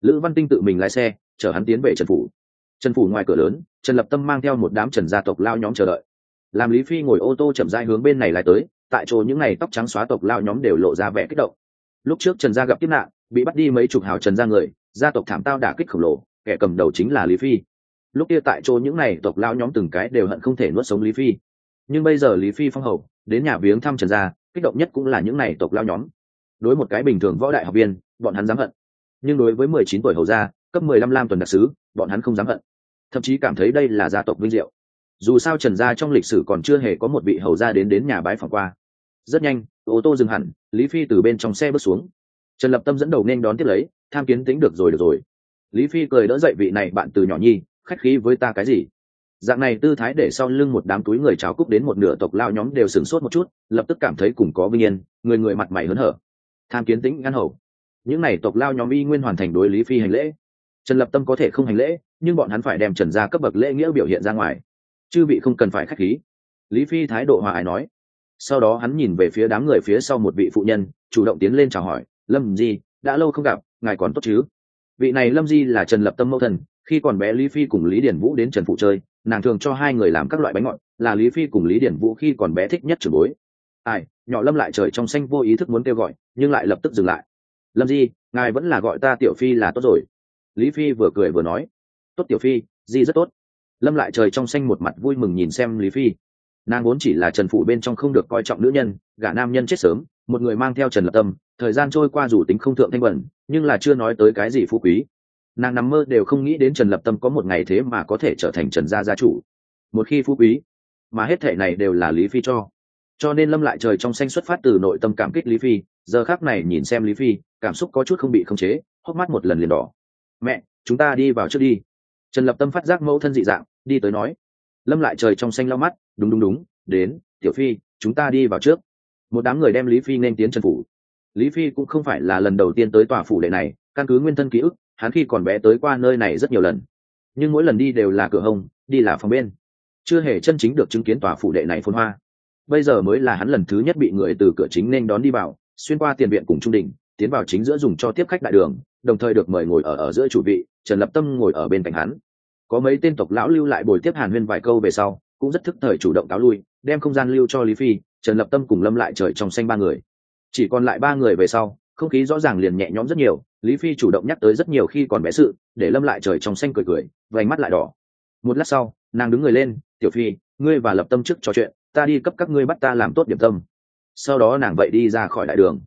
Lữ văn tinh tự mình lái xe, chở hắn tiến về trần phủ. Trần phủ ngoài cửa lớn, trần lập tâm mang theo một đám trần gia tộc lao nhóm chờ đợi. Làm lý phi ngồi ô tô chậm dai hướng bên này lại tới, tại chỗ những ngày tóc trắng xóa tộc lao nhóm đều lộ ra vẻ kích động. Lúc trước trần gia gặp kiếp nạn, bị bắt đi mấy chục hào trần gia người, gia tộc thảm tao đả kích khổng lồ, kẻ cầm đầu chính là lý phi. Lúc kia tại chỗ những ngày tộc lao nhóm từng cái đều hận không thể nuốt sống lý phi. Nhưng bây giờ lý phi phong hầu đến nhà viếng thăm trần gia, kích động nhất cũng là những ngày tộc lao nhóm. Đối một cái bình thường võ đại học viên, bọn hắn dám hận. Nhưng đối với mười chín tuổi hầu gia, cấp mười lăm lam tuần đặc sứ, bọn hắn không dám hận. Thậm chí cảm thấy đây là gia tộc vinh diệu. Dù sao trần gia trong lịch sử còn chưa hề có một vị hầu gia đến đến nhà bái phỏng qua. Rất nhanh, ô tô dừng hẳn, lý phi từ bên trong xe bước xuống. Trần lập tâm dẫn đầu nên đón tiếp lấy, tham kiến tính được rồi được rồi. Lý phi cười đỡ dậy vị này bạn từ nhỏ nhi, khách khí với ta cái gì? Dạng này tư thái để sau lưng một đám túi người cháo cúc đến một nửa tộc lao nhóm đều sửng sốt một chút, lập tức cảm thấy cùng có vinh yên, người người mặt mày hớn hở. Tham kiến tĩnh ngăn hầu. Những n à y tộc lao nhóm y nguyên hoàn thành đối lý phi hành lễ. Trần lập tâm có thể không hành lễ, nhưng bọn hắn phải đem trần ra cấp bậc lễ nghĩa biểu hiện ra ngoài. Chư vị không cần phải k h á c h khí. Lý phi thái độ hòa ái nói. Sau đó hắn nhìn về phía đám người phía sau một vị phụ nhân, chủ động tiến lên chào hỏi. Lâm di, đã lâu không gặp, ngài còn tốt chứ? Vị này lâm di là trần lập tâm mẫu thần khi còn bé lý phi cùng lý điển vũ đến trần phụ chơi, nàng thường cho hai người làm các loại bánh ngọt, là lý phi cùng lý điển vũ khi còn bé thích nhất trường bối. Ai, nhỏ lâm lại trời trong xanh vô ý thức muốn kêu gọi, nhưng lại lập tức dừng lại. Lâm di, ngài vẫn là gọi ta tiểu phi là tốt rồi. Lý phi vừa cười vừa nói. Tốt tiểu phi, di rất tốt. Lâm lại trời trong xanh một mặt vui mừng nhìn xem lý phi. Nàng vốn chỉ là trần phụ bên trong không được coi trọng nữ nhân, gả nam nhân chết sớm, một người mang theo trần lập tâm, thời gian trôi qua dù tính không thượng thanh bẩn, nhưng là chưa nói tới cái gì phú quý nàng nằm mơ đều không nghĩ đến trần lập tâm có một ngày thế mà có thể trở thành trần gia gia chủ. Một khi phú quý, mà hết thể này đều là lý phi cho. Cho nên lâm lại trời trong xanh xuất phát từ nội tâm cảm kích lý phi, giờ khác này nhìn xem lý phi, cảm xúc có chút không bị khống chế, hốc mắt một lần liền đỏ. Mẹ, chúng ta đi vào trước đi. Trần lập tâm phát giác mẫu thân dị dạng, đi tới nói. Lâm lại trời trong xanh lau mắt, đúng đúng đúng, đến, tiểu phi, chúng ta đi vào trước. Một đám người đem lý phi nên tiến trần phủ. Lý phi cũng không phải là lần đầu tiên tới tòa phủ đệ này, căn cứ nguyên thân ký ức hắn khi còn bé tới qua nơi này rất nhiều lần. Nhưng mỗi lần đi đều là cửa hông, đi là phòng bên. Chưa hề chân chính được chứng kiến tòa phủ đệ này phôn hoa. Bây giờ mới là hắn lần thứ nhất bị người từ cửa chính nên đón đi vào, xuyên qua tiền viện cùng trung đình, tiến vào chính giữa dùng cho tiếp khách đại đường, đồng thời được mời ngồi ở ở giữa chủ vị, trần lập tâm ngồi ở bên cạnh hắn. Có mấy tên tộc lão lưu lại bồi tiếp hàn huyên vài câu về sau, cũng rất thức thời chủ động cáo lui, đem không gian lưu cho lý phi, trần lập tâm cùng lâm lại trời trong xanh ba người. Chỉ còn lại ba người về sau không khí rõ ràng liền nhẹ nhõm rất nhiều, lý phi chủ động nhắc tới rất nhiều khi còn bé sự, để lâm lại trời trong xanh cười cười, vành mắt lại đỏ. Một lát sau, nàng đứng người lên, tiểu phi, ngươi và lập tâm trước trò chuyện, ta đi cấp các ngươi bắt ta làm tốt điểm tâm. Sau đó nàng vậy đi ra khỏi đại đường.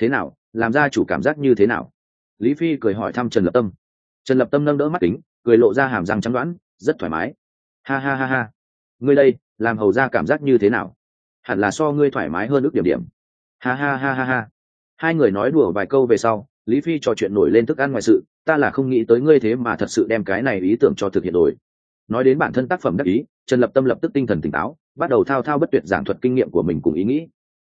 Thế nào, làm ra chủ cảm giác như thế nào? Lý phi cười hỏi thăm trần lập tâm. Trần lập tâm nâng đỡ mắt kính, cười lộ ra hàm răng trắng đoán, rất thoải mái. Ha ha ha ha, ngươi đây, làm hầu ra cảm giác như thế nào? Hẳn là so ngươi thoải mái hơn ước điểm điểm. Ha ha ha ha ha hai người nói đùa vài câu về sau, lý phi trò chuyện nổi lên thức ăn ngoài sự, ta là không nghĩ tới ngươi thế mà thật sự đem cái này ý tưởng cho thực hiện rồi. Nói đến bản thân tác phẩm đắc ý, trần lập tâm lập tức tinh thần tỉnh táo, bắt đầu thao thao bất tuyệt giảng thuật kinh nghiệm của mình cùng ý nghĩ.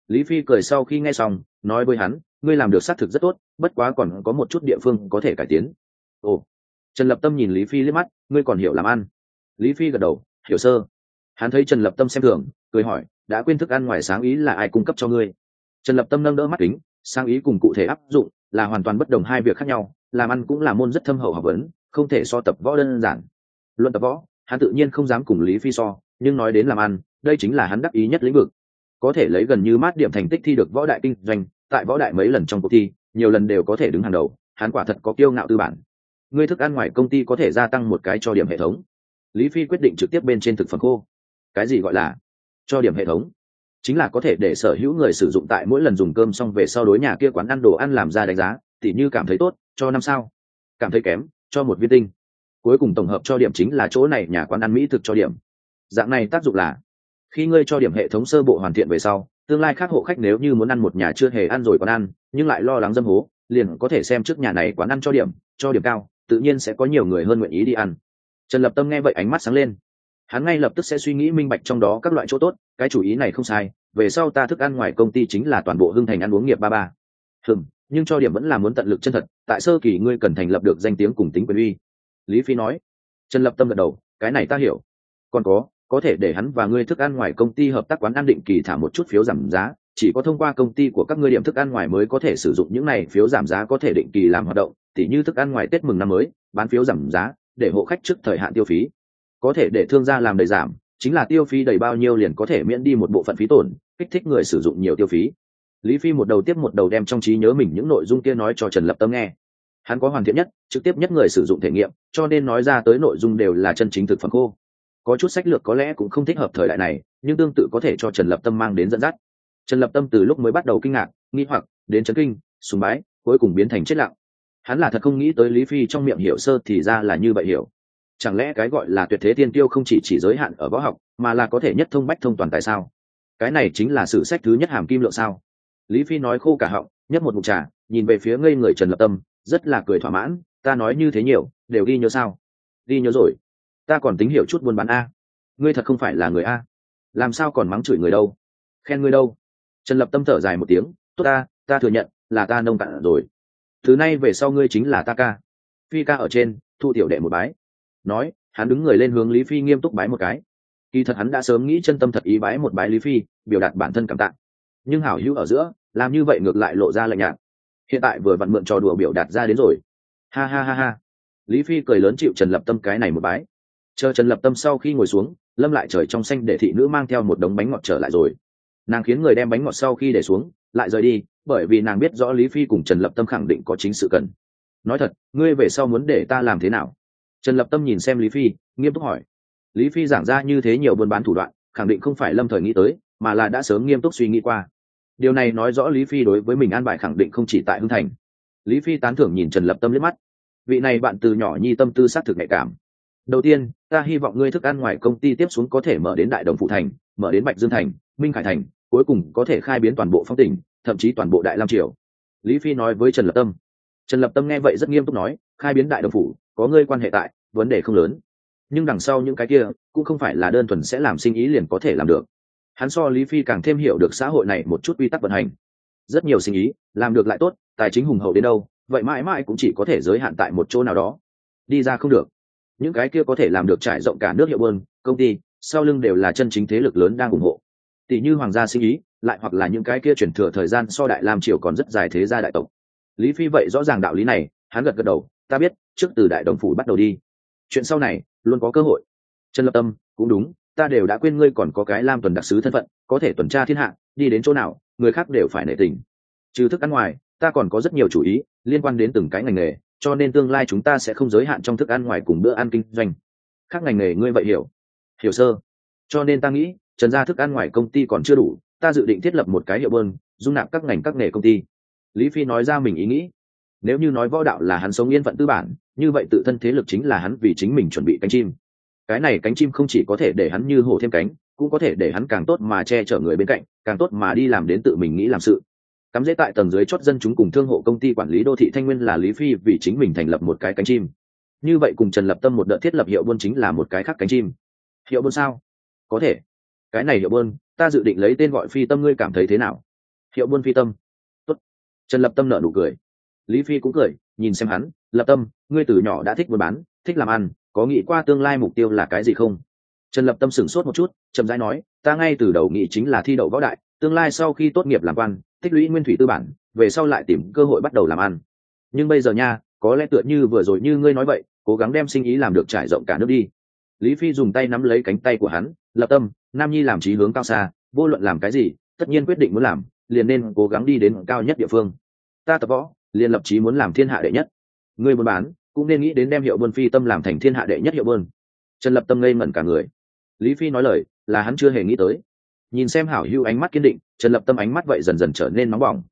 Lý phi cười sau khi nghe xong, nói với hắn, ngươi làm được xác thực rất tốt, bất quá còn có một chút địa phương có thể cải tiến. Ồ. Trần lập tâm nhìn lý phi liếc mắt, ngươi còn hiểu làm ăn? Lý phi gật đầu, hiểu sơ. Hắn thấy trần lập tâm xem thường, cười hỏi, đã quên thức ăn ngoài sáng ý là ai cung cấp cho ngươi? Trần lập tâm nâng đỡ mắt kính sang ý cùng cụ thể áp dụng là hoàn toàn bất đồng hai việc khác nhau, làm ăn cũng là môn rất thâm hậu học vấn, không thể so tập võ đơn giản. Luận tập võ, hắn tự nhiên không dám cùng lý phi so, nhưng nói đến làm ăn, đây chính là hắn đắc ý nhất lĩnh vực. Có thể lấy gần như mát điểm thành tích thi được võ đại kinh doanh, tại võ đại mấy lần trong cuộc thi, nhiều lần đều có thể đứng hàng đầu, hắn quả thật có kiêu ngạo tư bản. Ngươi thức ăn ngoài công ty có thể gia tăng một cái cho điểm hệ thống. Lý phi quyết định trực tiếp bên trên thực phẩm khô. Cái gì gọi là cho điểm hệ thống? Chính là có thể để sở hữu người sử dụng tại mỗi lần dùng cơm xong về sau đối nhà kia quán ăn đồ ăn làm ra đánh giá, tỉ như cảm thấy tốt, cho năm sao. Cảm thấy kém, cho một viên tinh. Cuối cùng tổng hợp cho điểm chính là chỗ này nhà quán ăn mỹ thực cho điểm. Dạng này tác dụng là, khi ngươi cho điểm hệ thống sơ bộ hoàn thiện về sau, tương lai khác hộ khách nếu như muốn ăn một nhà chưa hề ăn rồi còn ăn, nhưng lại lo lắng dâm hố, liền có thể xem trước nhà này quán ăn cho điểm cho điểm cao, tự nhiên sẽ có nhiều người hơn nguyện ý đi ăn. Trần lập tâm nghe vậy ánh mắt sáng lên hắn ngay lập tức sẽ suy nghĩ minh bạch trong đó các loại chỗ tốt, cái chủ ý này không sai, về sau ta thức ăn ngoài công ty chính là toàn bộ hưng thành ăn uống nghiệp ba ba. Hừm, nhưng cho điểm vẫn là muốn tận lực chân thật, tại sơ kỳ ngươi cần thành lập được danh tiếng cùng tính quyền uy. Lý phi nói. Trần lập tâm gật đầu, cái này ta hiểu. Còn có có thể để hắn và ngươi thức ăn ngoài công ty hợp tác quán ăn định kỳ thả một chút phiếu giảm giá, chỉ có thông qua công ty của các ngươi điểm thức ăn ngoài mới có thể sử dụng những này phiếu giảm giá có thể định kỳ làm hoạt động, tỉ như thức ăn ngoài tết mừng năm mới, bán phiếu giảm giá, để hộ khách trước thời hạn tiêu phí có thể để thương gia làm đầy giảm, chính là tiêu phí đầy bao nhiêu liền có thể miễn đi một bộ phận phí tổn, kích thích người sử dụng nhiều tiêu phí. Lý phi một đầu tiếp một đầu đem trong trí nhớ mình những nội dung kia nói cho trần lập tâm nghe. Hắn có hoàn thiện nhất, trực tiếp nhất người sử dụng thể nghiệm, cho nên nói ra tới nội dung đều là chân chính thực phẩm khô. Có chút sách lược có lẽ cũng không thích hợp thời đại này, nhưng tương tự có thể cho trần lập tâm mang đến dẫn dắt. Trần lập tâm từ lúc mới bắt đầu kinh ngạc, nghi hoặc, đến chấn kinh, sùng bái, cuối cùng biến thành chết lặng. Hắn là thật không nghĩ tới lý phi trong miệng hiểu sơ thì ra là như vậy hiểu chẳng lẽ cái gọi là tuyệt thế tiên tiêu không chỉ chỉ giới hạn ở võ học, mà là có thể nhất thông bách thông toàn tại sao? Cái này chính là sử sách thứ nhất hàm kim lượng sao? Lý phi nói khô cả họng, nhấp một mục trà, nhìn về phía ngây người trần lập tâm, rất là cười thỏa mãn, ta nói như thế nhiều, đều ghi nhớ sao? Ghi nhớ rồi. Ta còn tính hiểu chút buôn bán a. Ngươi thật không phải là người a. Làm sao còn mắng chửi người đâu? Khen ngươi đâu? Trần lập tâm thở dài một tiếng, tốt ta ta thừa nhận, là ta nông cạn rồi. Thứ nay về sau ngươi chính là ta ca. Phi ca ở trên, thu tiểu đệ một bái nói, hắn đứng người lên hướng lý phi nghiêm túc bái một cái. Kỳ thật hắn đã sớm nghĩ chân tâm thật ý bái một bái lý phi, biểu đạt bản thân cảm tạ. nhưng hảo hữu ở giữa, làm như vậy ngược lại lộ ra lạnh nhạt. Hiện tại vừa vặn mượn trò đùa biểu đạt ra đến rồi. Ha ha ha ha. Lý phi cười lớn chịu trần lập tâm cái này một bái. Chờ trần lập tâm sau khi ngồi xuống, lâm lại trời trong xanh để thị nữ mang theo một đống bánh ngọt trở lại rồi. Nàng khiến người đem bánh ngọt sau khi để xuống, lại rời đi, bởi vì nàng biết rõ lý phi cùng trần lập tâm khẳng định có chính sự cần. Nói thật, ngươi về sau muốn để ta làm thế nào? Trần lập tâm nhìn xem lý phi, nghiêm túc hỏi. Lý phi giảng ra như thế nhiều buôn bán thủ đoạn, khẳng định không phải lâm thời nghĩ tới, mà là đã sớm nghiêm túc suy nghĩ qua. Điều này nói rõ lý phi đối với mình an bài khẳng định không chỉ tại hưng thành. Lý phi tán thưởng nhìn trần lập tâm liếc mắt. Vị này bạn từ nhỏ nhi tâm tư s á t thực nhạy cảm. Đầu tiên, ta hy vọng ngươi thức ăn ngoài công ty tiếp xuống có thể mở đến đại đồng phụ thành, mở đến bạch dương thành, minh khải thành, cuối cùng có thể khai biến toàn bộ phong tỉnh, thậm chí toàn bộ đại lam triều. Lý phi nói với trần lập tâm trần lập tâm nghe vậy rất nghiêm túc nói, khai biến đại đồng phủ, có ngươi quan hệ tại, vấn đề không lớn. Nhưng đằng sau những cái kia, cũng không phải là đơn thuần sẽ làm sinh ý liền có thể làm được. Hắn so lý phi càng thêm hiểu được xã hội này một chút quy tắc vận hành. Rất nhiều sinh ý, làm được lại tốt, tài chính hùng hậu đến đâu, vậy mãi mãi cũng chỉ có thể giới hạn tại một chỗ nào đó. Đi ra không được. Những cái kia có thể làm được trải rộng cả nước hiệu bơn công ty, sau lưng đều là chân chính thế lực lớn đang ủng hộ. Tỷ như hoàng gia sinh ý, lại hoặc là những cái kia chuyển thừa thời gian so đại làm triều còn rất dài thế gia đại tộc lý phi vậy rõ ràng đạo lý này, hắn gật gật đầu, ta biết, trước từ đại đồng phủ bắt đầu đi. Chuyện sau này, luôn có cơ hội. Trần lập tâm, cũng đúng, ta đều đã quên ngươi còn có cái lam tuần đặc sứ thân phận, có thể tuần tra thiên hạ, đi đến chỗ nào, người khác đều phải nể tình. Trừ thức ăn ngoài, ta còn có rất nhiều chủ ý, liên quan đến từng cái ngành nghề, cho nên tương lai chúng ta sẽ không giới hạn trong thức ăn ngoài cùng bữa ăn kinh doanh. Khác ngành nghề ngươi vậy hiểu. Hiểu, sơ. Cho nên ta nghĩ, trần gia thức ăn ngoài công ty còn chưa đủ, ta dự định thiết lập một cái hiệu bơn, dung nạp các ngành các nghề công ty lý phi nói ra mình ý nghĩ. Nếu như nói võ đạo là hắn sống yên phận tư bản, như vậy tự thân thế lực chính là hắn vì chính mình chuẩn bị cánh chim. Cái này cánh chim không chỉ có thể để hắn như hổ thêm cánh, cũng có thể để hắn càng tốt mà che chở người bên cạnh, càng tốt mà đi làm đến tự mình nghĩ làm sự. Cắm dễ tại tầng dưới chót dân chúng cùng thương hộ công ty quản lý đô thị thanh nguyên là lý phi vì chính mình thành lập một cái cánh chim. Như vậy cùng trần lập tâm một đợt thiết lập hiệu buôn chính là một cái khác cánh chim. Hiệu buôn sao? Có thể. Cái này hiệu buôn, ta dự định lấy tên gọi phi tâm, ngươi cảm thấy thế nào? Hiệu buôn phi tâm trần lập tâm nợ nụ cười. Lý phi cũng cười, nhìn xem hắn, lập tâm, ngươi từ nhỏ đã thích buôn bán, thích làm ăn, có nghĩ qua tương lai mục tiêu là cái gì không? Trần lập tâm sửng sốt một chút, chậm rãi nói, ta ngay từ đầu nghĩ chính là thi đậu võ đại, tương lai sau khi tốt nghiệp làm quan, tích lũy nguyên thủy tư bản, về sau lại tìm cơ hội bắt đầu làm ăn. Nhưng bây giờ nha, có lẽ tựa như vừa rồi như ngươi nói vậy, cố gắng đem sinh ý làm được trải rộng cả nước đi. Lý phi dùng tay nắm lấy cánh tay của hắn, lập tâm, nam nhi làm trí hướng cao xa, vô luận làm cái gì, tất nhiên quyết định muốn làm liền nên cố gắng đi đến cao nhất địa phương. Ta tập võ, liền lập chí muốn làm thiên hạ đệ nhất. Ngươi buôn bán, cũng nên nghĩ đến đem hiệu buôn phi tâm làm thành thiên hạ đệ nhất hiệu buôn. Trần lập tâm ngây ngẩn cả người. Lý phi nói lời, là hắn chưa hề nghĩ tới. Nhìn xem hảo hưu ánh mắt kiên định, trần lập tâm ánh mắt vậy dần dần trở nên nóng bỏng.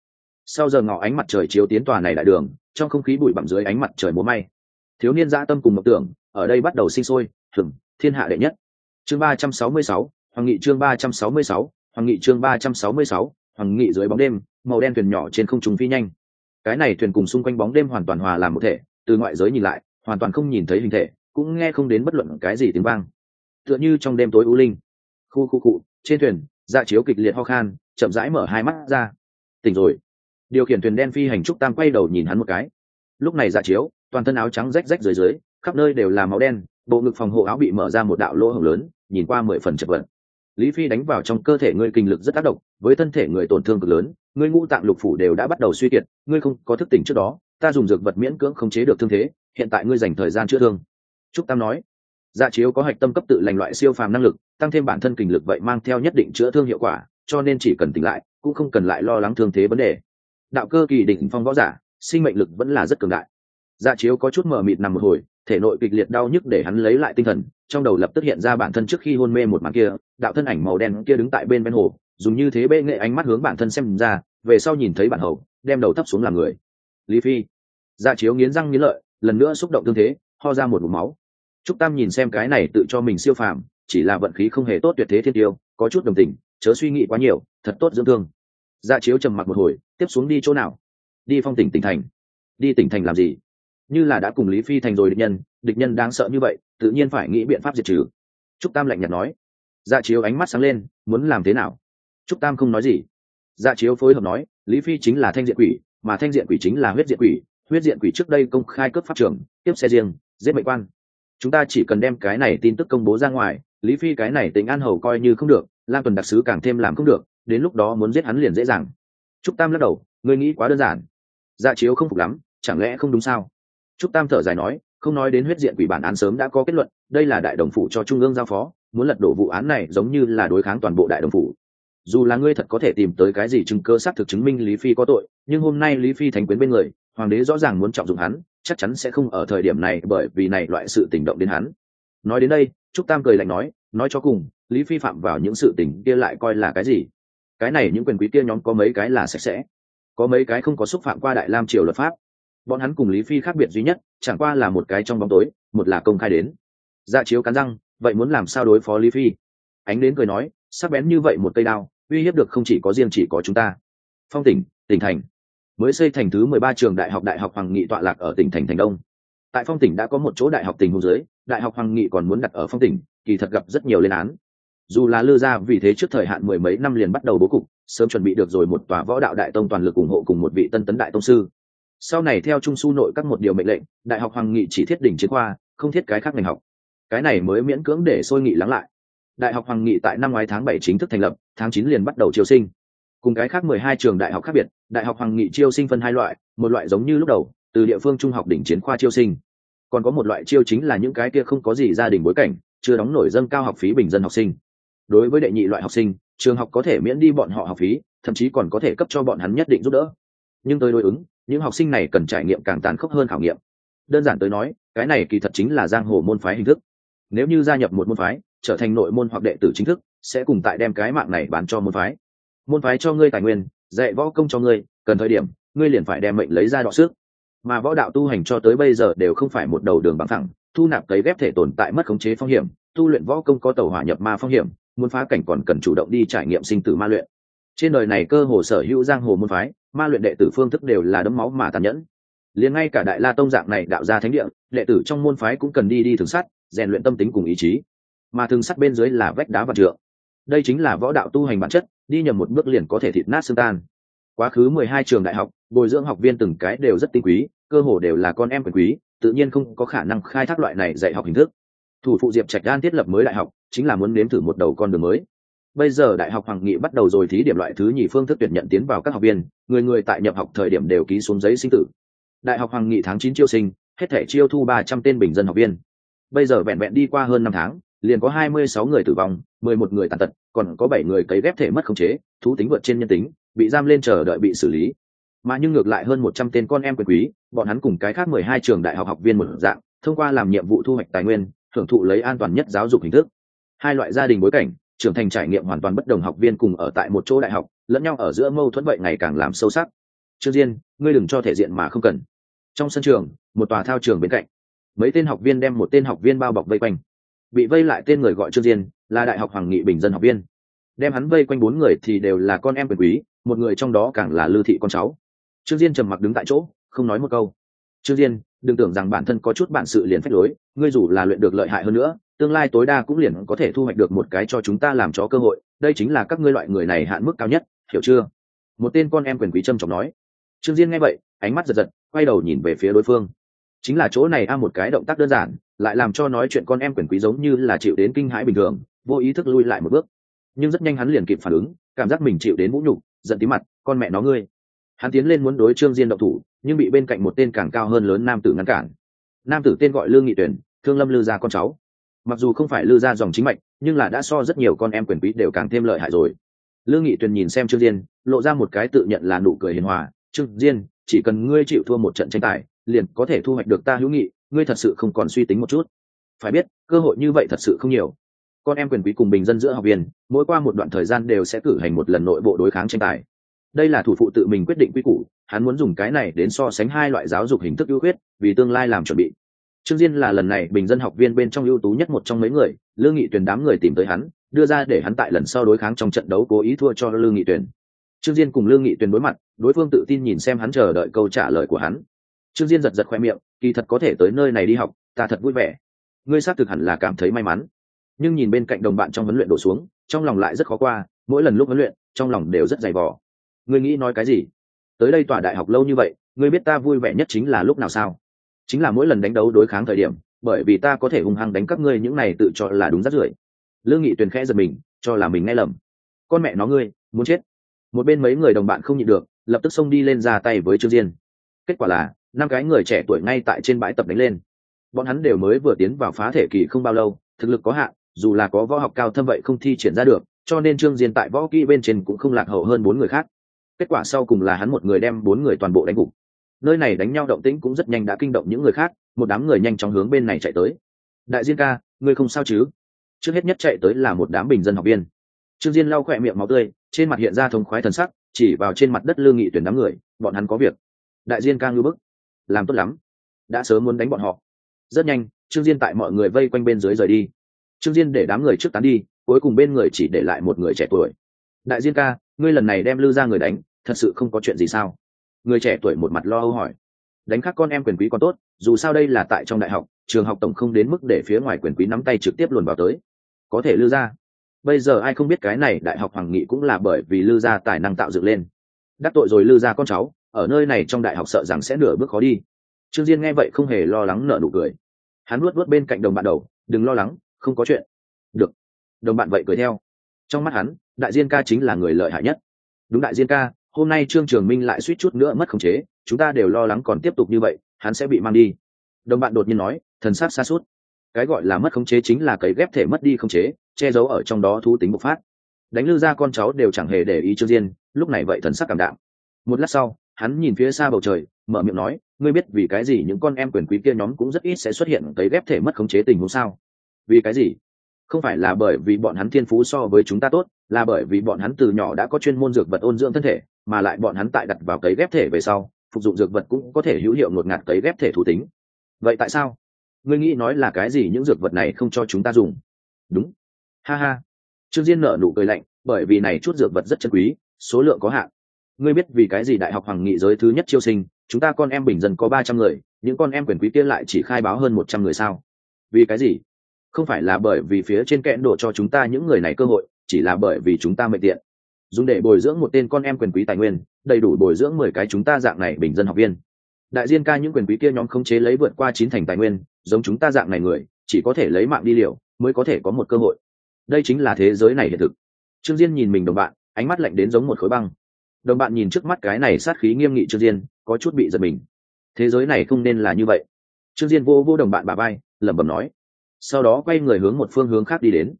Sau giờ ngọ ánh mặt trời chiếu tiến tòa này đại đường, trong không khí bụi bặm dưới ánh mặt trời múa may. Thiếu niên dã tâm cùng mộng tưởng, ở đây bắt đầu sinh sôi hừng thiên hạ đệ nhất. Chương ba trăm sáu mươi sáu, hoàng nghị chương ba trăm sáu mươi sáu, hoàng nghị chương ba trăm sáu mươi sáu hoàng nghị dưới bóng đêm, màu đen thuyền nhỏ trên không trung phi nhanh. Cái này thuyền cùng xung quanh bóng đêm hoàn toàn hòa làm một thể, từ ngoại giới nhìn lại, hoàn toàn không nhìn thấy hình thể, cũng nghe không đến bất luận cái gì tiếng vang. Tựa như trong đêm tối u linh. Khu khu cụ trên thuyền dạ chiếu kịch liệt ho khan, chậm rãi mở hai mắt ra. Tỉnh rồi. Điều khiển thuyền đen phi hành trúc tam quay đầu nhìn hắn một cái. Lúc này dạ chiếu, toàn thân áo trắng rách rách dưới dưới, khắp nơi đều là máu đen, bộ ngực phòng hộ áo bị mở ra một đạo lỗ hổng lớn, nhìn qua mười phần chật vật lý phi đánh vào trong cơ thể ngươi kinh lực rất tác động, với thân thể người tổn thương cực lớn, ngươi ngũ tạng lục phủ đều đã bắt đầu suy kiệt, ngươi không có thức tỉnh trước đó, ta dùng dược vật miễn cưỡng không chế được thương thế, hiện tại ngươi dành thời gian chữa thương. Trúc tam nói. Dạ chiếu có hạch tâm cấp tự lành loại siêu phàm năng lực, tăng thêm bản thân kinh lực vậy mang theo nhất định chữa thương hiệu quả, cho nên chỉ cần tỉnh lại, cũng không cần lại lo lắng thương thế vấn đề. Đạo cơ kỳ đỉnh phong võ giả, sinh mệnh lực vẫn là rất cường đại dạ chiếu có chút mờ mịt nằm một hồi, thể nội kịch liệt đau nhức để hắn lấy lại tinh thần, trong đầu lập tức hiện ra bản thân trước khi hôn mê một màn kia, đạo thân ảnh màu đen kia đứng tại bên bên hồ, dùng như thế bệ nghệ ánh mắt hướng bản thân xem ra, về sau nhìn thấy bản hầu, đem đầu thấp xuống làm người. Lý phi. Dạ chiếu nghiến răng nghiến lợi, lần nữa xúc động tương thế, ho ra một mũ máu. Trúc tam nhìn xem cái này tự cho mình siêu phàm, chỉ là vận khí không hề tốt tuyệt thế thiên tiêu, có chút đồng tình, chớ suy nghĩ quá nhiều, thật tốt dưỡng thương. Dạ chiếu trầm mặc một hồi, tiếp xuống đi chỗ nào? Đi phong tỉnh tỉnh thành. Đi tỉnh thành làm gì? Như là đã cùng lý phi thành rồi địch nhân địch nhân đáng sợ như vậy, tự nhiên phải nghĩ biện pháp diệt trừ. Trúc tam lạnh nhạt nói. Dạ chiếu ánh mắt sáng lên, muốn làm thế nào? Trúc tam không nói gì. Dạ chiếu phối hợp nói, lý phi chính là thanh diện quỷ, mà thanh diện quỷ chính là huyết diện quỷ. Huyết diện quỷ trước đây công khai cấp pháp trưởng tiếp xe riêng, giết mệnh quan. Chúng ta chỉ cần đem cái này tin tức công bố ra ngoài, lý phi cái này tính an hầu coi như không được, lam tuần đặc sứ càng thêm làm không được, đến lúc đó muốn giết hắn liền dễ dàng. Trúc tam lắc đầu, ngươi nghĩ quá đơn giản. Dạ chiếu không phục lắm, chẳng lẽ không đúng sao? Trúc tam thở dài nói, không nói đến huyết diện quỷ bản án sớm đã có kết luận, đây là đại đồng phủ cho trung ương giao phó, muốn lật đổ vụ án này giống như là đối kháng toàn bộ đại đồng phủ. Dù là ngươi thật có thể tìm tới cái gì chứng cơ xác thực chứng minh lý phi có tội, nhưng hôm nay lý phi thành quyến bên người, hoàng đế rõ ràng muốn trọng dụng hắn, chắc chắn sẽ không ở thời điểm này bởi vì này loại sự tình động đến hắn. Nói đến đây, trúc tam cười lạnh nói nói cho cùng, lý phi phạm vào những sự tình kia lại coi là cái gì? Cái này những quyền quý kia nhóm có mấy cái là sạch sẽ, có mấy cái không có xúc phạm qua đại lam triều luật pháp bọn hắn cùng lý phi khác biệt duy nhất, chẳng qua là một cái trong bóng tối, một là công khai đến. Dạ chiếu cắn răng, vậy muốn làm sao đối phó lý phi? Ánh đến cười nói, sắc bén như vậy một cây đao, uy hiếp được không chỉ có riêng chỉ có chúng ta. Phong tỉnh tỉnh thành. Mới xây thành thứ mười ba trường đại học đại học hoàng nghị tọa lạc ở tỉnh thành thành đông. Tại phong tỉnh đã có một chỗ đại học tỉnh hôn giới đại học hoàng nghị còn muốn đặt ở phong tỉnh, kỳ thật gặp rất nhiều lên án. Dù là lư ra vì thế trước thời hạn mười mấy năm liền bắt đầu bố cục, sớm chuẩn bị được rồi một tòa võ đạo đại tông toàn lực ủng hộ cùng một vị tân tấn đại tông sư sau này theo trung su nội các một điều mệnh lệnh, đại học hoàng nghị chỉ thiết đỉnh chiến khoa, không thiết cái khác ngành học. Cái này mới miễn cưỡng để sôi nghị lắng lại. Đại học hoàng nghị tại năm ngoái tháng bảy chính thức thành lập, tháng chín liền bắt đầu chiêu sinh. Cùng cái khác mười hai trường đại học khác biệt, đại học hoàng nghị chiêu sinh phân hai loại, một loại giống như lúc đầu, từ địa phương trung học đỉnh chiến khoa chiêu sinh. Còn có một loại chiêu chính là những cái kia không có gì gia đình bối cảnh, chưa đóng nổi dâng cao học phí bình dân học sinh. Đối với đệ nhị loại học sinh, trường học có thể miễn đi bọn họ học phí, thậm chí còn có thể cấp cho bọn hắn nhất định giúp đỡ. Nhưng tới đối ứng những học sinh này cần trải nghiệm càng tàn khốc hơn khảo nghiệm. Đơn giản tới nói, cái này kỳ thật chính là giang hồ môn phái hình thức. Nếu như gia nhập một môn phái, trở thành nội môn hoặc đệ tử chính thức, sẽ cùng tại đem cái mạng này bán cho môn phái. Môn phái cho ngươi tài nguyên, dạy võ công cho ngươi, cần thời điểm, ngươi liền phải đem mệnh lấy ra đọ sức. Mà võ đạo tu hành cho tới bây giờ đều không phải một đầu đường bằng thẳng, thu nạp cấy ghép thể tồn tại mất khống chế phong hiểm, tu luyện võ công có tàu hỏa nhập ma phong hiểm muốn phá cảnh còn cần chủ động đi trải nghiệm sinh tử ma luyện. Trên đời này cơ hồ sở hữu giang hồ môn phái ma luyện đệ tử phương thức đều là đấm máu mà tàn nhẫn. Liền ngay cả đại la tông dạng này đạo ra thánh địa, đệ tử trong môn phái cũng cần đi đi thường sắt, rèn luyện tâm tính cùng ý chí. Mà thường sắt bên dưới là vách đá và trượng. Đây chính là võ đạo tu hành bản chất, đi nhầm một bước liền có thể thịt nát xương tan. Quá khứ mười hai trường đại học, bồi dưỡng học viên từng cái đều rất tinh quý, cơ hồ đều là con em quyền quý, tự nhiên không có khả năng khai thác loại này dạy học hình thức. Thủ phụ diệp trạch đan thiết lập mới đại học, chính là muốn nếm thử một đầu con đường mới bây giờ đại học hoàng nghị bắt đầu rồi thí điểm loại thứ nhì phương thức tuyển nhận tiến vào các học viên, người người tại nhập học thời điểm đều ký xuống giấy sinh tử. Đại học hoàng nghị tháng chín chiêu sinh, hết thể chiêu thu ba trăm tên bình dân học viên. Bây giờ vẹn vẹn đi qua hơn năm tháng, liền có hai mươi sáu người tử vong, mười một người tàn tật, còn có bảy người cấy ghép thể mất khống chế, thú tính vượt trên nhân tính, bị giam lên chờ đợi bị xử lý. Mà nhưng ngược lại hơn một trăm tên con em quyền quý, bọn hắn cùng cái khác mười hai trường đại học học viên một dạng, thông qua làm nhiệm vụ thu hoạch tài nguyên, hưởng thụ lấy an toàn nhất giáo dục hình thức. Hai loại gia đình bối cảnh trưởng thành trải nghiệm hoàn toàn bất đồng học viên cùng ở tại một chỗ đại học, lẫn nhau ở giữa mâu thuẫn vậy ngày càng làm sâu sắc. Trương diên, ngươi đừng cho thể diện mà không cần. Trong sân trường, một tòa thao trường bên cạnh, mấy tên học viên đem một tên học viên bao bọc vây quanh. Bị vây lại tên người gọi trương diên, là đại học hoàng nghị bình dân học viên. Đem hắn vây quanh bốn người thì đều là con em quyền quý, một người trong đó càng là lư thị con cháu. Trương diên trầm mặc đứng tại chỗ, không nói một câu. Trương diên đừng tưởng rằng bản thân có chút bản sự liền phách lối, ngươi dù là luyện được lợi hại hơn nữa, tương lai tối đa cũng liền có thể thu hoạch được một cái cho chúng ta làm chó cơ hội, đây chính là các ngươi loại người này hạn mức cao nhất, hiểu chưa? Một tên con em quyền quý trâm trọng nói. Trương diên nghe vậy, ánh mắt giật giật, quay đầu nhìn về phía đối phương. Chính là chỗ này a, một cái động tác đơn giản, lại làm cho nói chuyện con em quyền quý giống như là chịu đến kinh hãi bình thường, vô ý thức lui lại một bước. Nhưng rất nhanh hắn liền kịp phản ứng, cảm giác mình chịu đến vũ nhục, giận tí mặt, con mẹ nó ngươi hắn tiến lên muốn đối trương diên động thủ, nhưng bị bên cạnh một tên càng cao hơn lớn nam tử ngăn cản. Nam tử tên gọi lương nghị tuyển, thương lâm lư gia con cháu. Mặc dù không phải lư gia dòng chính mệnh nhưng là đã so rất nhiều con em quyền quý đều càng thêm lợi hại rồi. Lương nghị tuyền nhìn xem trương diên, lộ ra một cái tự nhận là nụ cười hiền hòa. Trương diên, chỉ cần ngươi chịu thua một trận tranh tài, liền có thể thu hoạch được ta hữu nghị, ngươi thật sự không còn suy tính một chút. Phải biết, cơ hội như vậy thật sự không nhiều. Con em quyền quý cùng bình dân giữa học viên, mỗi qua một đoạn thời gian đều sẽ cử hành một lần nội bộ đối kháng tranh tài đây là thủ phụ tự mình quyết định quy củ, hắn muốn dùng cái này đến so sánh hai loại giáo dục hình thức ưu khuyết, vì tương lai làm chuẩn bị. Trương diên là lần này bình dân học viên bên trong ưu tú nhất một trong mấy người, lương nghị tuyển đám người tìm tới hắn, đưa ra để hắn tại lần sau đối kháng trong trận đấu cố ý thua cho lương nghị tuyển trương diên cùng lương nghị tuyển đối mặt, đối phương tự tin nhìn xem hắn chờ đợi câu trả lời của hắn. Trương diên giật giật khoe miệng, kỳ thật có thể tới nơi này đi học, ta thật vui vẻ. Ngươi xác thực hẳn là cảm thấy may mắn. Nhưng nhìn bên cạnh đồng bạn trong huấn luyện đổ xuống, trong lòng lại rất khó qua, mỗi lần lúc huấn luyện, trong lòng đều rất dày vò ngươi nghĩ nói cái gì? Tới đây tòa đại học lâu như vậy, ngươi biết ta vui vẻ nhất chính là lúc nào sao? Chính là mỗi lần đánh đấu đối kháng thời điểm, bởi vì ta có thể hung hăng đánh các ngươi những này tự cho là đúng rất rưởi. Lương nghị tuyền khẽ giật mình, cho là mình nghe lầm. Con mẹ nó ngươi, muốn chết. Một bên mấy người đồng bạn không nhịn được, lập tức xông đi lên ra tay với trương diên. Kết quả là, năm cái người trẻ tuổi ngay tại trên bãi tập đánh lên. Bọn hắn đều mới vừa tiến vào phá thể kỳ không bao lâu, thực lực có hạn, dù là có võ học cao thâm vậy không thi triển ra được, cho nên trương diên tại võ kỹ bên trên cũng không lạc hậu hơn bốn người khác kết quả sau cùng là hắn một người đem bốn người toàn bộ đánh gục. Nơi này đánh nhau động tĩnh cũng rất nhanh đã kinh động những người khác, một đám người nhanh chóng hướng bên này chạy tới. Đại diên ca, ngươi không sao chứ? Trước hết nhất chạy tới là một đám bình dân học viên. Trương diên lau khỏe miệng máu tươi, trên mặt hiện ra thống khoái thần sắc, chỉ vào trên mặt đất lương nghị tuyển đám người, bọn hắn có việc. Đại diên ca ngư bức, làm tốt lắm, đã sớm muốn đánh bọn họ. Rất nhanh, trương diên tại mọi người vây quanh bên dưới rời đi. Trương diên để đám người trước tán đi, cuối cùng bên người chỉ để lại một người trẻ tuổi. Đại diên ca, ngươi lần này đem lư ra người đánh thật sự không có chuyện gì sao? Người trẻ tuổi một mặt lo âu hỏi. Đánh khác con em quyền quý còn tốt, dù sao đây là tại trong đại học, trường học tổng không đến mức để phía ngoài quyền quý nắm tay trực tiếp luồn vào tới. Có thể lư ra. Bây giờ ai không biết cái này đại học hoàng nghị cũng là bởi vì lư gia tài năng tạo dựng lên. Đắc tội rồi lư gia con cháu, ở nơi này trong đại học sợ rằng sẽ nửa bước khó đi. Trương diên nghe vậy không hề lo lắng nở nụ cười. Hắn luốt luốt bên cạnh đồng bạn đầu, đừng lo lắng, không có chuyện. Được. Đồng bạn vậy cười theo. Trong mắt hắn, đại diên ca chính là người lợi hại nhất. Đúng đại diên ca hôm nay trương trường minh lại suýt chút nữa mất khống chế, chúng ta đều lo lắng còn tiếp tục như vậy, hắn sẽ bị mang đi. Đồng bạn đột nhiên nói, thần sắc xa suốt. Cái gọi là mất khống chế chính là cấy ghép thể mất đi khống chế, che giấu ở trong đó thú tính bộc phát. Đánh lư ra con cháu đều chẳng hề để ý trương diên, lúc này vậy thần sắc cảm đạm. Một lát sau, hắn nhìn phía xa bầu trời, mở miệng nói, ngươi biết vì cái gì những con em quyền quý kia nhóm cũng rất ít sẽ xuất hiện cấy ghép thể mất khống chế tình huống sao? Vì cái gì? Không phải là bởi vì bọn hắn thiên phú so với chúng ta tốt, là bởi vì bọn hắn từ nhỏ đã có chuyên môn dược vật ôn dưỡng thân thể mà lại bọn hắn tại đặt vào cấy ghép thể về sau, phục dụng dược vật cũng có thể hữu hiệu ngột ngạt cấy ghép thể thú tính. Vậy tại sao? Ngươi nghĩ nói là cái gì những dược vật này không cho chúng ta dùng? Đúng. Ha ha. Trương diên nợ nụ cười lạnh, bởi vì này chút dược vật rất chân quý, số lượng có hạn. Ngươi biết vì cái gì đại học hoàng nghị giới thứ nhất chiêu sinh, chúng ta con em bình dân có ba trăm người, những con em quyền quý kia lại chỉ khai báo hơn một trăm người sao? Vì cái gì? Không phải là bởi vì phía trên kẽn đổ cho chúng ta những người này cơ hội, chỉ là bởi vì chúng ta mệnh tiện dùng để bồi dưỡng một tên con em quyền quý tài nguyên, đầy đủ bồi dưỡng mười cái chúng ta dạng này bình dân học viên. Đại diên ca những quyền quý kia nhóm khống chế lấy vượt qua chín thành tài nguyên, giống chúng ta dạng này người, chỉ có thể lấy mạng đi liều, mới có thể có một cơ hội. Đây chính là thế giới này hiện thực. Trương diên nhìn mình đồng bạn, ánh mắt lạnh đến giống một khối băng. Đồng bạn nhìn trước mắt cái này sát khí nghiêm nghị trương diên, có chút bị giật mình. Thế giới này không nên là như vậy. Trương diên vô vô đồng bạn bà bay lẩm bẩm nói. Sau đó quay người hướng một phương hướng khác đi đến.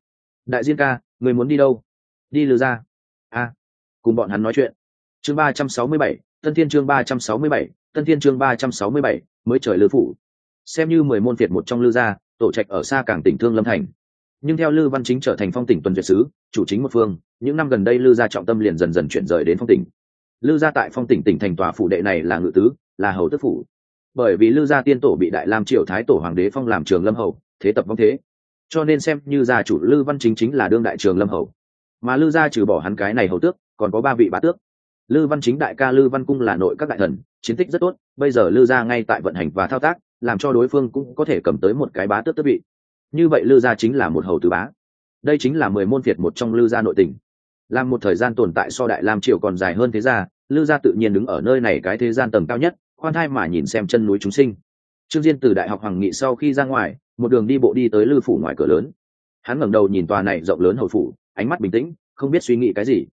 Đại diên ca, người muốn đi đâu? Đi lừa ra cùng bọn hắn nói chuyện. Chương ba trăm sáu mươi bảy, tân thiên chương ba trăm sáu mươi bảy, tân thiên chương ba trăm sáu mươi bảy, mới trời lư phủ. Xem như mười môn phiệt một trong lư gia, tổ trạch ở xa cảng tỉnh thương lâm thành. Nhưng theo lư văn chính trở thành phong tỉnh tuần duyệt sứ, chủ chính một phương, những năm gần đây lư gia trọng tâm liền dần dần chuyển rời đến phong tỉnh. Lư gia tại phong tỉnh tỉnh thành tòa phủ đệ này là ngự tứ, là hầu tức phủ. Bởi vì lư gia tiên tổ bị đại lam triều thái tổ hoàng đế phong làm trường lâm hầu, thế tập vong thế. Cho nên xem như gia chủ lư văn chính chính là đương đại trường lâm hầu. Mà lư gia trừ bỏ hắn cái này hầu tước còn có ba vị bá tước. Lư văn chính đại ca lư văn cung là nội các đại thần, chiến tích rất tốt, bây giờ lư gia ngay tại vận hành và thao tác, làm cho đối phương cũng có thể cầm tới một cái bá tước tước vị. Như vậy lư gia chính là một hầu tứ bá. Đây chính là mười môn việt một trong lư gia nội tình. Làm một thời gian tồn tại so đại lam triều còn dài hơn thế gia, lư gia tự nhiên đứng ở nơi này cái thế gian tầng cao nhất, khoan thai mà nhìn xem chân núi chúng sinh. Trương diên từ đại học hoàng nghị sau khi ra ngoài, một đường đi bộ đi tới lư phủ ngoài cửa lớn. Hắn ngẩng đầu nhìn tòa này rộng lớn hầu phủ, ánh mắt bình tĩnh, không biết suy nghĩ cái gì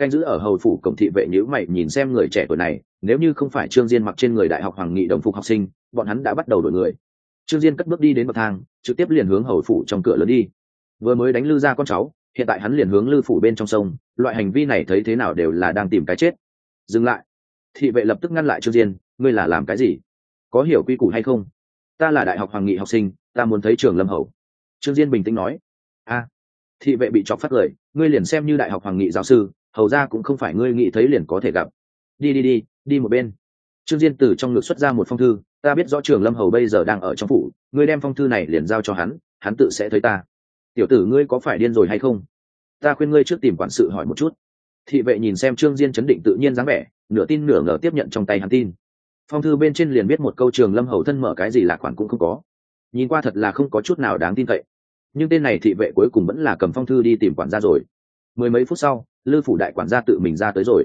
canh giữ ở hầu phủ cổng thị vệ nhữ mày nhìn xem người trẻ tuổi này, nếu như không phải trương diên mặc trên người đại học hoàng nghị đồng phục học sinh, bọn hắn đã bắt đầu đổi người. Trương diên cất bước đi đến bậc thang, trực tiếp liền hướng hầu phủ trong cửa lớn đi. Vừa mới đánh lư ra con cháu, hiện tại hắn liền hướng lư phủ bên trong sông, loại hành vi này thấy thế nào đều là đang tìm cái chết. Dừng lại. Thị vệ lập tức ngăn lại trương diên, ngươi là làm cái gì? Có hiểu quy củ hay không? Ta là đại học hoàng nghị học sinh, ta muốn thấy trường lâm hầu. Trương diên bình tĩnh nói, a. Thị vệ bị chọc phát lời, ngươi liền xem như đại học hoàng nghị giáo sư hầu ra cũng không phải ngươi nghĩ thấy liền có thể gặp. Đi đi đi đi một bên. Trương diên từ trong ngực xuất ra một phong thư, ta biết rõ trường lâm hầu bây giờ đang ở trong phủ, ngươi đem phong thư này liền giao cho hắn hắn tự sẽ thấy ta. Tiểu tử ngươi có phải điên rồi hay không? Ta khuyên ngươi trước tìm quản sự hỏi một chút. Thị vệ nhìn xem trương diên chấn định tự nhiên dáng vẻ, nửa tin nửa ngờ tiếp nhận trong tay hắn tin. Phong thư bên trên liền biết một câu trường lâm hầu thân mở cái gì lạc khoản cũng không có. Nhìn qua thật là không có chút nào đáng tin cậy. Nhưng tên này thị vệ cuối cùng vẫn là cầm phong thư đi tìm quản gia rồi mười mấy phút sau, lư phủ đại quản gia tự mình ra tới rồi.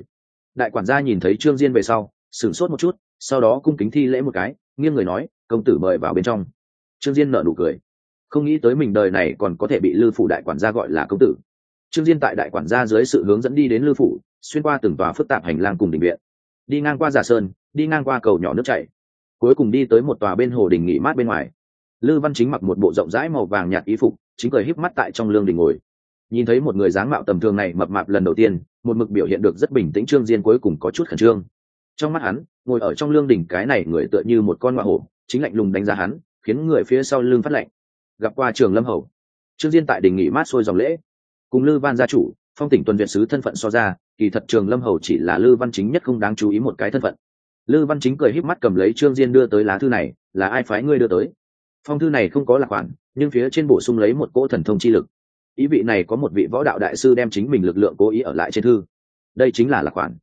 Đại quản gia nhìn thấy trương diên về sau, sửng sốt một chút, sau đó cung kính thi lễ một cái nghiêng người nói, công tử mời vào bên trong. Trương diên nở nụ cười. Không nghĩ tới mình đời này còn có thể bị lư phủ đại quản gia gọi là công tử. Trương diên tại đại quản gia dưới sự hướng dẫn đi đến lư phủ, xuyên qua từng tòa phức tạp hành lang cùng đình viện. Đi ngang qua giả sơn, đi ngang qua cầu nhỏ nước chảy. Cuối cùng đi tới một tòa bên hồ đình nghỉ mát bên ngoài. Lư văn chính mặc một bộ rộng rãi màu vàng nhạt ý phục, chính cười híp mắt tại trong lương đình ngồi nhìn thấy một người dáng mạo tầm thường này mập mạp lần đầu tiên, một mực biểu hiện được rất bình tĩnh trương diên cuối cùng có chút khẩn trương. Trong mắt hắn, ngồi ở trong lương đỉnh cái này người tựa như một con ngoại hổ, chính lạnh lùng đánh giá hắn, khiến người phía sau lưng phát lạnh. Gặp qua trường lâm hầu, trương diên tại đình nghỉ mát xôi dòng lễ. Cùng lư văn gia chủ, phong tỉnh tuần viện sứ thân phận so ra, kỳ thật trường lâm hầu chỉ là lư văn chính nhất không đáng chú ý một cái thân phận. Lư văn chính cười híp mắt cầm lấy trương diên đưa tới lá thư này, là ai phái ngươi đưa tới? Phong thư này không có lạc khoản, nhưng phía trên bổ sung lấy một cỗ thần thông chi lực ý vị này có một vị võ đạo đại sư đem chính mình lực lượng cố ý ở lại trên thư. Đây chính là lạc khoản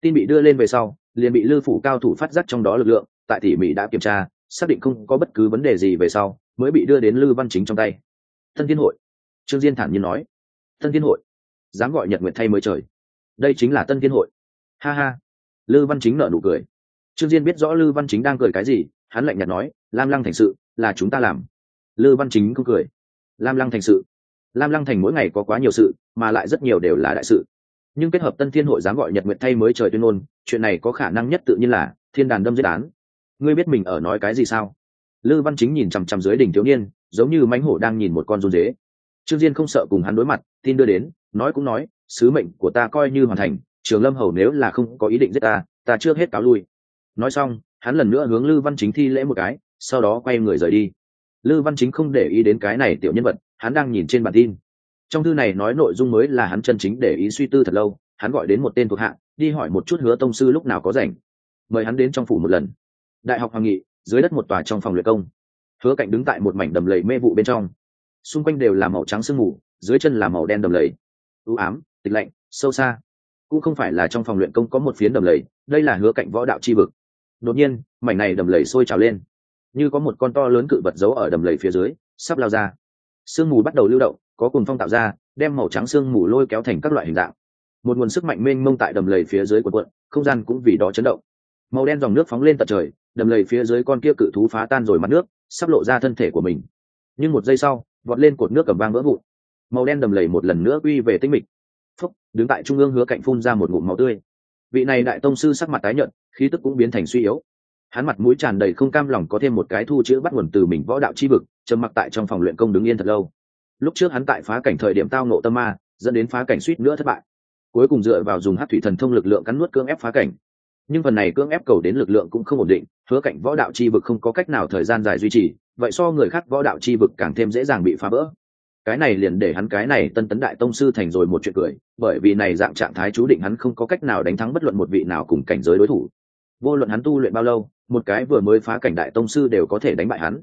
tin bị đưa lên về sau, liền bị lư phủ cao thủ phát giác trong đó lực lượng, tại tỉ mỉ đã kiểm tra, xác định không có bất cứ vấn đề gì về sau, mới bị đưa đến lư văn chính trong tay. Thân thiên hội. Trương diên thản nhiên nói. Thân thiên hội. Dám gọi nhật nguyện thay mới trời. Đây chính là tân thiên hội. Ha ha. Lư văn chính nợ nụ cười. Trương diên biết rõ lư văn chính đang cười cái gì, hắn lạnh nhạt nói, lam lăng thành sự là chúng ta làm. Lư văn chính không cười. Lam lăng thành sự lam lăng thành mỗi ngày có quá nhiều sự, mà lại rất nhiều đều là đại sự. Nhưng kết hợp tân thiên hội dám gọi nhật nguyện thay mới trời tuyên ngôn, chuyện này có khả năng nhất tự nhiên là thiên đàn đâm giết án. Ngươi biết mình ở nói cái gì sao? Lư văn chính nhìn chằm chằm dưới đỉnh thiếu niên, giống như mánh hổ đang nhìn một con run dế. Trương diên không sợ cùng hắn đối mặt, tin đưa đến, nói cũng nói, sứ mệnh của ta coi như hoàn thành, trường lâm hầu nếu là không có ý định giết ta ta chưa hết cáo lui. Nói xong, hắn lần nữa hướng lư văn chính thi lễ một cái, sau đó quay người rời đi. Lư văn chính không để ý đến cái này tiểu nhân vật hắn đang nhìn trên bản tin. Trong thư này nói nội dung mới là hắn chân chính để ý suy tư thật lâu, hắn gọi đến một tên thuộc hạ, đi hỏi một chút hứa tông sư lúc nào có rảnh. Mời hắn đến trong phủ một lần. Đại học hoàng nghị, dưới đất một tòa trong phòng luyện công. Hứa cạnh đứng tại một mảnh đầm lầy mê vụ bên trong. Xung quanh đều là màu trắng sương mù, dưới chân là màu đen đầm lầy. Ưu ám, tịch lạnh, sâu xa. Cũng không phải là trong phòng luyện công có một phiến đầm lầy, đây là hứa cạnh võ đạo chi vực. Đột nhiên, mảnh này đầm lầy sôi trào lên. Như có một con to lớn cự vật giấu ở đầm lầy phía dưới, sắp lao ra sương mù bắt đầu lưu động, có cùng phong tạo ra, đem màu trắng sương mù lôi kéo thành các loại hình dạng. Một nguồn sức mạnh mênh mông tại đầm lầy phía dưới của quận không gian cũng vì đó chấn động. Màu đen dòng nước phóng lên tận trời, đầm lầy phía dưới con kia cự thú phá tan rồi mặt nước, sắp lộ ra thân thể của mình. Nhưng một giây sau, vọt lên cột nước cầm vang vỡ vụn. Màu đen đầm lầy một lần nữa quy về tinh mịch. Phúc, đứng tại trung ương hứa cạnh phun ra một ngụm màu tươi. Vị này đại tông sư sắc mặt tái nhợt, khí tức cũng biến thành suy yếu. Hắn mặt mũi tràn đầy không cam lòng có thêm một cái thu chữ bắt nguồn từ mình võ đạo chi vực trầm mặc tại trong phòng luyện công đứng yên thật lâu. Lúc trước hắn tại phá cảnh thời điểm tao ngộ tâm ma, dẫn đến phá cảnh suýt nữa thất bại. Cuối cùng dựa vào dùng hát thủy thần thông lực lượng cắn nuốt cưỡng ép phá cảnh. Nhưng phần này cưỡng ép cầu đến lực lượng cũng không ổn định, hứa cảnh võ đạo chi vực không có cách nào thời gian dài duy trì, vậy so người khác võ đạo chi vực càng thêm dễ dàng bị phá vỡ. Cái này liền để hắn cái này tân tấn đại tông sư thành rồi một chuyện cười, bởi vì này dạng trạng thái chú định hắn không có cách nào đánh thắng bất luận một vị nào cùng cảnh giới đối thủ. Vô luận hắn tu luyện bao lâu, một cái vừa mới phá cảnh đại tông sư đều có thể đánh bại hắn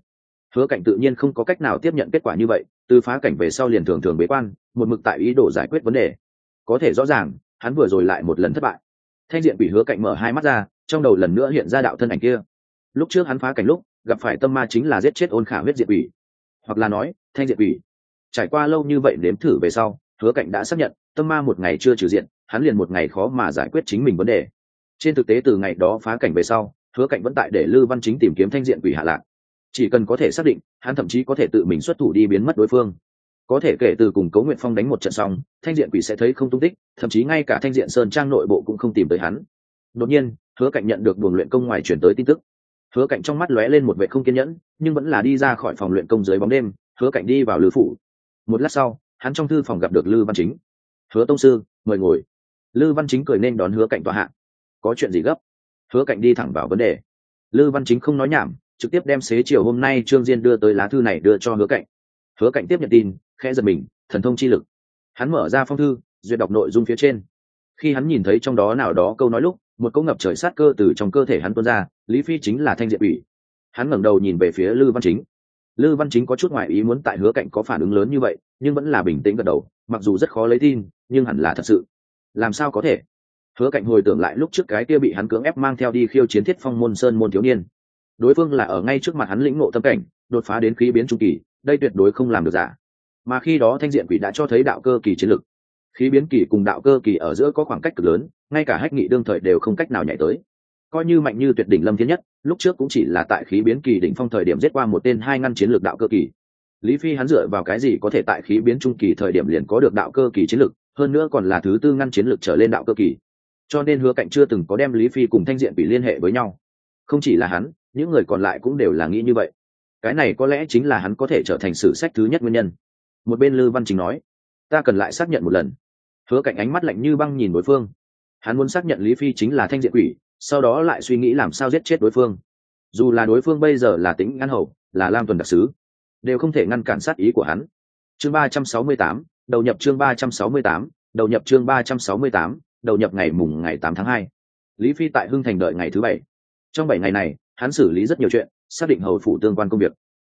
hứa cảnh tự nhiên không có cách nào tiếp nhận kết quả như vậy, từ phá cảnh về sau liền thường thường bế quan, một mực tại ý đồ giải quyết vấn đề. Có thể rõ ràng, hắn vừa rồi lại một lần thất bại. Thanh diện quỷ hứa cạnh mở hai mắt ra, trong đầu lần nữa hiện ra đạo thân ảnh kia. Lúc trước hắn phá cảnh lúc, gặp phải tâm ma chính là giết chết ôn khả huyết diệt quỷ. Hoặc là nói, thanh diệt quỷ. Trải qua lâu như vậy nếm thử về sau, hứa cạnh đã xác nhận, tâm ma một ngày chưa trừ diện, hắn liền một ngày khó mà giải quyết chính mình vấn đề. Trên thực tế từ ngày đó phá cảnh về sau, hứa cạnh vẫn tại để lư văn chính tìm kiếm thanh diện quỷ hạ lạc chỉ cần có thể xác định, hắn thậm chí có thể tự mình xuất thủ đi biến mất đối phương. Có thể kể từ cùng cấu nguyện phong đánh một trận xong, thanh diện quỷ sẽ thấy không tung tích, thậm chí ngay cả thanh diện sơn trang nội bộ cũng không tìm tới hắn. Đột nhiên, hứa cạnh nhận được buồng luyện công ngoài chuyển tới tin tức. Hứa cạnh trong mắt lóe lên một vệ không kiên nhẫn, nhưng vẫn là đi ra khỏi phòng luyện công dưới bóng đêm, hứa cạnh đi vào lư phủ. Một lát sau, hắn trong thư phòng gặp được lư văn chính. Hứa tông sư, mời ngồi. Lư văn chính cười nên đón hứa cạnh tòa hạ. Có chuyện gì gấp? Hứa cạnh đi thẳng vào vấn đề. Lư văn chính không nói nhảm trực tiếp đem xế chiều hôm nay trương diên đưa tới lá thư này đưa cho hứa cạnh hứa cạnh tiếp nhận tin, khẽ giật mình, thần thông chi lực. Hắn mở ra phong thư, duyệt đọc nội dung phía trên. Khi hắn nhìn thấy trong đó nào đó câu nói lúc, một câu ngập trời sát cơ từ trong cơ thể hắn tuôn ra, lý phi chính là thanh diện ủy hắn ngẩng đầu nhìn về phía lư văn chính. Lư văn chính có chút ngoại ý muốn tại hứa cạnh có phản ứng lớn như vậy, nhưng vẫn là bình tĩnh gật đầu, mặc dù rất khó lấy tin, nhưng hẳn là thật sự. Làm sao có thể? Hứa cạnh hồi tưởng lại lúc trước cái kia bị hắn cưỡng ép mang theo đi khiêu chiến thiết phong môn sơn môn thiếu niên đối phương là ở ngay trước mặt hắn lĩnh ngộ tâm cảnh, đột phá đến khí biến trung kỳ, đây tuyệt đối không làm được giả. Mà khi đó thanh diện quỷ đã cho thấy đạo cơ kỳ chiến lực. Khí biến kỳ cùng đạo cơ kỳ ở giữa có khoảng cách cực lớn, ngay cả hách nghị đương thời đều không cách nào nhảy tới. Coi như mạnh như tuyệt đỉnh lâm thiên nhất, lúc trước cũng chỉ là tại khí biến kỳ đỉnh phong thời điểm giết qua một tên hai ngăn chiến lược đạo cơ kỳ. Lý phi hắn dựa vào cái gì có thể tại khí biến trung kỳ thời điểm liền có được đạo cơ kỳ chiến lược hơn nữa còn là thứ tư ngăn chiến lược trở lên đạo cơ kỳ. Cho nên hứa cạnh chưa từng có đem lý phi cùng thanh diện bị liên hệ với nhau. Không chỉ là hắn những người còn lại cũng đều là nghĩ như vậy. Cái này có lẽ chính là hắn có thể trở thành sử sách thứ nhất nguyên nhân. Một bên lư văn chính nói, ta cần lại xác nhận một lần. Hứa cạnh ánh mắt lạnh như băng nhìn đối phương. Hắn muốn xác nhận lý phi chính là thanh diện quỷ, sau đó lại suy nghĩ làm sao giết chết đối phương. Dù là đối phương bây giờ là tính ngăn hậu là lam tuần đặc sứ, đều không thể ngăn cản sát ý của hắn. Chương ba trăm sáu mươi tám, đầu nhập chương ba trăm sáu mươi tám, đầu nhập chương ba trăm sáu mươi tám, đầu nhập ngày mùng ngày tám tháng hai. Lý phi tại hưng thành đợi ngày thứ bảy. Trong bảy ngày này hắn xử lý rất nhiều chuyện, xác định hầu phủ tương quan công việc.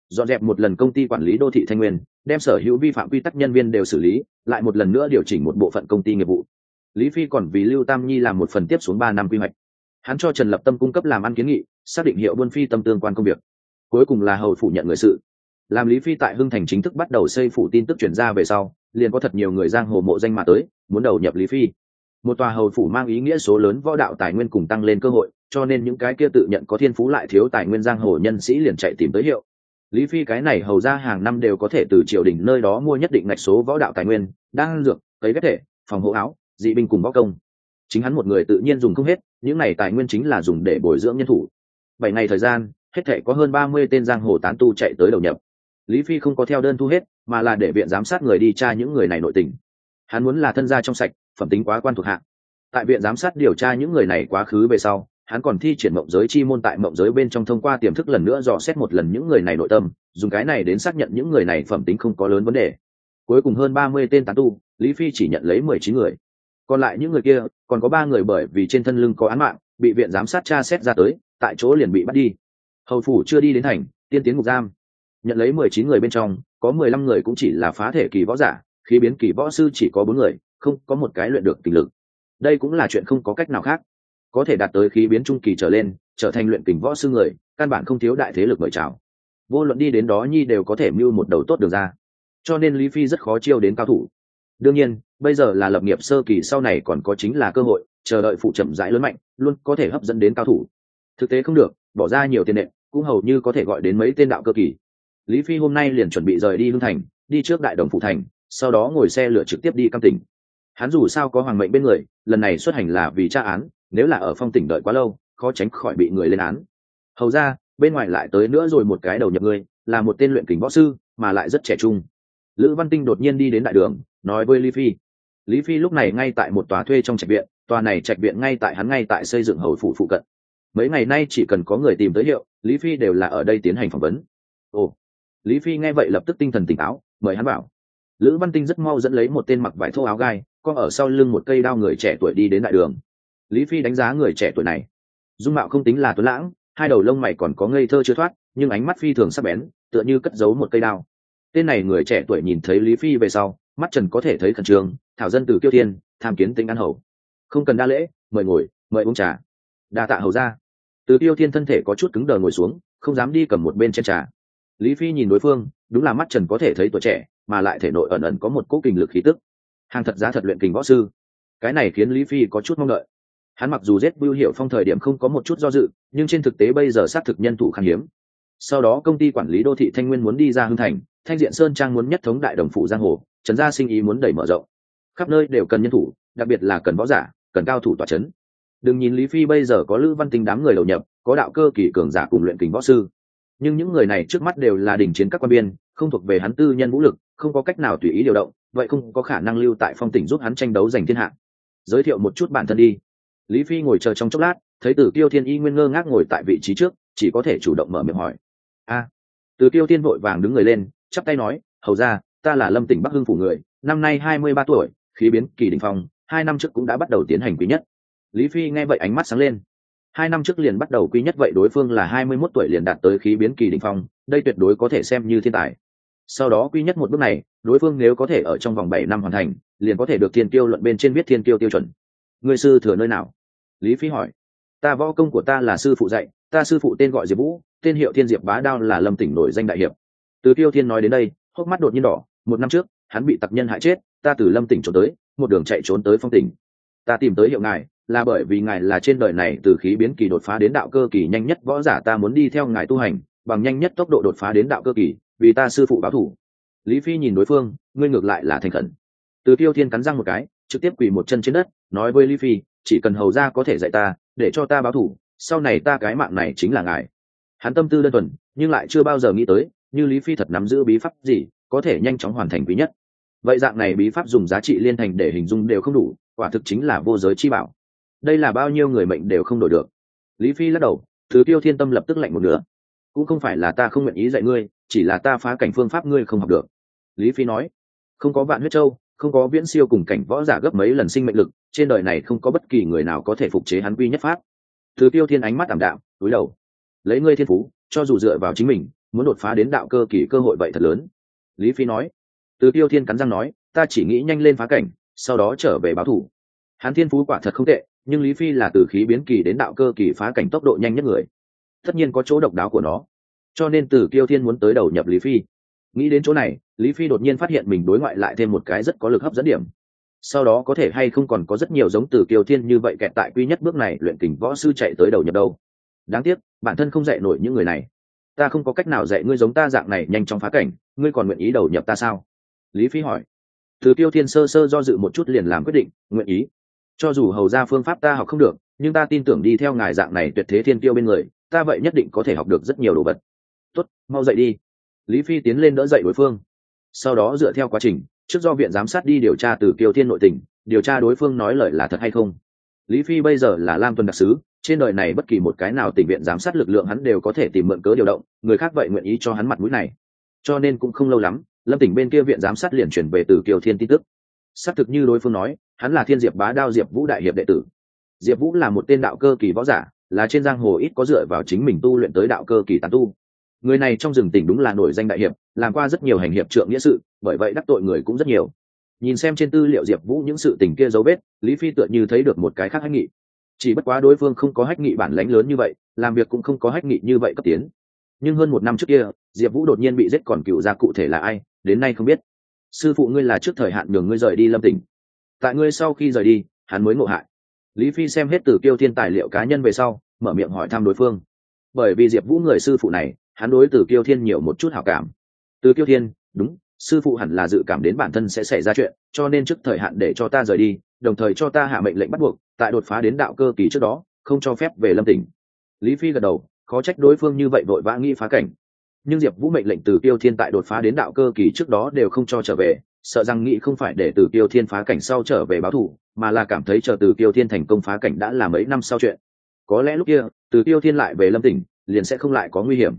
Dọn dẹp một lần công ty quản lý đô thị thanh nguyên, đem sở hữu vi phạm quy tắc nhân viên đều xử lý, lại một lần nữa điều chỉnh một bộ phận công ty nghiệp vụ. Lý phi còn vì lưu tam nhi làm một phần tiếp xuống ba năm quy hoạch. Hắn cho trần lập tâm cung cấp làm ăn kiến nghị, xác định hiệu buôn phi tâm tương quan công việc. Cuối cùng là hầu phủ nhận người sự. Làm lý phi tại hưng thành chính thức bắt đầu xây phủ tin tức chuyển ra về sau, liền có thật nhiều người giang hồ mộ danh mà tới, muốn đầu nhập lý phi. Một tòa hầu phủ mang ý nghĩa số lớn võ đạo tài nguyên cùng tăng lên cơ hội cho nên những cái kia tự nhận có thiên phú lại thiếu tài nguyên giang hồ nhân sĩ liền chạy tìm tới hiệu. Lý phi cái này hầu ra hàng năm đều có thể từ triều đình nơi đó mua nhất định ngạch số võ đạo tài nguyên đang dược, cấy ghép thể, phòng hộ áo, dị binh cùng võ công. Chính hắn một người tự nhiên dùng không hết, những này tài nguyên chính là dùng để bồi dưỡng nhân thủ. Bảy ngày thời gian, hết thể có hơn ba mươi tên giang hồ tán tu chạy tới đầu nhập. Lý phi không có theo đơn thu hết, mà là để viện giám sát người đi tra những người này nội tình. Hắn muốn là thân gia trong sạch, phẩm tính quá quan thuộc hạng tại viện giám sát điều tra những người này quá khứ về sau hắn còn thi triển mộng giới chi môn tại mộng giới bên trong thông qua tiềm thức lần nữa dò xét một lần những người này nội tâm, dùng cái này đến xác nhận những người này phẩm tính không có lớn vấn đề. Cuối cùng hơn ba mươi tên tán tu, lý phi chỉ nhận lấy mười chín người. Còn lại những người kia, còn có ba người bởi vì trên thân lưng có án mạng, bị viện giám sát tra xét ra tới, tại chỗ liền bị bắt đi. Hầu phủ chưa đi đến thành, tiên tiến ngục giam. Nhận lấy mười chín người bên trong, có mười lăm người cũng chỉ là phá thể kỳ võ giả khi biến kỳ võ sư chỉ có bốn người, không có một cái luyện được tình lực. Đây cũng là chuyện không có cách nào khác có thể đạt tới khí biến trung kỳ trở lên, trở thành luyện kình võ sư người, căn bản không thiếu đại thế lực mời chào. Vô luận đi đến đó nhi đều có thể mưu một đầu tốt được ra. Cho nên lý phi rất khó chiêu đến cao thủ. Đương nhiên, bây giờ là lập nghiệp sơ kỳ sau này còn có chính là cơ hội, chờ đợi phụ chậm rãi lớn mạnh, luôn có thể hấp dẫn đến cao thủ. Thực tế không được, bỏ ra nhiều tiền nệ, cũng hầu như có thể gọi đến mấy tên đạo cơ kỳ. Lý phi hôm nay liền chuẩn bị rời đi hương thành, đi trước đại đồng phụ thành, sau đó ngồi xe lửa trực tiếp đi cam tỉnh. Hắn dù sao có hoàng mệnh bên người, lần này xuất hành là vì tra án nếu là ở phong tỉnh đợi quá lâu, khó tránh khỏi bị người lên án. Hầu ra, bên ngoài lại tới nữa rồi một cái đầu nhập người, là một tên luyện kính võ sư, mà lại rất trẻ trung. Lữ văn tinh đột nhiên đi đến đại đường, nói với lý phi. Lý phi lúc này ngay tại một tòa thuê trong trạch viện, tòa này trạch viện ngay tại hắn ngay tại xây dựng hầu phủ phụ cận. Mấy ngày nay chỉ cần có người tìm tới hiệu, lý phi đều là ở đây tiến hành phỏng vấn. Ồ. Lý phi nghe vậy lập tức tinh thần tỉnh táo, mời hắn bảo lữ văn tinh rất mau dẫn lấy một tên mặc vải thô áo gai con ở sau lưng một cây đao người trẻ tuổi đi đến đại đường lý phi đánh giá người trẻ tuổi này. Dung mạo không tính là tuấn lãng, hai đầu lông mày còn có ngây thơ chưa thoát, nhưng ánh mắt phi thường sắc bén, tựa như cất giấu một cây đao. Tên này người trẻ tuổi nhìn thấy lý phi về sau, mắt trần có thể thấy khẩn trương, thảo dân từ kiêu thiên, tham kiến tính ăn hầu. Không cần đa lễ, mời ngồi, mời uống trà. Đa tạ hầu ra từ tiêu thiên thân thể có chút cứng đờ ngồi xuống, không dám đi cầm một bên trên trà. Lý phi nhìn đối phương, đúng là mắt trần có thể thấy tuổi trẻ, mà lại thể nội ẩn ẩn có một cỗ kình lực khí tức. Hàng thật giá thật luyện kình võ sư. Cái này khiến lý phi có chút mong đợi hắn mặc dù giết bưu hiệu phong thời điểm không có một chút do dự, nhưng trên thực tế bây giờ xác thực nhân thủ khan hiếm. Sau đó công ty quản lý đô thị thanh nguyên muốn đi ra hưng thành, thanh diện sơn trang muốn nhất thống đại đồng phủ giang hồ, trần gia sinh ý muốn đẩy mở rộng. Khắp nơi đều cần nhân thủ, đặc biệt là cần võ giả, cần cao thủ tỏa c h ấ n đừng nhìn lý phi bây giờ có lữ văn tinh đám người đầu nhập, có đạo cơ kỳ cường giả cùng luyện kình võ sư. Nhưng những người này trước mắt đều là đỉnh chiến các quan biên, không thuộc về hắn tư nhân vũ lực, không có cách nào tùy ý điều động, vậy không có khả năng lưu tại phong tỉnh giúp hắn tranh đấu giành thiên hạ. Giới thiệu một chút bản thân đi lý phi ngồi chờ trong chốc lát, thấy tử tiêu thiên y nguyên ngơ ngác ngồi tại vị trí trước, chỉ có thể chủ động mở miệng hỏi. A. Tử tiêu thiên vội vàng đứng người lên, chắp tay nói, hầu ra ta là lâm tỉnh bắc hưng phủ người, năm nay hai mươi ba tuổi, khí biến kỳ đình phong, hai năm trước cũng đã bắt đầu tiến hành quý nhất. Lý phi nghe vậy ánh mắt sáng lên. Hai năm trước liền bắt đầu quý nhất vậy đối phương là hai mươi mốt tuổi liền đạt tới khí biến kỳ đình phong, đây tuyệt đối có thể xem như thiên tài. Sau đó quy nhất một bước này, đối phương nếu có thể ở trong vòng bảy năm hoàn thành, liền có thể được thiên tiêu luận bên trên biết thiên tiêu tiêu chuẩn. Người sư thừa nơi nào? Lý phi hỏi. Ta võ công của ta là sư phụ dạy, ta sư phụ tên gọi diệp vũ, tên hiệu thiên diệp bá đao là lâm tỉnh nổi danh đại hiệp. Từ tiêu thiên nói đến đây, hốc mắt đột nhiên đỏ, một năm trước, hắn bị tặc nhân hại chết, ta từ lâm tỉnh trốn tới, một đường chạy trốn tới phong tỉnh. Ta tìm tới hiệu ngài, là bởi vì ngài là trên đời này từ khí biến kỳ đột phá đến đạo cơ kỳ nhanh nhất võ giả, ta muốn đi theo ngài tu hành, bằng nhanh nhất tốc độ đột phá đến đạo cơ kỳ, vì ta sư phụ báo thủ. Lý phi nhìn đối phương, ngươi ngược lại là thành khẩn. Từ tiêu thiên cắn răng một cái, trực tiếp quỳ một chân trên đất, nói với lý phi chỉ cần hầu ra có thể dạy ta, để cho ta báo thủ, sau này ta cái mạng này chính là ngài. Hắn tâm tư đơn thuần, nhưng lại chưa bao giờ nghĩ tới, như lý phi thật nắm giữ bí pháp gì, có thể nhanh chóng hoàn thành quý nhất. Vậy dạng này bí pháp dùng giá trị liên thành để hình dung đều không đủ, quả thực chính là vô giới chi bảo. Đây là bao nhiêu người mệnh đều không đổi được. Lý phi lắc đầu, thứ tiêu thiên tâm lập tức lạnh một nửa. Cũng không phải là ta không nguyện ý dạy ngươi, chỉ là ta phá cảnh phương pháp ngươi không học được. Lý phi nói, không có vạn huyết châu không có viễn siêu cùng cảnh võ giả gấp mấy lần sinh mệnh lực, trên đời này không có bất kỳ người nào có thể phục chế hắn quy nhất pháp. Thứ tiêu thiên ánh mắt ảm đạm, túi đầu. Lấy ngươi thiên phú, cho dù dựa vào chính mình, muốn đột phá đến đạo cơ kỳ cơ hội vậy thật lớn. Lý phi nói. Từ tiêu thiên cắn răng nói, ta chỉ nghĩ nhanh lên phá cảnh, sau đó trở về báo thủ. Hắn thiên phú quả thật không tệ, nhưng lý phi là từ khí biến kỳ đến đạo cơ kỳ phá cảnh tốc độ nhanh nhất người. Tất nhiên có chỗ độc đáo của nó. Cho nên từ tiêu thiên muốn tới đầu nhập lý phi. Nghĩ đến chỗ này lý phi đột nhiên phát hiện mình đối ngoại lại thêm một cái rất có lực hấp dẫn điểm. Sau đó có thể hay không còn có rất nhiều giống từ kiều thiên như vậy kẹt tại quy nhất bước này luyện kình võ sư chạy tới đầu nhập đâu. Đáng tiếc, bản thân không dạy nổi những người này. Ta không có cách nào dạy ngươi giống ta dạng này nhanh chóng phá cảnh, ngươi còn nguyện ý đầu nhập ta sao? Lý phi hỏi. Từ tiêu thiên sơ sơ do dự một chút liền làm quyết định, nguyện ý. Cho dù hầu ra phương pháp ta học không được, nhưng ta tin tưởng đi theo ngài dạng này tuyệt thế thiên tiêu bên người, ta vậy nhất định có thể học được rất nhiều đồ vật. Tốt, mau dậy đi. Lý phi tiến lên đỡ dậy đối phương sau đó dựa theo quá trình, trước do viện giám sát đi điều tra từ kiều thiên nội tình, điều tra đối phương nói lời là thật hay không. Lý phi bây giờ là lam tuần đặc sứ, trên đời này bất kỳ một cái nào tình viện giám sát lực lượng hắn đều có thể tìm mượn cớ điều động, người khác vậy nguyện ý cho hắn mặt mũi này. Cho nên cũng không lâu lắm, lâm tỉnh bên kia viện giám sát liền chuyển về từ kiều thiên tin tức. Xác thực như đối phương nói, hắn là thiên diệp bá đao diệp vũ đại hiệp đệ tử. Diệp vũ là một tên đạo cơ kỳ võ giả, là trên giang hồ ít có dựa vào chính mình tu luyện tới đạo cơ kỳ tàn tu người này trong rừng tỉnh đúng là nổi danh đại hiệp, làm qua rất nhiều hành hiệp trượng nghĩa sự, bởi vậy đắc tội người cũng rất nhiều. Nhìn xem trên tư liệu diệp vũ những sự tình kia dấu vết, lý phi tựa như thấy được một cái khác hách nghị. Chỉ bất quá đối phương không có hách nghị bản lãnh lớn như vậy, làm việc cũng không có hách nghị như vậy cấp tiến. Nhưng hơn một năm trước kia, diệp vũ đột nhiên bị giết còn cựu ra cụ thể là ai, đến nay không biết. Sư phụ ngươi là trước thời hạn nhường ngươi rời đi lâm tỉnh. Tại ngươi sau khi rời đi, hắn mới ngộ hại. Lý phi xem hết từ kiêu thiên tài liệu cá nhân về sau, mở miệng hỏi thăm đối phương. Bởi vì diệp vũ người sư phụ này hắn đối từ kiêu thiên nhiều một chút hảo cảm. Từ kiêu thiên, đúng, sư phụ hẳn là dự cảm đến bản thân sẽ xảy ra chuyện, cho nên trước thời hạn để cho ta rời đi, đồng thời cho ta hạ mệnh lệnh bắt buộc, tại đột phá đến đạo cơ kỳ trước đó, không cho phép về lâm tỉnh. Lý phi gật đầu, khó trách đối phương như vậy vội vã nghĩ phá cảnh. Nhưng diệp vũ mệnh lệnh từ tiêu thiên tại đột phá đến đạo cơ kỳ trước đó đều không cho trở về, sợ rằng nghĩ không phải để từ tiêu thiên phá cảnh sau trở về báo thù mà là cảm thấy chờ từ tiêu thiên thành công phá cảnh đã là mấy năm sau chuyện. Có lẽ lúc kia, từ tiêu thiên lại về lâm tỉnh, liền sẽ không lại có nguy hiểm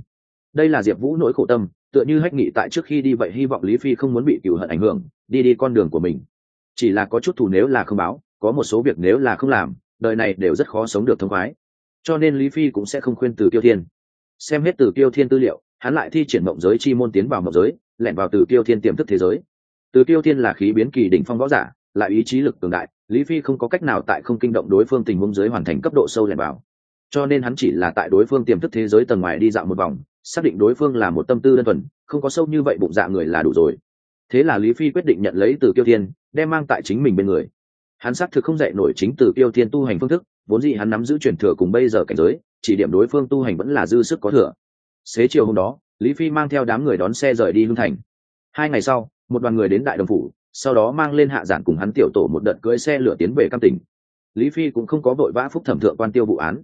đây là diệp vũ nỗi khổ tâm, tựa như hách nghị tại trước khi đi vậy hy vọng lý phi không muốn bị cựu hận ảnh hưởng, đi đi con đường của mình. Chỉ là có chút thù nếu là không báo, có một số việc nếu là không làm, đời này đều rất khó sống được thông khoái. Cho nên lý phi cũng sẽ không khuyên từ tiêu thiên. Xem hết từ tiêu thiên tư liệu, hắn lại thi triển mộng giới chi môn tiến vào mộng giới, lẻn vào từ tiêu thiên tiềm thức thế giới. Từ tiêu thiên là khí biến kỳ đỉnh phong võ giả, lại ý chí lực cường đại, lý phi không có cách nào tại không kinh động đối phương tình huống giới hoàn thành cấp độ sâu lẻn vào. Cho nên hắn chỉ là tại đối phương tiềm thức thế giới tầng ngoài đi dạo một vòng xác định đối phương là một tâm tư đơn thuần, không có sâu như vậy bụng dạ người là đủ rồi. Thế là lý phi quyết định nhận lấy từ kiêu thiên, đem mang tại chính mình bên người. Hắn xác thực không dạy nổi chính từ kiêu thiên tu hành phương thức, vốn gì hắn nắm giữ truyền thừa cùng bây giờ cảnh giới, chỉ điểm đối phương tu hành vẫn là dư sức có thừa. Xế chiều hôm đó, lý phi mang theo đám người đón xe rời đi hưng thành. Hai ngày sau, một đoàn người đến đại đồng phủ, sau đó mang lên hạ giản cùng hắn tiểu tổ một đợt cưỡi xe lửa tiến về cam tỉnh. Lý phi cũng không có vội vã phúc thẩm thượng quan tiêu vụ án.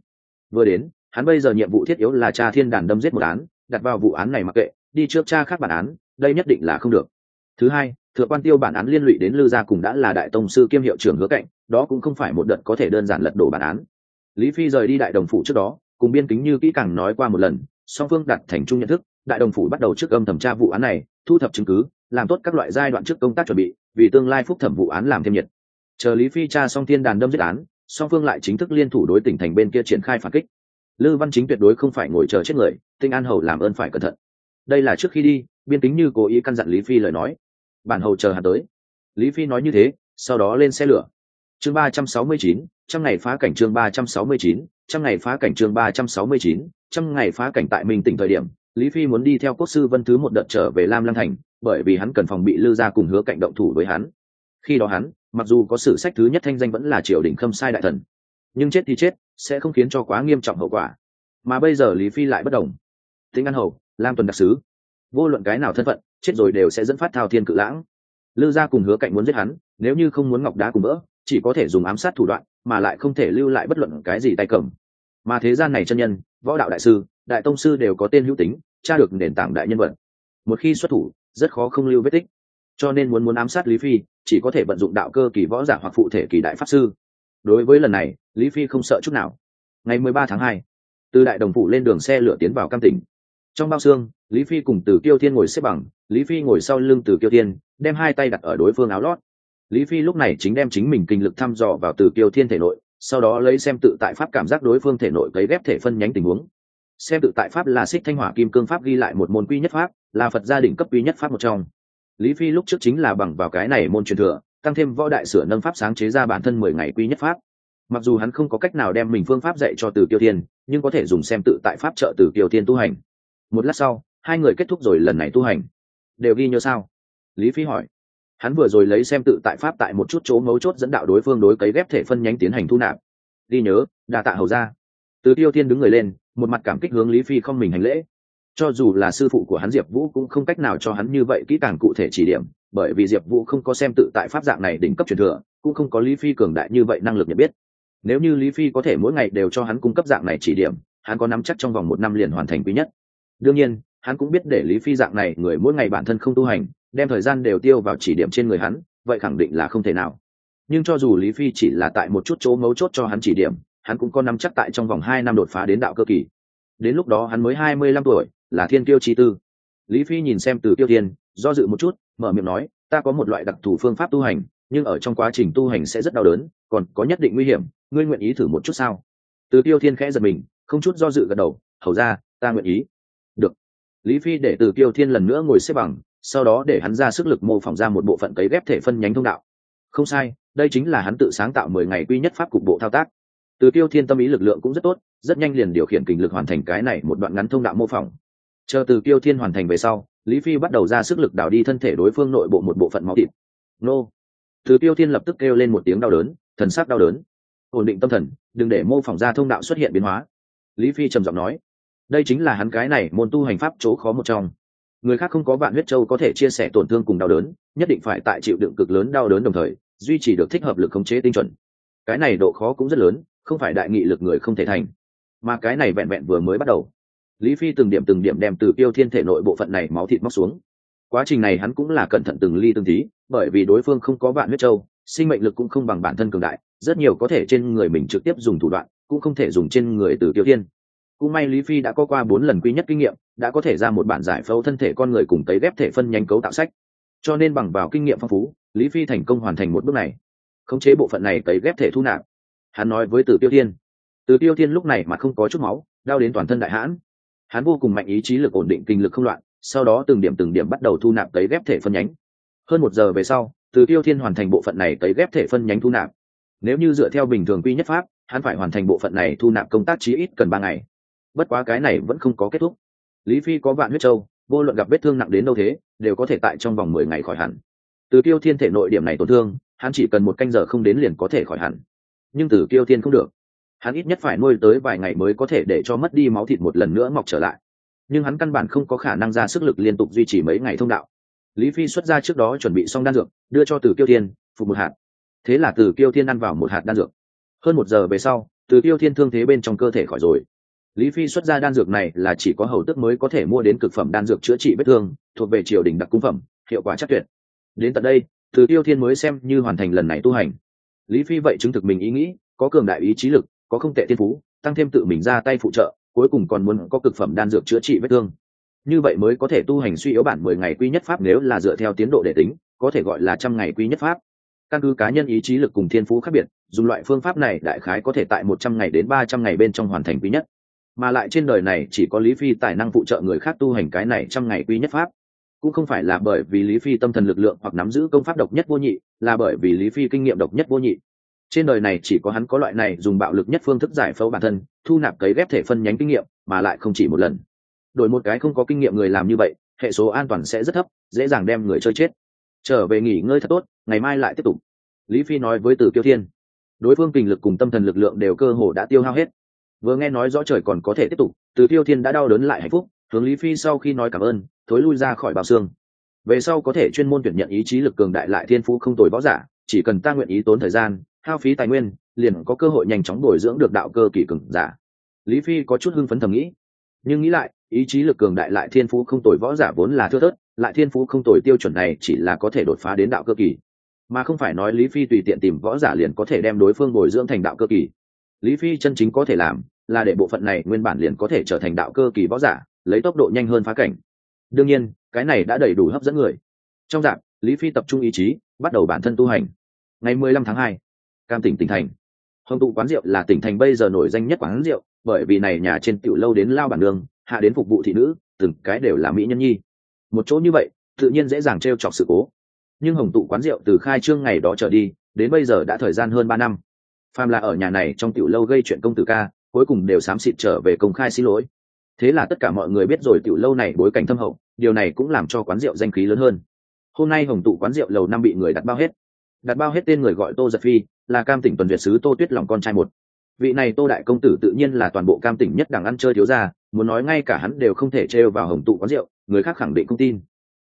Vừa đến hắn bây giờ nhiệm vụ thiết yếu là cha thiên đàn đâm giết một án, đặt vào vụ án này mặc kệ, đi trước cha khác bản án, đây nhất định là không được. Thứ hai, thượng quan tiêu bản án liên lụy đến lư gia cùng đã là đại tông sư kiêm hiệu trưởng hứa cạnh, đó cũng không phải một đợt có thể đơn giản lật đổ bản án. Lý phi rời đi đại đồng phủ trước đó, cùng biên kính như kỹ càng nói qua một lần, song phương đặt thành chung nhận thức, đại đồng phủ bắt đầu trước âm thẩm tra vụ án này, thu thập chứng cứ, làm tốt các loại giai đoạn trước công tác chuẩn bị, vì tương lai phúc thẩm vụ án làm thêm nhiệt. Chờ lý phi tra xong thiên đàn đâm giết án, song phương lại chính thức liên thủ đối tỉnh thành bên kia triển khai phản kích lư văn chính tuyệt đối không phải ngồi chờ chết người, tinh an hầu làm ơn phải cẩn thận. Đây là trước khi đi, biên tính như cố ý căn dặn lý phi lời nói. Bản hầu chờ hắn tới. Lý phi nói như thế, sau đó lên xe lửa. Chương ba trăm sáu mươi chín trăm ngày phá cảnh chương ba trăm sáu mươi chín trăm ngày phá cảnh chương ba trăm sáu mươi chín trăm ngày phá cảnh tại mình tỉnh thời điểm, lý phi muốn đi theo quốc sư vân thứ một đợt trở về lam lăng thành, bởi vì hắn cần phòng bị lư ra cùng hứa cạnh động thủ với hắn. Khi đó hắn, mặc dù có sử sách thứ nhất thanh danh vẫn là triều đình khâm sai đại thần, nhưng chết thì chết sẽ không khiến cho quá nghiêm trọng hậu quả. Mà bây giờ lý phi lại bất đồng. Tính an hầu, lam tuần đặc sứ, vô luận cái nào thân phận, chết rồi đều sẽ dẫn phát thao thiên cự lãng. Lư gia cùng hứa cạnh muốn giết hắn, nếu như không muốn ngọc đá cùng vỡ chỉ có thể dùng ám sát thủ đoạn, mà lại không thể lưu lại bất luận cái gì tay cầm. Mà thế gian này chân nhân, võ đạo đại sư, đại tông sư đều có tên hữu tính, tra được nền tảng đại nhân vật. Một khi xuất thủ, rất khó không lưu vết tích. Cho nên muốn muốn ám sát lý phi, chỉ có thể vận dụng đạo cơ kỳ võ giả hoặc phụ thể kỳ đại pháp sư đối với lần này, lý phi không sợ chút nào. Ngày mười ba tháng hai, từ đại đồng phủ lên đường xe lửa tiến vào cam tỉnh. Trong bao xương, lý phi cùng từ kiêu thiên ngồi xếp bằng, lý phi ngồi sau lưng từ kiêu thiên, đem hai tay đặt ở đối phương áo lót. Lý phi lúc này chính đem chính mình kinh lực thăm dò vào từ kiêu thiên thể nội, sau đó lấy xem tự tại pháp cảm giác đối phương thể nội cấy ghép thể phân nhánh tình huống. Xem tự tại pháp là xích thanh hỏa kim cương pháp ghi lại một môn quy nhất pháp, là phật gia đình cấp quy nhất pháp một trong. Lý phi lúc trước chính là bằng vào cái này môn truyền thừa tăng thêm võ đại sửa nâng pháp sáng chế ra bản thân mười ngày quy nhất pháp. Mặc dù hắn không có cách nào đem mình phương pháp dạy cho từ kiều thiên, nhưng có thể dùng xem tự tại pháp trợ từ kiều thiên tu hành. Một lát sau, hai người kết thúc rồi lần này tu hành. Đều ghi nhớ sao? Lý phi hỏi. Hắn vừa rồi lấy xem tự tại pháp tại một chút chỗ mấu chốt dẫn đạo đối phương đối cấy ghép thể phân nhánh tiến hành thu nạp. Ghi nhớ, đa tạ hầu ra từ tiêu thiên đứng người lên, một mặt cảm kích hướng lý phi không mình hành lễ cho dù là sư phụ của hắn diệp vũ cũng không cách nào cho hắn như vậy kỹ càng cụ thể chỉ điểm, bởi vì diệp vũ không có xem tự tại pháp dạng này đỉnh cấp truyền thừa, cũng không có lý phi cường đại như vậy năng lực nhận biết. Nếu như lý phi có thể mỗi ngày đều cho hắn cung cấp dạng này chỉ điểm, hắn có nắm chắc trong vòng một năm liền hoàn thành quý nhất. Đương nhiên, hắn cũng biết để lý phi dạng này người mỗi ngày bản thân không tu hành, đem thời gian đều tiêu vào chỉ điểm trên người hắn, vậy khẳng định là không thể nào. Nhưng cho dù lý phi chỉ là tại một chút chỗ ngấu chốt cho hắn chỉ điểm, hắn cũng có nắm chắc tại trong vòng hai năm đột phá đến đạo cơ kỳ. Đến lúc đó hắn mới hai mươi lăm tuổi là thiên tiêu chi tư. Lý phi nhìn xem từ tiêu thiên, do dự một chút, mở miệng nói, ta có một loại đặc thù phương pháp tu hành, nhưng ở trong quá trình tu hành sẽ rất đau đớn, còn có nhất định nguy hiểm, ngươi nguyện ý thử một chút sao? Từ tiêu thiên khẽ giật mình, không chút do dự gật đầu, hầu ra, ta nguyện ý. Được. Lý phi để từ tiêu thiên lần nữa ngồi xếp bằng, sau đó để hắn ra sức lực mô phỏng ra một bộ phận cấy ghép thể phân nhánh thông đạo. Không sai, đây chính là hắn tự sáng tạo mười ngày quy nhất pháp cục bộ thao tác. Từ tiêu thiên tâm ý lực lượng cũng rất tốt, rất nhanh liền điều khiển kình lực hoàn thành cái này một đoạn ngắn thông đạo mô phỏng chờ từ tiêu thiên hoàn thành về sau, lý phi bắt đầu ra sức lực đảo đi thân thể đối phương nội bộ một bộ phận máu thịt. Nô! Từ tiêu thiên lập tức kêu lên một tiếng đau đớn, thần sắc đau đớn. Ổn định tâm thần, đừng để mô phỏng ra thông đạo xuất hiện biến hóa. Lý phi trầm giọng nói, đây chính là hắn cái này, môn tu hành pháp chỗ khó một trong. Người khác không có bạn huyết châu có thể chia sẻ tổn thương cùng đau đớn, nhất định phải tại chịu đựng cực lớn đau đớn đồng thời, duy trì được thích hợp lực khống chế tinh chuẩn. Cái này độ khó cũng rất lớn, không phải đại nghị lực người không thể thành. Mà cái này vẹn vẹn vừa mới bắt đầu lý phi từng điểm từng điểm đem từ tiêu thiên thể nội bộ phận này máu thịt móc xuống. Quá trình này hắn cũng là cẩn thận từng ly từng tí, bởi vì đối phương không có vạn huyết châu, sinh mệnh lực cũng không bằng bản thân cường đại, rất nhiều có thể trên người mình trực tiếp dùng thủ đoạn, cũng không thể dùng trên người từ tiêu thiên. Cũng may lý phi đã có qua bốn lần quý nhất kinh nghiệm, đã có thể ra một bản giải phẫu thân thể con người cùng tấy ghép thể phân nhanh cấu tạo sách. Cho nên bằng vào kinh nghiệm phong phú, lý phi thành công hoàn thành một bước này. Khống chế bộ phận này tấy ghép thể thu nạp. Hắn nói với từ tiêu thiên. Từ tiêu thiên lúc này mà không có chút máu, đau đến toàn thân đại hãn hắn vô cùng mạnh ý chí lực ổn định kinh lực không loạn, sau đó từng điểm từng điểm bắt đầu thu nạp cấy ghép thể phân nhánh. Hơn một giờ về sau, từ tiêu thiên hoàn thành bộ phận này cấy ghép thể phân nhánh thu nạp. Nếu như dựa theo bình thường quy nhất pháp, hắn phải hoàn thành bộ phận này thu nạp công tác chí ít cần ba ngày. Bất quá cái này vẫn không có kết thúc. Lý phi có vạn huyết châu, vô luận gặp vết thương nặng đến đâu thế, đều có thể tại trong vòng mười ngày khỏi hẳn. Từ tiêu thiên thể nội điểm này tổn thương, hắn chỉ cần một canh giờ không đến liền có thể khỏi hẳn. Nhưng từ tiêu thiên không được hắn ít nhất phải nuôi tới vài ngày mới có thể để cho mất đi máu thịt một lần nữa mọc trở lại. Nhưng hắn căn bản không có khả năng ra sức lực liên tục duy trì mấy ngày thông đạo. Lý phi xuất ra trước đó chuẩn bị xong đan dược, đưa cho từ kiêu thiên phục một hạt. Thế là từ kiêu thiên ăn vào một hạt đan dược. Hơn một giờ về sau, từ kiêu thiên thương thế bên trong cơ thể khỏi rồi. Lý phi xuất ra đan dược này là chỉ có hầu tức mới có thể mua đến cực phẩm đan dược chữa trị vết thương, thuộc về triều đình đặc cung phẩm, hiệu quả chắc tuyệt. Đến tận đây, từ tiêu thiên mới xem như hoàn thành lần này tu hành. Lý phi vậy chứng thực mình ý nghĩ, có cường đại ý chí lực có không tệ tiên phú, tăng thêm tự mình ra tay phụ trợ, cuối cùng còn muốn có cực phẩm đan dược chữa trị vết thương. Như vậy mới có thể tu hành suy yếu bản mười ngày quy nhất pháp nếu là dựa theo tiến độ để tính, có thể gọi là trăm ngày quy nhất pháp. Căn cứ cá nhân ý chí lực cùng thiên phú khác biệt, dùng loại phương pháp này đại khái có thể tại một trăm ngày đến ba trăm ngày bên trong hoàn thành quy nhất. Mà lại trên đời này chỉ có lý phi tài năng phụ trợ người khác tu hành cái này trăm ngày quy nhất pháp. Cũng không phải là bởi vì lý phi tâm thần lực lượng hoặc nắm giữ công pháp độc nhất vô nhị, là bởi vì lý phi kinh nghiệm độc nhất vô nhị trên đời này chỉ có hắn có loại này dùng bạo lực nhất phương thức giải phẫu bản thân, thu nạp cấy ghép thể phân nhánh kinh nghiệm, mà lại không chỉ một lần. Đổi một cái không có kinh nghiệm người làm như vậy, hệ số an toàn sẽ rất thấp, dễ dàng đem người chơi chết. Trở về nghỉ ngơi thật tốt, ngày mai lại tiếp tục. Lý phi nói với từ kiêu thiên. Đối phương kinh lực cùng tâm thần lực lượng đều cơ hồ đã tiêu hao hết. Vừa nghe nói rõ trời còn có thể tiếp tục, từ tiêu thiên đã đau đớn lại hạnh phúc, hướng lý phi sau khi nói cảm ơn, thối lui ra khỏi bào xương. Về sau có thể chuyên môn tuyển nhận ý chí lực cường đại lại thiên phú không tồi võ giả, chỉ cần ta nguyện ý tốn thời gian hao phí tài nguyên, liền có cơ hội nhanh chóng bồi dưỡng được đạo cơ kỳ cường giả. Lý phi có chút hưng phấn thầm nghĩ, nhưng nghĩ lại, ý chí lực cường đại lại thiên phú không tồi võ giả vốn là thưa thớt, lại thiên phú không tồi tiêu chuẩn này chỉ là có thể đột phá đến đạo cơ kỳ. Mà không phải nói lý phi tùy tiện tìm võ giả liền có thể đem đối phương bồi dưỡng thành đạo cơ kỳ. Lý phi chân chính có thể làm là để bộ phận này nguyên bản liền có thể trở thành đạo cơ kỳ võ giả, lấy tốc độ nhanh hơn phá cảnh. Đương nhiên, cái này đã đầy đủ hấp dẫn người. Trong dạng, lý phi tập trung ý chí, bắt đầu bản thân tu hành. Ngày mười lăm tháng hai cam tỉnh tỉnh thành. Hồng tụ quán rượu là tỉnh thành bây giờ nổi danh nhất quán rượu, bởi vì này nhà trên tiểu lâu đến lao bản đường, hạ đến phục vụ thị nữ, từng cái đều là mỹ nhân nhi. Một chỗ như vậy, tự nhiên dễ dàng t r e o chọc sự cố. Nhưng hồng tụ quán rượu từ khai trương ngày đó trở đi, đến bây giờ đã thời gian hơn ba năm. Phàm là ở nhà này trong tiểu lâu gây chuyện công tử ca, cuối cùng đều xám xịt trở về công khai xin lỗi. Thế là tất cả mọi người biết rồi tiểu lâu này bối cảnh thâm hậu, điều này cũng làm cho quán rượu danh khí lớn hơn. Hôm nay hồng tụ quán rượu lầu năm bị người đặt bao hết đặt bao hết tên người gọi tô giật phi, là cam tỉnh tuần việt sứ tô tuyết lòng con trai một. Vị này tô đại công tử tự nhiên là toàn bộ cam tỉnh nhất đẳng ăn chơi thiếu ra muốn nói ngay cả hắn đều không thể trêu vào hồng tụ quán rượu, người khác khẳng định không tin.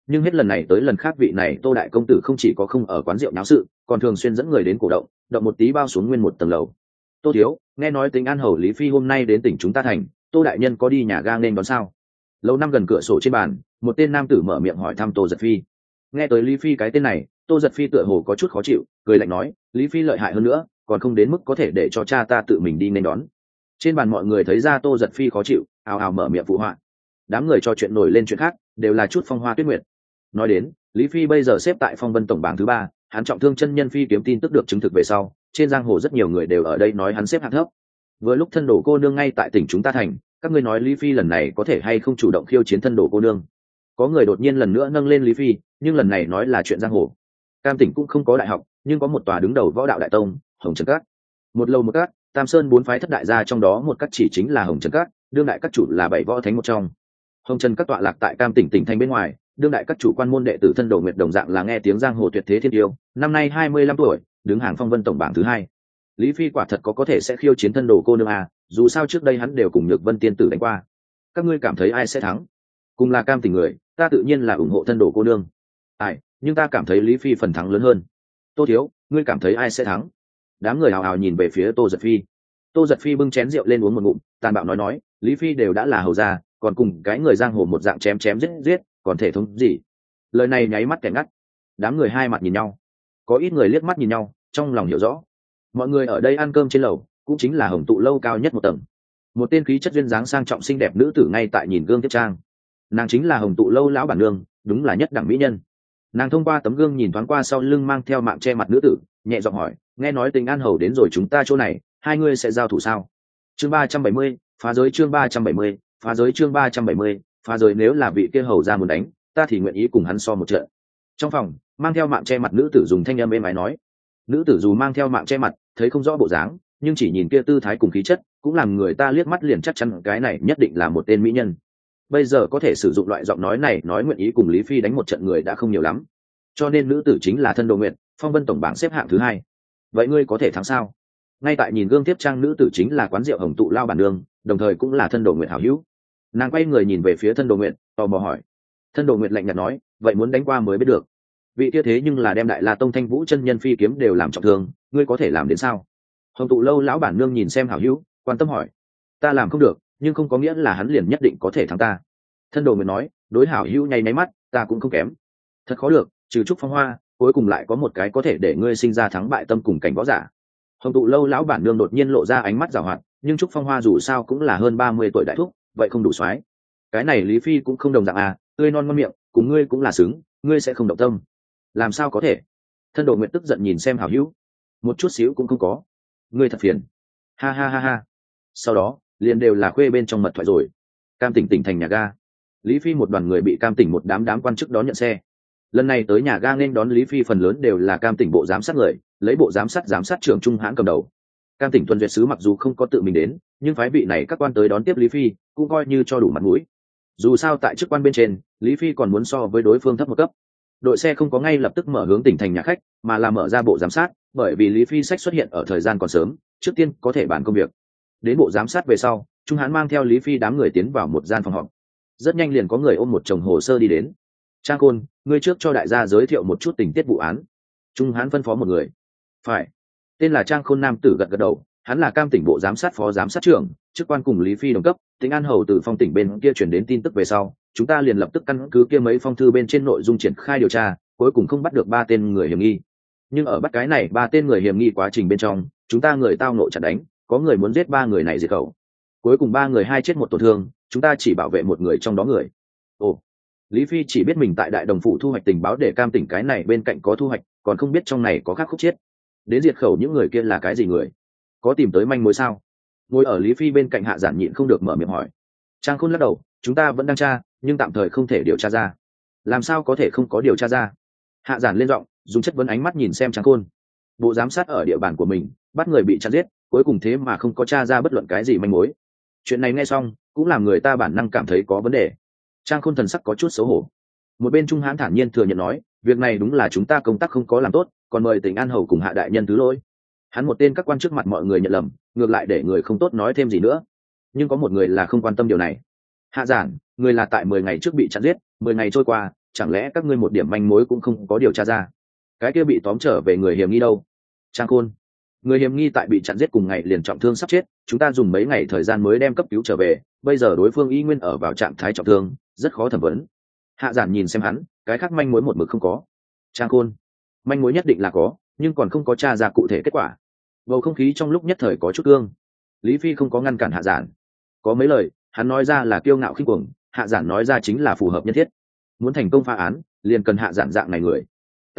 Nhưng hết lần này tới lần khác vị này tô đại công tử không chỉ có không ở quán rượu náo sự, còn thường xuyên dẫn người đến cổ động động một tí bao xuống nguyên một tầng lầu. Tô thiếu, nghe nói tính an hầu lý phi hôm nay đến tỉnh chúng ta thành, tô đại nhân có đi nhà ga nên đón sao? Lâu năm gần cửa sổ trên bàn, một tên nam tử mở miệng hỏi thăm tô giật phi nghe tới lý phi cái tên này, tô giật phi tựa hồ có chút khó chịu, cười lạnh nói, lý phi lợi hại hơn nữa, còn không đến mức có thể để cho cha ta tự mình đi nên đón. Trên bàn mọi người thấy ra tô giật phi khó chịu, ào ào mở miệng phụ họa. Đám người trò chuyện nổi lên chuyện khác, đều là chút phong hoa tuyết nguyệt. Nói đến, lý phi bây giờ xếp tại phong vân tổng bảng thứ ba, hắn trọng thương chân nhân phi kiếm tin tức được chứng thực về sau, trên giang hồ rất nhiều người đều ở đây nói hắn xếp hạng thấp. Vừa lúc thân đồ cô nương ngay tại tỉnh chúng ta thành, các ngươi nói lý phi lần này có thể hay không chủ động khiêu chiến thân đồ cô nương? Có người đột nhiên lần nữa nâng lên lý phi nhưng lần này nói là chuyện giang hồ. Cam tỉnh cũng không có đại học nhưng có một tòa đứng đầu võ đạo đại tông hồng trần cát một lâu một cát tam sơn bốn phái thất đại gia trong đó một cát chỉ chính là hồng trần cát đương đại các chủ là bảy võ thánh một trong. Hồng trần các tọa lạc tại cam tỉnh tỉnh thành bên ngoài đương đại các chủ quan môn đệ tử thân đồ nguyệt đồng dạng là nghe tiếng giang hồ tuyệt thế thiên yêu năm nay hai mươi lăm tuổi đứng hàng phong vân tổng bảng thứ hai. Lý phi quả thật có có thể sẽ khiêu chiến thân đồ cô nương à, dù sao trước đây hắn đều cùng nhược vân tiên tử đánh qua. Các ngươi cảm thấy ai sẽ thắng? Cùng là cam tình người ta tự nhiên là ủng hộ thân đồ cô nương ai, nhưng ta cảm thấy lý phi phần thắng lớn hơn. Tô thiếu, ngươi cảm thấy ai sẽ thắng? Đám người hào hào nhìn về phía tô giật phi. Tô giật phi bưng chén rượu lên uống một ngụm, tàn bạo nói nói, lý phi đều đã là hầu gia, còn cùng cái người giang hồ một dạng chém chém giết giết, còn thể thống gì? Lời này nháy mắt kẻ ngắt. Đám người hai mặt nhìn nhau. Có ít người liếc mắt nhìn nhau, trong lòng hiểu rõ. Mọi người ở đây ăn cơm trên lầu, cũng chính là hồng tụ lâu cao nhất một tầng. Một tên khí chất duyên dáng sang trọng xinh đẹp nữ tử ngay tại nhìn gương tiếp trang. Nàng chính là hồng tụ lâu lão bản nương, đúng là nhất đẳng mỹ nhân nàng thông qua tấm gương nhìn thoáng qua sau lưng mang theo mạng che mặt nữ tử, nhẹ giọng hỏi, nghe nói tình an hầu đến rồi chúng ta chỗ này, hai ngươi sẽ giao thủ sao? Chương ba trăm bảy mươi, phá giới chương ba trăm bảy mươi, phá giới chương ba trăm bảy mươi, phá giới nếu là vị kia hầu ra muốn đánh, ta thì nguyện ý cùng hắn so một trận. Trong phòng, mang theo mạng che mặt nữ tử dùng thanh âm êm ái nói. Nữ tử dù mang theo mạng che mặt, thấy không rõ bộ dáng, nhưng chỉ nhìn kia tư thái cùng khí chất, cũng làm người ta liếc mắt liền chắc chắn cái này nhất định là một tên mỹ nhân bây giờ có thể sử dụng loại giọng nói này nói nguyện ý cùng lý phi đánh một trận người đã không nhiều lắm. Cho nên nữ tử chính là thân đồ nguyện, phong vân tổng bảng xếp hạng thứ hai. Vậy ngươi có thể thắng sao? Ngay tại nhìn gương tiếp trang nữ tử chính là quán rượu hồng tụ lao bản đường đồng thời cũng là thân đồ nguyện hảo hữu. Nàng quay người nhìn về phía thân đồ nguyện, tò mò hỏi. Thân đồ nguyện lạnh nhạt nói, vậy muốn đánh qua mới biết được. Vị kia thế nhưng là đem đại la tông thanh vũ chân nhân phi kiếm đều làm trọng thương, ngươi có thể làm đến sao? Hồng tụ lâu lão bản nương nhìn xem hảo hữu, quan tâm hỏi. Ta làm không được nhưng không có nghĩa là hắn liền nhất định có thể thắng ta. Thân đồ nguyện nói, đối hảo hữu nháy máy mắt, ta cũng không kém. Thật khó được, trừ trúc phong hoa, cuối cùng lại có một cái có thể để ngươi sinh ra thắng bại tâm cùng cảnh võ giả. Hồng tụ lâu lão bản nương đột nhiên lộ ra ánh mắt giảo hoạt, nhưng trúc phong hoa dù sao cũng là hơn ba mươi tuổi đại thúc, vậy không đủ soái. Cái này lý phi cũng không đồng dạng à tươi non ngon miệng, cùng ngươi cũng là xứng, ngươi sẽ không động tâm. Làm sao có thể? Thân đồ nguyện tức giận nhìn xem hảo hữu. Một chút xíu cũng không có. Ngươi thật phiền. Ha ha ha ha. Sau đó liền đều là khuê bên trong mật thoại rồi. Cam tỉnh tỉnh thành nhà ga. Lý phi một đoàn người bị cam tỉnh một đám đám quan chức đón nhận xe. Lần này tới nhà ga nên đón lý phi phần lớn đều là cam tỉnh bộ giám sát người, lấy bộ giám sát giám sát trưởng trung hãng cầm đầu. Cam tỉnh tuần duyệt sứ mặc dù không có tự mình đến, nhưng phái vị này các quan tới đón tiếp lý phi, cũng coi như cho đủ mặt mũi. Dù sao tại chức quan bên trên, lý phi còn muốn so với đối phương thấp một cấp. Đội xe không có ngay lập tức mở hướng tỉnh thành nhà khách, mà là mở ra bộ giám sát, bởi vì lý phi sách xuất hiện ở thời gian còn sớm, trước tiên có thể bàn công việc đến bộ giám sát về sau, trung hán mang theo lý phi đám người tiến vào một gian phòng họp. Rất nhanh liền có người ôm một chồng hồ sơ đi đến. Trang côn, ngươi trước cho đại gia giới thiệu một chút tình tiết vụ án. Trung hán phân phó một người. Phải. Tên là trang khôn nam tử gật gật đầu, hắn là cam tỉnh bộ giám sát phó giám sát trưởng, chức quan cùng lý phi đồng cấp, tính an hầu từ phong tỉnh bên kia chuyển đến tin tức về sau, chúng ta liền lập tức căn cứ kia mấy phong thư bên trên nội dung triển khai điều tra, cuối cùng không bắt được ba tên người hiểm nghi. Nhưng ở bắt cái này ba tên người hiểm nghi quá trình bên trong, chúng ta người tao nộ chặt đánh có người muốn giết ba người này diệt khẩu. Cuối cùng ba người hai chết một tổn thương, chúng ta chỉ bảo vệ một người trong đó người. Ồ, lý phi chỉ biết mình tại đại đồng phủ thu hoạch tình báo để cam tỉnh cái này bên cạnh có thu hoạch, còn không biết trong này có khác khúc chết. Đến diệt khẩu những người kia là cái gì người? Có tìm tới manh mối sao? Ngồi ở lý phi bên cạnh hạ giản nhịn không được mở miệng hỏi. Trang khôn lắc đầu, chúng ta vẫn đang tra, nhưng tạm thời không thể điều tra ra. Làm sao có thể không có điều tra ra? Hạ giản lên giọng, dùng chất vấn ánh mắt nhìn xem trang khôn. Bộ giám sát ở địa bàn của mình, bắt người bị chặt giết cuối cùng thế mà không có t r a ra bất luận cái gì manh mối. Chuyện này nghe xong, cũng làm người ta bản năng cảm thấy có vấn đề. Trang khôn thần sắc có chút xấu hổ. Một bên trung hãn thản nhiên thừa nhận nói, việc này đúng là chúng ta công tác không có làm tốt, còn mời tỉnh an hầu cùng hạ đại nhân thứ lỗi. Hắn một tên các quan trước mặt mọi người nhận lầm, ngược lại để người không tốt nói thêm gì nữa. Nhưng có một người là không quan tâm điều này. Hạ giản, người là tại mười ngày trước bị chặn giết, mười ngày trôi qua, chẳng lẽ các ngươi một điểm manh mối cũng không có điều tra ra? Cái kia bị tóm trở về người hiểm nghi đâu? Trang khôn người hiểm nghi tại bị chặn giết cùng ngày liền trọng thương sắp chết, chúng ta dùng mấy ngày thời gian mới đem cấp cứu trở về, bây giờ đối phương y nguyên ở vào trạng thái trọng thương, rất khó thẩm vấn. Hạ giản nhìn xem hắn, cái khác manh mối một mực không có. Trang khôn, manh mối nhất định là có, nhưng còn không có t r a ra cụ thể kết quả. Bầu không khí trong lúc nhất thời có chút cương. Lý phi không có ngăn cản hạ giản. Có mấy lời, hắn nói ra là kiêu ngạo khinh cuồng, hạ giản nói ra chính là phù hợp nhất thiết. Muốn thành công phá án, liền cần hạ giản dạng này người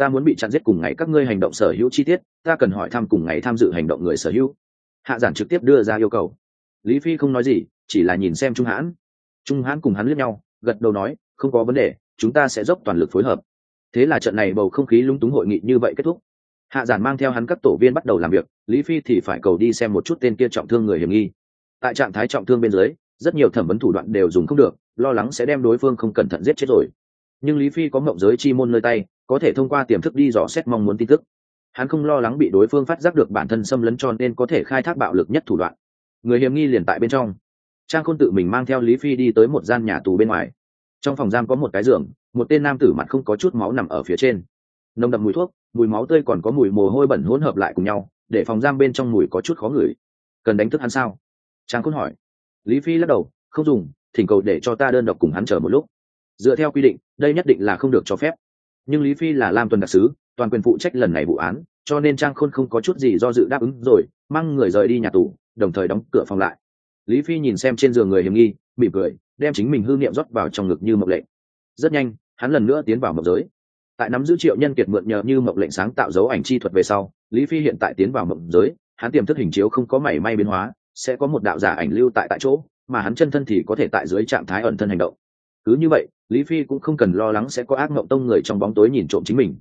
ta muốn bị chặn giết cùng ngày các ngươi hành động sở hữu chi tiết, ta cần hỏi thăm cùng ngày tham dự hành động người sở hữu. Hạ giản trực tiếp đưa ra yêu cầu. Lý phi không nói gì, chỉ là nhìn xem trung hãn. Trung hãn cùng hắn lướt nhau, gật đầu nói, không có vấn đề, chúng ta sẽ dốc toàn lực phối hợp. Thế là trận này bầu không khí lung túng hội nghị như vậy kết thúc. Hạ giản mang theo hắn các tổ viên bắt đầu làm việc, lý phi thì phải cầu đi xem một chút tên kia trọng thương người hiểm nghi. Tại trạng thái trọng thương bên dưới, rất nhiều thẩm vấn thủ đoạn đều dùng không được, lo lắng sẽ đem đối phương không cẩn thận giết chết rồi nhưng lý phi có mộng giới chi môn nơi tay, có thể thông qua tiềm thức đi dò xét mong muốn tin tức. Hắn không lo lắng bị đối phương phát giác được bản thân xâm lấn cho nên có thể khai thác bạo lực nhất thủ đoạn. Người hiểm nghi liền tại bên trong. Trang khôn tự mình mang theo lý phi đi tới một gian nhà tù bên ngoài. Trong phòng giam có một cái giường, một tên nam tử mặt không có chút máu nằm ở phía trên. Nồng đậm mùi thuốc, mùi máu tươi còn có mùi mồ hôi bẩn hỗn hợp lại cùng nhau, để phòng giam bên trong mùi có chút khó ngửi. Cần đánh thức hắn sao? Trang khôn hỏi. Lý phi lắc đầu, không dùng, thỉnh cầu để cho ta đơn độc cùng hắn chờ một lúc dựa theo quy định, đây nhất định là không được cho phép. Nhưng lý phi là lam tuần đặc sứ, toàn quyền phụ trách lần này vụ án, cho nên trang khôn không có chút gì do dự đáp ứng rồi, mang người rời đi nhà tù, đồng thời đóng cửa phòng lại. Lý phi nhìn xem trên giường người hiểm nghi, mỉm cười, đem chính mình hư niệm rót vào trong ngực như mộng lệnh. Rất nhanh, hắn lần nữa tiến vào mộng giới. Tại nắm giữ triệu nhân kiệt mượn nhờ như mộng lệnh sáng tạo dấu ảnh chi thuật về sau, lý phi hiện tại tiến vào mộng giới, hắn tiềm thức hình chiếu không có mảy may biến hóa, sẽ có một đạo giả ảnh lưu tại tại chỗ, mà hắn chân thân thì có thể tại dưới trạng thái ẩn thân hành động cứ như vậy lý phi cũng không cần lo lắng sẽ có ác mộng tông người trong bóng tối nhìn trộm chính mình.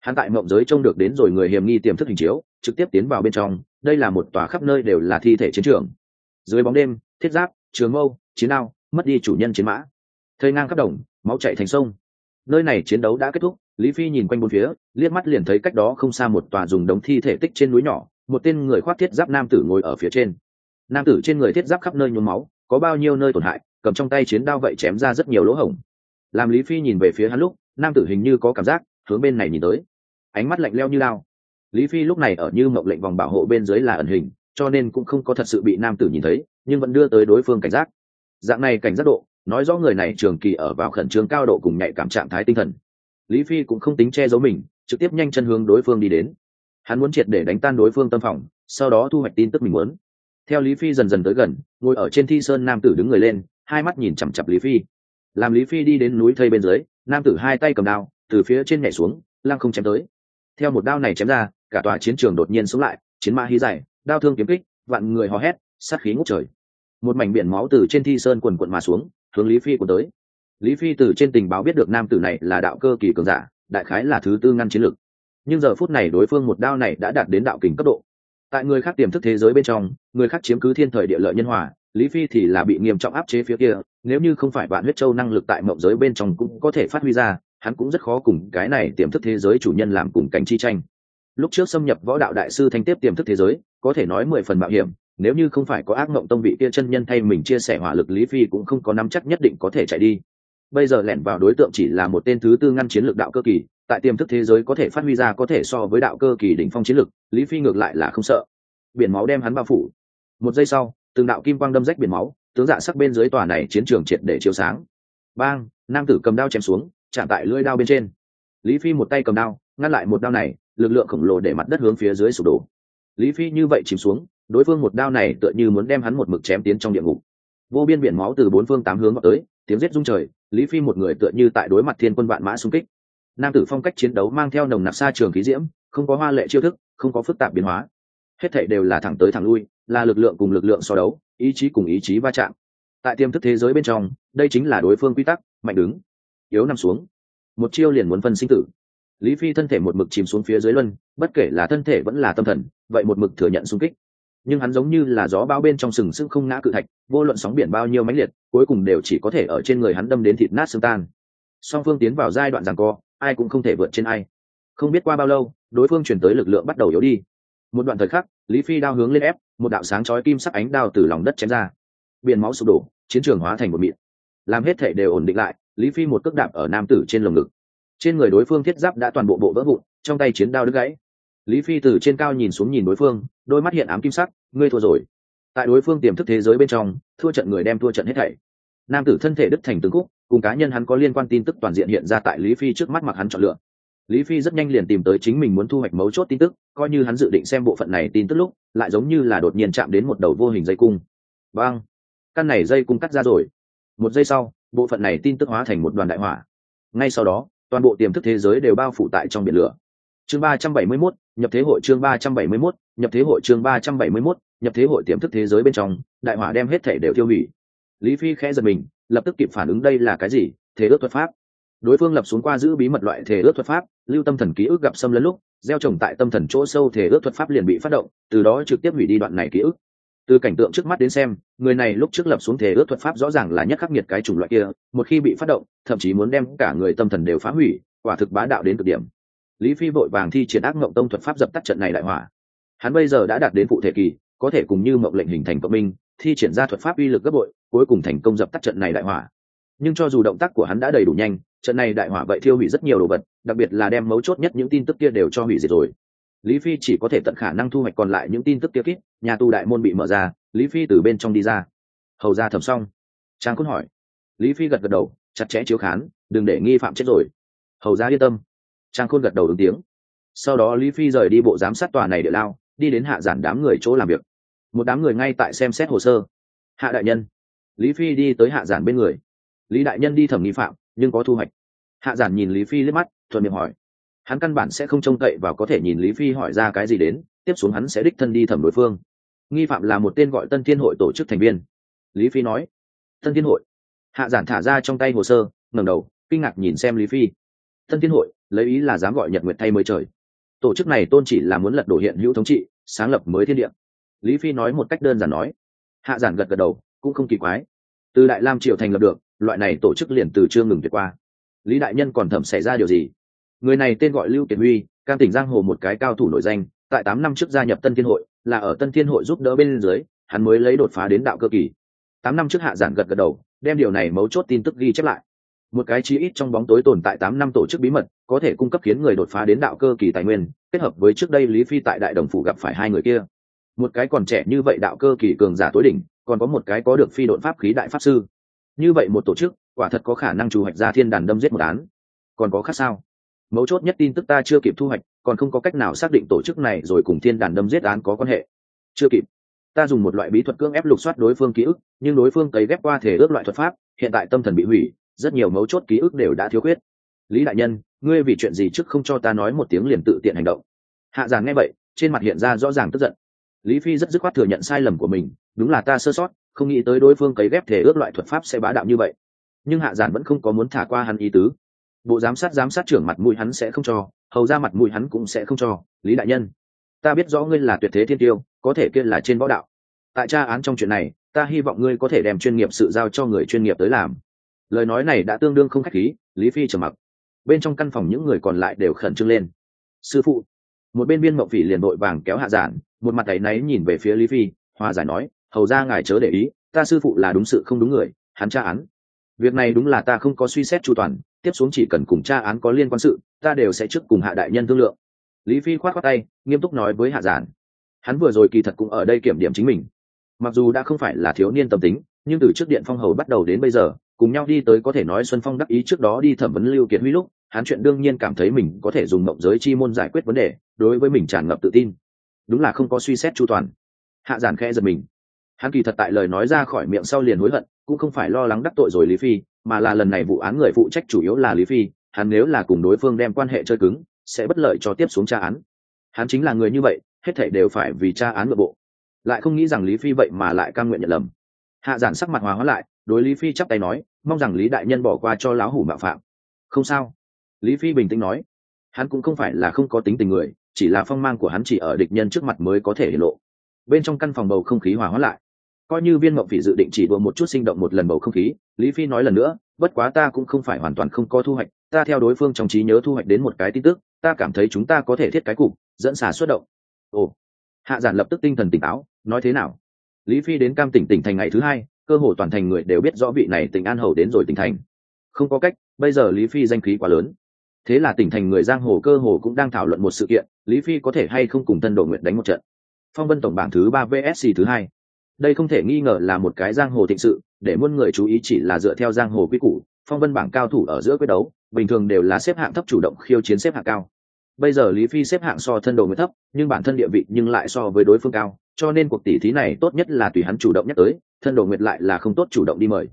Hắn tại mộng giới trông được đến rồi người hiểm nghi tiềm thức hình chiếu trực tiếp tiến vào bên trong đây là một tòa khắp nơi đều là thi thể chiến trường. Dưới bóng đêm thiết giáp trường mâu chiến ao, mất đi chủ nhân chiến mã. Thơi ngang khắp đồng máu chạy thành sông. Nơi này chiến đấu đã kết thúc lý phi nhìn quanh bốn phía liếc mắt liền thấy cách đó không xa một tòa dùng đống thi thể tích trên núi nhỏ một tên người khoác thiết giáp nam tử ngồi ở phía trên. Nam tử trên người thiết giáp khắp nơi nhuốm máu có bao nhiêu nơi tổn hại, cầm trong tay chiến đao vậy chém ra rất nhiều lỗ hổng. Làm lý phi nhìn về phía hắn lúc, nam tử hình như có cảm giác, hướng bên này nhìn tới. Ánh mắt lạnh leo như lao. Lý phi lúc này ở như mộng lệnh vòng bảo hộ bên dưới là ẩn hình, cho nên cũng không có thật sự bị nam tử nhìn thấy, nhưng vẫn đưa tới đối phương cảnh giác. Dạng này cảnh giác độ, nói rõ người này trường kỳ ở vào khẩn trương cao độ cùng nhạy cảm trạng thái tinh thần. Lý phi cũng không tính che giấu mình, trực tiếp nhanh chân hướng đối phương đi đến. Hắn muốn triệt để đánh tan đối phương tâm phòng, sau đó thu hoạch tin tức mình muốn theo lý phi dần dần tới gần, ngồi ở trên thi sơn nam tử đứng người lên, hai mắt nhìn chằm chặp lý phi. Làm lý phi đi đến núi thây bên dưới, nam tử hai tay cầm đao, từ phía trên nhảy xuống, lăng không chém tới. Theo một đao này chém ra, cả tòa chiến trường đột nhiên sống lại, chiến ma hí dài đao thương kiếm kích, vạn người hò hét, sát khí ngút trời. Một mảnh biển máu từ trên thi sơn quần quận mà xuống, hướng lý phi của tới. Lý phi từ trên tình báo biết được nam tử này là đạo cơ kỳ cường giả, đại khái là thứ tư ngăn chiến lực. nhưng giờ phút này đối phương một đao này đã đạt đến đạo kình cấp độ tại người khác tiềm thức thế giới bên trong, người khác chiếm cứ thiên thời địa lợi nhân hòa, lý phi thì là bị nghiêm trọng áp chế phía kia, nếu như không phải bạn huyết châu năng lực tại mộng giới bên trong cũng có thể phát huy ra, hắn cũng rất khó cùng cái này tiềm thức thế giới chủ nhân làm cùng cánh chi tranh. Lúc trước xâm nhập võ đạo đại sư thanh tiếp tiềm thức thế giới, có thể nói mười phần mạo hiểm, nếu như không phải có ác mộng tông vị kia chân nhân thay mình chia sẻ hỏa lực, lý phi cũng không có nắm chắc nhất định có thể chạy đi. Bây giờ lẻn vào đối tượng chỉ là một tên thứ tư ngăn chiến lược đạo cơ kỳ tại tiềm thức thế giới có thể phát huy ra có thể so với đạo cơ kỳ đỉnh phong chiến lực, lý phi ngược lại là không sợ. Biển máu đem hắn bao phủ. Một giây sau từng đạo kim quang đâm rách biển máu tướng dạ sắc bên dưới tòa này chiến trường triệt để chiếu sáng. Bang nam tử cầm đao chém xuống chạm tại lưỡi đao bên trên. Lý phi một tay cầm đao ngăn lại một đao này lực lượng khổng lồ để mặt đất hướng phía dưới sụp đổ. Lý phi như vậy chìm xuống đối phương một đao này tựa như muốn đem hắn một mực chém tiến trong địa ngục. Vô biên biển máu từ bốn phương tám hướng vào tới tiếng rết rung trời lý phi một người tựa như tại đối mặt thiên quân vạn mã xung kích nam tử phong cách chiến đấu mang theo nồng nặc xa trường khí diễm, không có hoa lệ chiêu thức, không có phức tạp biến hóa. Hết thể đều là thẳng tới thẳng lui, là lực lượng cùng lực lượng so đấu, ý chí cùng ý chí va chạm. Tại tiềm thức thế giới bên trong, đây chính là đối phương quy tắc, mạnh đứng, yếu nằm xuống. Một chiêu liền muốn phân sinh tử. Lý phi thân thể một mực chìm xuống phía dưới luân, bất kể là thân thể vẫn là tâm thần, vậy một mực thừa nhận xung kích. Nhưng hắn giống như là gió bao bên trong sừng sững không ngã cự thạch, vô luận sóng biển bao nhiêu mãnh liệt, cuối cùng đều chỉ có thể ở trên người hắn đâm đến thịt nát xương tan. Song phương tiến vào giai đoạn rằng co ai cũng không thể vượt trên ai. Không biết qua bao lâu, đối phương chuyển tới lực lượng bắt đầu yếu đi. Một đoạn thời khắc, lý phi đao hướng lên ép, một đạo sáng chói kim sắc ánh đao từ lòng đất chém ra. Biển máu sụp đổ, chiến trường hóa thành một mịn. Làm hết thể đều ổn định lại, lý phi một cước đạp ở nam tử trên lồng ngực. Trên người đối phương thiết giáp đã toàn bộ bộ vỡ vụn, trong tay chiến đao đứt gãy. Lý phi từ trên cao nhìn xuống nhìn đối phương, đôi mắt hiện ám kim sắc, ngươi thua rồi. Tại đối phương tiềm thức thế giới bên trong, thua trận người đem thua trận hết thảy. Nam tử thân thể đứt thành từng khúc cùng cá nhân hắn có liên quan tin tức toàn diện hiện ra tại lý phi trước mắt mặc hắn chọn lựa. Lý phi rất nhanh liền tìm tới chính mình muốn thu hoạch mấu chốt tin tức coi như hắn dự định xem bộ phận này tin tức lúc lại giống như là đột nhiên chạm đến một đầu vô hình dây cung. Vâng căn này dây cung cắt ra rồi. Một giây sau bộ phận này tin tức hóa thành một đoàn đại hỏa. Ngay sau đó toàn bộ tiềm thức thế giới đều bao phủ tại trong biển lửa. Chương ba trăm bảy mươi 371, nhập thế hội chương ba trăm bảy mươi 371, nhập thế hội chương ba trăm bảy mươi 371, nhập thế hội tiềm thức thế giới bên trong đại hỏa đem hết thể đều tiêu hủy. Lý phi khẽ giật mình lập tức kịp phản ứng đây là cái gì? Thế ước thuật pháp. Đối phương lập xuống qua giữ bí mật loại thể ước thuật pháp, lưu tâm thần ký ức gặp xâm lấn lúc, gieo trồng tại tâm thần chỗ sâu thể ước thuật pháp liền bị phát động, từ đó trực tiếp hủy đi đoạn này ký ức. Từ cảnh tượng trước mắt đến xem, người này lúc trước lập xuống thể ước thuật pháp rõ ràng là nhất khắc nghiệt cái chủng loại kia, một khi bị phát động, thậm chí muốn đem cả người tâm thần đều phá hủy, quả thực bá đạo đến cực điểm. Lý phi vội vàng thi triển ác mộng tông thuật pháp dập tắt trận này đại hỏa. Hắn bây giờ đã đạt đến phụ thể kỳ, có thể cùng như mộng lệnh hình thành cộng minh, thi triển ra thuật pháp uy lực gấp bội cuối cùng thành công dập tắt trận này đại hỏa. Nhưng cho dù động tác của hắn đã đầy đủ nhanh, trận này đại hỏa vậy thiêu hủy rất nhiều đồ vật, đặc biệt là đem mấu chốt nhất những tin tức kia đều cho hủy diệt rồi. Lý phi chỉ có thể tận khả năng thu hoạch còn lại những tin tức kia kít nhà tù đại môn bị mở ra, lý phi từ bên trong đi ra. Hầu ra thầm xong. Trang quân hỏi. Lý phi gật gật đầu, chặt chẽ chiếu khán, đừng để nghi phạm chết rồi. Hầu ra yên tâm. Trang khôn gật đầu ứng tiếng. Sau đó lý phi rời đi bộ giám sát tòa này để lao, đi đến hạ giản đám người chỗ làm việc. Một đám người ngay tại xem xét hồ sơ. Hạ đại nhân lý phi đi tới hạ giản bên người. Lý đại nhân đi thẩm nghi phạm, nhưng có thu hoạch. Hạ giản nhìn lý phi liếc mắt, thuận miệng hỏi. Hắn căn bản sẽ không trông cậy và có thể nhìn lý phi hỏi ra cái gì đến, tiếp xuống hắn sẽ đích thân đi thẩm đối phương. Nghi phạm là một tên gọi tân thiên hội tổ chức thành viên. Lý phi nói. Tân thiên hội. Hạ giản thả ra trong tay hồ sơ, ngẩng đầu, kinh ngạc nhìn xem lý phi. Tân thiên hội, lấy ý là dám gọi nhật nguyện thay mới trời. Tổ chức này tôn chỉ là muốn lật đổ hiện hữu thống trị, sáng lập mới thiên địa. Lý phi nói một cách đơn giản nói. Hạ giản gật gật đầu cũng không kỳ quái. Từ đại lam triều thành lập được, loại này tổ chức liền từ chưa ngừng tuyệt qua. Lý đại nhân còn thẩm xảy ra điều gì? Người này tên gọi lưu kiệt huy can tỉnh giang hồ một cái cao thủ nổi danh, tại tám năm trước gia nhập tân thiên hội, là ở tân thiên hội giúp đỡ bên dưới, hắn mới lấy đột phá đến đạo cơ kỳ. Tám năm trước hạ giản gật gật đầu, đem điều này mấu chốt tin tức ghi chép lại. Một cái chí ít trong bóng tối tồn tại tám năm tổ chức bí mật, có thể cung cấp khiến người đột phá đến đạo cơ kỳ tài nguyên, kết hợp với trước đây lý phi tại đại đồng phủ gặp phải hai người kia. Một cái còn trẻ như vậy đạo cơ kỳ cường giả tối đỉnh còn có một cái có được phi độn pháp khí đại pháp sư. Như vậy một tổ chức, quả thật có khả năng chủ hoạch ra thiên đàn đâm giết một án. Còn có khác sao? Mấu chốt nhất tin tức ta chưa kịp thu hoạch, còn không có cách nào xác định tổ chức này rồi cùng thiên đàn đâm giết án có quan hệ. Chưa kịp. Ta dùng một loại bí thuật cưỡng ép lục soát đối phương ký ức, nhưng đối phương cấy ghép qua thể ước loại thuật pháp, hiện tại tâm thần bị hủy, rất nhiều mấu chốt ký ức đều đã thiếu khuyết. Lý đại nhân, ngươi vì chuyện gì trước không cho ta nói một tiếng liền tự tiện hành động? Hạ giàn nghe vậy, trên mặt hiện ra rõ ràng tức giận lý phi rất dứt khoát thừa nhận sai lầm của mình, đúng là ta sơ sót, không nghĩ tới đối phương cấy ghép thể ước loại thuật pháp sẽ bá đạo như vậy. Nhưng hạ giản vẫn không có muốn thả qua hắn ý tứ. Bộ giám sát giám sát trưởng mặt mũi hắn sẽ không cho, hầu ra mặt mũi hắn cũng sẽ không cho, lý đại nhân. Ta biết rõ ngươi là tuyệt thế thiên tiêu, có thể kia là trên võ đạo. Tại tra án trong chuyện này, ta hy vọng ngươi có thể đem chuyên nghiệp sự giao cho người chuyên nghiệp tới làm. Lời nói này đã tương đương không khách khí, lý phi trầm mặc. Bên trong căn phòng những người còn lại đều khẩn trương lên. Sư phụ một bên biên mộng phỉ liền vội vàng kéo hạ giản, một mặt tay náy nhìn về phía lý phi, hoa giải nói, hầu ra ngài chớ để ý, ta sư phụ là đúng sự không đúng người, hắn tra án. Việc này đúng là ta không có suy xét chu toàn, tiếp xuống chỉ cần cùng tra án có liên quan sự, ta đều sẽ trước cùng hạ đại nhân thương lượng. Lý phi khoát khoát tay, nghiêm túc nói với hạ giản, hắn vừa rồi kỳ thật cũng ở đây kiểm điểm chính mình. Mặc dù đã không phải là thiếu niên tâm tính, nhưng từ trước điện phong hầu bắt đầu đến bây giờ, cùng nhau đi tới có thể nói xuân phong đắc ý trước đó đi thẩm vấn lưu kiệt huy lúc hắn chuyện đương nhiên cảm thấy mình có thể dùng mộng giới chi môn giải quyết vấn đề, đối với mình tràn ngập tự tin. Đúng là không có suy xét chu toàn. Hạ giản khẽ giật mình. Hắn kỳ thật tại lời nói ra khỏi miệng sau liền hối hận, cũng không phải lo lắng đắc tội rồi lý phi, mà là lần này vụ án người phụ trách chủ yếu là lý phi, hắn nếu là cùng đối phương đem quan hệ chơi cứng, sẽ bất lợi cho tiếp xuống tra án. Hắn chính là người như vậy, hết thảy đều phải vì tra án nội bộ. Lại không nghĩ rằng lý phi vậy mà lại cam nguyện nhận lầm. Hạ giản sắc mặt hòa hóa lại, đối lý phi chắp tay nói, mong rằng lý đại nhân bỏ qua cho lão hủ mạo phạm. Không sao lý phi bình tĩnh nói, hắn cũng không phải là không có tính tình người, chỉ là phong mang của hắn chỉ ở địch nhân trước mặt mới có thể hiện lộ. Bên trong căn phòng bầu không khí hòa hóa lại. Coi như viên mộng phỉ dự định chỉ đùa một chút sinh động một lần bầu không khí, lý phi nói lần nữa, bất quá ta cũng không phải hoàn toàn không có thu hoạch, ta theo đối phương trong trí nhớ thu hoạch đến một cái tin tức, ta cảm thấy chúng ta có thể thiết cái cục, dẫn xả xuất động. Ồ, hạ giản lập tức tinh thần tỉnh táo, nói thế nào? Lý phi đến cam tỉnh tỉnh thành ngày thứ hai, cơ hồ toàn thành người đều biết rõ vị này tỉnh an hầu đến rồi tỉnh thành. Không có cách, bây giờ lý phi danh khí quá lớn thế là tỉnh thành người giang hồ cơ hồ cũng đang thảo luận một sự kiện, lý phi có thể hay không cùng thân độ nguyện đánh một trận. Phong vân tổng bảng thứ ba vsc thứ hai. Đây không thể nghi ngờ là một cái giang hồ thịnh sự, để muôn người chú ý chỉ là dựa theo giang hồ quy củ, phong vân bảng cao thủ ở giữa quyết đấu, bình thường đều là xếp hạng thấp chủ động khiêu chiến xếp hạng cao. Bây giờ lý phi xếp hạng so thân đồ nguyện thấp, nhưng bản thân địa vị nhưng lại so với đối phương cao, cho nên cuộc tỷ thí này tốt nhất là tùy hắn chủ động nhắc tới thân đồ nguyệt lại là không tốt chủ động đi mời.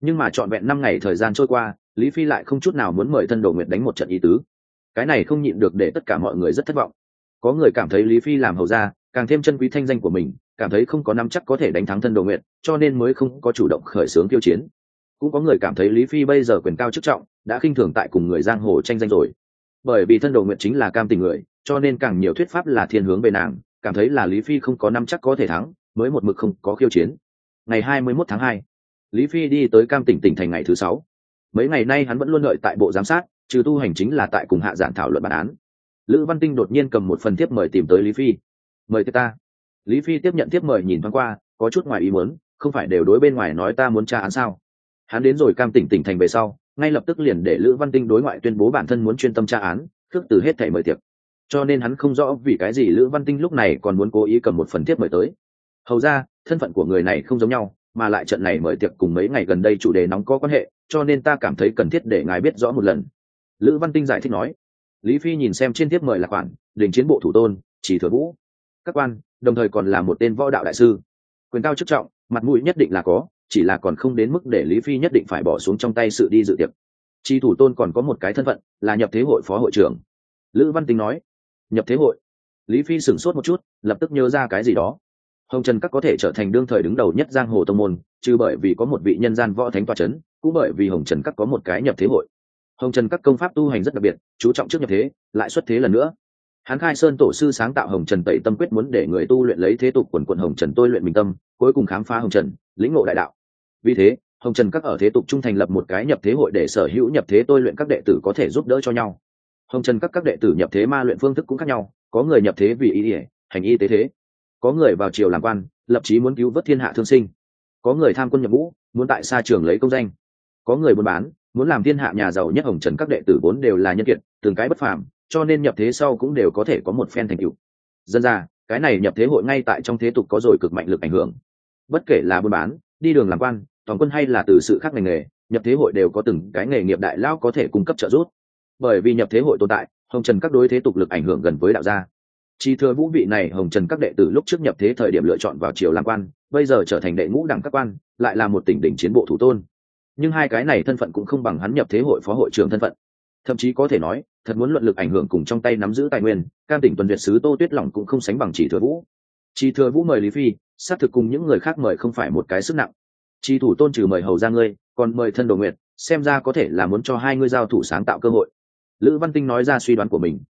Nhưng mà trọn vẹn năm ngày thời gian trôi qua lý phi lại không chút nào muốn mời thân đồ nguyệt đánh một trận ý tứ. Cái này không nhịn được để tất cả mọi người rất thất vọng. Có người cảm thấy lý phi làm hầu ra càng thêm chân quý thanh danh của mình, cảm thấy không có năm chắc có thể đánh thắng thân đồ nguyệt, cho nên mới không có chủ động khởi xướng tiêu chiến. Cũng có người cảm thấy lý phi bây giờ quyền cao chức trọng, đã khinh thường tại cùng người giang hồ tranh danh rồi. Bởi vì thân đồ nguyệt chính là cam tình người, cho nên càng nhiều thuyết pháp là thiên hướng về nàng, cảm thấy là lý phi không có năm chắc có thể thắng, mới một mực không có khiêu chiến. Ngày hai mươi 21 tháng hai, lý phi đi tới cam tỉnh tỉnh thành ngày thứ sáu mấy ngày nay hắn vẫn luôn lợi tại bộ giám sát, trừ tu hành chính là tại cùng hạ giản thảo luận bản án. Lữ văn tinh đột nhiên cầm một phần tiếp mời tìm tới lý phi. Mời ta. Lý phi tiếp nhận tiếp mời nhìn thoáng qua, có chút ngoài ý muốn, không phải đều đối bên ngoài nói ta muốn tra án sao? Hắn đến rồi cam tỉnh tỉnh thành về sau, ngay lập tức liền để lữ văn tinh đối ngoại tuyên bố bản thân muốn chuyên tâm tra án, khước từ hết thảy mời tiệc. Cho nên hắn không rõ vì cái gì lữ văn tinh lúc này còn muốn cố ý cầm một phần tiếp mời tới. Hầu ra, thân phận của người này không giống nhau mà lại trận này mời tiệc cùng mấy ngày gần đây chủ đề nóng có quan hệ, cho nên ta cảm thấy cần thiết để ngài biết rõ một lần. Lữ văn tinh giải thích nói. Lý phi nhìn xem trên tiếp mời là khoản đình chiến bộ thủ tôn, chỉ thừa vũ. Các quan, đồng thời còn là một tên võ đạo đại sư. Quyền cao chức trọng, mặt mũi nhất định là có, chỉ là còn không đến mức để lý phi nhất định phải bỏ xuống trong tay sự đi dự tiệc. Chi thủ tôn còn có một cái thân phận, là nhập thế hội phó hội trưởng. Lữ văn tính nói. Nhập thế hội? Lý phi sửng sốt một chút, lập tức nhớ ra cái gì đó hồng trần các có thể trở thành đương thời đứng đầu nhất giang hồ tông môn, chứ bởi vì có một vị nhân gian võ thánh toa c h ấ n cũng bởi vì hồng trần các có một cái nhập thế hội. Hồng trần các công pháp tu hành rất đặc biệt, chú trọng trước nhập thế, lại xuất thế lần nữa. Hắn khai sơn tổ sư sáng tạo hồng trần tẩy tâm quyết muốn để người tu luyện lấy thế tục quần quận hồng trần tôi luyện bình tâm, cuối cùng khám phá hồng trần, lĩnh ngộ đại đạo. Vì thế, hồng trần các ở thế tục trung thành lập một cái nhập thế hội để sở hữu nhập thế tôi luyện các đệ tử có thể giúp đỡ cho nhau. Hồng trần các các đệ tử nhập thế ma luyện phương thức cũng khác nhau, có người nhập thế vì ý ỉa hành y tế thế có người vào triều làm quan, lập chí muốn cứu vớt thiên hạ thương sinh. Có người tham quân nhập ngũ, muốn tại xa trường lấy công danh. Có người buôn bán, muốn làm thiên hạ nhà giàu nhất hồng trần các đệ tử vốn đều là nhân kiệt, từng cái bất phàm, cho nên nhập thế sau cũng đều có thể có một phen thành tựu. Dân ra, cái này nhập thế hội ngay tại trong thế tục có rồi cực mạnh lực ảnh hưởng. Bất kể là buôn bán, đi đường làm quan, toàn quân hay là từ sự khác ngành nghề, nhập thế hội đều có từng cái nghề nghiệp đại lao có thể cung cấp trợ giúp. Bởi vì nhập thế hội tồn tại, hồng trần các đối thế tục lực ảnh hưởng gần với đạo gia chỉ thừa vũ vị này hồng trần các đệ tử lúc trước nhập thế thời điểm lựa chọn vào triều làm quan bây giờ trở thành đệ ngũ đẳng các quan lại là một tỉnh đỉnh chiến bộ thủ tôn. Nhưng hai cái này thân phận cũng không bằng hắn nhập thế hội phó hội trưởng thân phận. Thậm chí có thể nói thật muốn luận lực ảnh hưởng cùng trong tay nắm giữ tài nguyên cam tỉnh tuần việt sứ tô tuyết lỏng cũng không sánh bằng chỉ thừa vũ. Chỉ thừa vũ mời lý phi xác thực cùng những người khác mời không phải một cái sức nặng. Chỉ thủ tôn trừ mời hầu ra ngươi còn mời thân đồ nguyệt, xem ra có thể là muốn cho hai ngươi giao thủ sáng tạo cơ hội. Lữ văn tinh nói ra suy đoán của mình.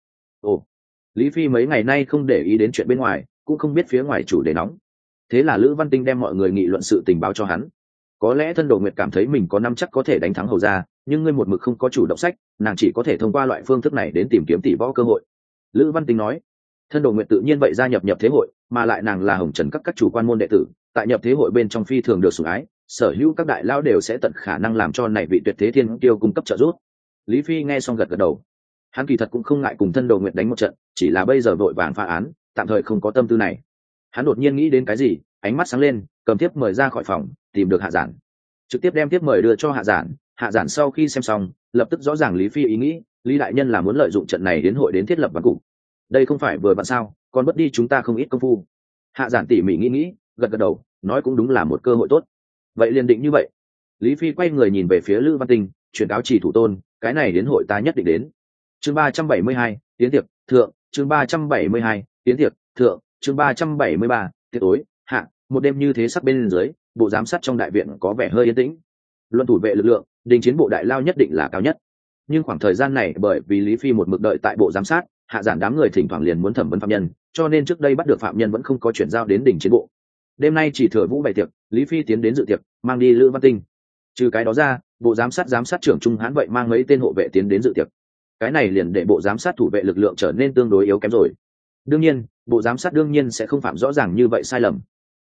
Ồ lý phi mấy ngày nay không để ý đến chuyện bên ngoài, cũng không biết phía ngoài chủ đề nóng. Thế là lữ văn tinh đem mọi người nghị luận sự tình báo cho hắn. Có lẽ thân đồ nguyệt cảm thấy mình có năm chắc có thể đánh thắng hầu ra nhưng ngươi một mực không có chủ động sách, nàng chỉ có thể thông qua loại phương thức này đến tìm kiếm tỷ võ cơ hội. Lữ văn tinh nói, thân đồ nguyệt tự nhiên vậy gia nhập nhập thế hội, mà lại nàng là hồng trần các các chủ quan môn đệ tử, tại nhập thế hội bên trong phi thường được sủng ái, sở hữu các đại lao đều sẽ tận khả năng làm cho này vị tuyệt thế thiên tiêu cung cấp trợ giúp. Lý phi nghe xong gật gật đầu hắn kỳ thật cũng không ngại cùng thân đồ nguyện đánh một trận, chỉ là bây giờ vội vàng phá án, tạm thời không có tâm tư này. Hắn đột nhiên nghĩ đến cái gì, ánh mắt sáng lên, cầm tiếp mời ra khỏi phòng, tìm được hạ giản. Trực tiếp đem tiếp mời đưa cho hạ giản hạ giản sau khi xem xong, lập tức rõ ràng lý phi ý nghĩ, lý đại nhân là muốn lợi dụng trận này đến hội đến thiết lập văn cục. Đây không phải vừa vặn sao, còn mất đi chúng ta không ít công phu. Hạ giản tỉ mỉ nghĩ nghĩ, gật gật đầu, nói cũng đúng là một cơ hội tốt. Vậy liền định như vậy. Lý phi quay người nhìn về phía lữ văn tinh, chuyển cáo chỉ thủ tôn, cái này đến hội ta nhất định đến chương ba trăm bảy mươi hai, tiến tiệc, thượng. Chương ba trăm bảy mươi hai, tiến tiệc, thượng. Chương ba trăm bảy mươi ba, tiệc tối, hạ. Một đêm như thế sắc bên dưới, bộ giám sát trong đại viện có vẻ hơi yên tĩnh. Luận thủ vệ lực lượng, đình chiến bộ đại lao nhất định là cao nhất. Nhưng khoảng thời gian này, bởi vì lý phi một mực đợi tại bộ giám sát, hạ giản đám người thỉnh thoảng liền muốn thẩm vấn phạm nhân, cho nên trước đây bắt được phạm nhân vẫn không có chuyển giao đến đình chiến bộ. Đêm nay chỉ thừa vũ bày tiệc, lý phi tiến đến dự tiệc, mang đi lữ văn tinh. Trừ cái đó ra, bộ giám sát giám sát trưởng trung hãn vậy mang mấy tên hộ vệ tiến đến dự tiệc cái này liền để bộ giám sát thủ vệ lực lượng trở nên tương đối yếu kém rồi. Đương nhiên, bộ giám sát đương nhiên sẽ không phạm rõ ràng như vậy sai lầm.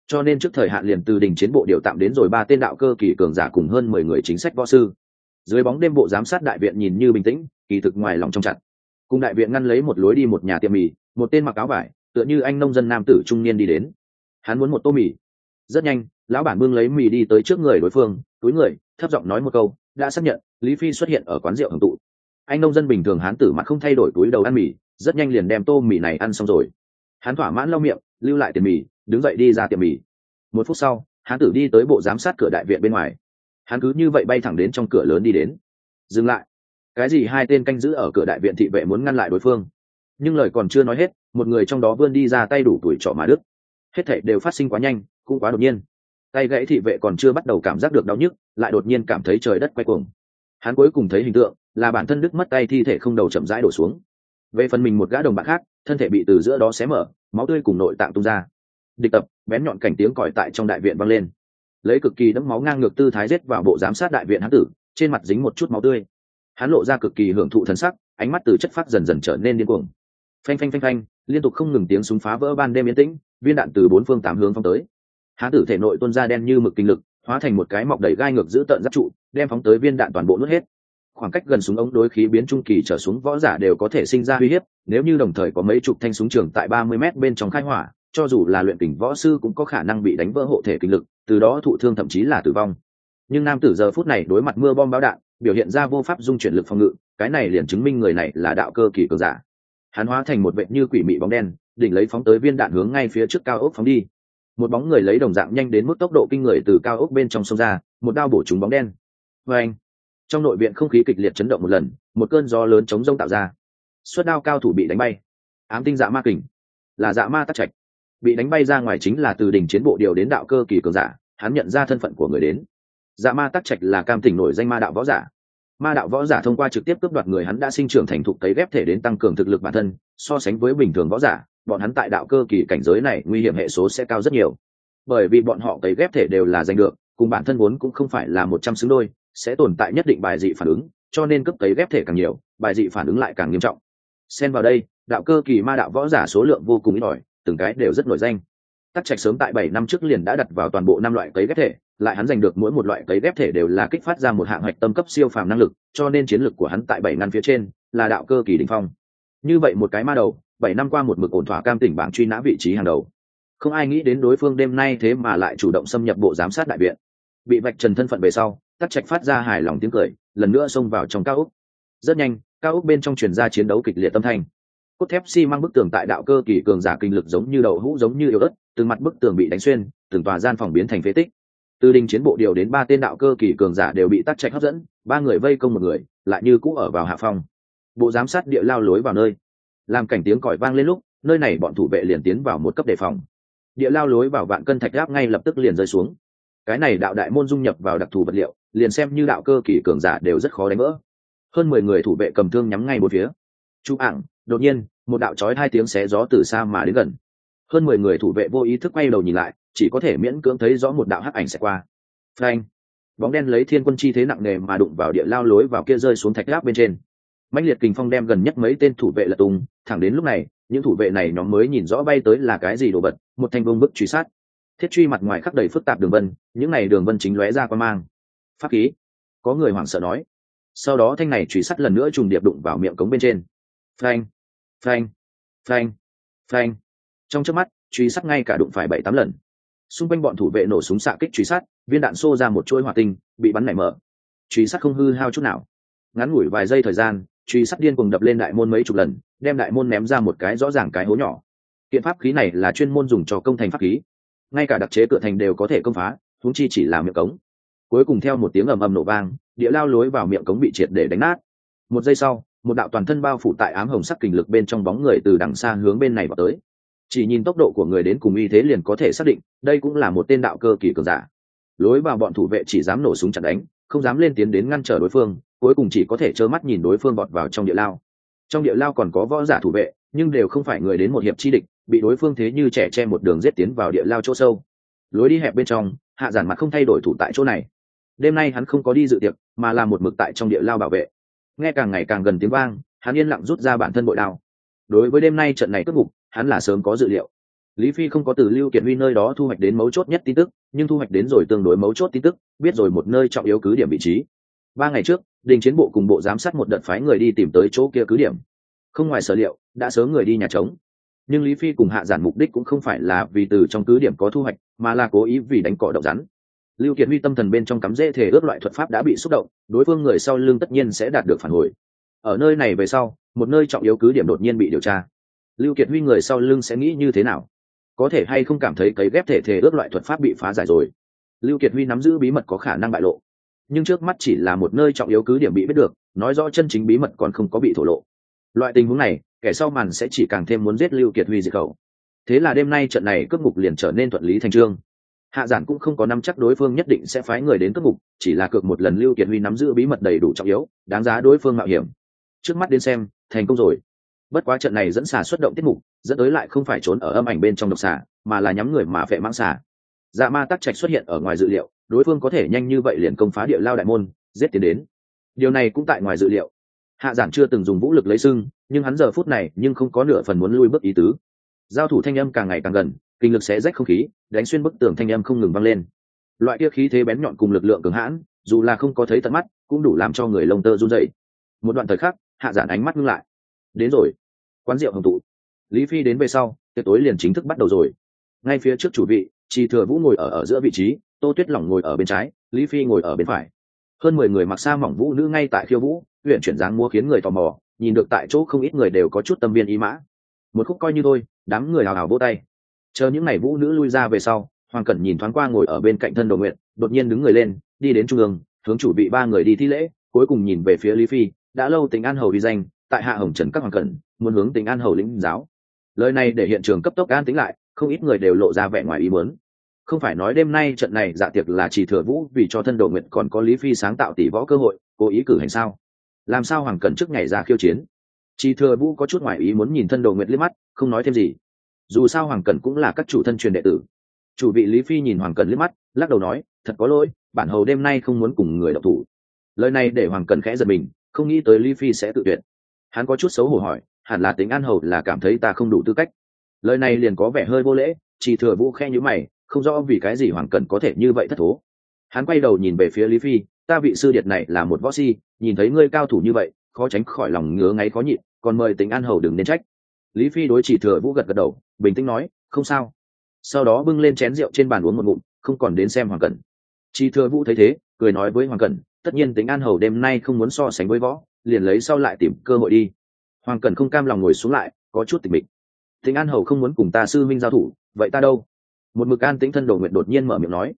Cho nên trước thời hạn liền từ đình chiến bộ điều tạm đến rồi ba tên đạo cơ kỳ cường giả cùng hơn mười người chính sách võ sư. Dưới bóng đêm bộ giám sát đại viện nhìn như bình tĩnh, kỳ thực ngoài lòng trong chặt. Cùng đại viện ngăn lấy một lối đi một nhà tiệm mì, một tên mặc áo vải, tựa như anh nông dân nam tử trung niên đi đến. Hắn muốn một tô mì. Rất nhanh, lão bản bưng lấy mì đi tới trước người đối phương, túi người, thấp giọng nói một câu, đã xác nhận, lý phi xuất hiện ở quán rượu hưởng tụ anh nông dân bình thường hán tử mặt không thay đổi túi đầu ăn mì, rất nhanh liền đem tô mì này ăn xong rồi. Hắn thỏa mãn lau miệng, lưu lại tiền mì, đứng dậy đi ra tiệm mì. Một phút sau, hán tử đi tới bộ giám sát cửa đại viện bên ngoài. Hắn cứ như vậy bay thẳng đến trong cửa lớn đi đến. Dừng lại. Cái gì hai tên canh giữ ở cửa đại viện thị vệ muốn ngăn lại đối phương? Nhưng lời còn chưa nói hết, một người trong đó vươn đi ra tay đủ tuổi trọ mà đức hết thảy đều phát sinh quá nhanh, cũng quá đột nhiên. Tay gãy thị vệ còn chưa bắt đầu cảm giác được đau nhức, lại đột nhiên cảm thấy trời đất quay cuồng hắn cuối cùng thấy hình tượng là bản thân đức mất tay thi thể không đầu chậm rãi đổ xuống. Về phần mình một gã đồng bạn khác, thân thể bị từ giữa đó xé mở, máu tươi cùng nội tạng tung ra. Địch tập, bén nhọn cảnh tiếng còi tại trong đại viện vang lên. Lấy cực kỳ đẫm máu ngang ngược tư thái rết vào bộ giám sát đại viện hán tử, trên mặt dính một chút máu tươi. Hắn lộ ra cực kỳ hưởng thụ thần sắc, ánh mắt từ chất phát dần dần trở nên điên cuồng. Phanh phanh phanh phanh, liên tục không ngừng tiếng súng phá vỡ ban đêm yên tĩnh, viên đạn từ bốn phương tám hướng phóng tới. Hán tử thể nội tuôn ra đen như mực kinh lực hóa thành một cái mọc đầy gai ngược giữ tợn giáp trụ, đem phóng tới viên đạn toàn bộ nuốt hết. Khoảng cách gần súng ống đối khí biến trung kỳ trở xuống võ giả đều có thể sinh ra uy hiếp, nếu như đồng thời có mấy chục thanh súng trường tại ba mươi m bên trong khai hỏa, cho dù là luyện kình võ sư cũng có khả năng bị đánh vỡ hộ thể kinh lực, từ đó thụ thương thậm chí là tử vong. Nhưng nam tử giờ phút này đối mặt mưa bom báo đạn, biểu hiện ra vô pháp dung chuyển lực phòng ngự, cái này liền chứng minh người này là đạo cơ kỳ cường giả. Hắn hóa thành một vệ như quỷ mị bóng đen, đỉnh lấy phóng tới viên đạn hướng ngay phía trước cao ốc phóng đi một bóng người lấy đồng dạng nhanh đến mức tốc độ kinh người từ cao ốc bên trong sông ra, một đao bổ trúng bóng đen. Vê anh, trong nội viện không khí kịch liệt chấn động một lần, một cơn gió lớn chống rông tạo ra. Suất đao cao thủ bị đánh bay. Ám tinh dạ ma kình, là dạ ma tắc trạch. Bị đánh bay ra ngoài chính là từ đỉnh chiến bộ điều đến đạo cơ kỳ cường giả, hắn nhận ra thân phận của người đến. Dạ ma tắc trạch là cam tỉnh nổi danh ma đạo võ giả. Ma đạo võ giả thông qua trực tiếp cướp đoạt người hắn đã sinh trưởng thành thục cấy ghép thể đến tăng cường thực lực bản thân, so sánh với bình thường võ giả bọn hắn tại đạo cơ kỳ cảnh giới này nguy hiểm hệ số sẽ cao rất nhiều. Bởi vì bọn họ cấy ghép thể đều là giành được, cùng bản thân vốn cũng không phải là một trăm xứng đôi, sẽ tồn tại nhất định bài dị phản ứng, cho nên cấp cấy ghép thể càng nhiều, bài dị phản ứng lại càng nghiêm trọng. Xen vào đây, đạo cơ kỳ ma đạo võ giả số lượng vô cùng ít ỏi, từng cái đều rất nổi danh. Tắc trạch sớm tại bảy năm trước liền đã đặt vào toàn bộ năm loại cấy ghép thể, lại hắn giành được mỗi một loại cấy ghép thể đều là kích phát ra một hạng hoạch tâm cấp siêu phàm năng lực, cho nên chiến lược của hắn tại bảy năm phía trên là đạo cơ kỳ đình phong. Như vậy một cái ma đầu bảy năm qua một mực ổn thỏa cam tỉnh bảng truy nã vị trí hàng đầu. Không ai nghĩ đến đối phương đêm nay thế mà lại chủ động xâm nhập bộ giám sát đại viện. Bị vạch trần thân phận về sau, tắc trạch phát ra hài lòng tiếng cười, lần nữa xông vào trong cao úc rất nhanh, cao úc bên trong truyền ra chiến đấu kịch liệt tâm thanh. Cốt thép xi、si、mang bức tường tại đạo cơ kỳ cường giả kinh lực giống như đậu hũ giống như yếu ớt, từng mặt bức tường bị đánh xuyên, từng tòa gian phòng biến thành phế tích. Từ đình chiến bộ điều đến ba tên đạo cơ kỳ cường giả đều bị tắc trạch hấp dẫn, ba người vây công một người, lại như cũ ở vào hạ phong. Bộ giám sát địa lao lối vào nơi làm cảnh tiếng còi vang lên lúc, nơi này bọn thủ vệ liền tiến vào một cấp đề phòng. Địa lao lối vào vạn cân thạch gáp ngay lập tức liền rơi xuống. Cái này đạo đại môn dung nhập vào đặc thù vật liệu, liền xem như đạo cơ kỳ cường giả đều rất khó đánh vỡ. Hơn mười người thủ vệ cầm thương nhắm ngay một phía. Chụp ảng, đột nhiên, một đạo trói hai tiếng xé gió từ xa mà đến gần. Hơn mười người thủ vệ vô ý thức quay đầu nhìn lại, chỉ có thể miễn cưỡng thấy rõ một đạo hắc ảnh sẽ qua. Frank bóng đen lấy thiên quân chi thế nặng nề mà đụng vào địa lao lối vào kia rơi xuống thạch gác bên trên. Mạnh liệt kình phong đem gần nhất mấy tên thủ vệ lật tung thẳng đến lúc này, những thủ vệ này nhóm mới nhìn rõ bay tới là cái gì đồ vật, một thanh vương bức truy sát. Thiết truy mặt ngoài khắc đầy phức tạp đường vân, những này đường vân chính lóe ra qua mang. Pháp khí. Có người hoảng sợ nói. Sau đó thanh này truy sát lần nữa trùng điệp đụng vào miệng cống bên trên. Phanh. Phanh. Phanh. Phanh. Trong trước mắt, truy sát ngay cả đụng phải bảy tám lần. Xung quanh bọn thủ vệ nổ súng xạ kích truy sát, viên đạn xô ra một chuỗi hỏa tinh, bị bắn nảy mở. Truy sát không hư hao chút nào. Ngắn ngủi vài giây thời gian truy sát điên cùng đập lên đại môn mấy chục lần, đem đại môn ném ra một cái rõ ràng cái hố nhỏ. Kiện pháp khí này là chuyên môn dùng cho công thành pháp khí. Ngay cả đặc chế cửa thành đều có thể công phá thúng chi chỉ là miệng cống. Cuối cùng theo một tiếng ầm ầm nổ vang, địa lao lối vào miệng cống bị triệt để đánh nát. Một giây sau, một đạo toàn thân bao phủ tại ám hồng sắc kình lực bên trong bóng người từ đằng xa hướng bên này vào tới. Chỉ nhìn tốc độ của người đến cùng y thế liền có thể xác định, đây cũng là một tên đạo cơ kỳ cường giả. Lối vào bọn thủ vệ chỉ dám nổ súng chặn đánh, không dám lên tiến đến ngăn trở đối phương cuối cùng chỉ có thể trơ mắt nhìn đối phương bọt vào trong địa lao. Trong địa lao còn có võ giả thủ vệ, nhưng đều không phải người đến một hiệp chi địch, bị đối phương thế như trẻ che một đường giết tiến vào địa lao chỗ sâu. Lối đi hẹp bên trong, hạ giản mặt không thay đổi thủ tại chỗ này. Đêm nay hắn không có đi dự tiệc, mà là một mực tại trong địa lao bảo vệ. Nghe càng ngày càng gần tiếng vang, hắn yên lặng rút ra bản thân bội đao. Đối với đêm nay trận này cướp ngục, hắn là sớm có dự liệu. Lý phi không có từ lưu kiệt huy nơi đó thu hoạch đến mấu chốt nhất tin tức, nhưng thu hoạch đến rồi tương đối mấu chốt tin tức, biết rồi một nơi trọng yếu cứ điểm vị trí ba ngày trước, đình chiến bộ cùng bộ giám sát một đợt phái người đi tìm tới chỗ kia cứ điểm. Không ngoài sở liệu, đã sớm người đi nhà trống. Nhưng lý phi cùng hạ giản mục đích cũng không phải là vì từ trong cứ điểm có thu hoạch, mà là cố ý vì đánh cỏ độc rắn. Lưu kiệt huy tâm thần bên trong cắm dễ thể ước loại thuật pháp đã bị xúc động, đối phương người sau lưng tất nhiên sẽ đạt được phản hồi. Ở nơi này về sau, một nơi trọng yếu cứ điểm đột nhiên bị điều tra. Lưu kiệt huy người sau lưng sẽ nghĩ như thế nào? Có thể hay không cảm thấy cấy ghép thể thể ước loại thuật pháp bị phá giải rồi? Lưu kiệt huy nắm giữ bí mật có khả năng bại lộ nhưng trước mắt chỉ là một nơi trọng yếu cứ điểm bị biết được nói rõ chân chính bí mật còn không có bị thổ lộ. Loại tình huống này kẻ sau màn sẽ chỉ càng thêm muốn giết lưu kiệt huy diệt khẩu. Thế là đêm nay trận này cướp ngục liền trở nên thuận lý thành trương. Hạ giản cũng không có nắm chắc đối phương nhất định sẽ phái người đến cướp ngục, chỉ là cược một lần lưu kiệt huy nắm giữ bí mật đầy đủ trọng yếu đáng giá đối phương mạo hiểm. Trước mắt đến xem thành công rồi. Bất quá trận này dẫn xà xuất động tiết mục dẫn tới lại không phải trốn ở âm ảnh bên trong độc xà mà là nhắm người mà phệ mãng xà. Dạ ma tắc trạch xuất hiện ở ngoài dự liệu đối phương có thể nhanh như vậy liền công phá địa lao đại môn, giết tiến đến. Điều này cũng tại ngoài dự liệu. Hạ giản chưa từng dùng vũ lực lấy sưng nhưng hắn giờ phút này nhưng không có nửa phần muốn lui bước ý tứ. Giao thủ thanh âm càng ngày càng gần, kinh lực sẽ rách không khí, đánh xuyên bức tường thanh âm không ngừng vang lên. Loại kia khí thế bén nhọn cùng lực lượng cường hãn, dù là không có thấy tận mắt, cũng đủ làm cho người lông tơ run dậy một đoạn thời khắc, hạ giản ánh mắt ngưng lại. Đến rồi. Quán rượu hồng tụ. Lý phi đến về sau, tiệc tối liền chính thức bắt đầu rồi. Ngay phía trước chủ vị chỉ thừa vũ ngồi ở ở giữa vị trí tô tuyết lỏng ngồi ở bên trái, lý phi ngồi ở bên phải. Hơn mười người mặc xa mỏng vũ nữ ngay tại khiêu vũ, huyện chuyển dáng mua khiến người tò mò, nhìn được tại chỗ không ít người đều có chút tâm viên ý mã. Một khúc coi như thôi, đám người hào hào vỗ tay. Chờ những ngày vũ nữ lui ra về sau, hoàng cẩn nhìn thoáng qua ngồi ở bên cạnh thân đồ nguyện đột nhiên đứng người lên, đi đến trung ương, hướng chủ bị ba người đi thi lễ, cuối cùng nhìn về phía lý phi, đã lâu tình an hầu đi danh, tại hạ hồng trần các hoàng cẩn, muốn hướng tình an hầu lĩnh giáo. Lời này để hiện trường cấp tốc an tính lại, không ít người đều lộ ra vẻ ngoài ý muốn không phải nói đêm nay trận này dạ tiệc là chỉ thừa vũ vì cho thân đồ nguyện còn có lý phi sáng tạo tỷ võ cơ hội, cố ý cử hành sao? Làm sao hoàng cẩn trước ngày ra khiêu chiến? Chỉ thừa vũ có chút ngoại ý muốn nhìn thân đồ nguyện liếc mắt, không nói thêm gì. Dù sao hoàng cẩn cũng là các chủ thân truyền đệ tử. Chủ vị lý phi nhìn hoàng cẩn liếc mắt, lắc đầu nói, thật có lỗi, bản hầu đêm nay không muốn cùng người đọc thủ. Lời này để hoàng cẩn khẽ giật mình, không nghĩ tới lý phi sẽ tự tuyệt. Hắn có chút xấu hổ hỏi, hẳn là tính an hầu là cảm thấy ta không đủ tư cách? Lời này liền có vẻ hơi vô lễ, chỉ thừa vũ khe nhữ mày không rõ vì cái gì hoàng cần có thể như vậy thất thố. Hắn quay đầu nhìn về phía lý phi, ta vị sư điệt này là một võ si, nhìn thấy ngươi cao thủ như vậy, khó tránh khỏi lòng ngứa ngáy khó nhịn, còn mời tính an hầu đừng nên trách. Lý phi đối chỉ thừa vũ gật gật đầu, bình tĩnh nói, không sao. Sau đó bưng lên chén rượu trên bàn uống một ngụm, không còn đến xem hoàng cẩn. Chỉ thừa vũ thấy thế, cười nói với hoàng cẩn, tất nhiên tính an hầu đêm nay không muốn so sánh với võ, liền lấy sau lại tìm cơ hội đi. Hoàng cẩn không cam lòng ngồi xuống lại, có chút tịch mịch. Tính an hầu không muốn cùng ta sư minh giao thủ, vậy ta đâu? Một mực an tĩnh thân đồ nguyện đột nhiên mở miệng nói.